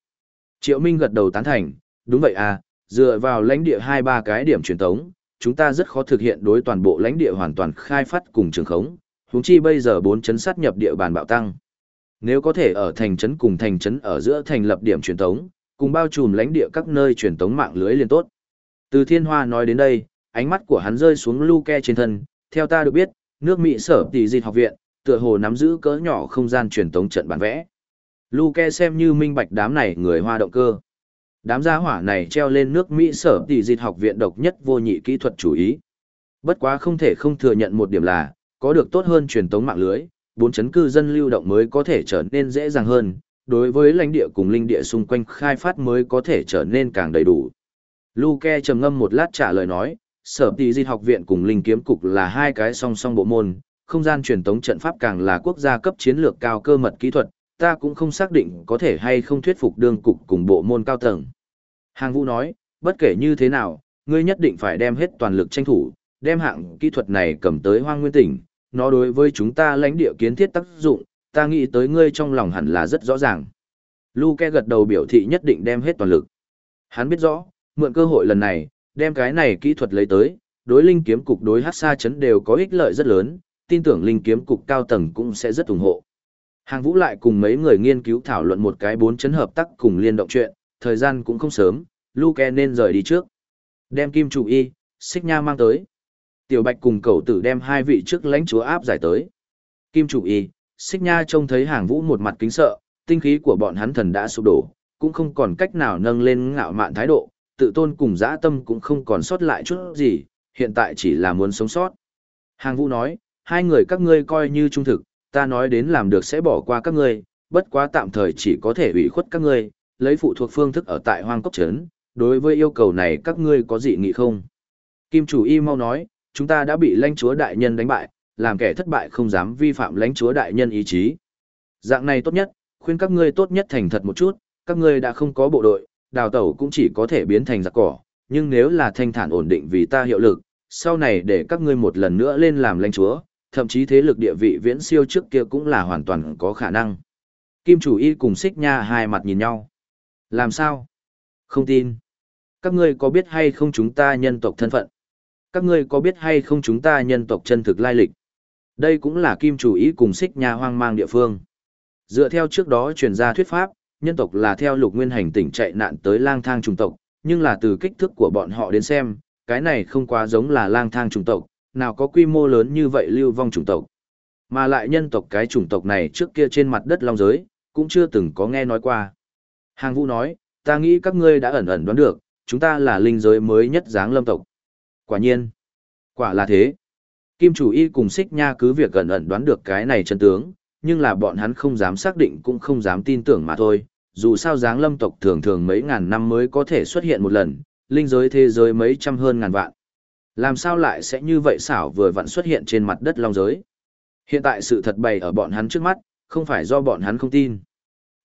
Triệu Minh gật đầu tán thành, đúng vậy à, dựa vào lãnh địa hai ba cái điểm truyền tống, chúng ta rất khó thực hiện đối toàn bộ lãnh địa hoàn toàn khai phát cùng trường khống, huống chi bây giờ bốn chấn sát nhập địa bàn bạo tăng. Nếu có thể ở thành trấn cùng thành trấn ở giữa thành lập điểm truyền tống, cùng bao trùm lãnh địa các nơi truyền tống mạng lưới liên tốt. Từ Thiên Hoa nói đến đây, ánh mắt của hắn rơi xuống Luke trên thân, theo ta được biết, nước Mỹ sở tỷ dịch học viện, tựa hồ nắm giữ cỡ nhỏ không gian truyền tống trận bản vẽ. Luke xem như minh bạch đám này người hoa động cơ. Đám gia hỏa này treo lên nước Mỹ sở tỷ dịch học viện độc nhất vô nhị kỹ thuật chủ ý. Bất quá không thể không thừa nhận một điểm là, có được tốt hơn truyền tống mạng lưới, bốn chấn cư dân lưu động mới có thể trở nên dễ dàng hơn, đối với lãnh địa cùng linh địa xung quanh khai phát mới có thể trở nên càng đầy đủ. Luke trầm ngâm một lát trả lời nói, sở tỷ dịch học viện cùng linh kiếm cục là hai cái song song bộ môn, không gian truyền tống trận pháp càng là quốc gia cấp chiến lược cao cơ mật kỹ thuật, ta cũng không xác định có thể hay không thuyết phục đương cục cùng bộ môn cao tầng. Hàng Vũ nói, bất kể như thế nào, ngươi nhất định phải đem hết toàn lực tranh thủ, đem hạng kỹ thuật này cầm tới hoang nguyên tỉnh, nó đối với chúng ta lãnh địa kiến thiết tác dụng, ta nghĩ tới ngươi trong lòng hẳn là rất rõ ràng. Luke gật đầu biểu thị nhất định đem hết toàn lực. Hắn biết rõ, mượn cơ hội lần này, đem cái này kỹ thuật lấy tới, đối linh kiếm cục đối hát xa chấn đều có ích lợi rất lớn, tin tưởng linh kiếm cục cao tầng cũng sẽ rất ủng hộ. Hàng vũ lại cùng mấy người nghiên cứu thảo luận một cái bốn chấn hợp tác cùng liên động chuyện, thời gian cũng không sớm, Luke nên rời đi trước. Đem kim chủ y, xích nha mang tới. Tiểu bạch cùng cậu tử đem hai vị trước lãnh chúa áp giải tới. Kim chủ y, xích nha trông thấy hàng vũ một mặt kính sợ, tinh khí của bọn hắn thần đã sụp đổ, cũng không còn cách nào nâng lên ngạo mạn thái độ, tự tôn cùng dã tâm cũng không còn sót lại chút gì, hiện tại chỉ là muốn sống sót. Hàng vũ nói, hai người các ngươi coi như trung thực, ta nói đến làm được sẽ bỏ qua các ngươi, bất quá tạm thời chỉ có thể ủy khuất các ngươi, lấy phụ thuộc phương thức ở tại hoang cốc trấn, đối với yêu cầu này các ngươi có dị nghị không? Kim chủ y mau nói, chúng ta đã bị lãnh chúa đại nhân đánh bại, làm kẻ thất bại không dám vi phạm lãnh chúa đại nhân ý chí. Dạng này tốt nhất, khuyên các ngươi tốt nhất thành thật một chút, các ngươi đã không có bộ đội, đào tẩu cũng chỉ có thể biến thành giặc cỏ, nhưng nếu là thanh thản ổn định vì ta hiệu lực, sau này để các ngươi một lần nữa lên làm lãnh chúa, thậm chí thế lực địa vị viễn siêu trước kia cũng là hoàn toàn có khả năng. Kim chủ y cùng xích nha hai mặt nhìn nhau. Làm sao? Không tin. Các ngươi có biết hay không chúng ta nhân tộc thân phận? Các ngươi có biết hay không chúng ta nhân tộc chân thực lai lịch? Đây cũng là kim chủ ý cùng xích nha hoang mang địa phương. Dựa theo trước đó truyền ra thuyết pháp, nhân tộc là theo lục nguyên hành tỉnh chạy nạn tới lang thang trùng tộc, nhưng là từ kích thước của bọn họ đến xem, cái này không quá giống là lang thang trùng tộc, nào có quy mô lớn như vậy lưu vong chủng tộc. Mà lại nhân tộc cái chủng tộc này trước kia trên mặt đất long giới, cũng chưa từng có nghe nói qua. Hàng vũ nói, ta nghĩ các ngươi đã ẩn ẩn đoán được, chúng ta là linh giới mới nhất dáng lâm tộc. Quả nhiên, quả là thế. Kim chủ y cùng xích nha cứ việc ẩn ẩn đoán được cái này chân tướng, nhưng là bọn hắn không dám xác định cũng không dám tin tưởng mà thôi. Dù sao dáng lâm tộc thường thường mấy ngàn năm mới có thể xuất hiện một lần, linh giới thế giới mấy trăm hơn ngàn vạn. Làm sao lại sẽ như vậy xảo vừa vặn xuất hiện trên mặt đất long giới? Hiện tại sự thật bày ở bọn hắn trước mắt, không phải do bọn hắn không tin.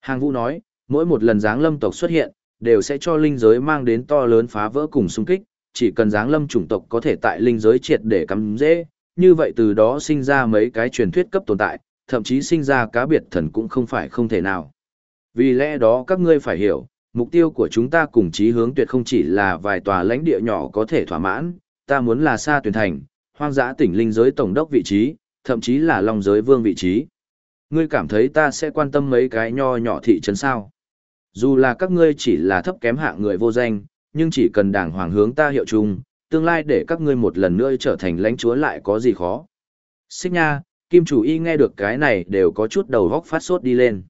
Hàng vũ nói, mỗi một lần giáng lâm tộc xuất hiện, đều sẽ cho linh giới mang đến to lớn phá vỡ cùng xung kích, chỉ cần giáng lâm chủng tộc có thể tại linh giới triệt để cắm dễ, như vậy từ đó sinh ra mấy cái truyền thuyết cấp tồn tại, thậm chí sinh ra cá biệt thần cũng không phải không thể nào. Vì lẽ đó các ngươi phải hiểu, mục tiêu của chúng ta cùng chí hướng tuyệt không chỉ là vài tòa lãnh địa nhỏ có thể thỏa mãn, ta muốn là xa tuyển thành, hoang dã tỉnh linh giới tổng đốc vị trí, thậm chí là long giới vương vị trí. Ngươi cảm thấy ta sẽ quan tâm mấy cái nho nhỏ thị trấn sao? Dù là các ngươi chỉ là thấp kém hạng người vô danh, nhưng chỉ cần đảng hoàng hướng ta hiệu chung, tương lai để các ngươi một lần nữa trở thành lãnh chúa lại có gì khó. Xích nha, kim chủ y nghe được cái này đều có chút đầu góc phát sốt đi lên.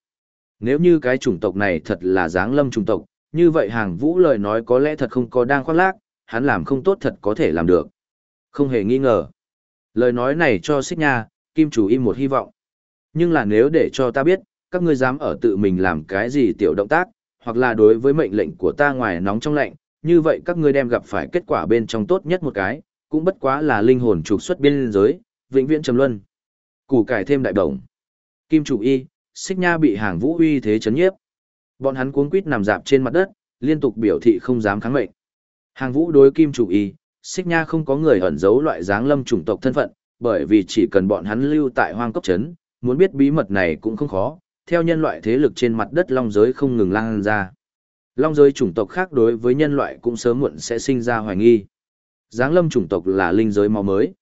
Nếu như cái chủng tộc này thật là dáng lâm chủng tộc, như vậy hàng vũ lời nói có lẽ thật không có đang khoác lác, hắn làm không tốt thật có thể làm được. Không hề nghi ngờ. Lời nói này cho xích nha, kim chủ im một hy vọng. Nhưng là nếu để cho ta biết, các ngươi dám ở tự mình làm cái gì tiểu động tác, hoặc là đối với mệnh lệnh của ta ngoài nóng trong lạnh, như vậy các ngươi đem gặp phải kết quả bên trong tốt nhất một cái, cũng bất quá là linh hồn trục xuất biên giới, vĩnh viễn trầm luân. Củ cải thêm đại đồng. Kim chủ y, xích nha bị hàng vũ uy thế chấn nhiếp. Bọn hắn cuống quýt nằm dạp trên mặt đất, liên tục biểu thị không dám kháng mệnh. Hàng vũ đối kim chủ y, xích nha không có người ẩn giấu loại dáng lâm chủng tộc thân phận, bởi vì chỉ cần bọn hắn lưu tại hoang cốc trấn, muốn biết bí mật này cũng không khó, theo nhân loại thế lực trên mặt đất long giới không ngừng lan ra. Long giới chủng tộc khác đối với nhân loại cũng sớm muộn sẽ sinh ra hoài nghi. Giáng lâm chủng tộc là linh giới máu mới.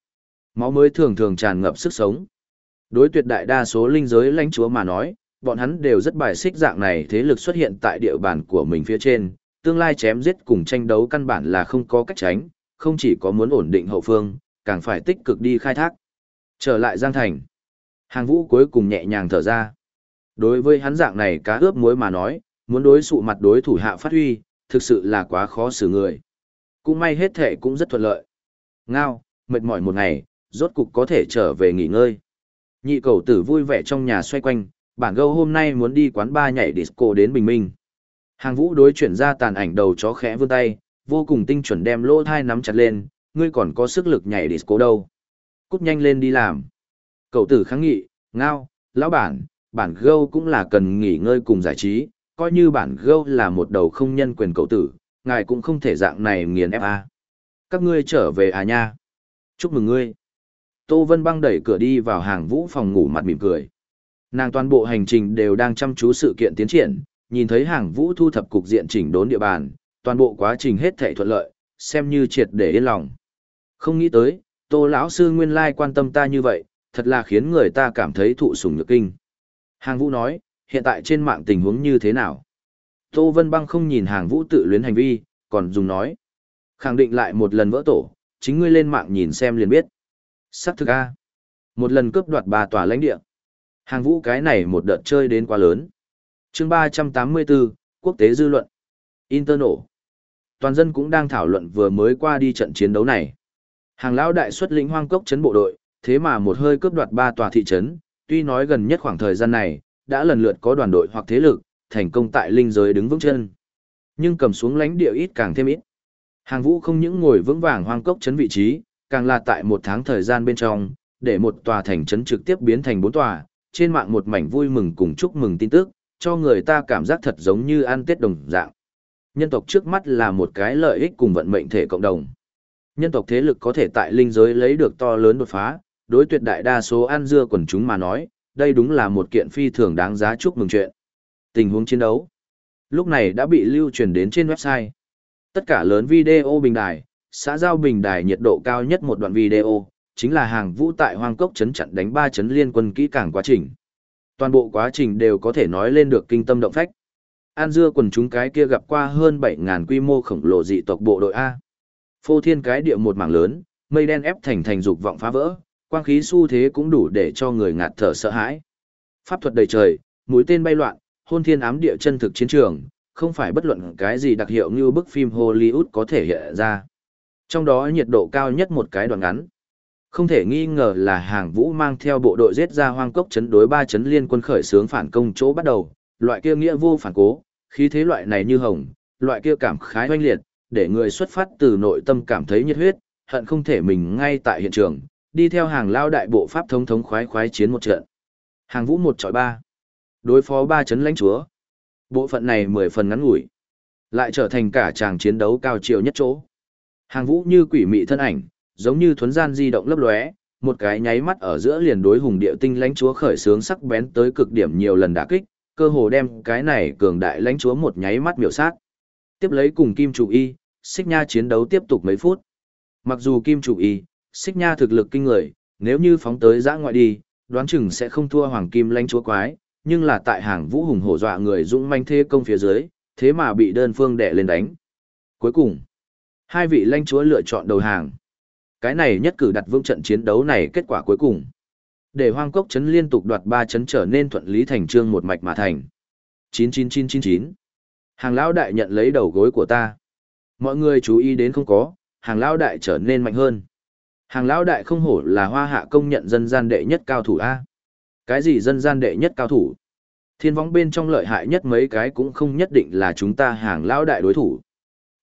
Máu mới thường thường tràn ngập sức sống. Đối tuyệt đại đa số linh giới lãnh chúa mà nói, bọn hắn đều rất bài xích dạng này thế lực xuất hiện tại địa bàn của mình phía trên, tương lai chém giết cùng tranh đấu căn bản là không có cách tránh, không chỉ có muốn ổn định hậu phương, càng phải tích cực đi khai thác. Trở lại Giang Thành. Hàng vũ cuối cùng nhẹ nhàng thở ra. Đối với hắn dạng này cá ướp muối mà nói, muốn đối sụ mặt đối thủ hạ phát huy, thực sự là quá khó xử người. Cũng may hết thể cũng rất thuận lợi. Ngao, mệt mỏi một ngày, rốt cục có thể trở về nghỉ ngơi. Nhị cầu tử vui vẻ trong nhà xoay quanh, bản gâu hôm nay muốn đi quán ba nhảy disco đến bình minh. Hàng vũ đối chuyển ra tàn ảnh đầu chó khẽ vươn tay, vô cùng tinh chuẩn đem lỗ thai nắm chặt lên, ngươi còn có sức lực nhảy disco đâu. Cút nhanh lên đi làm. Cậu tử kháng nghị, ngao, lão bản, bản gâu cũng là cần nghỉ ngơi cùng giải trí, coi như bản gâu là một đầu không nhân quyền cậu tử, ngài cũng không thể dạng này nghiền ép a. Các ngươi trở về à nha. Chúc mừng ngươi. Tô Vân băng đẩy cửa đi vào hàng vũ phòng ngủ mặt mỉm cười. Nàng toàn bộ hành trình đều đang chăm chú sự kiện tiến triển, nhìn thấy hàng vũ thu thập cục diện chỉnh đốn địa bàn, toàn bộ quá trình hết thảy thuận lợi, xem như triệt để yên lòng. Không nghĩ tới, Tô lão sư nguyên lai quan tâm ta như vậy, thật là khiến người ta cảm thấy thụ sủng nhược kinh. Hàng vũ nói, hiện tại trên mạng tình huống như thế nào? Tô Vân Băng không nhìn hàng vũ tự luyến hành vi, còn dùng nói. Khẳng định lại một lần vỡ tổ, chính ngươi lên mạng nhìn xem liền biết. Sắc thực A. Một lần cướp đoạt bà tòa lãnh địa. Hàng vũ cái này một đợt chơi đến quá lớn chương 384, Quốc tế dư luận. Internal. Toàn dân cũng đang thảo luận vừa mới qua đi trận chiến đấu này. Hàng lão đại xuất lĩnh hoang cốc chấn bộ đội, thế mà một hơi cướp đoạt ba tòa thị trấn, tuy nói gần nhất khoảng thời gian này, đã lần lượt có đoàn đội hoặc thế lực, thành công tại linh giới đứng vững chân. Nhưng cầm xuống lãnh địa ít càng thêm ít. Hàng vũ không những ngồi vững vàng hoang cốc chấn vị trí, càng là tại một tháng thời gian bên trong, để một tòa thành trấn trực tiếp biến thành bốn tòa, trên mạng một mảnh vui mừng cùng chúc mừng tin tức, cho người ta cảm giác thật giống như ăn tết đồng dạng. Nhân tộc trước mắt là một cái lợi ích cùng vận mệnh thể cộng đồng. Nhân tộc thế lực có thể tại linh giới lấy được to lớn đột phá, đối tuyệt đại đa số ăn dưa quần chúng mà nói, đây đúng là một kiện phi thường đáng giá chúc mừng chuyện. Tình huống chiến đấu lúc này đã bị lưu truyền đến trên website. Tất cả lớn video bình đài, xã giao bình đài nhiệt độ cao nhất một đoạn video, chính là hàng vũ tại hoang cốc chấn chặn đánh ba chấn liên quân kỹ càng quá trình. Toàn bộ quá trình đều có thể nói lên được kinh tâm động phách. An dưa quần chúng cái kia gặp qua hơn 7.000 quy mô khổng lồ dị tộc bộ đội A. Phô thiên cái địa một mảng lớn, mây đen ép thành thành dục vọng phá vỡ, quang khí xu thế cũng đủ để cho người ngạt thở sợ hãi. Pháp thuật đầy trời, mũi tên bay loạn, hôn thiên ám địa chân thực chiến trường, không phải bất luận cái gì đặc hiệu như bức phim Hollywood có thể hiện ra. Trong đó nhiệt độ cao nhất một cái đoạn ngắn. Không thể nghi ngờ là hàng vũ mang theo bộ đội giết ra hoang cốc chấn đối ba chấn liên quân khởi xướng phản công chỗ bắt đầu, loại kia nghĩa vô phản cố, khí thế loại này như hồng, loại kia cảm khái oanh liệt, để người xuất phát từ nội tâm cảm thấy nhiệt huyết, hận không thể mình ngay tại hiện trường, đi theo hàng lao đại bộ pháp thống thống khoái khoái chiến một trận. Hàng vũ một trọi ba. Đối phó ba chấn lãnh chúa. Bộ phận này mười phần ngắn ngủi. Lại trở thành cả tràng chiến đấu cao chiều nhất chỗ. Hàng vũ như quỷ mị thân ảnh, giống như thuấn gian di động lấp lóe, một cái nháy mắt ở giữa liền đối hùng địa tinh lãnh chúa khởi sướng sắc bén tới cực điểm nhiều lần đả kích, cơ hồ đem cái này cường đại lãnh chúa một nháy mắt miểu sát. Tiếp lấy cùng Kim Chủ Y, Xích Nha chiến đấu tiếp tục mấy phút. Mặc dù Kim Chủ Y, Xích Nha thực lực kinh người, nếu như phóng tới giã ngoại đi, đoán chừng sẽ không thua Hoàng Kim lãnh chúa quái, nhưng là tại hàng vũ hùng hổ dọa người dũng manh thế công phía dưới, thế mà bị đơn phương đè lên đánh. Cuối cùng, hai vị lãnh chúa lựa chọn đầu hàng. Cái này nhất cử đặt vững trận chiến đấu này kết quả cuối cùng. Để hoang cốc chấn liên tục đoạt ba chấn trở nên thuận lý thành trương một mạch mà thành. 99999. Hàng lão đại nhận lấy đầu gối của ta. Mọi người chú ý đến không có, hàng lão đại trở nên mạnh hơn. Hàng lão đại không hổ là hoa hạ công nhận dân gian đệ nhất cao thủ A. Cái gì dân gian đệ nhất cao thủ? Thiên võng bên trong lợi hại nhất mấy cái cũng không nhất định là chúng ta hàng lão đại đối thủ.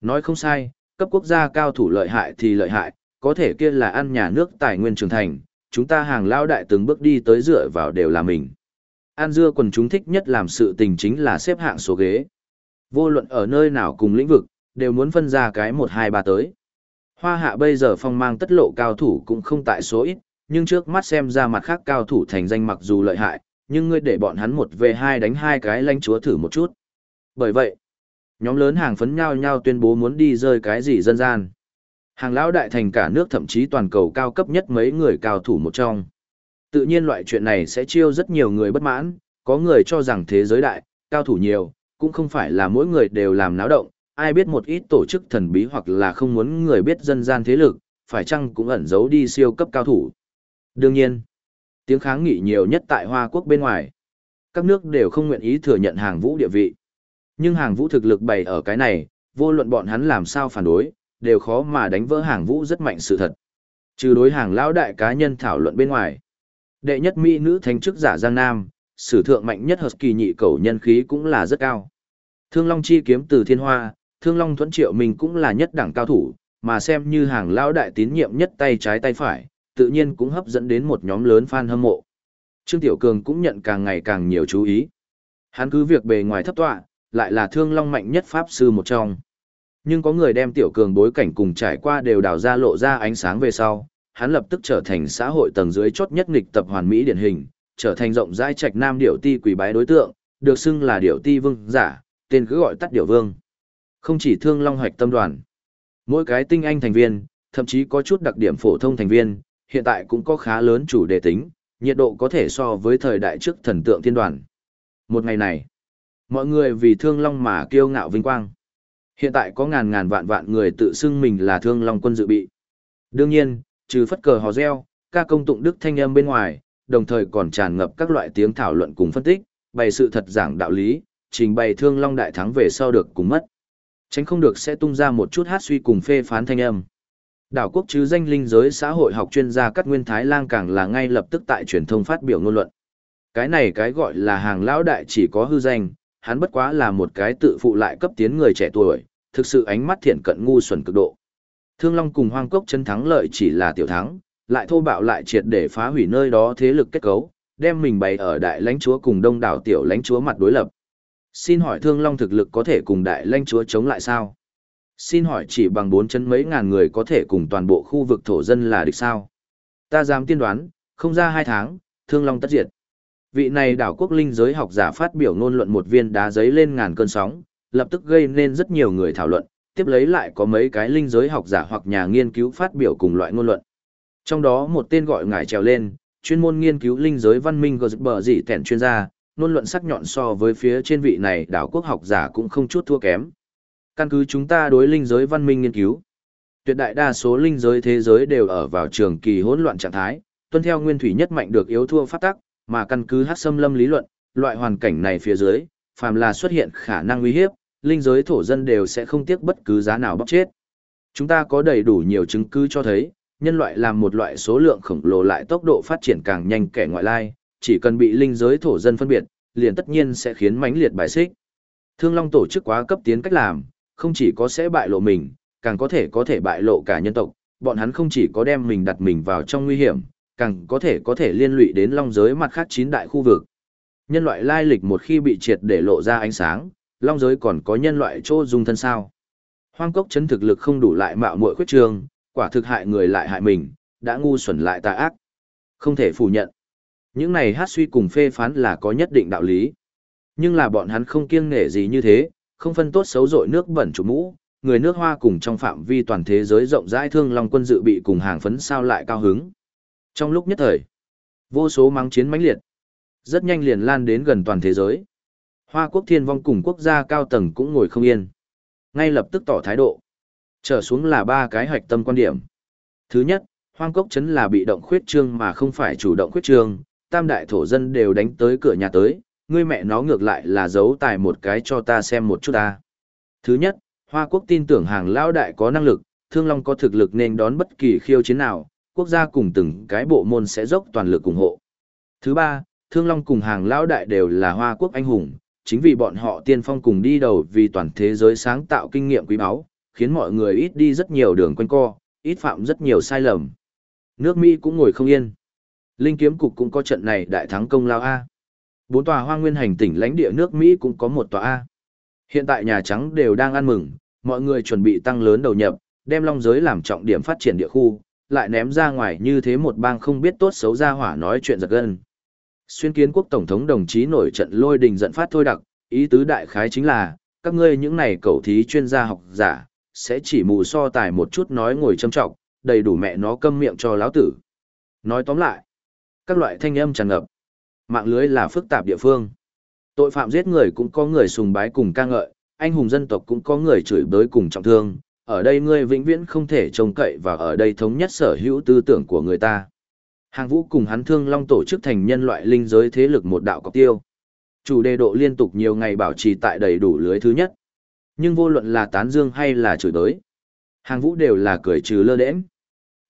Nói không sai, cấp quốc gia cao thủ lợi hại thì lợi hại, có thể kia là ăn nhà nước tài nguyên trưởng thành, chúng ta hàng lão đại từng bước đi tới dựa vào đều là mình. An dưa quần chúng thích nhất làm sự tình chính là xếp hạng số ghế. Vô luận ở nơi nào cùng lĩnh vực, đều muốn phân ra cái 1 2 3 tới. Hoa hạ bây giờ phong mang tất lộ cao thủ cũng không tại số ít, nhưng trước mắt xem ra mặt khác cao thủ thành danh mặc dù lợi hại, nhưng ngươi để bọn hắn một về hai đánh hai cái lãnh chúa thử một chút. Bởi vậy, nhóm lớn hàng phấn nhau nhau tuyên bố muốn đi rơi cái gì dân gian. Hàng lão đại thành cả nước thậm chí toàn cầu cao cấp nhất mấy người cao thủ một trong. Tự nhiên loại chuyện này sẽ chiêu rất nhiều người bất mãn, có người cho rằng thế giới đại, cao thủ nhiều, cũng không phải là mỗi người đều làm náo động, ai biết một ít tổ chức thần bí hoặc là không muốn người biết dân gian thế lực, phải chăng cũng ẩn giấu đi siêu cấp cao thủ. Đương nhiên, tiếng kháng nghị nhiều nhất tại Hoa Quốc bên ngoài. Các nước đều không nguyện ý thừa nhận hàng vũ địa vị. Nhưng hàng vũ thực lực bày ở cái này, vô luận bọn hắn làm sao phản đối, đều khó mà đánh vỡ hàng vũ rất mạnh sự thật. Trừ đối hàng lão đại cá nhân thảo luận bên ngoài. Đệ nhất mỹ nữ thánh chức giả Giang Nam, sử thượng mạnh nhất hợp kỳ nhị cầu nhân khí cũng là rất cao. Thương Long chi kiếm từ thiên hoa, Thương Long thuẫn triệu mình cũng là nhất đẳng cao thủ, mà xem như hàng lão đại tín nhiệm nhất tay trái tay phải, tự nhiên cũng hấp dẫn đến một nhóm lớn fan hâm mộ. Trương Tiểu Cường cũng nhận càng ngày càng nhiều chú ý. Hắn cứ việc bề ngoài thấp tọa, lại là Thương Long mạnh nhất pháp sư một trong. Nhưng có người đem Tiểu Cường bối cảnh cùng trải qua đều đào ra lộ ra ánh sáng về sau, hắn lập tức trở thành xã hội tầng dưới chốt nhất nghịch tập hoàn mỹ điển hình, trở thành rộng rãi trạch nam điểu ti quỷ bái đối tượng, được xưng là điểu ti vương giả, tên cứ gọi tắt điểu vương. Không chỉ thương long hoạch tâm đoàn, mỗi cái tinh anh thành viên, thậm chí có chút đặc điểm phổ thông thành viên, hiện tại cũng có khá lớn chủ đề tính, nhiệt độ có thể so với thời đại trước thần tượng thiên đoàn. Một ngày này, mọi người vì thương long mà kiêu ngạo vinh quang. Hiện tại có ngàn ngàn vạn vạn người tự xưng mình là thương long quân dự bị. Đương nhiên, trừ phất cờ hò reo, ca công tụng đức thanh âm bên ngoài, đồng thời còn tràn ngập các loại tiếng thảo luận cùng phân tích, bày sự thật giảng đạo lý, trình bày thương long đại thắng về sau được cùng mất. Tránh không được sẽ tung ra một chút hát suy cùng phê phán thanh âm. Đảo quốc chứ danh linh giới xã hội học chuyên gia Cát Nguyên Thái Lang càng là ngay lập tức tại truyền thông phát biểu ngôn luận. Cái này cái gọi là hàng lão đại chỉ có hư danh, hắn bất quá là một cái tự phụ lại cấp tiến người trẻ tuổi, thực sự ánh mắt thiện cận ngu xuẩn cực độ. Thương Long cùng Hoang Cốc chân thắng lợi chỉ là tiểu thắng, lại thô bạo lại triệt để phá hủy nơi đó thế lực kết cấu, đem mình bày ở đại lãnh chúa cùng đông đảo tiểu lãnh chúa mặt đối lập. Xin hỏi Thương Long thực lực có thể cùng đại lãnh chúa chống lại sao? Xin hỏi chỉ bằng bốn chân mấy ngàn người có thể cùng toàn bộ khu vực thổ dân là địch sao? Ta dám tiên đoán, không ra hai tháng, Thương Long tất diệt. Vị này đảo quốc linh giới học giả phát biểu ngôn luận một viên đá giấy lên ngàn cơn sóng, lập tức gây nên rất nhiều người thảo luận, tiếp lấy lại có mấy cái linh giới học giả hoặc nhà nghiên cứu phát biểu cùng loại ngôn luận. Trong đó một tên gọi ngải trèo lên, chuyên môn nghiên cứu linh giới văn minh gờ bờ dị tẻn chuyên gia, ngôn luận sắc nhọn so với phía trên vị này đảo quốc học giả cũng không chút thua kém. Căn cứ chúng ta đối linh giới văn minh nghiên cứu, tuyệt đại đa số linh giới thế giới đều ở vào trường kỳ hỗn loạn trạng thái, tuân theo nguyên thủy nhất mạnh được yếu thua phát tắc, mà căn cứ hắc xâm lâm lý luận, loại hoàn cảnh này phía dưới, phàm là xuất hiện khả năng uy hiếp, linh giới thổ dân đều sẽ không tiếc bất cứ giá nào bóc chết. Chúng ta có đầy đủ nhiều chứng cứ cho thấy, nhân loại làm một loại số lượng khổng lồ lại tốc độ phát triển càng nhanh kẻ ngoại lai, chỉ cần bị linh giới thổ dân phân biệt, liền tất nhiên sẽ khiến mãnh liệt bài xích. Thương Long tổ chức quá cấp tiến cách làm, không chỉ có sẽ bại lộ mình, càng có thể có thể bại lộ cả nhân tộc, bọn hắn không chỉ có đem mình đặt mình vào trong nguy hiểm, càng có thể có thể liên lụy đến long giới mặt khác chín đại khu vực. Nhân loại lai lịch một khi bị triệt để lộ ra ánh sáng, long giới còn có nhân loại chỗ dung thân sao. Hoang cốc chấn thực lực không đủ lại mạo muội khuyết trường, quả thực hại người lại hại mình, đã ngu xuẩn lại tà ác. Không thể phủ nhận. Những này hát suy cùng phê phán là có nhất định đạo lý. Nhưng là bọn hắn không kiêng nể gì như thế, không phân tốt xấu rội nước bẩn chủ mũ, người nước hoa cùng trong phạm vi toàn thế giới rộng rãi thương long quân dự bị cùng hàng phấn sao lại cao hứng. Trong lúc nhất thời, vô số mắng chiến mãnh liệt, rất nhanh liền lan đến gần toàn thế giới. Hoa quốc thiên vong cùng quốc gia cao tầng cũng ngồi không yên. Ngay lập tức tỏ thái độ. Trở xuống là ba cái hoạch tâm quan điểm. Thứ nhất, hoang cốc chấn là bị động khuyết trương mà không phải chủ động khuyết trương, tam đại thổ dân đều đánh tới cửa nhà tới, ngươi mẹ nó ngược lại là giấu tài một cái cho ta xem một chút ta. Thứ nhất, Hoa Quốc tin tưởng hàng lão đại có năng lực, Thương Long có thực lực nên đón bất kỳ khiêu chiến nào, quốc gia cùng từng cái bộ môn sẽ dốc toàn lực ủng hộ. Thứ ba, Thương Long cùng hàng lão đại đều là Hoa Quốc anh hùng, chính vì bọn họ tiên phong cùng đi đầu vì toàn thế giới sáng tạo kinh nghiệm quý báu, khiến mọi người ít đi rất nhiều đường quanh co, ít phạm rất nhiều sai lầm. Nước Mỹ cũng ngồi không yên. Linh kiếm cục cũng có trận này đại thắng công lao A. Bốn tòa hoa nguyên hành tỉnh lãnh địa nước Mỹ cũng có một tòa A. Hiện tại Nhà Trắng đều đang ăn mừng, mọi người chuẩn bị tăng lớn đầu nhập, đem long giới làm trọng điểm phát triển địa khu, lại ném ra ngoài như thế một bang không biết tốt xấu ra hỏa nói chuyện giật gân. Xuyên kiến quốc tổng thống đồng chí nổi trận lôi đình giận phát thôi đặc, ý tứ đại khái chính là, các ngươi những này cầu thí chuyên gia học giả, sẽ chỉ mù so tài một chút nói ngồi châm trọng, đầy đủ mẹ nó câm miệng cho lão tử. Nói tóm lại, các loại thanh âm tràn ngập. Mạng lưới là phức tạp địa phương. Tội phạm giết người cũng có người sùng bái cùng ca ngợi, anh hùng dân tộc cũng có người chửi bới cùng trọng thương. Ở đây ngươi vĩnh viễn không thể trông cậy và ở đây thống nhất sở hữu tư tưởng của người ta. Hàng vũ cùng hắn thương long tổ chức thành nhân loại linh giới thế lực một đạo cọc tiêu. Chủ đề độ liên tục nhiều ngày bảo trì tại đầy đủ lưới thứ nhất. Nhưng vô luận là tán dương hay là chửi bới. Hàng vũ đều là cười trừ lơ đễnh.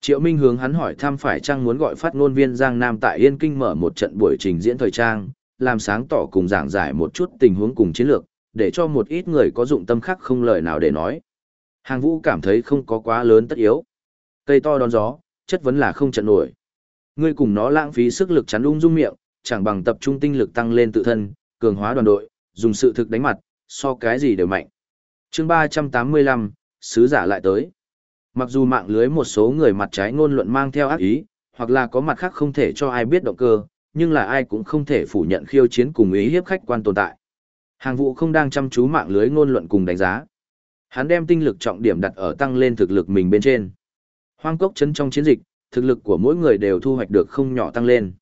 Triệu Minh hướng hắn hỏi thăm phải chăng muốn gọi phát ngôn viên Giang Nam tại Yên Kinh mở một trận buổi trình diễn thời trang, làm sáng tỏ cùng giảng giải một chút tình huống cùng chiến lược, để cho một ít người có dụng tâm khác không lời nào để nói. Hàng vũ cảm thấy không có quá lớn tất yếu. Cây to đón gió, chất vấn là không trận nổi. Ngươi cùng nó lãng phí sức lực chắn ung dung miệng, chẳng bằng tập trung tinh lực tăng lên tự thân, cường hóa đoàn đội, dùng sự thực đánh mặt, so cái gì đều mạnh. chương 385, sứ giả lại tới. Mặc dù mạng lưới một số người mặt trái ngôn luận mang theo ác ý, hoặc là có mặt khác không thể cho ai biết động cơ, nhưng là ai cũng không thể phủ nhận khiêu chiến cùng ý hiếp khách quan tồn tại. Hàng vụ không đang chăm chú mạng lưới ngôn luận cùng đánh giá. Hắn đem tinh lực trọng điểm đặt ở tăng lên thực lực mình bên trên. Hoang cốc chấn trong chiến dịch, thực lực của mỗi người đều thu hoạch được không nhỏ tăng lên.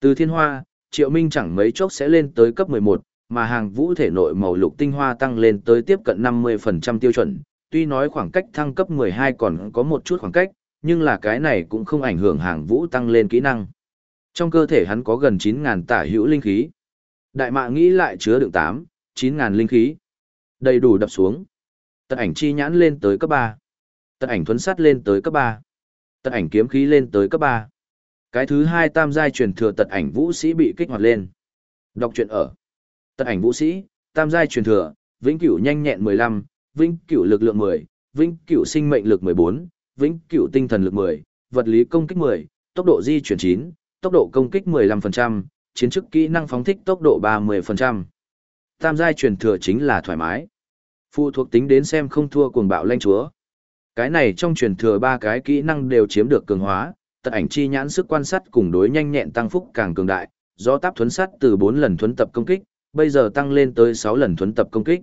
Từ thiên hoa, triệu minh chẳng mấy chốc sẽ lên tới cấp 11, mà hàng vũ thể nội màu lục tinh hoa tăng lên tới tiếp cận 50% tiêu chuẩn, tuy nói khoảng cách thăng cấp 12 còn có một chút khoảng cách, nhưng là cái này cũng không ảnh hưởng hàng vũ tăng lên kỹ năng. Trong cơ thể hắn có gần 9.000 tả hữu linh khí. Đại mạ nghĩ lại chứa đựng 8, 9.000 linh khí. Đầy đủ đập xuống. Tật ảnh chi nhãn lên tới cấp ba, Tật ảnh thuấn sát lên tới cấp ba, Tật ảnh kiếm khí lên tới cấp ba. Cái thứ hai tam giai truyền thừa tật ảnh vũ sĩ bị kích hoạt lên. Đọc truyện ở. Tật ảnh vũ sĩ, tam giai truyền thừa, vĩnh cửu nhanh nhẹn 15, vĩnh cửu lực lượng 10, vĩnh cửu sinh mệnh lực 14, vĩnh cửu tinh thần lực 10, vật lý công kích 10, tốc độ di chuyển chín, tốc độ công kích 15%, chiến chức kỹ năng phóng thích tốc độ 30%. Tam giai truyền thừa chính là thoải mái. Phụ thuộc tính đến xem không thua cuồng bạo lanh chúa. Cái này trong truyền thừa ba cái kỹ năng đều chiếm được cường hóa, tật ảnh chi nhãn sức quan sát cùng đối nhanh nhẹn tăng phúc càng cường đại, do táp thuấn sát từ bốn lần thuấn tập công kích, bây giờ tăng lên tới sáu lần thuấn tập công kích.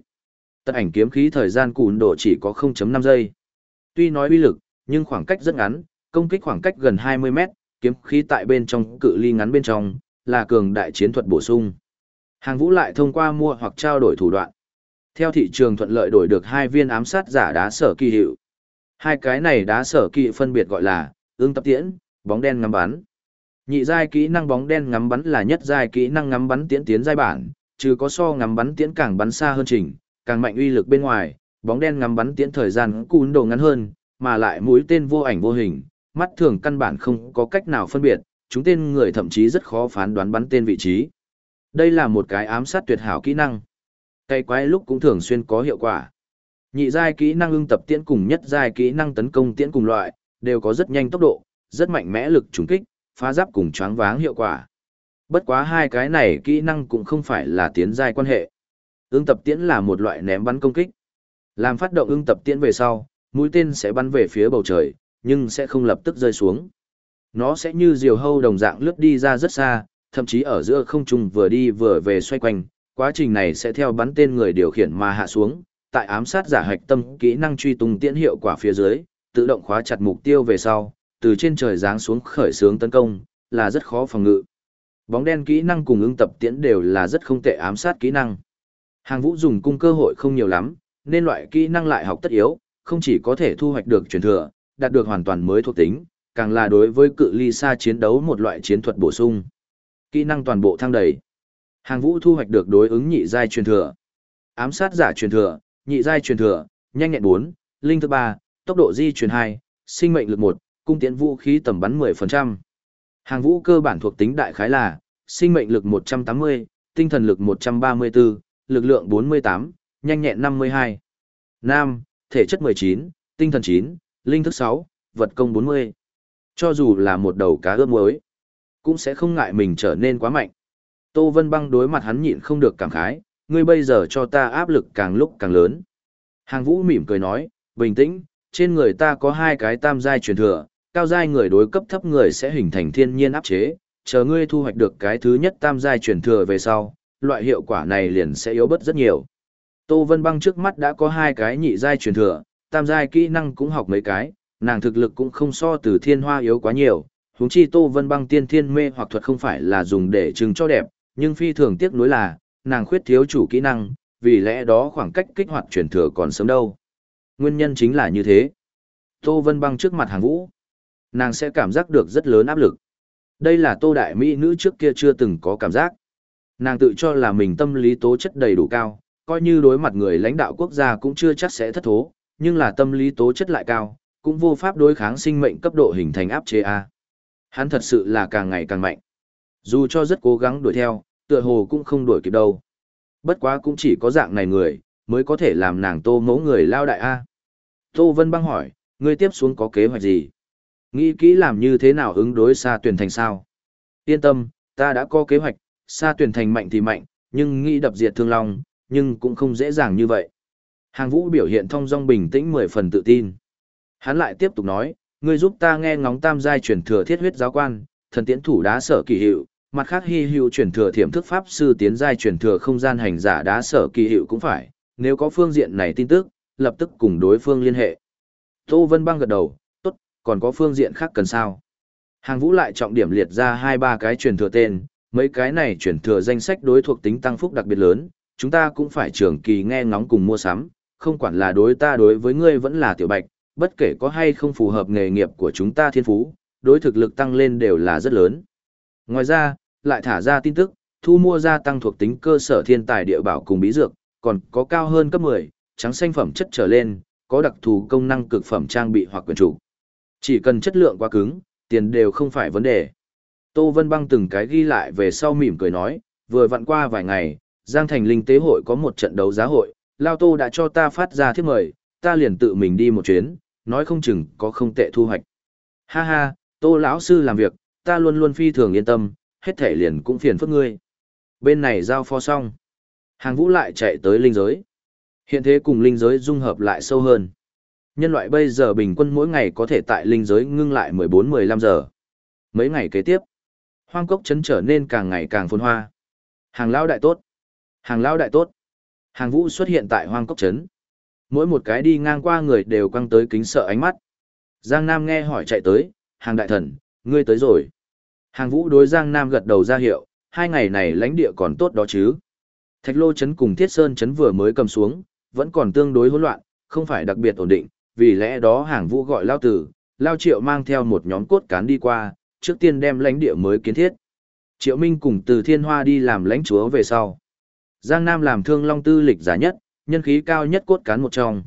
Tật ảnh kiếm khí thời gian cùn độ chỉ có 0.5 giây. Tuy nói uy lực, nhưng khoảng cách rất ngắn, công kích khoảng cách gần 20 mét, kiếm khí tại bên trong cự ly ngắn bên trong, là cường đại chiến thuật bổ sung. Hàng vũ lại thông qua mua hoặc trao đổi thủ đoạn. Theo thị trường thuận lợi đổi được hai viên ám sát giả đá sở kỳ hiệu. Hai cái này đá sở kỳ phân biệt gọi là ương tập tiễn, bóng đen ngắm bắn. Nhị giai kỹ năng bóng đen ngắm bắn là nhất giai kỹ năng ngắm bắn tiễn tiến giai bản, trừ có so ngắm bắn tiễn càng bắn xa hơn trình, càng mạnh uy lực bên ngoài, bóng đen ngắm bắn tiễn thời gian cún độ ngắn hơn, mà lại mũi tên vô ảnh vô hình, mắt thường căn bản không có cách nào phân biệt, chúng tên người thậm chí rất khó phán đoán bắn tên vị trí. Đây là một cái ám sát tuyệt hảo kỹ năng. Cây quái lúc cũng thường xuyên có hiệu quả. Nhị giai kỹ năng ưng tập tiễn cùng nhất giai kỹ năng tấn công tiễn cùng loại, đều có rất nhanh tốc độ, rất mạnh mẽ lực trùng kích, phá giáp cùng choáng váng hiệu quả. Bất quá hai cái này kỹ năng cũng không phải là tiến giai quan hệ. Ưng tập tiễn là một loại ném bắn công kích. Làm phát động ưng tập tiễn về sau, mũi tên sẽ bắn về phía bầu trời, nhưng sẽ không lập tức rơi xuống. Nó sẽ như diều hâu đồng dạng lướt đi ra rất xa, thậm chí ở giữa không trung vừa đi vừa về xoay quanh, quá trình này sẽ theo bắn tên người điều khiển mà hạ xuống, tại ám sát giả hạch tâm kỹ năng truy tung tiễn hiệu quả phía dưới, tự động khóa chặt mục tiêu về sau, từ trên trời giáng xuống khởi xướng tấn công, là rất khó phòng ngự. Bóng đen kỹ năng cùng ứng tập tiễn đều là rất không tệ ám sát kỹ năng. Hàng vũ dùng cung cơ hội không nhiều lắm, nên loại kỹ năng lại học tất yếu, không chỉ có thể thu hoạch được truyền thừa, đạt được hoàn toàn mới thuộc tính, càng là đối với cự ly xa chiến đấu một loại chiến thuật bổ sung. Kỹ năng toàn bộ thăng đầy. Hàng vũ thu hoạch được đối ứng nhị giai truyền thừa. Ám sát giả truyền thừa, nhị giai truyền thừa, nhanh nhẹn 4, linh thứ 3, tốc độ di chuyển 2, sinh mệnh lực 1, cung tiễn vũ khí tầm bắn 10%. Hàng vũ cơ bản thuộc tính đại khái là sinh mệnh lực 180, tinh thần lực 134, lực lượng 48, nhanh nhẹn 52. Nam, thể chất 19, tinh thần 9, linh thức 6, vật công 40. Cho dù là một đầu cá ướp muối, cũng sẽ không ngại mình trở nên quá mạnh. Tô Vân Băng đối mặt hắn nhịn không được cảm khái, ngươi bây giờ cho ta áp lực càng lúc càng lớn. Hàng Vũ mỉm cười nói, bình tĩnh, trên người ta có hai cái tam giai truyền thừa, cao giai người đối cấp thấp người sẽ hình thành thiên nhiên áp chế, chờ ngươi thu hoạch được cái thứ nhất tam giai truyền thừa về sau, loại hiệu quả này liền sẽ yếu bớt rất nhiều. Tô Vân Băng trước mắt đã có hai cái nhị giai truyền thừa, tam giai kỹ năng cũng học mấy cái, nàng thực lực cũng không so từ thiên hoa yếu quá nhiều, huống chi Tô Vân Băng tiên thiên mê hoặc thuật không phải là dùng để trưng cho đẹp, nhưng phi thường tiếc nuối là, nàng khuyết thiếu chủ kỹ năng, vì lẽ đó khoảng cách kích hoạt truyền thừa còn sớm đâu. Nguyên nhân chính là như thế. Tô Vân Băng trước mặt hàng vũ, nàng sẽ cảm giác được rất lớn áp lực. Đây là Tô Đại Mỹ nữ trước kia chưa từng có cảm giác. Nàng tự cho là mình tâm lý tố chất đầy đủ cao, coi như đối mặt người lãnh đạo quốc gia cũng chưa chắc sẽ thất thố, nhưng là tâm lý tố chất lại cao, cũng vô pháp đối kháng sinh mệnh cấp độ hình thành áp chế A. Hắn thật sự là càng ngày càng mạnh. Dù cho rất cố gắng đuổi theo, tựa hồ cũng không đuổi kịp đâu. Bất quá cũng chỉ có dạng này người, mới có thể làm nàng tô mẫu người lao đại A. Tô Vân băng hỏi, ngươi tiếp xuống có kế hoạch gì? Nghĩ kỹ làm như thế nào ứng đối xa tuyển thành sao? Yên tâm, ta đã có kế hoạch, xa tuyển thành mạnh thì mạnh, nhưng nghĩ đập diệt thương long, nhưng cũng không dễ dàng như vậy. Hàng vũ biểu hiện thong dong bình tĩnh mười phần tự tin. Hắn lại tiếp tục nói, ngươi giúp ta nghe ngóng tam giai truyền thừa thiết huyết giáo quan, thần tiễn thủ đá sở kỳ hiệu, mặt khác hy hữu truyền thừa thiểm thức pháp sư tiến giai truyền thừa không gian hành giả đá sở kỳ hiệu cũng phải, nếu có phương diện này tin tức, lập tức cùng đối phương liên hệ. Tô Vân Băng gật đầu, tốt, còn có phương diện khác cần sao? Hàng vũ lại trọng điểm liệt ra hai ba cái truyền thừa tên, mấy cái này truyền thừa danh sách đối thuộc tính tăng phúc đặc biệt lớn, chúng ta cũng phải trường kỳ nghe ngóng cùng mua sắm, không quản là đối ta đối với ngươi vẫn là tiểu bạch, bất kể có hay không phù hợp nghề nghiệp của chúng ta thiên phú, đối thực lực tăng lên đều là rất lớn. Ngoài ra, lại thả ra tin tức, thu mua gia tăng thuộc tính cơ sở thiên tài địa bảo cùng bí dược, còn có cao hơn cấp 10, trắng xanh phẩm chất trở lên, có đặc thù công năng cực phẩm trang bị hoặc quyền chủ. Chỉ cần chất lượng quá cứng, tiền đều không phải vấn đề. Tô Vân Băng từng cái ghi lại về sau mỉm cười nói, vừa vặn qua vài ngày, Giang Thành Linh Tế Hội có một trận đấu giá hội, Lao Tô đã cho ta phát ra thiết mời, ta liền tự mình đi một chuyến, nói không chừng có không tệ thu hoạch. Ha ha, Tô lão sư làm việc, ta luôn luôn phi thường yên tâm, hết thể liền cũng phiền phức ngươi. Bên này giao phó xong. Hàng vũ lại chạy tới linh giới. Hiện thế cùng linh giới dung hợp lại sâu hơn. Nhân loại bây giờ bình quân mỗi ngày có thể tại linh giới ngưng lại 14-15 giờ. Mấy ngày kế tiếp, hoang cốc chấn trở nên càng ngày càng phồn hoa. Hàng lao đại tốt. Hàng lao đại tốt. Hàng vũ xuất hiện tại hoang cốc chấn. Mỗi một cái đi ngang qua người đều quăng tới kính sợ ánh mắt. Giang Nam nghe hỏi chạy tới, hàng đại thần, ngươi tới rồi. Hàng vũ đối Giang Nam gật đầu ra hiệu, hai ngày này lãnh địa còn tốt đó chứ. Thạch lô chấn cùng thiết sơn chấn vừa mới cầm xuống, vẫn còn tương đối hỗn loạn, không phải đặc biệt ổn định, vì lẽ đó hàng vũ gọi lao tử, lao triệu mang theo một nhóm cốt cán đi qua, trước tiên đem lãnh địa mới kiến thiết. Triệu Minh cùng từ thiên hoa đi làm lãnh chúa về sau. Giang Nam làm thương long tư lịch giả nhất, nhân khí cao nhất cốt cán một trong.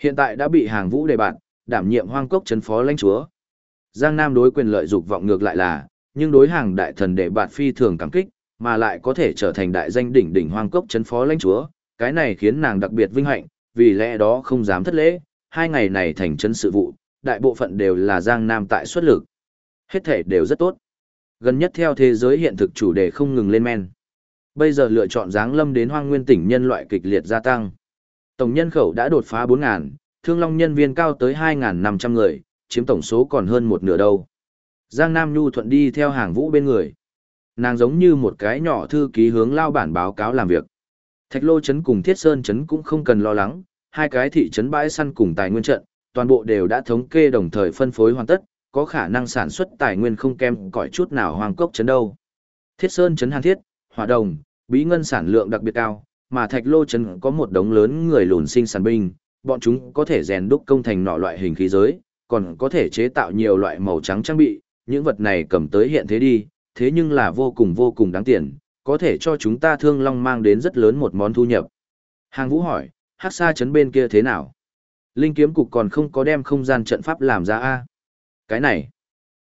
Hiện tại đã bị hàng vũ đề bạn, đảm nhiệm hoang cốc chấn phó lãnh chúa. Giang Nam đối quyền lợi dục vọng ngược lại là, nhưng đối hàng đại thần đệ bạt phi thường cảm kích, mà lại có thể trở thành đại danh đỉnh đỉnh hoang cốc chấn phó lãnh chúa, cái này khiến nàng đặc biệt vinh hạnh, vì lẽ đó không dám thất lễ, hai ngày này thành chấn sự vụ, đại bộ phận đều là Giang Nam tại xuất lực. Hết thể đều rất tốt. Gần nhất theo thế giới hiện thực chủ đề không ngừng lên men. Bây giờ lựa chọn dáng lâm đến hoang nguyên tỉnh nhân loại kịch liệt gia tăng. Tổng nhân khẩu đã đột phá 4.000, thương long nhân viên cao tới 2.500 người, chiếm tổng số còn hơn một nửa đâu. Giang Nam Nhu thuận đi theo hàng vũ bên người. Nàng giống như một cái nhỏ thư ký hướng lao bản báo cáo làm việc. Thạch Lô Trấn cùng Thiết Sơn Trấn cũng không cần lo lắng, hai cái thị trấn bãi săn cùng tài nguyên trận, toàn bộ đều đã thống kê đồng thời phân phối hoàn tất, có khả năng sản xuất tài nguyên không kém cỏi chút nào hoàng cốc trấn đâu. Thiết Sơn Trấn Hàn Thiết, Hỏa Đồng, bí ngân sản lượng đặc biệt cao, mà Thạch Lô Trấn có một đống lớn người lùn sinh sản binh, bọn chúng có thể rèn đúc công thành nọ loại hình khí giới, còn có thể chế tạo nhiều loại màu trắng trang bị, những vật này cầm tới hiện thế đi, thế nhưng là vô cùng vô cùng đáng tiền, có thể cho chúng ta thương long mang đến rất lớn một món thu nhập. Hàng vũ hỏi, hắc sa chấn bên kia thế nào? Linh kiếm cục còn không có đem không gian trận pháp làm ra a Cái này,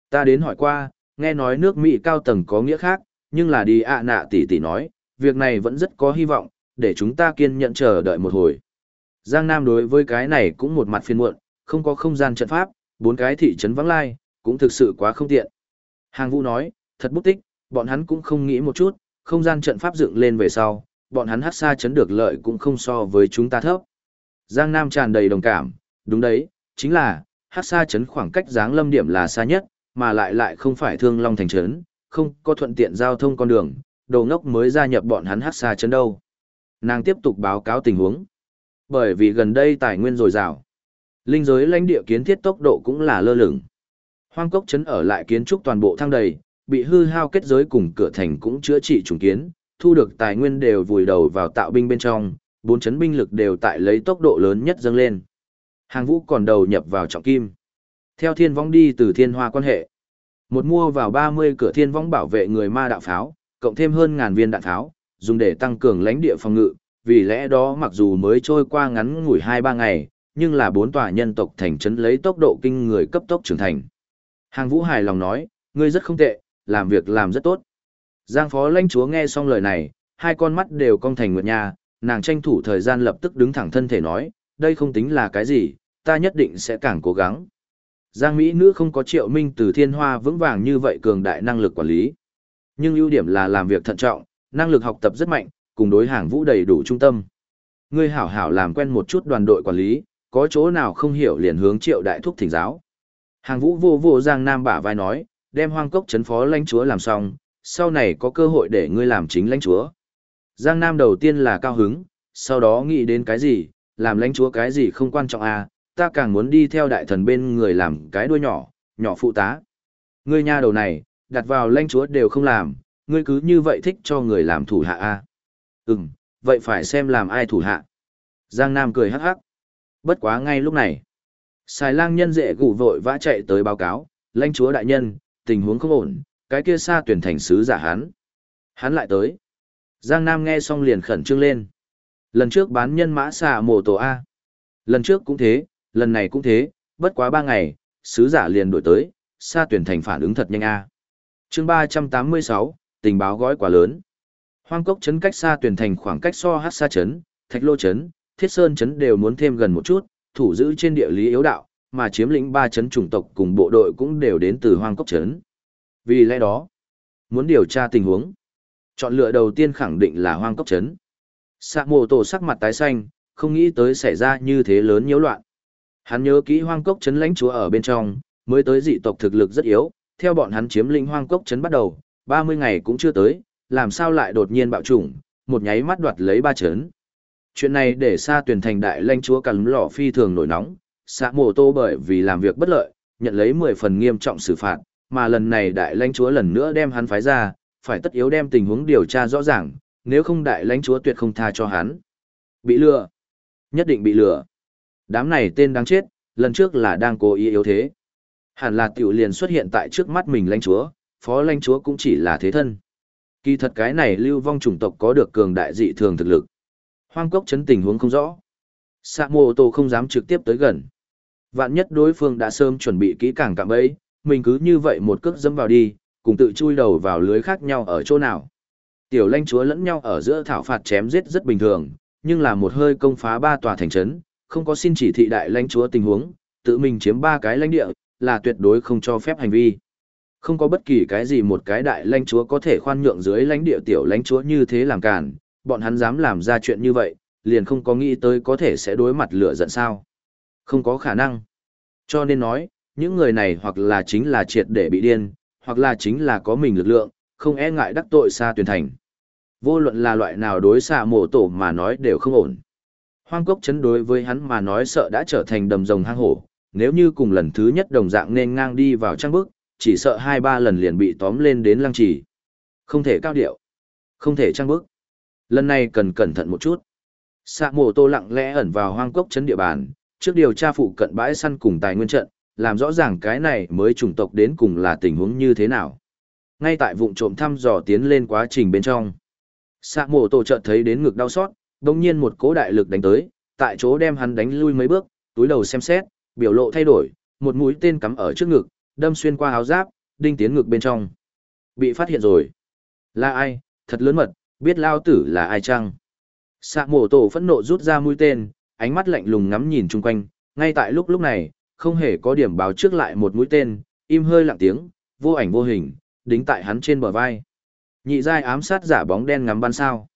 ta đến hỏi qua, nghe nói nước Mỹ cao tầng có nghĩa khác, nhưng là đi ạ nạ tỷ tỷ nói, việc này vẫn rất có hy vọng, để chúng ta kiên nhẫn chờ đợi một hồi. Giang Nam đối với cái này cũng một mặt phiền muộn, không có không gian trận pháp, bốn cái thị trấn vắng lai, cũng thực sự quá không tiện. Hàng Vũ nói, thật bút tích, bọn hắn cũng không nghĩ một chút, không gian trận pháp dựng lên về sau, bọn hắn hát xa chấn được lợi cũng không so với chúng ta thấp. Giang Nam tràn đầy đồng cảm, đúng đấy, chính là, hát xa chấn khoảng cách dáng lâm điểm là xa nhất, mà lại lại không phải thương long thành trấn, không có thuận tiện giao thông con đường, đồ ngốc mới gia nhập bọn hắn hát xa chấn đâu. Nàng tiếp tục báo cáo tình huống. Bởi vì gần đây tài nguyên dồi dào, linh giới lãnh địa kiến thiết tốc độ cũng là lơ lửng. Hoang cốc chấn ở lại kiến trúc toàn bộ thang đầy, bị hư hao kết giới cùng cửa thành cũng chữa trị trùng kiến, thu được tài nguyên đều vùi đầu vào tạo binh bên trong, bốn chấn binh lực đều tại lấy tốc độ lớn nhất dâng lên. Hàng vũ còn đầu nhập vào trọng kim. Theo thiên vong đi từ thiên hoa quan hệ. Một mua vào 30 cửa thiên vong bảo vệ người ma đạo pháo, cộng thêm hơn ngàn viên đạn pháo, dùng để tăng cường lãnh địa phòng ngự, vì lẽ đó mặc dù mới trôi qua ngắn ngủi 2-3 ngày, nhưng là bốn tòa nhân tộc thành trấn lấy tốc độ kinh người cấp tốc trưởng thành. Hàng Vũ hài lòng nói, ngươi rất không tệ, làm việc làm rất tốt. Giang phó lãnh chúa nghe xong lời này, hai con mắt đều cong thành nguyệt nha, nàng tranh thủ thời gian lập tức đứng thẳng thân thể nói, đây không tính là cái gì, ta nhất định sẽ càng cố gắng. Giang Mỹ nữ không có triệu minh từ thiên hoa vững vàng như vậy cường đại năng lực quản lý. Nhưng ưu điểm là làm việc thận trọng, năng lực học tập rất mạnh, cùng đối hàng vũ đầy đủ trung tâm. Ngươi hảo hảo làm quen một chút đoàn đội quản lý, có chỗ nào không hiểu liền hướng triệu đại thúc thỉnh giáo. Hàng vũ vô vô Giang Nam bả vai nói, đem hoang cốc chấn phó lãnh chúa làm xong, sau này có cơ hội để ngươi làm chính lãnh chúa. Giang Nam đầu tiên là cao hứng, sau đó nghĩ đến cái gì, làm lãnh chúa cái gì không quan trọng à, ta càng muốn đi theo đại thần bên người làm cái đuôi nhỏ, nhỏ phụ tá. Ngươi nha đầu này, đặt vào lãnh chúa đều không làm, ngươi cứ như vậy thích cho người làm thủ hạ à. Ừm, vậy phải xem làm ai thủ hạ. Giang Nam cười hắc hắc. Bất quá ngay lúc này, xài lang nhân dễ gủ vội vã chạy tới báo cáo, lãnh chúa đại nhân, tình huống không ổn, cái kia xa tuyển thành sứ giả hắn. Hắn lại tới. Giang Nam nghe xong liền khẩn trương lên. Lần trước bán nhân mã xà mổ tổ A. Lần trước cũng thế, lần này cũng thế, bất quá ba ngày, sứ giả liền đổi tới, xa tuyển thành phản ứng thật nhanh A. chương ba trăm tám mươi sáu, tình báo gói quá lớn. Hoang cốc chấn cách xa tuyển thành khoảng cách so hát xa chấn, thạch lô chấn, thiết sơn chấn đều muốn thêm gần một chút, thủ giữ trên địa lý yếu đạo, mà chiếm lĩnh ba chấn chủng tộc cùng bộ đội cũng đều đến từ hoang cốc chấn. Vì lẽ đó, muốn điều tra tình huống, chọn lựa đầu tiên khẳng định là hoang cốc chấn. Sạ mồ tổ sắc mặt tái xanh, không nghĩ tới xảy ra như thế lớn nhiễu loạn. Hắn nhớ kỹ hoang cốc chấn lãnh chúa ở bên trong, mới tới dị tộc thực lực rất yếu, theo bọn hắn chiếm lĩnh hoang cốc chấn bắt đầu, 30 ngày cũng chưa tới, làm sao lại đột nhiên bạo chủng, một nháy mắt đoạt lấy ba chấn. Chuyện này để xa tuyển thành đại lãnh chúa cắn lọ phi thường nổi nóng, xạ mồ tô bởi vì làm việc bất lợi, nhận lấy 10 phần nghiêm trọng xử phạt, mà lần này đại lãnh chúa lần nữa đem hắn phái ra, phải tất yếu đem tình huống điều tra rõ ràng, nếu không đại lãnh chúa tuyệt không tha cho hắn. Bị lừa. Nhất định bị lừa. Đám này tên đáng chết, lần trước là đang cố ý yếu thế. Hẳn là tiểu liền xuất hiện tại trước mắt mình lãnh chúa, phó lãnh chúa cũng chỉ là thế thân. Kỳ thật cái này lưu vong chủng tộc có được cường đại dị thường thực lực. Hoang cốc chấn tình huống không rõ. Sạ mô tô không dám trực tiếp tới gần. Vạn nhất đối phương đã sớm chuẩn bị kỹ càng cạm bẫy, mình cứ như vậy một cước dẫm vào đi, cùng tự chui đầu vào lưới khác nhau ở chỗ nào. Tiểu lãnh chúa lẫn nhau ở giữa thảo phạt chém giết rất bình thường, nhưng là một hơi công phá ba tòa thành trấn, không có xin chỉ thị đại lãnh chúa tình huống, tự mình chiếm ba cái lãnh địa, là tuyệt đối không cho phép hành vi. Không có bất kỳ cái gì một cái đại lãnh chúa có thể khoan nhượng dưới lãnh địa tiểu lãnh chúa như thế làm cản, bọn hắn dám làm ra chuyện như vậy, liền không có nghĩ tới có thể sẽ đối mặt lửa giận sao. Không có khả năng. Cho nên nói, những người này hoặc là chính là triệt để bị điên, hoặc là chính là có mình lực lượng, không e ngại đắc tội xa tuyển thành. Vô luận là loại nào đối xạ mổ tổ mà nói đều không ổn. Hoang cốc chấn đối với hắn mà nói sợ đã trở thành đầm rồng hang hổ, nếu như cùng lần thứ nhất đồng dạng nên ngang đi vào trang bức, chỉ sợ hai ba lần liền bị tóm lên đến lăng trì. Không thể cao điệu, không thể trang bức. Lần này cần cẩn thận một chút. Sạ mổ tô lặng lẽ ẩn vào hoang cốc chấn địa bàn, trước điều tra phụ cận bãi săn cùng tài nguyên trận, làm rõ ràng cái này mới chủng tộc đến cùng là tình huống như thế nào. Ngay tại vụ trộm thăm dò tiến lên quá trình bên trong. Sạ mổ tổ chợt thấy đến ngực đau xót, đồng nhiên một cố đại lực đánh tới, tại chỗ đem hắn đánh lui mấy bước, túi đầu xem xét, biểu lộ thay đổi, một mũi tên cắm ở trước ngực, đâm xuyên qua áo giáp, đinh tiến ngực bên trong. Bị phát hiện rồi. Là ai, thật lớn mật, biết lao tử là ai chăng? Sạ mổ tổ phẫn nộ rút ra mũi tên, ánh mắt lạnh lùng ngắm nhìn chung quanh, ngay tại lúc lúc này, không hề có điểm báo trước lại một mũi tên, im hơi lặng tiếng, vô ảnh vô hình, đính tại hắn trên bờ vai. Nhị giai ám sát giả bóng đen ngắm bắn sao.